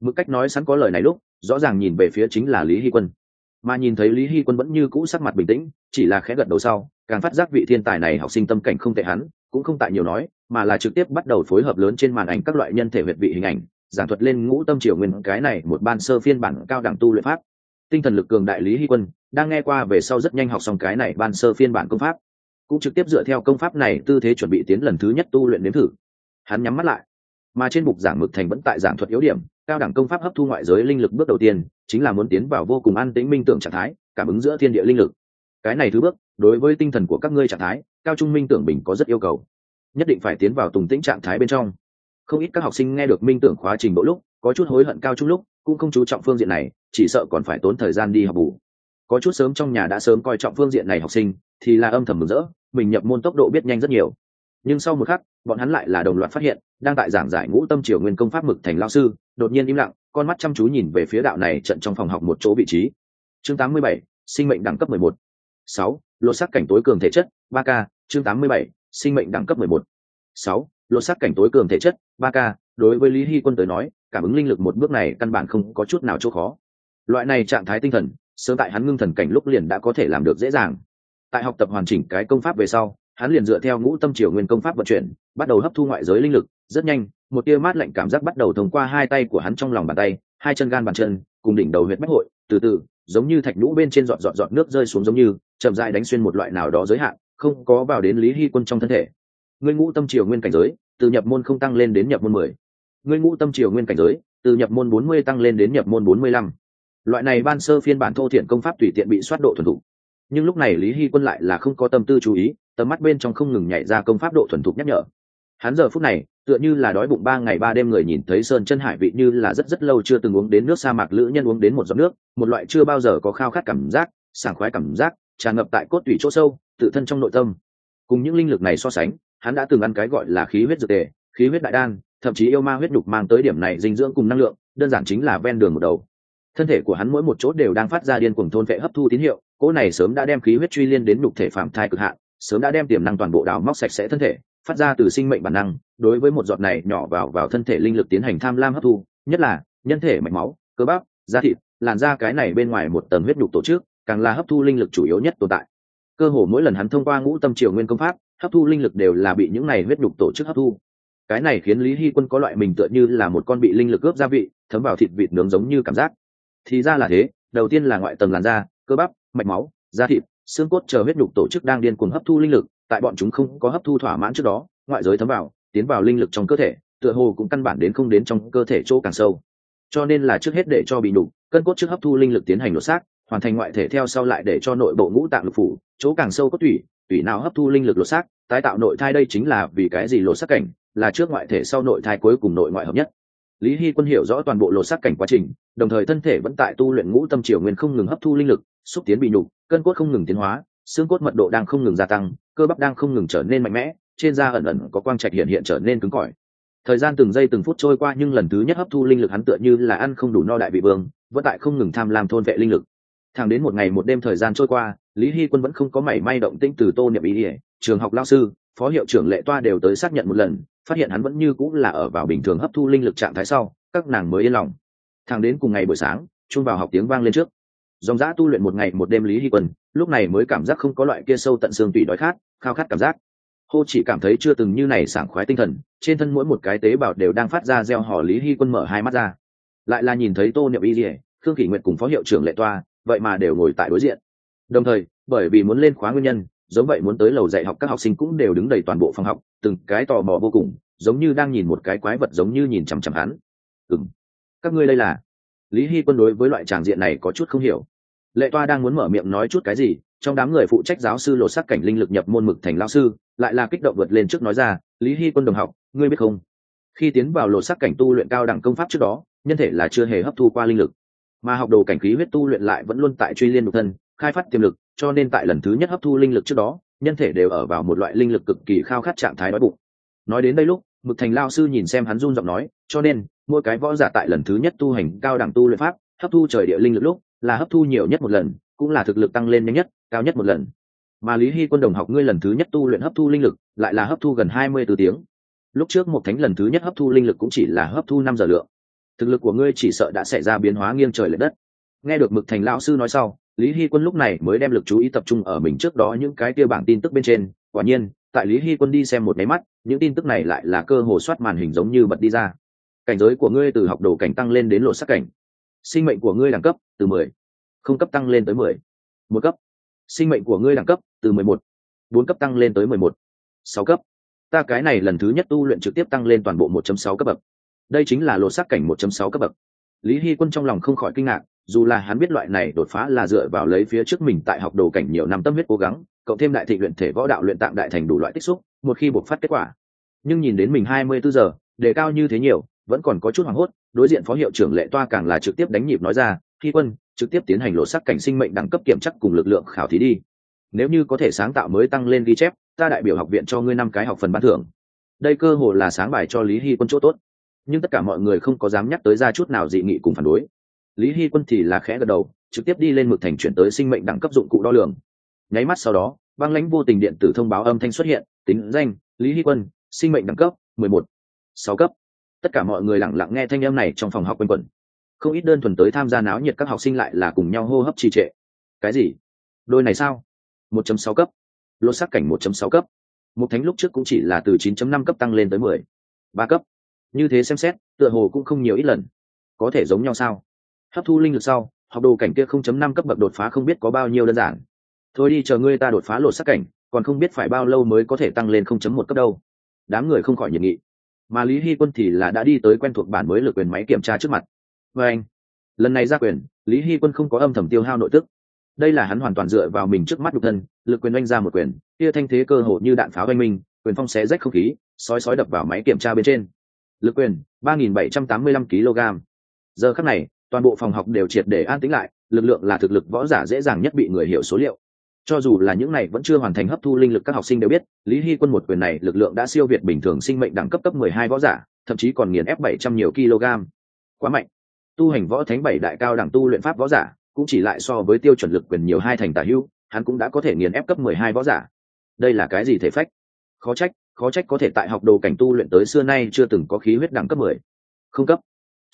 Mức cách nói sẵn có lời này lúc, rõ ràng nhìn về phía chính là lý hy quân. Mà nhìn thấy lý hy quân vẫn như cũ sắc mặt bình tĩnh, chỉ là khẽ gật đầu sau, càng phát giác vị thiên tài này học sinh tâm cảnh không tệ hắn, cũng không tại nhiều nói, mà là trực tiếp bắt đầu phối hợp lớn trên màn ảnh các loại nhân thể huyệt vị hình ảnh giảng thuật lên ngũ tâm triều nguyên, cái này một ban sơ phiên bản cao đẳng tu luyện pháp. Tinh thần lực cường đại lý hy quân, đang nghe qua về sau rất nhanh học xong cái này ban sơ phiên bản công pháp. Cũng trực tiếp dựa theo công pháp này tư thế chuẩn bị tiến lần thứ nhất tu luyện nếm thử. Hắn nhắm mắt lại. Mà trên bục giảng mực thành vẫn tại giảng thuật yếu điểm, cao đẳng công pháp hấp thu ngoại giới linh lực bước đầu tiên, chính là muốn tiến vào vô cùng an tĩnh minh tưởng trạng thái, cảm ứng giữa thiên địa linh lực. Cái này thứ bước, đối với tinh thần của các ngươi trạng thái, cao trung minh tưởng bình có rất yêu cầu. Nhất định phải tiến vào tùng tĩnh trạng thái bên trong không ít các học sinh nghe được minh tưởng khóa trình độ lúc có chút hối hận cao trung lúc cũng không chú trọng phương diện này chỉ sợ còn phải tốn thời gian đi học bù có chút sớm trong nhà đã sớm coi trọng phương diện này học sinh thì là âm thầm mừng rỡ mình nhập môn tốc độ biết nhanh rất nhiều nhưng sau một khắc bọn hắn lại là đồng loạt phát hiện đang tại giảng giải ngũ tâm triều nguyên công pháp mực thành lao sư đột nhiên im lặng con mắt chăm chú nhìn về phía đạo này trận trong phòng học một chỗ vị trí chương 87, sinh mệnh đẳng cấp 11. 6. lột sắc cảnh tối cường thể chất 3 k chương 87, sinh mệnh đẳng cấp 11. 6. lột xác cảnh tối cường thể chất 3 k đối với lý hy quân tới nói, cảm ứng linh lực một bước này căn bản không có chút nào chỗ khó loại này trạng thái tinh thần, sớm tại hắn ngưng thần cảnh lúc liền đã có thể làm được dễ dàng tại học tập hoàn chỉnh cái công pháp về sau, hắn liền dựa theo ngũ tâm triều nguyên công pháp vận chuyển, bắt đầu hấp thu ngoại giới linh lực, rất nhanh, một tia mát lạnh cảm giác bắt đầu thông qua hai tay của hắn trong lòng bàn tay, hai chân gan bàn chân, cùng đỉnh đầu huyệt bách hội, từ từ, giống như thạch nhũ bên trên giọt giọt giọt nước rơi xuống giống như, chậm dại đánh xuyên một loại nào đó giới hạn, không có vào đến lý hy quân trong thân thể ngươi ngũ tâm triều nguyên cảnh giới, từ nhập môn không tăng lên đến nhập môn mười. Ngươi ngũ tâm triều nguyên cảnh giới, từ nhập môn bốn mươi tăng lên đến nhập môn bốn mươi lăm. Loại này ban sơ phiên bản thô thiện công pháp tùy tiện bị soát độ thuần thục. Nhưng lúc này lý hy quân lại là không có tâm tư chú ý, tầm mắt bên trong không ngừng nhảy ra công pháp độ thuần thục nhắc nhở. Hắn giờ phút này, tựa như là đói bụng ba ngày ba đêm người nhìn thấy sơn chân hải vị như là rất rất lâu chưa từng uống đến nước sa mạc lữ nhân uống đến một giọt nước, một loại chưa bao giờ có khao khát cảm giác, sảng khoái cảm giác, tràn ngập tại cốt tủy chỗ sâu, tự thân trong nội tâm. Cùng những linh lực này so sánh hắn đã từng ăn cái gọi là khí huyết dược tề, khí huyết đại đan, thậm chí yêu ma huyết nhục mang tới điểm này dinh dưỡng cùng năng lượng, đơn giản chính là ven đường một đầu. Thân thể của hắn mỗi một chỗ đều đang phát ra điên cuồng thôn vệ hấp thu tín hiệu, cỗ này sớm đã đem khí huyết truy liên đến nhục thể phạm thai cực hạn, sớm đã đem tiềm năng toàn bộ đào móc sạch sẽ thân thể, phát ra từ sinh mệnh bản năng, đối với một giọt này nhỏ vào vào thân thể linh lực tiến hành tham lam hấp thu, nhất là nhân thể mạch máu, cơ bắp, da thịt, làn da cái này bên ngoài một tầng huyết nhục tổ chức, càng là hấp thu linh lực chủ yếu nhất tồn tại. Cơ hồ mỗi lần hắn thông qua ngũ tâm triều nguyên công pháp hấp thu linh lực đều là bị những này huyết nhục tổ chức hấp thu. Cái này khiến lý hy quân có loại mình tựa như là một con bị linh lực ướp gia vị, thấm vào thịt vịt nướng giống như cảm giác. Thì ra là thế, đầu tiên là ngoại tầng làn da, cơ bắp, mạch máu, da thịt, xương cốt chờ huyết nhục tổ chức đang điên cuồng hấp thu linh lực, tại bọn chúng không có hấp thu thỏa mãn trước đó, ngoại giới thấm vào, tiến vào linh lực trong cơ thể, tựa hồ cũng căn bản đến không đến trong cơ thể chỗ càng sâu. Cho nên là trước hết để cho bị đủ cân cốt trước hấp thu linh lực tiến hành lột xác, hoàn thành ngoại thể theo sau lại để cho nội bộ ngũ tạng lục phủ, chỗ càng sâu cốt thủy tủy nào hấp thu linh lực lột xác, tái tạo nội thai đây chính là vì cái gì lột xác cảnh, là trước ngoại thể sau nội thai cuối cùng nội ngoại hợp nhất. Lý hy quân hiểu rõ toàn bộ lột xác cảnh quá trình, đồng thời thân thể vẫn tại tu luyện ngũ tâm triều nguyên không ngừng hấp thu linh lực, xúc tiến bị nhục, cân cốt không ngừng tiến hóa, xương cốt mật độ đang không ngừng gia tăng, cơ bắp đang không ngừng trở nên mạnh mẽ, trên da ẩn ẩn có quang trạch hiện hiện trở nên cứng cỏi. Thời gian từng giây từng phút trôi qua nhưng lần thứ nhất hấp thu linh lực hắn tựa như là ăn không đủ no đại vị vương, vẫn tại không ngừng tham lam thôn vệ linh lực. Thẳng đến một ngày một đêm thời gian trôi qua lý hy quân vẫn không có mảy may động tĩnh từ tô niệm ý ỉa trường học lao sư, phó hiệu trưởng lệ toa đều tới xác nhận một lần, phát hiện hắn vẫn như cũng là ở vào bình thường hấp thu linh lực trạng thái sau, các nàng mới yên lòng. Thang đến cùng ngày buổi sáng chung vào học tiếng vang lên trước. Dòng dã tu luyện một ngày một đêm lý hy quân, lúc này mới cảm giác không có loại kia sâu tận xương tủy đói khát, khao khát cảm giác. Hô chỉ cảm thấy chưa từng như này sảng khoái tinh thần, trên thân mỗi một cái tế bào đều đang phát ra gieo hò lý hy quân mở hai mắt ra. Lại là nhìn thấy tô niệm y dỉa khương kỷ nguyện cùng phó hiệu trưởng lệ toa, vậy mà đều ngồi tại đối diện đồng thời, bởi vì muốn lên khóa nguyên nhân, giống vậy muốn tới lầu dạy học các học sinh cũng đều đứng đầy toàn bộ phòng học, từng cái tò mò vô cùng, giống như đang nhìn một cái quái vật giống như nhìn chằm chằm hắn. Ừng các ngươi đây là? Lý hy quân đối với loại tràng diện này có chút không hiểu. Lệ toa đang muốn mở miệng nói chút cái gì, trong đám người phụ trách giáo sư lột sắc cảnh linh lực nhập môn mực thành lao sư, lại là kích động vượt lên trước nói ra, lý hy quân đồng học, ngươi biết không? Khi tiến vào lột sắc cảnh tu luyện cao đẳng công pháp trước đó, nhân thể là chưa hề hấp thu qua linh lực, mà học đồ cảnh khí huyết tu luyện lại vẫn luôn tại truy liên độc thân khai phát tiềm lực, cho nên tại lần thứ nhất hấp thu linh lực trước đó, nhân thể đều ở vào một loại linh lực cực kỳ khao khát trạng thái đói bụng. Nói đến đây lúc, mực thành lao sư nhìn xem hắn run giọng nói, cho nên, mỗi cái võ giả tại lần thứ nhất tu hành cao đẳng tu luyện pháp, hấp thu trời địa linh lực lúc, là hấp thu nhiều nhất một lần, cũng là thực lực tăng lên nhanh nhất, cao nhất một lần. Mà lý hy quân đồng học ngươi lần thứ nhất tu luyện hấp thu linh lực, lại là hấp thu gần hai mươi từ tiếng. Lúc trước một thánh lần thứ nhất hấp thu linh lực cũng chỉ là hấp thu năm giờ lượng. Thực lực của ngươi chỉ sợ đã xảy ra biến hóa nghiêng trời l ệ đất. Nghe được mực thành lão sư nói sau lý hy quân lúc này mới đem lực chú ý tập trung ở mình trước đó những cái kia bảng tin tức bên trên. Quả nhiên, tại lý hy quân đi xem một máy mắt, những tin tức này lại là cơ hồ soát màn hình giống như bật đi ra. Cảnh giới của ngươi từ học đồ cảnh tăng lên đến lộ sắc cảnh. Sinh mệnh của ngươi đẳng cấp, từ mười. Không cấp tăng lên tới mười. Một cấp. Sinh mệnh của ngươi đẳng cấp, từ mười một. Bốn cấp tăng lên tới mười một. Sáu cấp. Ta cái này lần thứ nhất tu luyện trực tiếp tăng lên toàn bộ một chấm sáu cấp bậc. Đây chính là lộ sắc cảnh một chấm sáu cấp bậc. Lý hy quân trong lòng không khỏi kinh ngạc dù là hắn biết loại này đột phá là dựa vào lấy phía trước mình tại học đồ cảnh nhiều năm tâm huyết cố gắng, cộng thêm đại thị luyện thể võ đạo luyện tạng đại thành đủ loại tích xúc, một khi buộc phát kết quả. Nhưng nhìn đến mình hai mươi bốn giờ, đề cao như thế nhiều, vẫn còn có chút hoảng hốt, đối diện phó hiệu trưởng lệ toa càng là trực tiếp đánh nhịp nói ra khi quân, trực tiếp tiến hành lộ sắc cảnh sinh mệnh đẳng cấp kiểm chắc cùng lực lượng khảo thí đi. Nếu như có thể sáng tạo mới tăng lên ghi chép, ta đại biểu học viện cho ngươi năm cái học phần bán thưởng. Đây cơ hồ là sáng bài cho lý hy quân chỗ tốt. Nhưng tất cả mọi người không có dám nhắc tới ra chút nào dị nghị cùng phản đối lý hy quân thì là khẽ gật đầu, trực tiếp đi lên mực thành chuyển tới sinh mệnh đẳng cấp dụng cụ đo lường. Nháy mắt sau đó, băng lãnh vô tình điện tử thông báo âm thanh xuất hiện, tính danh, lý hy quân, sinh mệnh đẳng cấp, mười một, sáu cấp. Tất cả mọi người lặng lặng nghe thanh âm này trong phòng học quanh quẩn. Không ít đơn thuần tới tham gia náo nhiệt các học sinh lại là cùng nhau hô hấp trì trệ. Cái gì? Đôi này sao? một chấm sáu cấp. Lô sắc cảnh một chấm sáu cấp. Một thánh lúc trước cũng chỉ là từ chín chấm năm cấp tăng lên tới mười ba cấp. Như thế xem xét, tựa hồ cũng không nhiều ít lần. Có thể giống nhau sao? Hấp thu linh lực sau, học đồ cảnh kia không chấm năm cấp bậc đột phá không biết có bao nhiêu đơn giản. Thôi đi, chờ ngươi ta đột phá lột sắc cảnh, còn không biết phải bao lâu mới có thể tăng lên không chấm một cấp đâu. Đám người không khỏi nhiệt nghị. Mà lý hy quân thì là đã đi tới quen thuộc bản mới lực quyền máy kiểm tra trước mặt. Và anh, lần này ra quyền, lý hy quân không có âm thầm tiêu hao nội tức. Đây là hắn hoàn toàn dựa vào mình trước mắt nhục thân, lực quyền oanh ra một quyền, kia thanh thế cơ hồ như đạn pháo oanh minh, quyền phong xé rách không khí, sói sói đập vào máy kiểm tra bên trên. Lực quyền, ba nghìn bảy trăm tám mươi lăm kg giờ khắc này toàn bộ phòng học đều triệt để an tĩnh lại, lực lượng là thực lực võ giả dễ dàng nhất bị người hiểu số liệu. Cho dù là những này vẫn chưa hoàn thành hấp thu linh lực các học sinh đều biết, lý hy quân một quyền này lực lượng đã siêu việt bình thường sinh mệnh đẳng cấp cấp mười hai võ giả, thậm chí còn nghiền ép bảy trăm nhiều kg. Quá mạnh. Tu hành võ thánh bảy đại cao đẳng tu luyện pháp võ giả, cũng chỉ lại so với tiêu chuẩn lực quyền nhiều hai thành tả hưu hắn cũng đã có thể nghiền ép cấp mười hai võ giả. Đây là cái gì thể phách? Khó trách khó trách có thể tại học đồ cảnh tu luyện tới xưa nay chưa từng có khí huyết đẳng cấp mười. Không cấp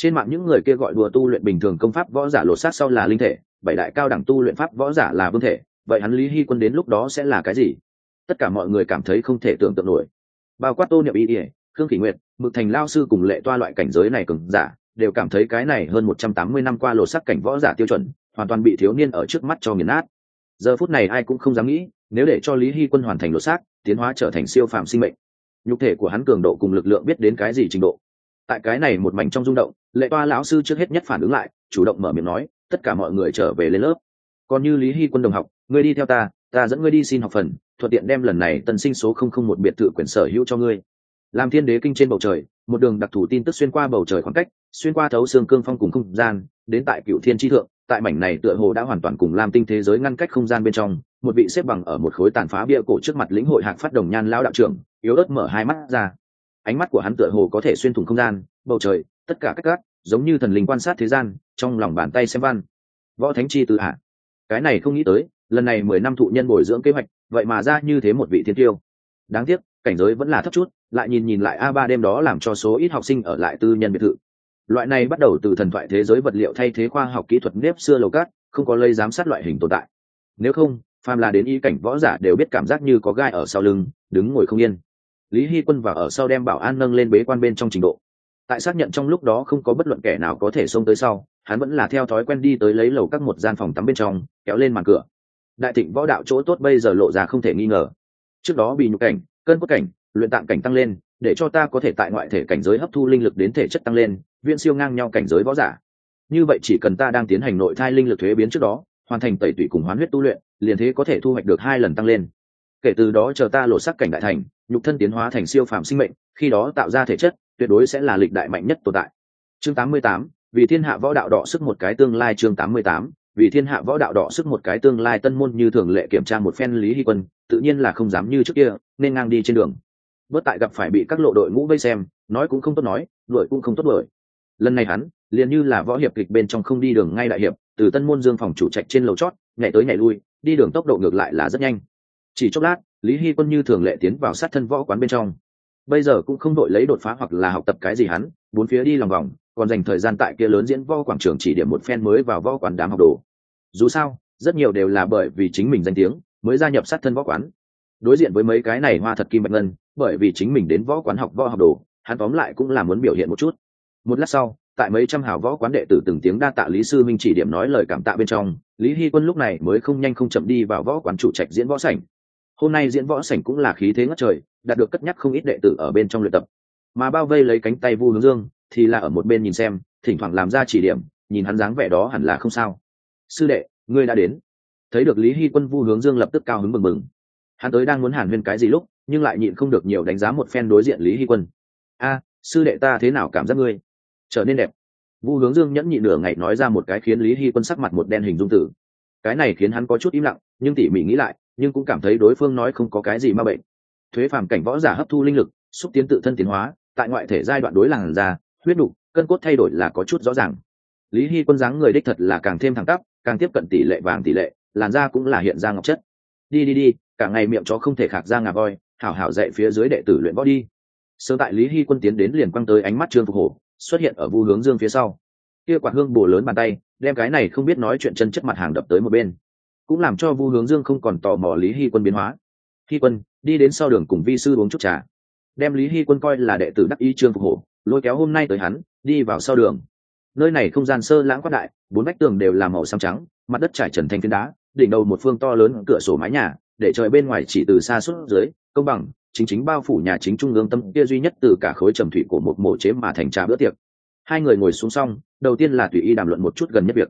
trên mạng những người kia gọi đùa tu luyện bình thường công pháp võ giả lột xác sau là linh thể, bảy đại cao đẳng tu luyện pháp võ giả là vương thể. Vậy hắn lý hy quân đến lúc đó sẽ là cái gì? Tất cả mọi người cảm thấy không thể tưởng tượng nổi. Bao quát tô niệm y ỉa khương kỷ nguyệt, mực thành lao sư cùng lệ toa loại cảnh giới này cường giả, đều cảm thấy cái này hơn một trăm tám mươi năm qua lột sắc cảnh võ giả tiêu chuẩn, hoàn toàn bị thiếu niên ở trước mắt cho nghiền nát. Giờ phút này ai cũng không dám nghĩ, nếu để cho lý hy quân hoàn thành lột xác, tiến hóa trở thành siêu phạm sinh mệnh, nhục thể của hắn cường độ cùng lực lượng biết đến cái gì trình độ. Tại cái này một mảnh trong rung động lệ toa lão sư trước hết nhất phản ứng lại, chủ động mở miệng nói, tất cả mọi người trở về lên lớp. Còn như lý hy quân đồng học, ngươi đi theo ta ta dẫn ngươi đi xin học phần, thuận tiện đem lần này tân sinh số không không một biệt thự quyền sở hữu cho ngươi. Làm thiên đế kinh trên bầu trời, một đường đặc thù tin tức xuyên qua bầu trời khoảng cách, xuyên qua thấu xương cương phong cùng không gian, đến tại cựu thiên tri thượng, tại mảnh này tựa hồ đã hoàn toàn cùng lam tinh thế giới ngăn cách không gian bên trong, một vị xếp bằng ở một khối tàn phá bia cổ trước mặt lĩnh hội hạc phát đồng nhan lão đạo trưởng, yếu ớt mở hai mắt ra. Ánh mắt của hắn tựa hồ có thể xuyên thủng không gian, bầu trời tất cả các gác, giống như thần linh quan sát thế gian, trong lòng bàn tay xem văn. Võ thánh chi tự hạ cái này không nghĩ tới, lần này mười năm thụ nhân bồi dưỡng kế hoạch, vậy mà ra như thế một vị thiên tiêu. Đáng tiếc, cảnh giới vẫn là thấp chút, lại nhìn nhìn lại a ba đêm đó làm cho số ít học sinh ở lại tư nhân biệt thự. Loại này bắt đầu từ thần thoại thế giới vật liệu thay thế khoa học kỹ thuật nếp xưa lầu cát, không có lây giám sát loại hình tồn tại. Nếu không, phàm là đến y cảnh võ giả đều biết cảm giác như có gai ở sau lưng, đứng ngồi không yên. Lý hy quân và ở sau đem bảo an nâng lên bế quan bên trong trình độ tại xác nhận trong lúc đó không có bất luận kẻ nào có thể xông tới sau, hắn vẫn là theo thói quen đi tới lấy lầu các một gian phòng tắm bên trong, kéo lên màn cửa. Đại thịnh võ đạo chỗ tốt bây giờ lộ ra không thể nghi ngờ. Trước đó bị nhục cảnh, cơn quất cảnh, luyện tạng cảnh tăng lên, để cho ta có thể tại ngoại thể cảnh giới hấp thu linh lực đến thể chất tăng lên viên siêu ngang nhau cảnh giới võ giả. Như vậy chỉ cần ta đang tiến hành nội thai linh lực thuế biến trước đó, hoàn thành tẩy tủy cùng hoán huyết tu luyện, liền thế có thể thu hoạch được hai lần tăng lên. Kể từ đó chờ ta lộ sắc cảnh đại thành, nhục thân tiến hóa thành siêu phàm sinh mệnh, khi đó tạo ra thể chất tuyệt đối sẽ là lịch đại mạnh nhất tồn tại. Chương 88, vì thiên hạ võ đạo đỏ sức một cái tương lai chương 88, vì thiên hạ võ đạo đỏ sức một cái tương lai tân môn như thường lệ kiểm tra một phen lý hy quân tự nhiên là không dám như trước kia nên ngang đi trên đường. Bớt tại gặp phải bị các lộ đội ngũ vây xem nói cũng không tốt nói đuổi cũng không tốt đuổi. Lần này hắn liền như là võ hiệp kịch bên trong không đi đường ngay đại hiệp từ tân môn dương phòng chủ trạch trên lầu chót nhảy tới nhảy lui đi đường tốc độ ngược lại là rất nhanh. Chỉ chốc lát lý hy quân như thường lệ tiến vào sát thân võ quán bên trong bây giờ cũng không đội lấy đột phá hoặc là học tập cái gì hắn, bốn phía đi lòng vòng, còn dành thời gian tại kia lớn diễn võ quảng trường chỉ điểm một phen mới vào võ quán đám học đồ. Dù sao, rất nhiều đều là bởi vì chính mình danh tiếng mới gia nhập sát thân võ quán. Đối diện với mấy cái này hoa thật kim bạch ngân, bởi vì chính mình đến võ quán học võ học đồ, hắn tóm lại cũng là muốn biểu hiện một chút. Một lát sau, tại mấy trăm hào võ quán đệ tử từng tiếng đa tạ lý sư minh chỉ điểm nói lời cảm tạ bên trong, lý hy quân lúc này mới không nhanh không chậm đi vào võ quán chủ trạch diễn võ sảnh. Hôm nay diễn võ sảnh cũng là khí thế ngất trời đạt được cất nhắc không ít đệ tử ở bên trong luyện tập. Mà bao vây lấy cánh tay vu hướng dương thì là ở một bên nhìn xem, thỉnh thoảng làm ra chỉ điểm, nhìn hắn dáng vẻ đó hẳn là không sao. Sư đệ, ngươi đã đến. Thấy được lý hy quân, vu hướng dương lập tức cao hứng mừng mừng hắn tới đang muốn hàn huyên cái gì lúc, nhưng lại nhịn không được nhiều đánh giá một phen đối diện lý hy quân. A, sư đệ ta thế nào cảm giác ngươi? Trở nên đẹp. Vu hướng dương nhẫn nhịn nửa ngày nói ra một cái khiến lý hy quân sắc mặt một đen hình dung tử. Cái này khiến hắn có chút im lặng, nhưng tỉ mỉ nghĩ lại, nhưng cũng cảm thấy đối phương nói không có cái gì ma bệnh thuế phàm cảnh võ giả hấp thu linh lực, xúc tiến tự thân tiến hóa, tại ngoại thể giai đoạn đối làn da, huyết đục, cân cốt thay đổi là có chút rõ ràng. Lý hy quân dáng người đích thật là càng thêm thẳng tắp, càng tiếp cận tỷ lệ vàng tỷ lệ, làn da cũng là hiện ra ngọc chất. Đi đi đi, cả ngày miệng chó không thể khạc ra ngà voi, hảo hảo dạy phía dưới đệ tử luyện võ đi. Sơ tại lý hy quân tiến đến liền quăng tới ánh mắt trương phục hổ, xuất hiện ở vu hướng dương phía sau. Kia quạt hương bổ lớn bàn tay, đem cái này không biết nói chuyện chân chất mặt hàng đập tới một bên. Cũng làm cho vu hướng dương không còn tò mò lý hy quân biến hóa hy quân, đi đến sau đường cùng vi sư uống chút trà. Đem lý hy quân coi là đệ tử đắc ý trương phục hổ lôi kéo hôm nay tới hắn, đi vào sau đường. Nơi này không gian sơ lãng quát đại, bốn vách tường đều là màu xám trắng, mặt đất trải trần thanh phiến đá, đỉnh đầu một phương to lớn cửa sổ mái nhà, để trời bên ngoài chỉ từ xa suốt dưới, công bằng, chính chính bao phủ nhà chính trung ương tâm kia duy nhất từ cả khối trầm thủy của một mộ chế mà thành trà bữa tiệc. Hai người ngồi xuống xong, đầu tiên là tùy y đàm luận một chút gần nhất việc.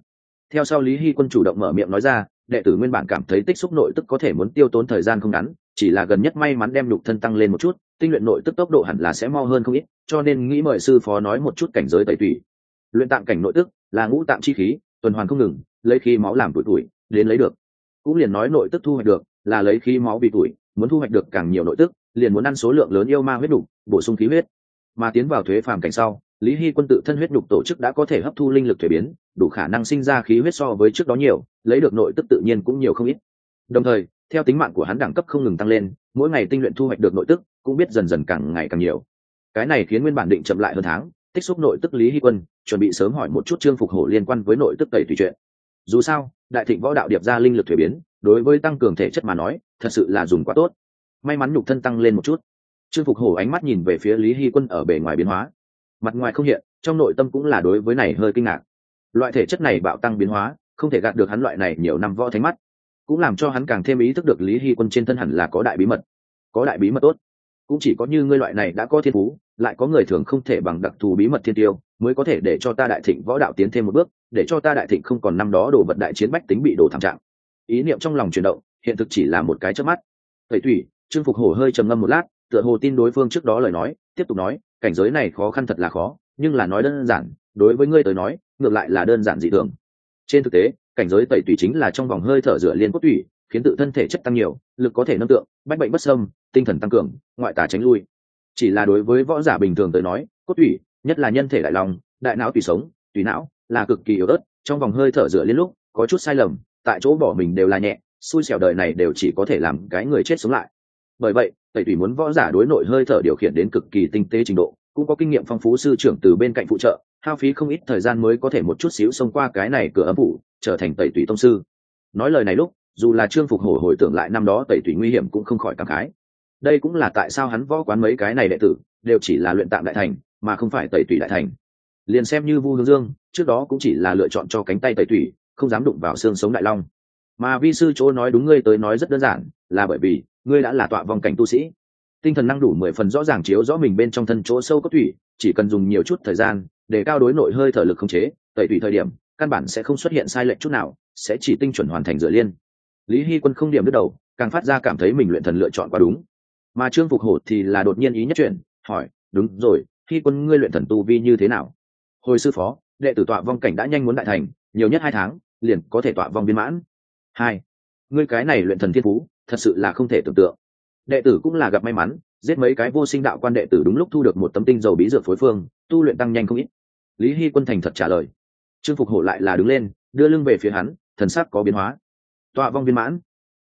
Theo sau lý hy quân chủ động mở miệng nói ra, đệ tử nguyên bản cảm thấy tích xúc nội tức có thể muốn tiêu tốn thời gian không ngắn chỉ là gần nhất may mắn đem nhục thân tăng lên một chút, tinh luyện nội tức tốc độ hẳn là sẽ mo hơn không ít, cho nên nghĩ mời sư phó nói một chút cảnh giới tẩy tủy. Luyện tạm cảnh nội tức là ngũ tạm chi khí, tuần hoàn không ngừng, lấy khí máu làm tuổi tuổi đến lấy được. Cũng liền nói nội tức thu hoạch được là lấy khí máu bị tuổi muốn thu hoạch được càng nhiều nội tức, liền muốn ăn số lượng lớn yêu ma huyết đủ bổ sung khí huyết. Mà tiến vào thuế phàm cảnh sau, lý hy quân tự thân huyết đục tổ chức đã có thể hấp thu linh lực thuế biến, đủ khả năng sinh ra khí huyết so với trước đó nhiều, lấy được nội tức tự nhiên cũng nhiều không ít. Đồng thời theo tính mạng của hắn đẳng cấp không ngừng tăng lên, mỗi ngày tinh luyện thu hoạch được nội tức cũng biết dần dần càng ngày càng nhiều. Cái này khiến nguyên bản định chậm lại hơn tháng, tích xúc nội tức lý hy quân chuẩn bị sớm hỏi một chút trương phục hổ liên quan với nội tức tẩy tùy chuyện. Dù sao, đại thịnh võ đạo điệp ra linh lực thuế biến, đối với tăng cường thể chất mà nói, thật sự là dùng quá tốt. May mắn nhục thân tăng lên một chút. Trương phục hổ ánh mắt nhìn về phía lý hy quân ở bề ngoài biến hóa. Mặt ngoài không hiện, trong nội tâm cũng là đối với này hơi kinh ngạc. Loại thể chất này bạo tăng biến hóa, không thể gạt được hắn loại này nhiều năm võ thánh mắt cũng làm cho hắn càng thêm ý thức được lý hy quân trên thân hẳn là có đại bí mật. Có đại bí mật tốt. Cũng chỉ có như ngươi loại này đã có thiên phú, lại có người thường không thể bằng đặc thù bí mật thiên tiêu, mới có thể để cho ta đại thịnh võ đạo tiến thêm một bước, để cho ta đại thịnh không còn năm đó đổ vật đại chiến bách tính bị đổ thảm trạng. Ý niệm trong lòng chuyển động, hiện thực chỉ là một cái trước mắt. Thầy thủy, trương phục hổ hơi trầm ngâm một lát, tựa hồ tin đối phương trước đó lời nói, tiếp tục nói, cảnh giới này khó khăn thật là khó, nhưng là nói đơn giản, đối với ngươi tới nói, ngược lại là đơn giản dị thường trên thực tế, cảnh giới tẩy tủy chính là trong vòng hơi thở rửa liên cốt tủy, khiến tự thân thể chất tăng nhiều, lực có thể nâng tượng, bách bệnh bất sâm tinh thần tăng cường, ngoại tả tránh lui. Chỉ là đối với võ giả bình thường tới nói, cốt tủy, nhất là nhân thể đại lòng đại não tùy sống tùy não, là cực kỳ yếu ớt, trong vòng hơi thở rửa liên lúc, có chút sai lầm, tại chỗ bỏ mình đều là nhẹ, xui xẻo đời này đều chỉ có thể làm cái người chết sống lại. Bởi vậy, tẩy tủy muốn võ giả đối nội hơi thở điều khiển đến cực kỳ tinh tế trình độ, cũng có kinh nghiệm phong phú sư trưởng từ bên cạnh phụ trợ hao phí không ít thời gian mới có thể một chút xíu xông qua cái này cửa ấm phủ, trở thành tẩy tủy tông sư. Nói lời này lúc, dù là trương phục hổ hồi tưởng lại năm đó tẩy tủy nguy hiểm cũng không khỏi cảm khái. Đây cũng là tại sao hắn võ quán mấy cái này đệ tử đều chỉ là luyện tạm đại thành, mà không phải tẩy tủy đại thành. Liền xem như vu hương dương, trước đó cũng chỉ là lựa chọn cho cánh tay tẩy tủy, không dám đụng vào xương sống đại long. Mà vi sư chỗ nói đúng ngươi tới nói rất đơn giản, là bởi vì ngươi đã là tọa vòng cảnh tu sĩ. Tinh thần năng đủ mười phần rõ ràng chiếu rõ mình bên trong thân chỗ sâu có thủy, chỉ cần dùng nhiều chút thời gian để cao đối nội hơi thở lực không chế, tẩy tùy thời điểm, căn bản sẽ không xuất hiện sai lệch chút nào, sẽ chỉ tinh chuẩn hoàn thành dựa liên. Lý hy quân không điểm đứt đầu, càng phát ra cảm thấy mình luyện thần lựa chọn quá đúng. Mà trương phục hổ thì là đột nhiên ý nhất chuyện hỏi, đúng rồi khi quân ngươi luyện thần tu vi như thế nào? Hồi sư phó, đệ tử tọa vong cảnh đã nhanh muốn đại thành, nhiều nhất hai tháng, liền có thể tọa vong viên mãn. Hai, ngươi cái này luyện thần thiên phú, thật sự là không thể tưởng tượng. Đệ tử cũng là gặp may mắn, giết mấy cái vô sinh đạo quan đệ tử đúng lúc thu được một tấm tinh dầu bí dược phối phương, tu luyện tăng nhanh không ít lý hy quân thành thật trả lời. Trương phục hổ lại là đứng lên, đưa lưng về phía hắn, thần sắc có biến hóa. Tọa vong viên mãn.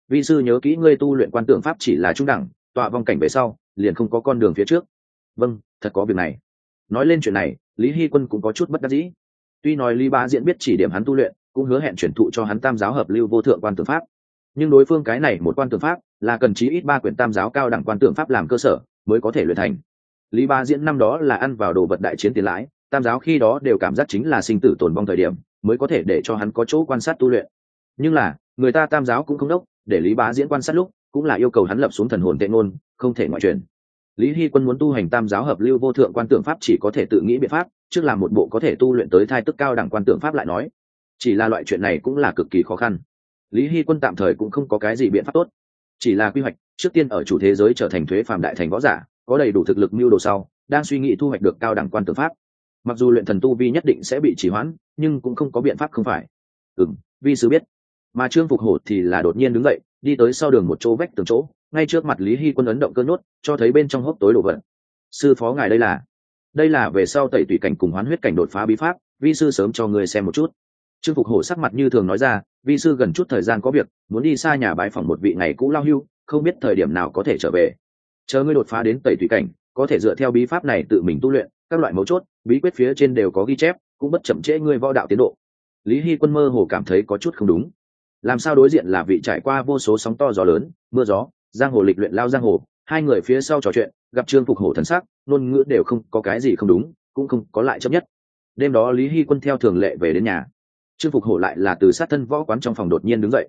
Vi sư nhớ kỹ ngươi tu luyện quan tượng pháp chỉ là trung đẳng, tọa vong cảnh về sau, liền không có con đường phía trước. Vâng thật có việc này. Nói lên chuyện này, lý hy quân cũng có chút bất đắc dĩ. Tuy nói lý bá diễn biết chỉ điểm hắn tu luyện, cũng hứa hẹn chuyển thụ cho hắn tam giáo hợp lưu vô thượng quan tượng pháp. Nhưng đối phương cái này một quan tượng pháp, là cần chí ít ba quyển tam giáo cao đẳng quan tượng pháp làm cơ sở, mới có thể luyện thành. Lý ba diễn năm đó là ăn vào đồ vật đại chiến tiền lãi tam giáo khi đó đều cảm giác chính là sinh tử tồn vong thời điểm, mới có thể để cho hắn có chỗ quan sát tu luyện. Nhưng là, người ta tam giáo cũng không đốc, để lý bá diễn quan sát lúc, cũng là yêu cầu hắn lập xuống thần hồn tệ ngôn, không thể ngoại truyền. Lý hy quân muốn tu hành tam giáo hợp lưu vô thượng quan tượng pháp chỉ có thể tự nghĩ biện pháp, trước làm một bộ có thể tu luyện tới thai tức cao đẳng quan tượng pháp lại nói. Chỉ là loại chuyện này cũng là cực kỳ khó khăn. Lý hy quân tạm thời cũng không có cái gì biện pháp tốt. Chỉ là quy hoạch, trước tiên ở chủ thế giới trở thành thuế phàm đại thành võ giả, có đầy đủ thực lực mưu đồ sau, đang suy nghĩ thu hoạch được cao đẳng quan tượng pháp mặc dù luyện thần tu vi nhất định sẽ bị trì hoãn, nhưng cũng không có biện pháp không phải. Ừ m vi sư biết. Mà trương phục hổ thì là đột nhiên đứng dậy, đi tới sau đường một chỗ vách tường chỗ, ngay trước mặt lý hy quân ấn động cơn nhốt, cho thấy bên trong hốc tối đổ vận sư phó ngài đây là? Đây là về sau tẩy tùy cảnh cùng hoán huyết cảnh đột phá bí pháp, vi sư sớm cho người xem một chút. Trương phục hổ sắc mặt như thường nói ra, vi sư gần chút thời gian có việc, muốn đi xa nhà bái phỏng một vị ngày cũ lao hưu, không biết thời điểm nào có thể trở về. Chờ ngươi đột phá đến tẩy tùy cảnh, có thể dựa theo bí pháp này tự mình tu luyện các loại mấu chốt, bí quyết phía trên đều có ghi chép, cũng bất chậm trễ ngươi võ đạo tiến độ. Lý hy quân mơ hồ cảm thấy có chút không đúng. Làm sao đối diện là vị trải qua vô số sóng to gió lớn, mưa gió, giang hồ lịch luyện lao giang hồ, hai người phía sau trò chuyện, gặp trương phục hổ thần sắc, ngôn ngữ đều không có cái gì không đúng, cũng không có lại chấp nhất. Đêm đó lý hy quân theo thường lệ về đến nhà. Trương phục hổ lại là từ sát thân võ quán trong phòng đột nhiên đứng dậy.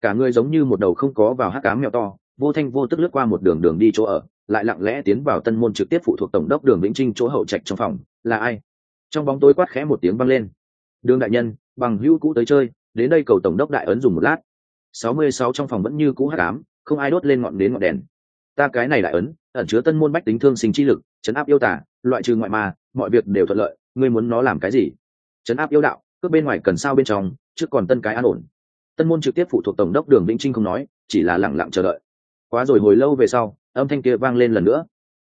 Cả người giống như một đầu không có vào hát cám mèo to, vô thanh vô tức lướt qua một đường đường đi chỗ ở lại lặng lẽ tiến vào tân môn trực tiếp phụ thuộc tổng đốc đường vĩnh trinh chỗ hậu trạch trong phòng, là ai? Trong bóng tối quát khẽ một tiếng vang lên. Đường đại nhân, bằng hữu cũ tới chơi, đến đây cầu tổng đốc đại ấn dùng một lát. Sáu mươi sáu trong phòng vẫn như cũ hát cám không ai đốt lên ngọn đến ngọn đèn. Ta cái này đại ấn, ẩn chứa tân môn bách tính thương sinh chi lực, chấn áp yêu tả loại trừ ngoại ma, mọi việc đều thuận lợi, ngươi muốn nó làm cái gì? Chấn áp yêu đạo, cướp bên ngoài cần sao bên trong, trước còn tân cái an ổn. Tân môn trực tiếp phụ thuộc tổng đốc đường vĩnh trinh không nói, chỉ là lẳng lặng chờ đợi. Quá rồi, hồi lâu về sau âm thanh kia vang lên lần nữa.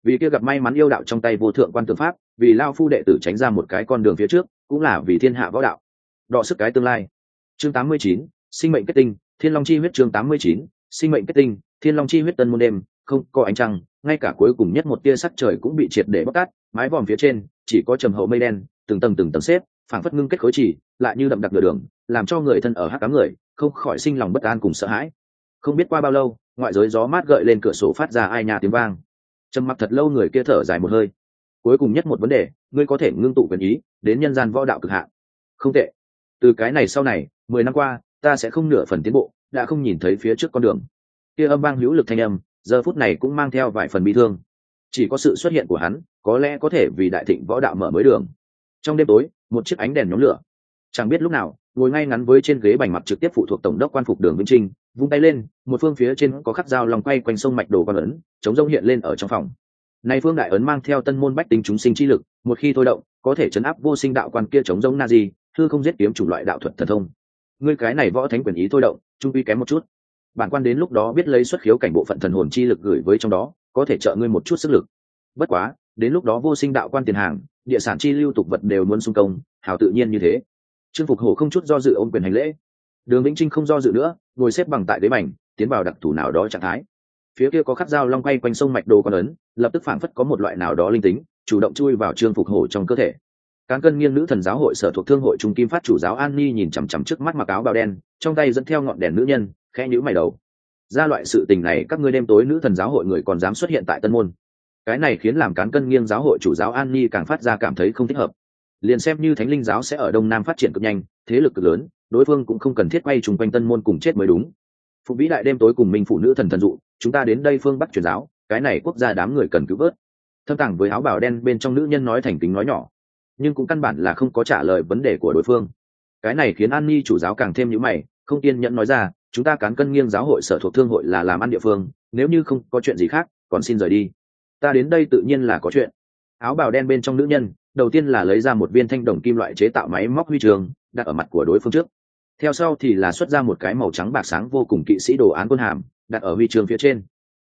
Vì kia gặp may mắn yêu đạo trong tay vô thượng quan tư pháp vì lao phu đệ tử tránh ra một cái con đường phía trước cũng là vì thiên hạ võ đạo. Đọ sức cái tương lai. Chương 89, sinh mệnh kết tinh thiên long chi huyết chương 89, sinh mệnh kết tinh thiên long chi huyết tân môn đêm không có ánh trăng ngay cả cuối cùng nhất một tia sắc trời cũng bị triệt để bóc tát mái vòm phía trên chỉ có trầm hậu mây đen từng tầng từng tầng xếp phảng phất ngưng kết khối chỉ lại như đậm đặc nửa đường làm cho người thân ở hát cám người không khỏi sinh lòng bất an cùng sợ hãi. Không biết qua bao lâu ngoại giới gió mát gợi lên cửa sổ phát ra ai nhà tiếng vang. Trầm mặc thật lâu người kia thở dài một hơi. Cuối cùng nhất một vấn đề, ngươi có thể ngưng tụ quyền ý, đến nhân gian võ đạo cực hạn. Không tệ. Từ cái này sau này, mười năm qua, ta sẽ không nửa phần tiến bộ, đã không nhìn thấy phía trước con đường. Kia âm vang hữu lực thanh âm, giờ phút này cũng mang theo vài phần bi thương. Chỉ có sự xuất hiện của hắn, có lẽ có thể vì đại thịnh võ đạo mở mới đường. Trong đêm tối, một chiếc ánh đèn nhóm lửa chẳng biết lúc nào, ngồi ngay ngắn với trên ghế bành mặt trực tiếp phụ thuộc tổng đốc quan phục đường vĩnh trinh, vung tay lên, một phương phía trên có khắc dao lòng quay quanh sông mạch đồ quan ấn, chống rông hiện lên ở trong phòng. Này phương đại ấn mang theo tân môn bách tính chúng sinh chi lực, một khi thôi động, có thể chấn áp vô sinh đạo quan kia chống rông na di thư không giết kiếm chủng loại đạo thuật thần thông. Ngươi cái này võ thánh quyền ý thôi động, trung uy kém một chút. Bản quan đến lúc đó biết lấy xuất khiếu cảnh bộ phận thần hồn chi lực gửi với trong đó, có thể trợ ngươi một chút sức lực. Bất quá, đến lúc đó vô sinh đạo quan tiền hàng, địa sản chi lưu tục vật đều muốn xung công, hào tự nhiên như thế trương phục hổ không chút do dự ôm quyền hành lễ. Đường vĩnh trinh không do dự nữa, ngồi xếp bằng tại đế mảnh, tiến vào đặc thù nào đó trạng thái. Phía kia có khắc dao long quay quanh sông mạch đồ con ấn, lập tức phảng phất có một loại nào đó linh tính, chủ động chui vào trương phục hổ trong cơ thể. Cán cân nghiêng nữ thần giáo hội sở thuộc thương hội trung kim phát chủ giáo an ni nhìn chằm chằm trước mắt mặc áo bào đen, trong tay dẫn theo ngọn đèn nữ nhân khe nhữ mày đầu. Ra loại sự tình này, các ngươi đêm tối nữ thần giáo hội người còn dám xuất hiện tại tân môn. Cái này khiến làm cán cân nghiêng giáo hội chủ giáo an ni càng phát ra cảm thấy không thích hợp liền xem như thánh linh giáo sẽ ở đông nam phát triển cực nhanh, thế lực cực lớn, đối phương cũng không cần thiết quay chung quanh tân môn cùng chết mới đúng. Phụ vĩ đại đêm tối cùng minh phụ nữ thần thần dụ, chúng ta đến đây phương bắc truyền giáo, cái này quốc gia đám người cần cứu vớt. Thâm tàng với áo bào đen bên trong nữ nhân nói thành kính nói nhỏ, nhưng cũng căn bản là không có trả lời vấn đề của đối phương. Cái này khiến an ni chủ giáo càng thêm nhữ mày, không kiên nhẫn nói ra, chúng ta cán cân nghiêng giáo hội sở thuộc thương hội là làm ăn địa phương, nếu như không có chuyện gì khác, còn xin rời đi. Ta đến đây tự nhiên là có chuyện. Áo bào đen bên trong nữ nhân đầu tiên là lấy ra một viên thanh đồng kim loại chế tạo máy móc huy trường, đặt ở mặt của đối phương trước. Theo sau thì là xuất ra một cái màu trắng bạc sáng vô cùng kỵ sĩ đồ án quân hàm, đặt ở huy trường phía trên.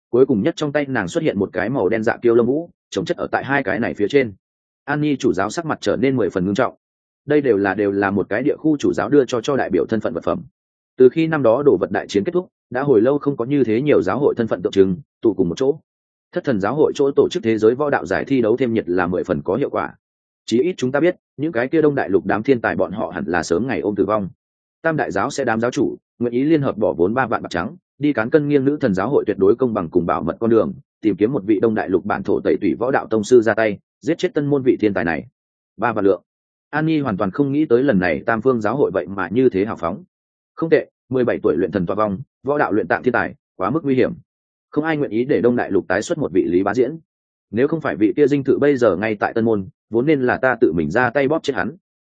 Cuối cùng nhất trong tay nàng xuất hiện một cái màu đen dạ kiêu lông vũ, chống chất ở tại hai cái này phía trên. An nhi chủ giáo sắc mặt trở nên mười phần ngưng trọng. Đây đều là đều là một cái địa khu chủ giáo đưa cho cho đại biểu thân phận vật phẩm. Từ khi năm đó đổ vật đại chiến kết thúc, đã hồi lâu không có như thế nhiều giáo hội thân phận tượng trưng, tụ cùng một chỗ. Thất thần giáo hội chỗ tổ chức thế giới võ đạo giải thi đấu thêm nhiệt là mười phần có hiệu quả chí ít chúng ta biết, những cái kia đông đại lục đám thiên tài bọn họ hẳn là sớm ngày ôm tử vong. Tam đại giáo sẽ đám giáo chủ, nguyện ý liên hợp bỏ vốn ba vạn bạc trắng, đi cán cân nghiêng nữ thần giáo hội tuyệt đối công bằng cùng bảo mật con đường, tìm kiếm một vị đông đại lục bản thổ tẩy tủy võ đạo tông sư ra tay, giết chết tân môn vị thiên tài này. Ba vạn lượng. An nhi hoàn toàn không nghĩ tới lần này tam phương giáo hội vậy mà như thế hào phóng. Không tệ, mười bảy tuổi luyện thần toa vong, võ đạo luyện tạng thiên tài, quá mức nguy hiểm. Không ai nguyện ý để đông đại lục tái xuất một vị lý bá diễn. Nếu không phải vị kia dinh thự bây giờ ngay tại tân môn vốn nên là ta tự mình ra tay bóp chết hắn.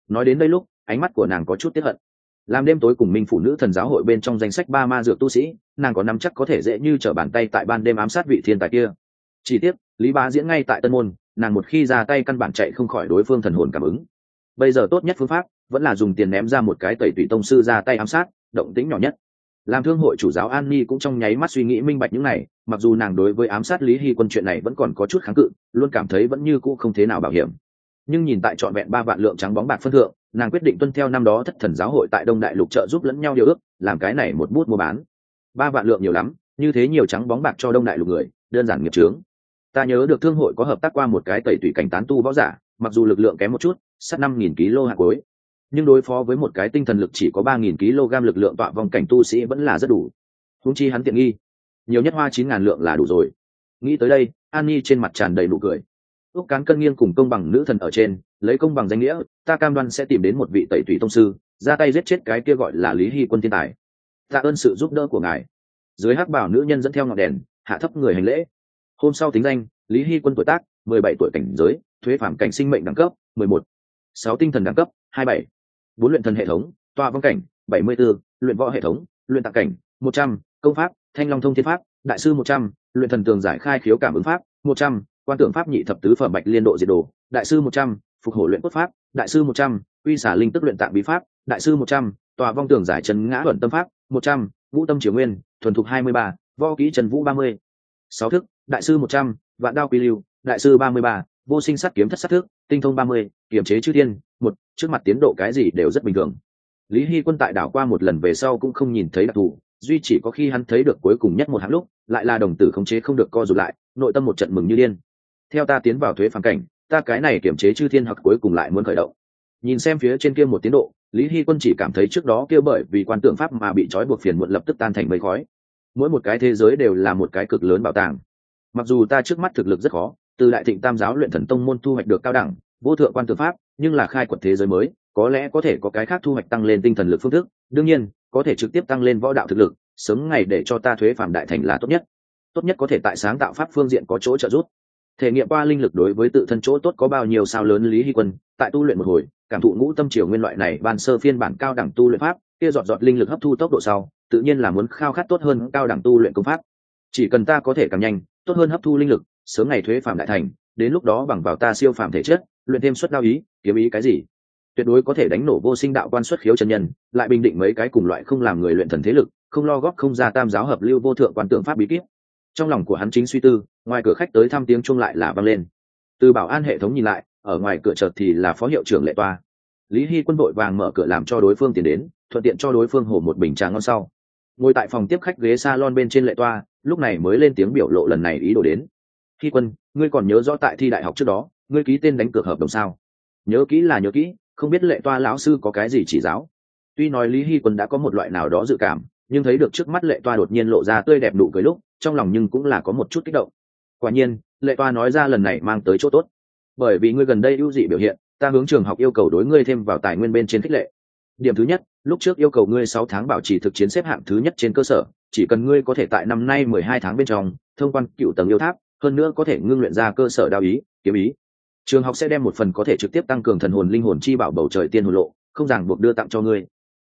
Nói đến đây lúc, ánh mắt của nàng có chút tiếp hận. Làm đêm tối cùng minh phụ nữ thần giáo hội bên trong danh sách ba ma dược tu sĩ, nàng có nắm chắc có thể dễ như t r ở bàn tay tại ban đêm ám sát vị thiên tài kia. Chỉ tiếc, lý bá diễn ngay tại tân môn, nàng một khi ra tay căn bản chạy không khỏi đối phương thần hồn cảm ứng. Bây giờ tốt nhất phương pháp vẫn là dùng tiền ném ra một cái tẩy tủy tông sư ra tay ám sát, động tĩnh nhỏ nhất làm thương hội chủ giáo an ni cũng trong nháy mắt suy nghĩ minh bạch những này, mặc dù nàng đối với ám sát lý hy quân chuyện này vẫn còn có chút kháng cự, luôn cảm thấy vẫn như cũ không thế nào bảo hiểm. Nhưng nhìn tại trọn vẹn ba vạn lượng trắng bóng bạc phân thượng, nàng quyết định tuân theo năm đó thất thần giáo hội tại đông đại lục trợ giúp lẫn nhau điều ước, làm cái này một bút mua bán. Ba vạn lượng nhiều lắm, như thế nhiều trắng bóng bạc cho đông đại lục người, đơn giản nghiệp trướng ta nhớ được thương hội có hợp tác qua một cái tẩy tủy cảnh tán tu võ giả, mặc dù lực lượng kém một chút sát năm nghìn kg hạt cuối nhưng đối phó với một cái tinh thần lực chỉ có ba nghìn kg lực lượng tọa vòng cảnh tu sĩ vẫn là rất đủ. Húng chi hắn tiện nghi. Nhiều nhất hoa chín ngàn lượng là đủ rồi. Nghĩ tới đây an nhi trên mặt tràn đầy nụ cười. Ước cán cân nghiêng cùng công bằng nữ thần ở trên, lấy công bằng danh nghĩa, ta cam đoan sẽ tìm đến một vị tẩy thủy tông sư, ra tay giết chết cái kia gọi là lý hy quân thiên tài. Tạ ơn sự giúp đỡ của ngài. Dưới hắc bảo nữ nhân dẫn theo ngọn đèn, hạ thấp người hành lễ. Hôm sau tính danh, lý hy quân tuổi tác, mười bảy tuổi cảnh giới, thuế phạm cảnh sinh mệnh đẳng cấp, mười một. Sáu tinh thần đẳng cấp, hai bảy bốn luyện thần hệ thống tòa vong cảnh, bảy mươi b ố luyện võ hệ thống, luyện tạc cảnh, một trăm, công pháp, thanh long thông thiên pháp, đại sư một trăm, luyện thần tường giải khai khiếu cảm ứng pháp, một trăm, quan tưởng pháp nhị thập tứ phẩm bạch liên độ diệt đồ, đại sư một trăm, phục hổ luyện quốc pháp, đại sư một trăm uy xả linh tức luyện tạng bí pháp, đại sư một trăm tòa vong tường giải trần ngã luận tâm pháp, một trăm vũ tâm triều nguyên, thuần thục hai mươi ba, võ kỹ trần vũ ba mươi. Sáu thức, đại sư một trăm, vạn đao quy lưu, đại sư ba mươi ba vô sinh sát kiếm thất sát thước, tinh thông ba mươi kiểm chế chư thiên một trước mặt tiến độ cái gì đều rất bình thường. Lý hy quân tại đảo qua một lần về sau cũng không nhìn thấy đặc thù duy chỉ có khi hắn thấy được cuối cùng nhất một hạng lúc lại là đồng tử khống chế không được co rụt lại nội tâm một trận mừng như điên. Theo ta tiến vào thuế phản cảnh ta cái này kiểm chế chư thiên hoặc cuối cùng lại muốn khởi động. Nhìn xem phía trên kia một tiến độ lý hy quân chỉ cảm thấy trước đó kia bởi vì quan tượng pháp mà bị trói buộc phiền muộn lập tức tan thành mây khói. Mỗi một cái thế giới đều là một cái cực lớn bảo tàng. Mặc dù ta trước mắt thực lực rất khó từ đại thịnh tam giáo luyện thần tông môn thu hoạch được cao đẳng, vô thượng quan tư pháp, nhưng là khai quật thế giới mới, có lẽ có thể có cái khác thu hoạch tăng lên tinh thần lực phương thức, đương nhiên, có thể trực tiếp tăng lên võ đạo thực lực, sớm ngày để cho ta thuế phạm đại thành là tốt nhất. Tốt nhất có thể tại sáng tạo pháp phương diện có chỗ trợ giúp. Thể nghiệm qua linh lực đối với tự thân chỗ tốt có bao nhiêu sao lớn lý hy quân, tại tu luyện một hồi, cảm thụ ngũ tâm triều nguyên loại này ban sơ phiên bản cao đẳng tu luyện pháp, kia dọn dọn linh lực hấp thu tốc độ sau, tự nhiên là muốn khao khát tốt hơn cao đẳng tu luyện công pháp. Chỉ cần ta có thể càng nhanh, tốt hơn hấp thu linh lực sớm ngày thuế phạm đại thành, đến lúc đó bằng vào ta siêu phạm thể chất, luyện thêm suất đao ý, kiếm ý cái gì? Tuyệt đối có thể đánh nổ vô sinh đạo quan xuất khiếu chân nhân, lại bình định mấy cái cùng loại không làm người luyện thần thế lực, không lo góp không ra tam giáo hợp lưu vô thượng quan tượng pháp bí kíp. Trong lòng của hắn chính suy tư, ngoài cửa khách tới thăm tiếng chung lại là vang lên. Từ bảo an hệ thống nhìn lại, ở ngoài cửa chợt thì là phó hiệu trưởng lệ toa. Lý hy quân đội vàng mở cửa làm cho đối phương tiến đến, thuận tiện cho đối phương hổ một bình trà ngon sau. Ngồi tại phòng tiếp khách ghế s a lon bên trên lệ toa, lúc này mới lên tiếng biểu lộ lần này ý đồ đến khi quân, ngươi còn nhớ rõ tại thi đại học trước đó, ngươi ký tên đánh cược hợp đồng sao? Nhớ kỹ là nhớ kỹ, không biết lệ toa lão sư có cái gì chỉ giáo. Tuy nói lý hy quân đã có một loại nào đó dự cảm, nhưng thấy được trước mắt lệ toa đột nhiên lộ ra tươi đẹp nụ cười lúc, trong lòng nhưng cũng là có một chút kích động. Quả nhiên, lệ toa nói ra lần này mang tới chỗ tốt. Bởi vì ngươi gần đây ưu dị biểu hiện, ta hướng trường học yêu cầu đối ngươi thêm vào tài nguyên bên trên khích lệ. Điểm thứ nhất, lúc trước yêu cầu ngươi sáu tháng bảo trì thực chiến xếp hạng thứ nhất trên cơ sở, chỉ cần ngươi có thể tại năm nay mười hai tháng bên trong, thông quan cựu tầng yêu tháp hơn nữa có thể ngưng luyện ra cơ sở đao ý, kiếm ý. Trường học sẽ đem một phần có thể trực tiếp tăng cường thần hồn linh hồn chi bảo bầu trời tiên hồn lộ, không ràng buộc đưa tặng cho ngươi.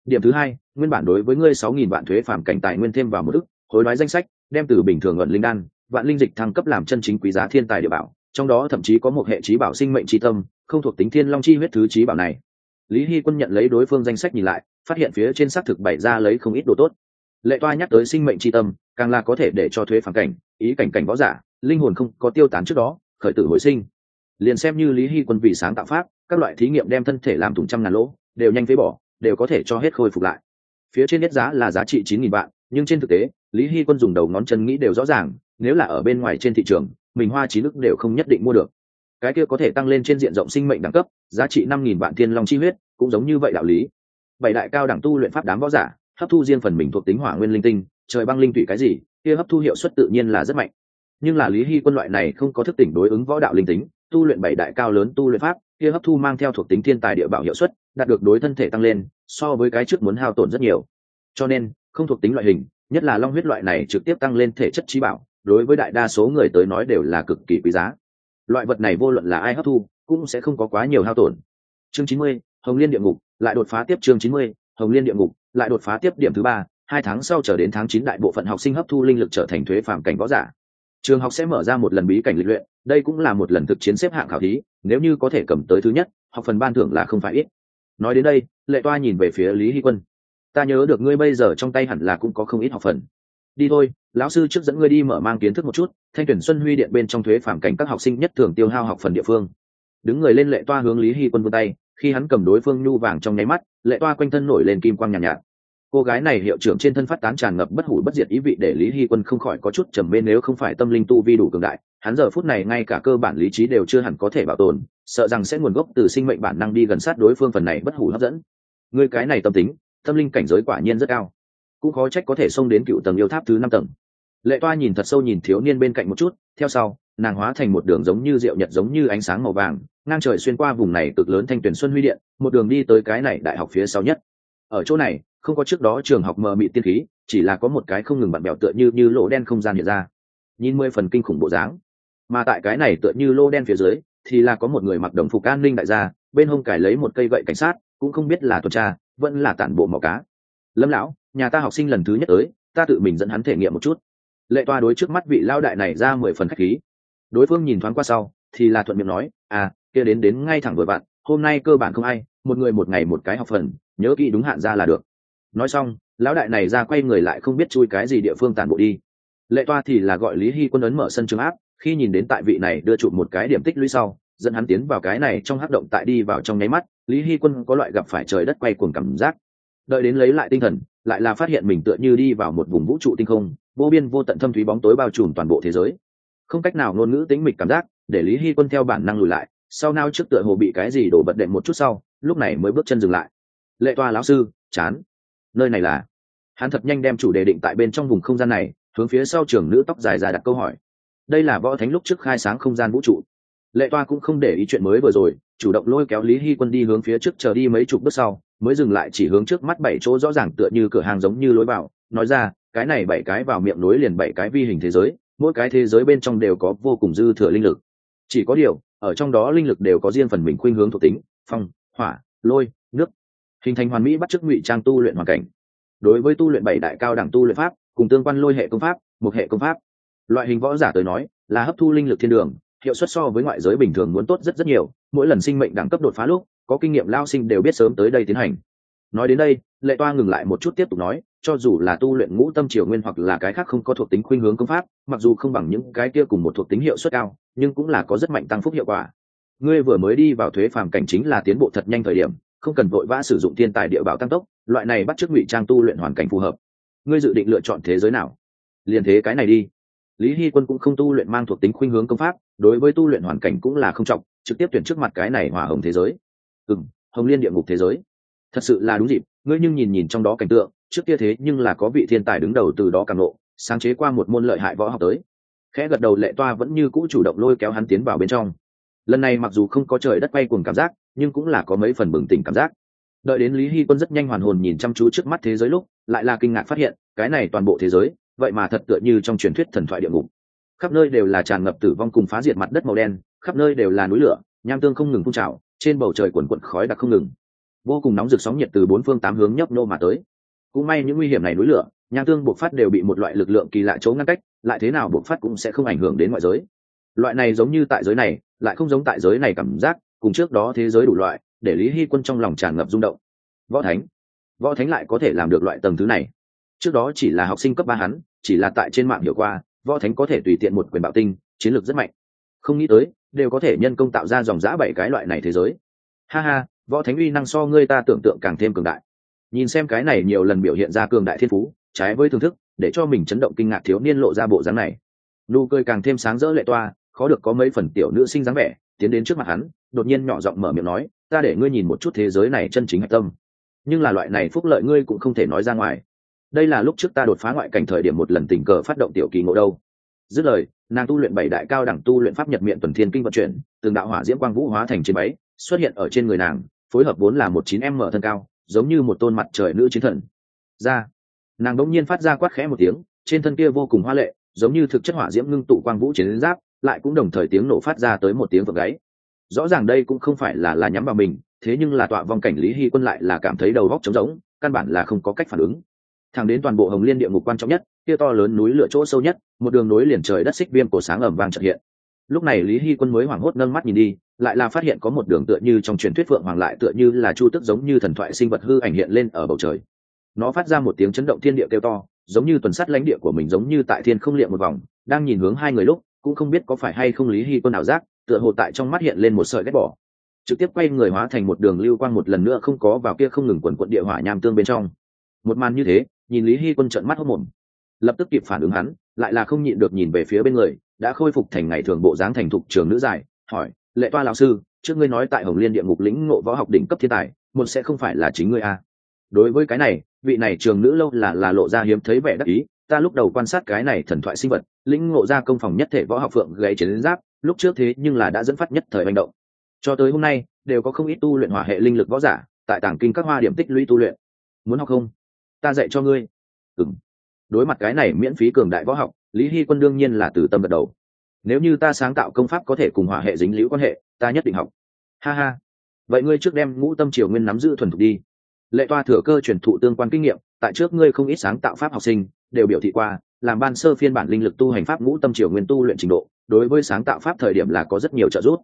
Điểm thứ hai, nguyên bản đối với ngươi sáu nghìn vạn thuế phàm cảnh tài nguyên thêm vào một ức, hối đoái danh sách, đem từ bình thường luận linh đan, vạn linh dịch thăng cấp làm chân chính quý giá thiên tài địa bảo, trong đó thậm chí có một hệ trí bảo sinh mệnh tri tâm, không thuộc tính thiên long chi huyết thứ trí bảo này. Lý hy quân nhận lấy đối phương danh sách nhìn lại, phát hiện phía trên xác thực bày ra lấy không ít đồ tốt. Lệ toa nhắc tới sinh mệnh tri tâm, càng là có thể để cho thuế phản cảnh, ý cảnh cảnh võ giả linh hồn không có tiêu tán trước đó, khởi tử hồi sinh. Liền xem như lý hy quân vì sáng tạo pháp, các loại thí nghiệm đem thân thể làm thùng trăm ngàn lỗ, đều nhanh phế bỏ, đều có thể cho hết khôi phục lại. Phía trên nhất giá là giá trị chín nghìn vạn, nhưng trên thực tế, lý hy quân dùng đầu ngón chân nghĩ đều rõ ràng, nếu là ở bên ngoài trên thị trường, mình hoa trí nước đều không nhất định mua được. Cái kia có thể tăng lên trên diện rộng sinh mệnh đẳng cấp, giá trị năm nghìn vạn thiên long chi huyết, cũng giống như vậy đạo lý. Bảy đại cao đẳng tu luyện pháp đám võ giả, hấp thu riêng phần mình thuộc tính hỏa nguyên linh tinh, trời băng linh tụy cái gì, kia hấp thu hiệu suất tự nhiên là rất mạnh nhưng là lý hy quân loại này không có thức tỉnh đối ứng võ đạo linh tính, tu luyện bảy đại cao lớn tu luyện pháp, kia hấp thu mang theo thuộc tính thiên tài địa bảo hiệu suất, đạt được đối thân thể tăng lên, so với cái trước muốn hao tổn rất nhiều. Cho nên, không thuộc tính loại hình, nhất là long huyết loại này trực tiếp tăng lên thể chất trí bảo, đối với đại đa số người tới nói đều là cực kỳ quý giá. Loại vật này vô luận là ai hấp thu, cũng sẽ không có quá nhiều hao tổn. Chương chín mươi, hồng liên địa ngục, lại đột phá tiếp chương chín mươi, hồng liên địa ngục, lại đột phá tiếp điểm thứ ba, hai tháng sau trở đến tháng chín đại bộ phận học sinh hấp thu linh lực trở thành thuế phạm cảnh võ giả trường học sẽ mở ra một lần bí cảnh lịch luyện đây cũng là một lần thực chiến xếp hạng khảo thí nếu như có thể cầm tới thứ nhất học phần ban thưởng là không phải ít. Nói đến đây lệ toa nhìn về phía lý hy quân. Ta nhớ được ngươi bây giờ trong tay hẳn là cũng có không ít học phần. Đi thôi lão sư trước dẫn ngươi đi mở mang kiến thức một chút thanh tuyển xuân huy điện bên trong thuế phản cảnh các học sinh nhất thường tiêu hao học phần địa phương. Đứng người lên lệ toa hướng lý hy quân vươn tay khi hắn cầm đối phương nhu vàng trong nháy mắt lệ toa quanh thân nổi lên kim quang nhàn nhạt, nhạt cô gái này hiệu trưởng trên thân phát tán tràn ngập bất hủ bất diệt ý vị để lý hy quân không khỏi có chút trầm bên nếu không phải tâm linh tu vi đủ cường đại, hắn giờ phút này ngay cả cơ bản lý trí đều chưa hẳn có thể bảo tồn, sợ rằng sẽ nguồn gốc từ sinh mệnh bản năng đi gần sát đối phương phần này bất hủ hấp dẫn. Người cái này tâm tính, tâm linh cảnh giới quả nhiên rất cao. Cũng khó trách có thể xông đến cựu tầng yêu tháp thứ năm tầng. Lệ toa nhìn thật sâu nhìn thiếu niên bên cạnh một chút, theo sau, nàng hóa thành một đường giống như rượu nhật giống như ánh sáng màu vàng, ngang trời xuyên qua vùng này cực lớn thanh tuyển xuân huy điện, một đường đi tới cái này đại học phía sau nhất. Ở chỗ này không có trước đó trường học mờ mị tiên khí, chỉ là có một cái không ngừng bạn bẹo tựa như như lỗ đen không gian hiện ra. Nhìn mười phần kinh khủng bộ dáng. Mà tại cái này tựa như lô đen phía dưới, thì là có một người mặc đồng phục an ninh đại gia, bên hông cải lấy một cây gậy cảnh sát, cũng không biết là tuần tra, vẫn là tản bộ màu cá. Lâm lão, nhà ta học sinh lần thứ nhất tới, ta tự mình dẫn hắn thể nghiệm một chút. Lệ toa đối trước mắt vị lao đại này ra mười phần khách khí. Đối phương nhìn thoáng qua sau, thì là thuận miệng nói à kia đến đến ngay thẳng vừa bạn hôm nay cơ bản không ai, một người một ngày một cái học phần, nhớ kỹ đúng hạn ra là được nói xong, lão đại này ra quay người lại không biết chui cái gì địa phương tản bộ đi. Lệ toa thì là gọi lý hy quân ấn mở sân trường áp, khi nhìn đến tại vị này đưa chụp một cái điểm tích lũy sau, dẫn hắn tiến vào cái này trong hắc động tại đi vào trong nháy mắt, lý hy quân có loại gặp phải trời đất quay cuồng cảm giác. Đợi đến lấy lại tinh thần, lại là phát hiện mình tựa như đi vào một vùng vũ trụ tinh không, vô biên vô tận thâm thúy bóng tối bao trùm toàn bộ thế giới. Không cách nào ngôn ngữ tính mịch cảm giác, để lý hy quân theo bản năng lùi lại, sau nao trước tựa hồ bị cái gì đổ bật đệm một chút sau, lúc này mới bước chân dừng lại. Lệ toa lão sư, chán nơi này là. Hắn thật nhanh đem chủ đề định tại bên trong vùng không gian này, hướng phía sau trường nữ tóc dài dài đặt câu hỏi. Đây là võ thánh lúc trước khai sáng không gian vũ trụ. Lệ toa cũng không để ý chuyện mới vừa rồi, chủ động lôi kéo lý hy quân đi hướng phía trước chờ đi mấy chục bước sau, mới dừng lại chỉ hướng trước mắt bảy chỗ rõ ràng tựa như cửa hàng giống như lối vào, nói ra, cái này bảy cái vào miệng nối liền bảy cái vi hình thế giới, mỗi cái thế giới bên trong đều có vô cùng dư thừa linh lực. Chỉ có điều, ở trong đó linh lực đều có riêng phần mình khuynh hướng thuộc tính, phong, hỏa, lôi hình thành hoàn mỹ bắt chước ngụy trang tu luyện hoàn cảnh. Đối với tu luyện bảy đại cao đẳng tu luyện pháp, cùng tương quan lôi hệ công pháp, một hệ công pháp. Loại hình võ giả tới nói, là hấp thu linh lực thiên đường, hiệu suất so với ngoại giới bình thường muốn tốt rất rất nhiều, mỗi lần sinh mệnh đẳng cấp đột phá lúc, có kinh nghiệm lao sinh đều biết sớm tới đây tiến hành. Nói đến đây, lệ toa ngừng lại một chút tiếp tục nói, cho dù là tu luyện ngũ tâm triều nguyên hoặc là cái khác không có thuộc tính khuynh hướng công pháp, mặc dù không bằng những cái kia cùng một thuộc tính hiệu suất cao, nhưng cũng là có rất mạnh tăng phúc hiệu quả. Ngươi vừa mới đi vào thuế phàm cảnh chính là tiến bộ thật nhanh thời điểm không cần vội vã sử dụng thiên tài địa bảo tăng tốc, loại này bắt chước ngụy trang tu luyện hoàn cảnh phù hợp. Ngươi dự định lựa chọn thế giới nào? Liền thế cái này đi. Lý hy quân cũng không tu luyện mang thuộc tính khuynh hướng công pháp, đối với tu luyện hoàn cảnh cũng là không trọng, trực tiếp tuyển trước mặt cái này hòa hồng thế giới. Ừ m hồng liên địa ngục thế giới. Thật sự là đúng dịp, ngươi nhưng nhìn nhìn trong đó cảnh tượng, trước kia thế nhưng là có vị thiên tài đứng đầu từ đó càng lộ, sáng chế qua một môn lợi hại võ học tới. Khẽ gật đầu lệ toa vẫn như cũ chủ động lôi kéo hắn tiến vào bên trong. Lần này mặc dù không có trời đất bay cùng cảm giác nhưng cũng là có mấy phần bừng tỉnh cảm giác. Đợi đến lý hy quân rất nhanh hoàn hồn nhìn chăm chú trước mắt thế giới lúc, lại là kinh ngạc phát hiện, cái này toàn bộ thế giới, vậy mà thật tựa như trong truyền thuyết thần thoại địa ngục. Khắp nơi đều là tràn ngập tử vong cùng phá diệt mặt đất màu đen, khắp nơi đều là núi lửa, nham tương không ngừng phun trào, trên bầu trời quần quận khói đặc không ngừng. Vô cùng nóng rực sóng nhiệt từ bốn phương tám hướng nhấp nô mà tới. Cũng may những nguy hiểm này núi lửa, nham tương buộc phát đều bị một loại lực lượng kỳ lạ chỗ ngăn cách, lại thế nào buộc phát cũng sẽ không ảnh hưởng đến ngoại giới. Loại này giống như tại giới này, lại không giống tại giới này cảm giác cùng trước đó thế giới đủ loại, để lý hy quân trong lòng tràn ngập rung động. Võ thánh võ thánh lại có thể làm được loại tầng thứ này. Trước đó chỉ là học sinh cấp ba hắn, chỉ là tại trên mạng hiểu qua, võ thánh có thể tùy tiện một quyền bạo tinh, chiến lược rất mạnh. Không nghĩ tới, đều có thể nhân công tạo ra dòng giã bảy cái loại này thế giới. Ha ha, võ thánh uy năng so ngươi ta tưởng tượng càng thêm cường đại. Nhìn xem cái này nhiều lần biểu hiện ra cường đại thiên phú, trái với thưởng thức, để cho mình chấn động kinh ngạc thiếu niên lộ ra bộ dáng này. Nụ cười càng thêm sáng rỡ lệ toa, khó được có mấy phần tiểu nữ sinh dáng vẻ, tiến đến trước mặt hắn đột nhiên nhỏ giọng mở miệng nói, ta để ngươi nhìn một chút thế giới này chân chính hạch tâm. Nhưng là loại này phúc lợi ngươi cũng không thể nói ra ngoài. Đây là lúc trước ta đột phá ngoại cảnh thời điểm một lần tình cờ phát động tiểu kỳ ngộ đâu. Dứt lời, nàng tu luyện bảy đại cao đẳng tu luyện pháp nhật miệng tuần thiên kinh vận chuyển, từng đạo hỏa diễm quang vũ hóa thành chiến máy xuất hiện ở trên người nàng, phối hợp vốn là một chín m thân cao, giống như một tôn mặt trời nữ chiến thần. Ra, nàng đột nhiên phát ra quát khẽ một tiếng, trên thân kia vô cùng hoa lệ, giống như thực chất hỏa diễm ngưng tụ quang vũ chiến giáp, lại cũng đồng thời tiếng nổ phát ra tới một tiếng vợt gáy rõ ràng đây cũng không phải là là nhắm vào mình, thế nhưng là tọa vong cảnh lý hy quân lại là cảm thấy đầu góc trống rỗng, căn bản là không có cách phản ứng. Thẳng đến toàn bộ hồng liên địa ngục quan trọng nhất, kia to lớn núi lửa chỗ sâu nhất, một đường núi liền trời đất xích viêm cổ sáng ẩm vang trật hiện. Lúc này lý hy quân mới hoảng hốt nâng mắt nhìn đi, lại là phát hiện có một đường tựa như trong truyền thuyết phượng hoàng lại tựa như là chu tức giống như thần thoại sinh vật hư ảnh hiện lên ở bầu trời. Nó phát ra một tiếng chấn động thiên địa kêu to, giống như tuần sắt lãnh địa của mình giống như tại thiên không liệm một vòng, đang nhìn hướng hai người lúc, cũng không biết có phải hay không lý hy quân nào giác tựa hồ tại trong mắt hiện lên một sợi ghét bỏ. Trực tiếp quay người hóa thành một đường lưu quang một lần nữa không có vào kia không ngừng quần quận địa hỏa nham tương bên trong. Một màn như thế, nhìn lý hy quân trận mắt hốc mồm. Lập tức kịp phản ứng hắn, lại là không nhịn được nhìn về phía bên người, đã khôi phục thành ngày thường bộ dáng thành thục trường nữ dài, hỏi, lệ toa lão sư, trước ngươi nói tại hồng liên địa ngục lĩnh ngộ võ học đỉnh cấp thiên tài, một sẽ không phải là chính ngươi a à. đối với cái này, vị này trường nữ lâu là là lộ ra hiếm thấy vẻ đắc ý, ta lúc đầu quan sát cái này thần thoại sinh vật, lĩnh ngộ ra công phòng nhất thể võ học phượng gãy chiến giáp lúc trước thế nhưng là đã dẫn phát nhất thời hành động. Cho tới hôm nay, đều có không ít tu luyện hỏa hệ linh lực võ giả tại tảng kinh các hoa điểm tích lũy tu luyện. Muốn học không? Ta dạy cho ngươi. Ừng đối mặt cái này miễn phí cường đại võ học, lý hy quân đương nhiên là từ tâm gật đầu. Nếu như ta sáng tạo công pháp có thể cùng hỏa hệ dính liễu quan hệ, ta nhất định học. Ha ha. Vậy ngươi trước đem ngũ tâm triều nguyên nắm giữ thuần thục đi. Lệ toa thừa cơ truyền thụ tương quan kinh nghiệm, tại trước ngươi không ít sáng tạo pháp học sinh, đều biểu thị qua làm ban sơ phiên bản linh lực tu hành pháp ngũ tâm triều nguyên tu luyện trình độ, đối với sáng tạo pháp thời điểm là có rất nhiều trợ giúp.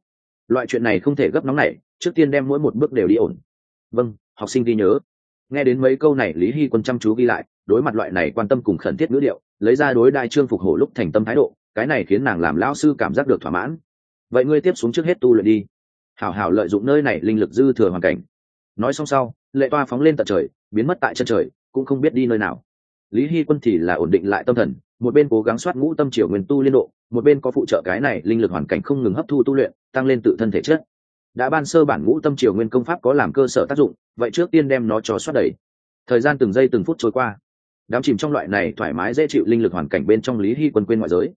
Loại chuyện này không thể gấp nóng này, trước tiên đem mỗi một bước đều đi ổn. Vâng học sinh ghi nhớ. Nghe đến mấy câu này, lý hy quân chăm chú ghi lại, đối mặt loại này quan tâm cùng khẩn thiết ngữ điệu, lấy ra đối đại trương phục hổ lúc thành tâm thái độ, cái này khiến nàng làm lão sư cảm giác được thỏa mãn. Vậy ngươi tiếp xuống trước hết tu luyện đi. Hảo hảo lợi dụng nơi này linh lực dư thừa hoàn cảnh. Nói xong sau, lệ toa phóng lên tận trời, biến mất tại chân trời, cũng không biết đi nơi nào lý hy quân thì là ổn định lại tâm thần, một bên cố gắng soát ngũ tâm triều nguyên tu liên độ, một bên có phụ trợ cái này linh lực hoàn cảnh không ngừng hấp thu tu luyện, tăng lên tự thân thể chất. Đã ban sơ bản ngũ tâm triều nguyên công pháp có làm cơ sở tác dụng, vậy trước tiên đem nó cho soát đầy. Thời gian từng giây từng phút trôi qua. Đám chìm trong loại này thoải mái dễ chịu linh lực hoàn cảnh bên trong lý hy quân quên ngoại giới.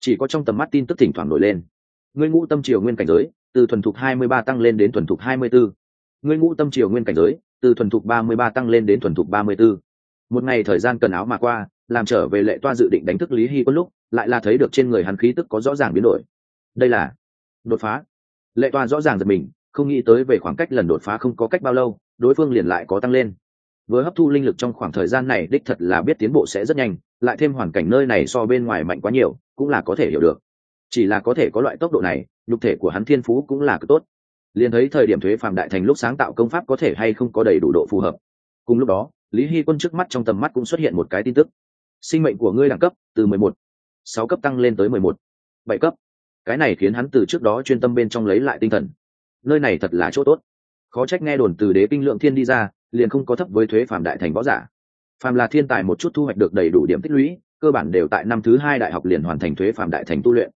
Chỉ có trong tầm mắt tin tức thỉnh thoảng nổi lên. Ngươi ngũ tâm triều nguyên cảnh giới, từ thuần thục hai mươi ba tăng lên đến thuần thục hai mươi b ố ngươi ngũ tâm triều nguyên cảnh giới, từ thuần thục ba mươi ba tăng lên đến thuần thục ba mươi b ố một ngày thời gian cần áo mà qua, làm trở về lệ toa dự định đánh thức lý hy quân lúc, lại là thấy được trên người hắn khí tức có rõ ràng biến đổi. Đây là đột phá. Lệ toa rõ ràng giật mình, không nghĩ tới về khoảng cách lần đột phá không có cách bao lâu, đối phương liền lại có tăng lên. Với hấp thu linh lực trong khoảng thời gian này, đích thật là biết tiến bộ sẽ rất nhanh, lại thêm hoàn cảnh nơi này so bên ngoài mạnh quá nhiều, cũng là có thể hiểu được. Chỉ là có thể có loại tốc độ này, nhục thể của hắn thiên phú cũng là cực tốt. Liền thấy thời điểm thuế phạm đại thành lúc sáng tạo công pháp có thể hay không có đầy đủ độ phù hợp. Cùng lúc đó lý hy quân trước mắt trong tầm mắt cũng xuất hiện một cái tin tức. Sinh mệnh của ngươi đẳng cấp từ mười một, sáu cấp tăng lên tới mười một, bảy cấp. Cái này khiến hắn từ trước đó chuyên tâm bên trong lấy lại tinh thần. Nơi này thật là chỗ tốt. Khó trách nghe đồn từ đế kinh lượng thiên đi ra, liền không có thấp với thuế phạm đại thành võ giả. Phàm là thiên tài một chút thu hoạch được đầy đủ điểm tích lũy, cơ bản đều tại năm thứ hai đại học liền hoàn thành thuế phạm đại thành tu luyện.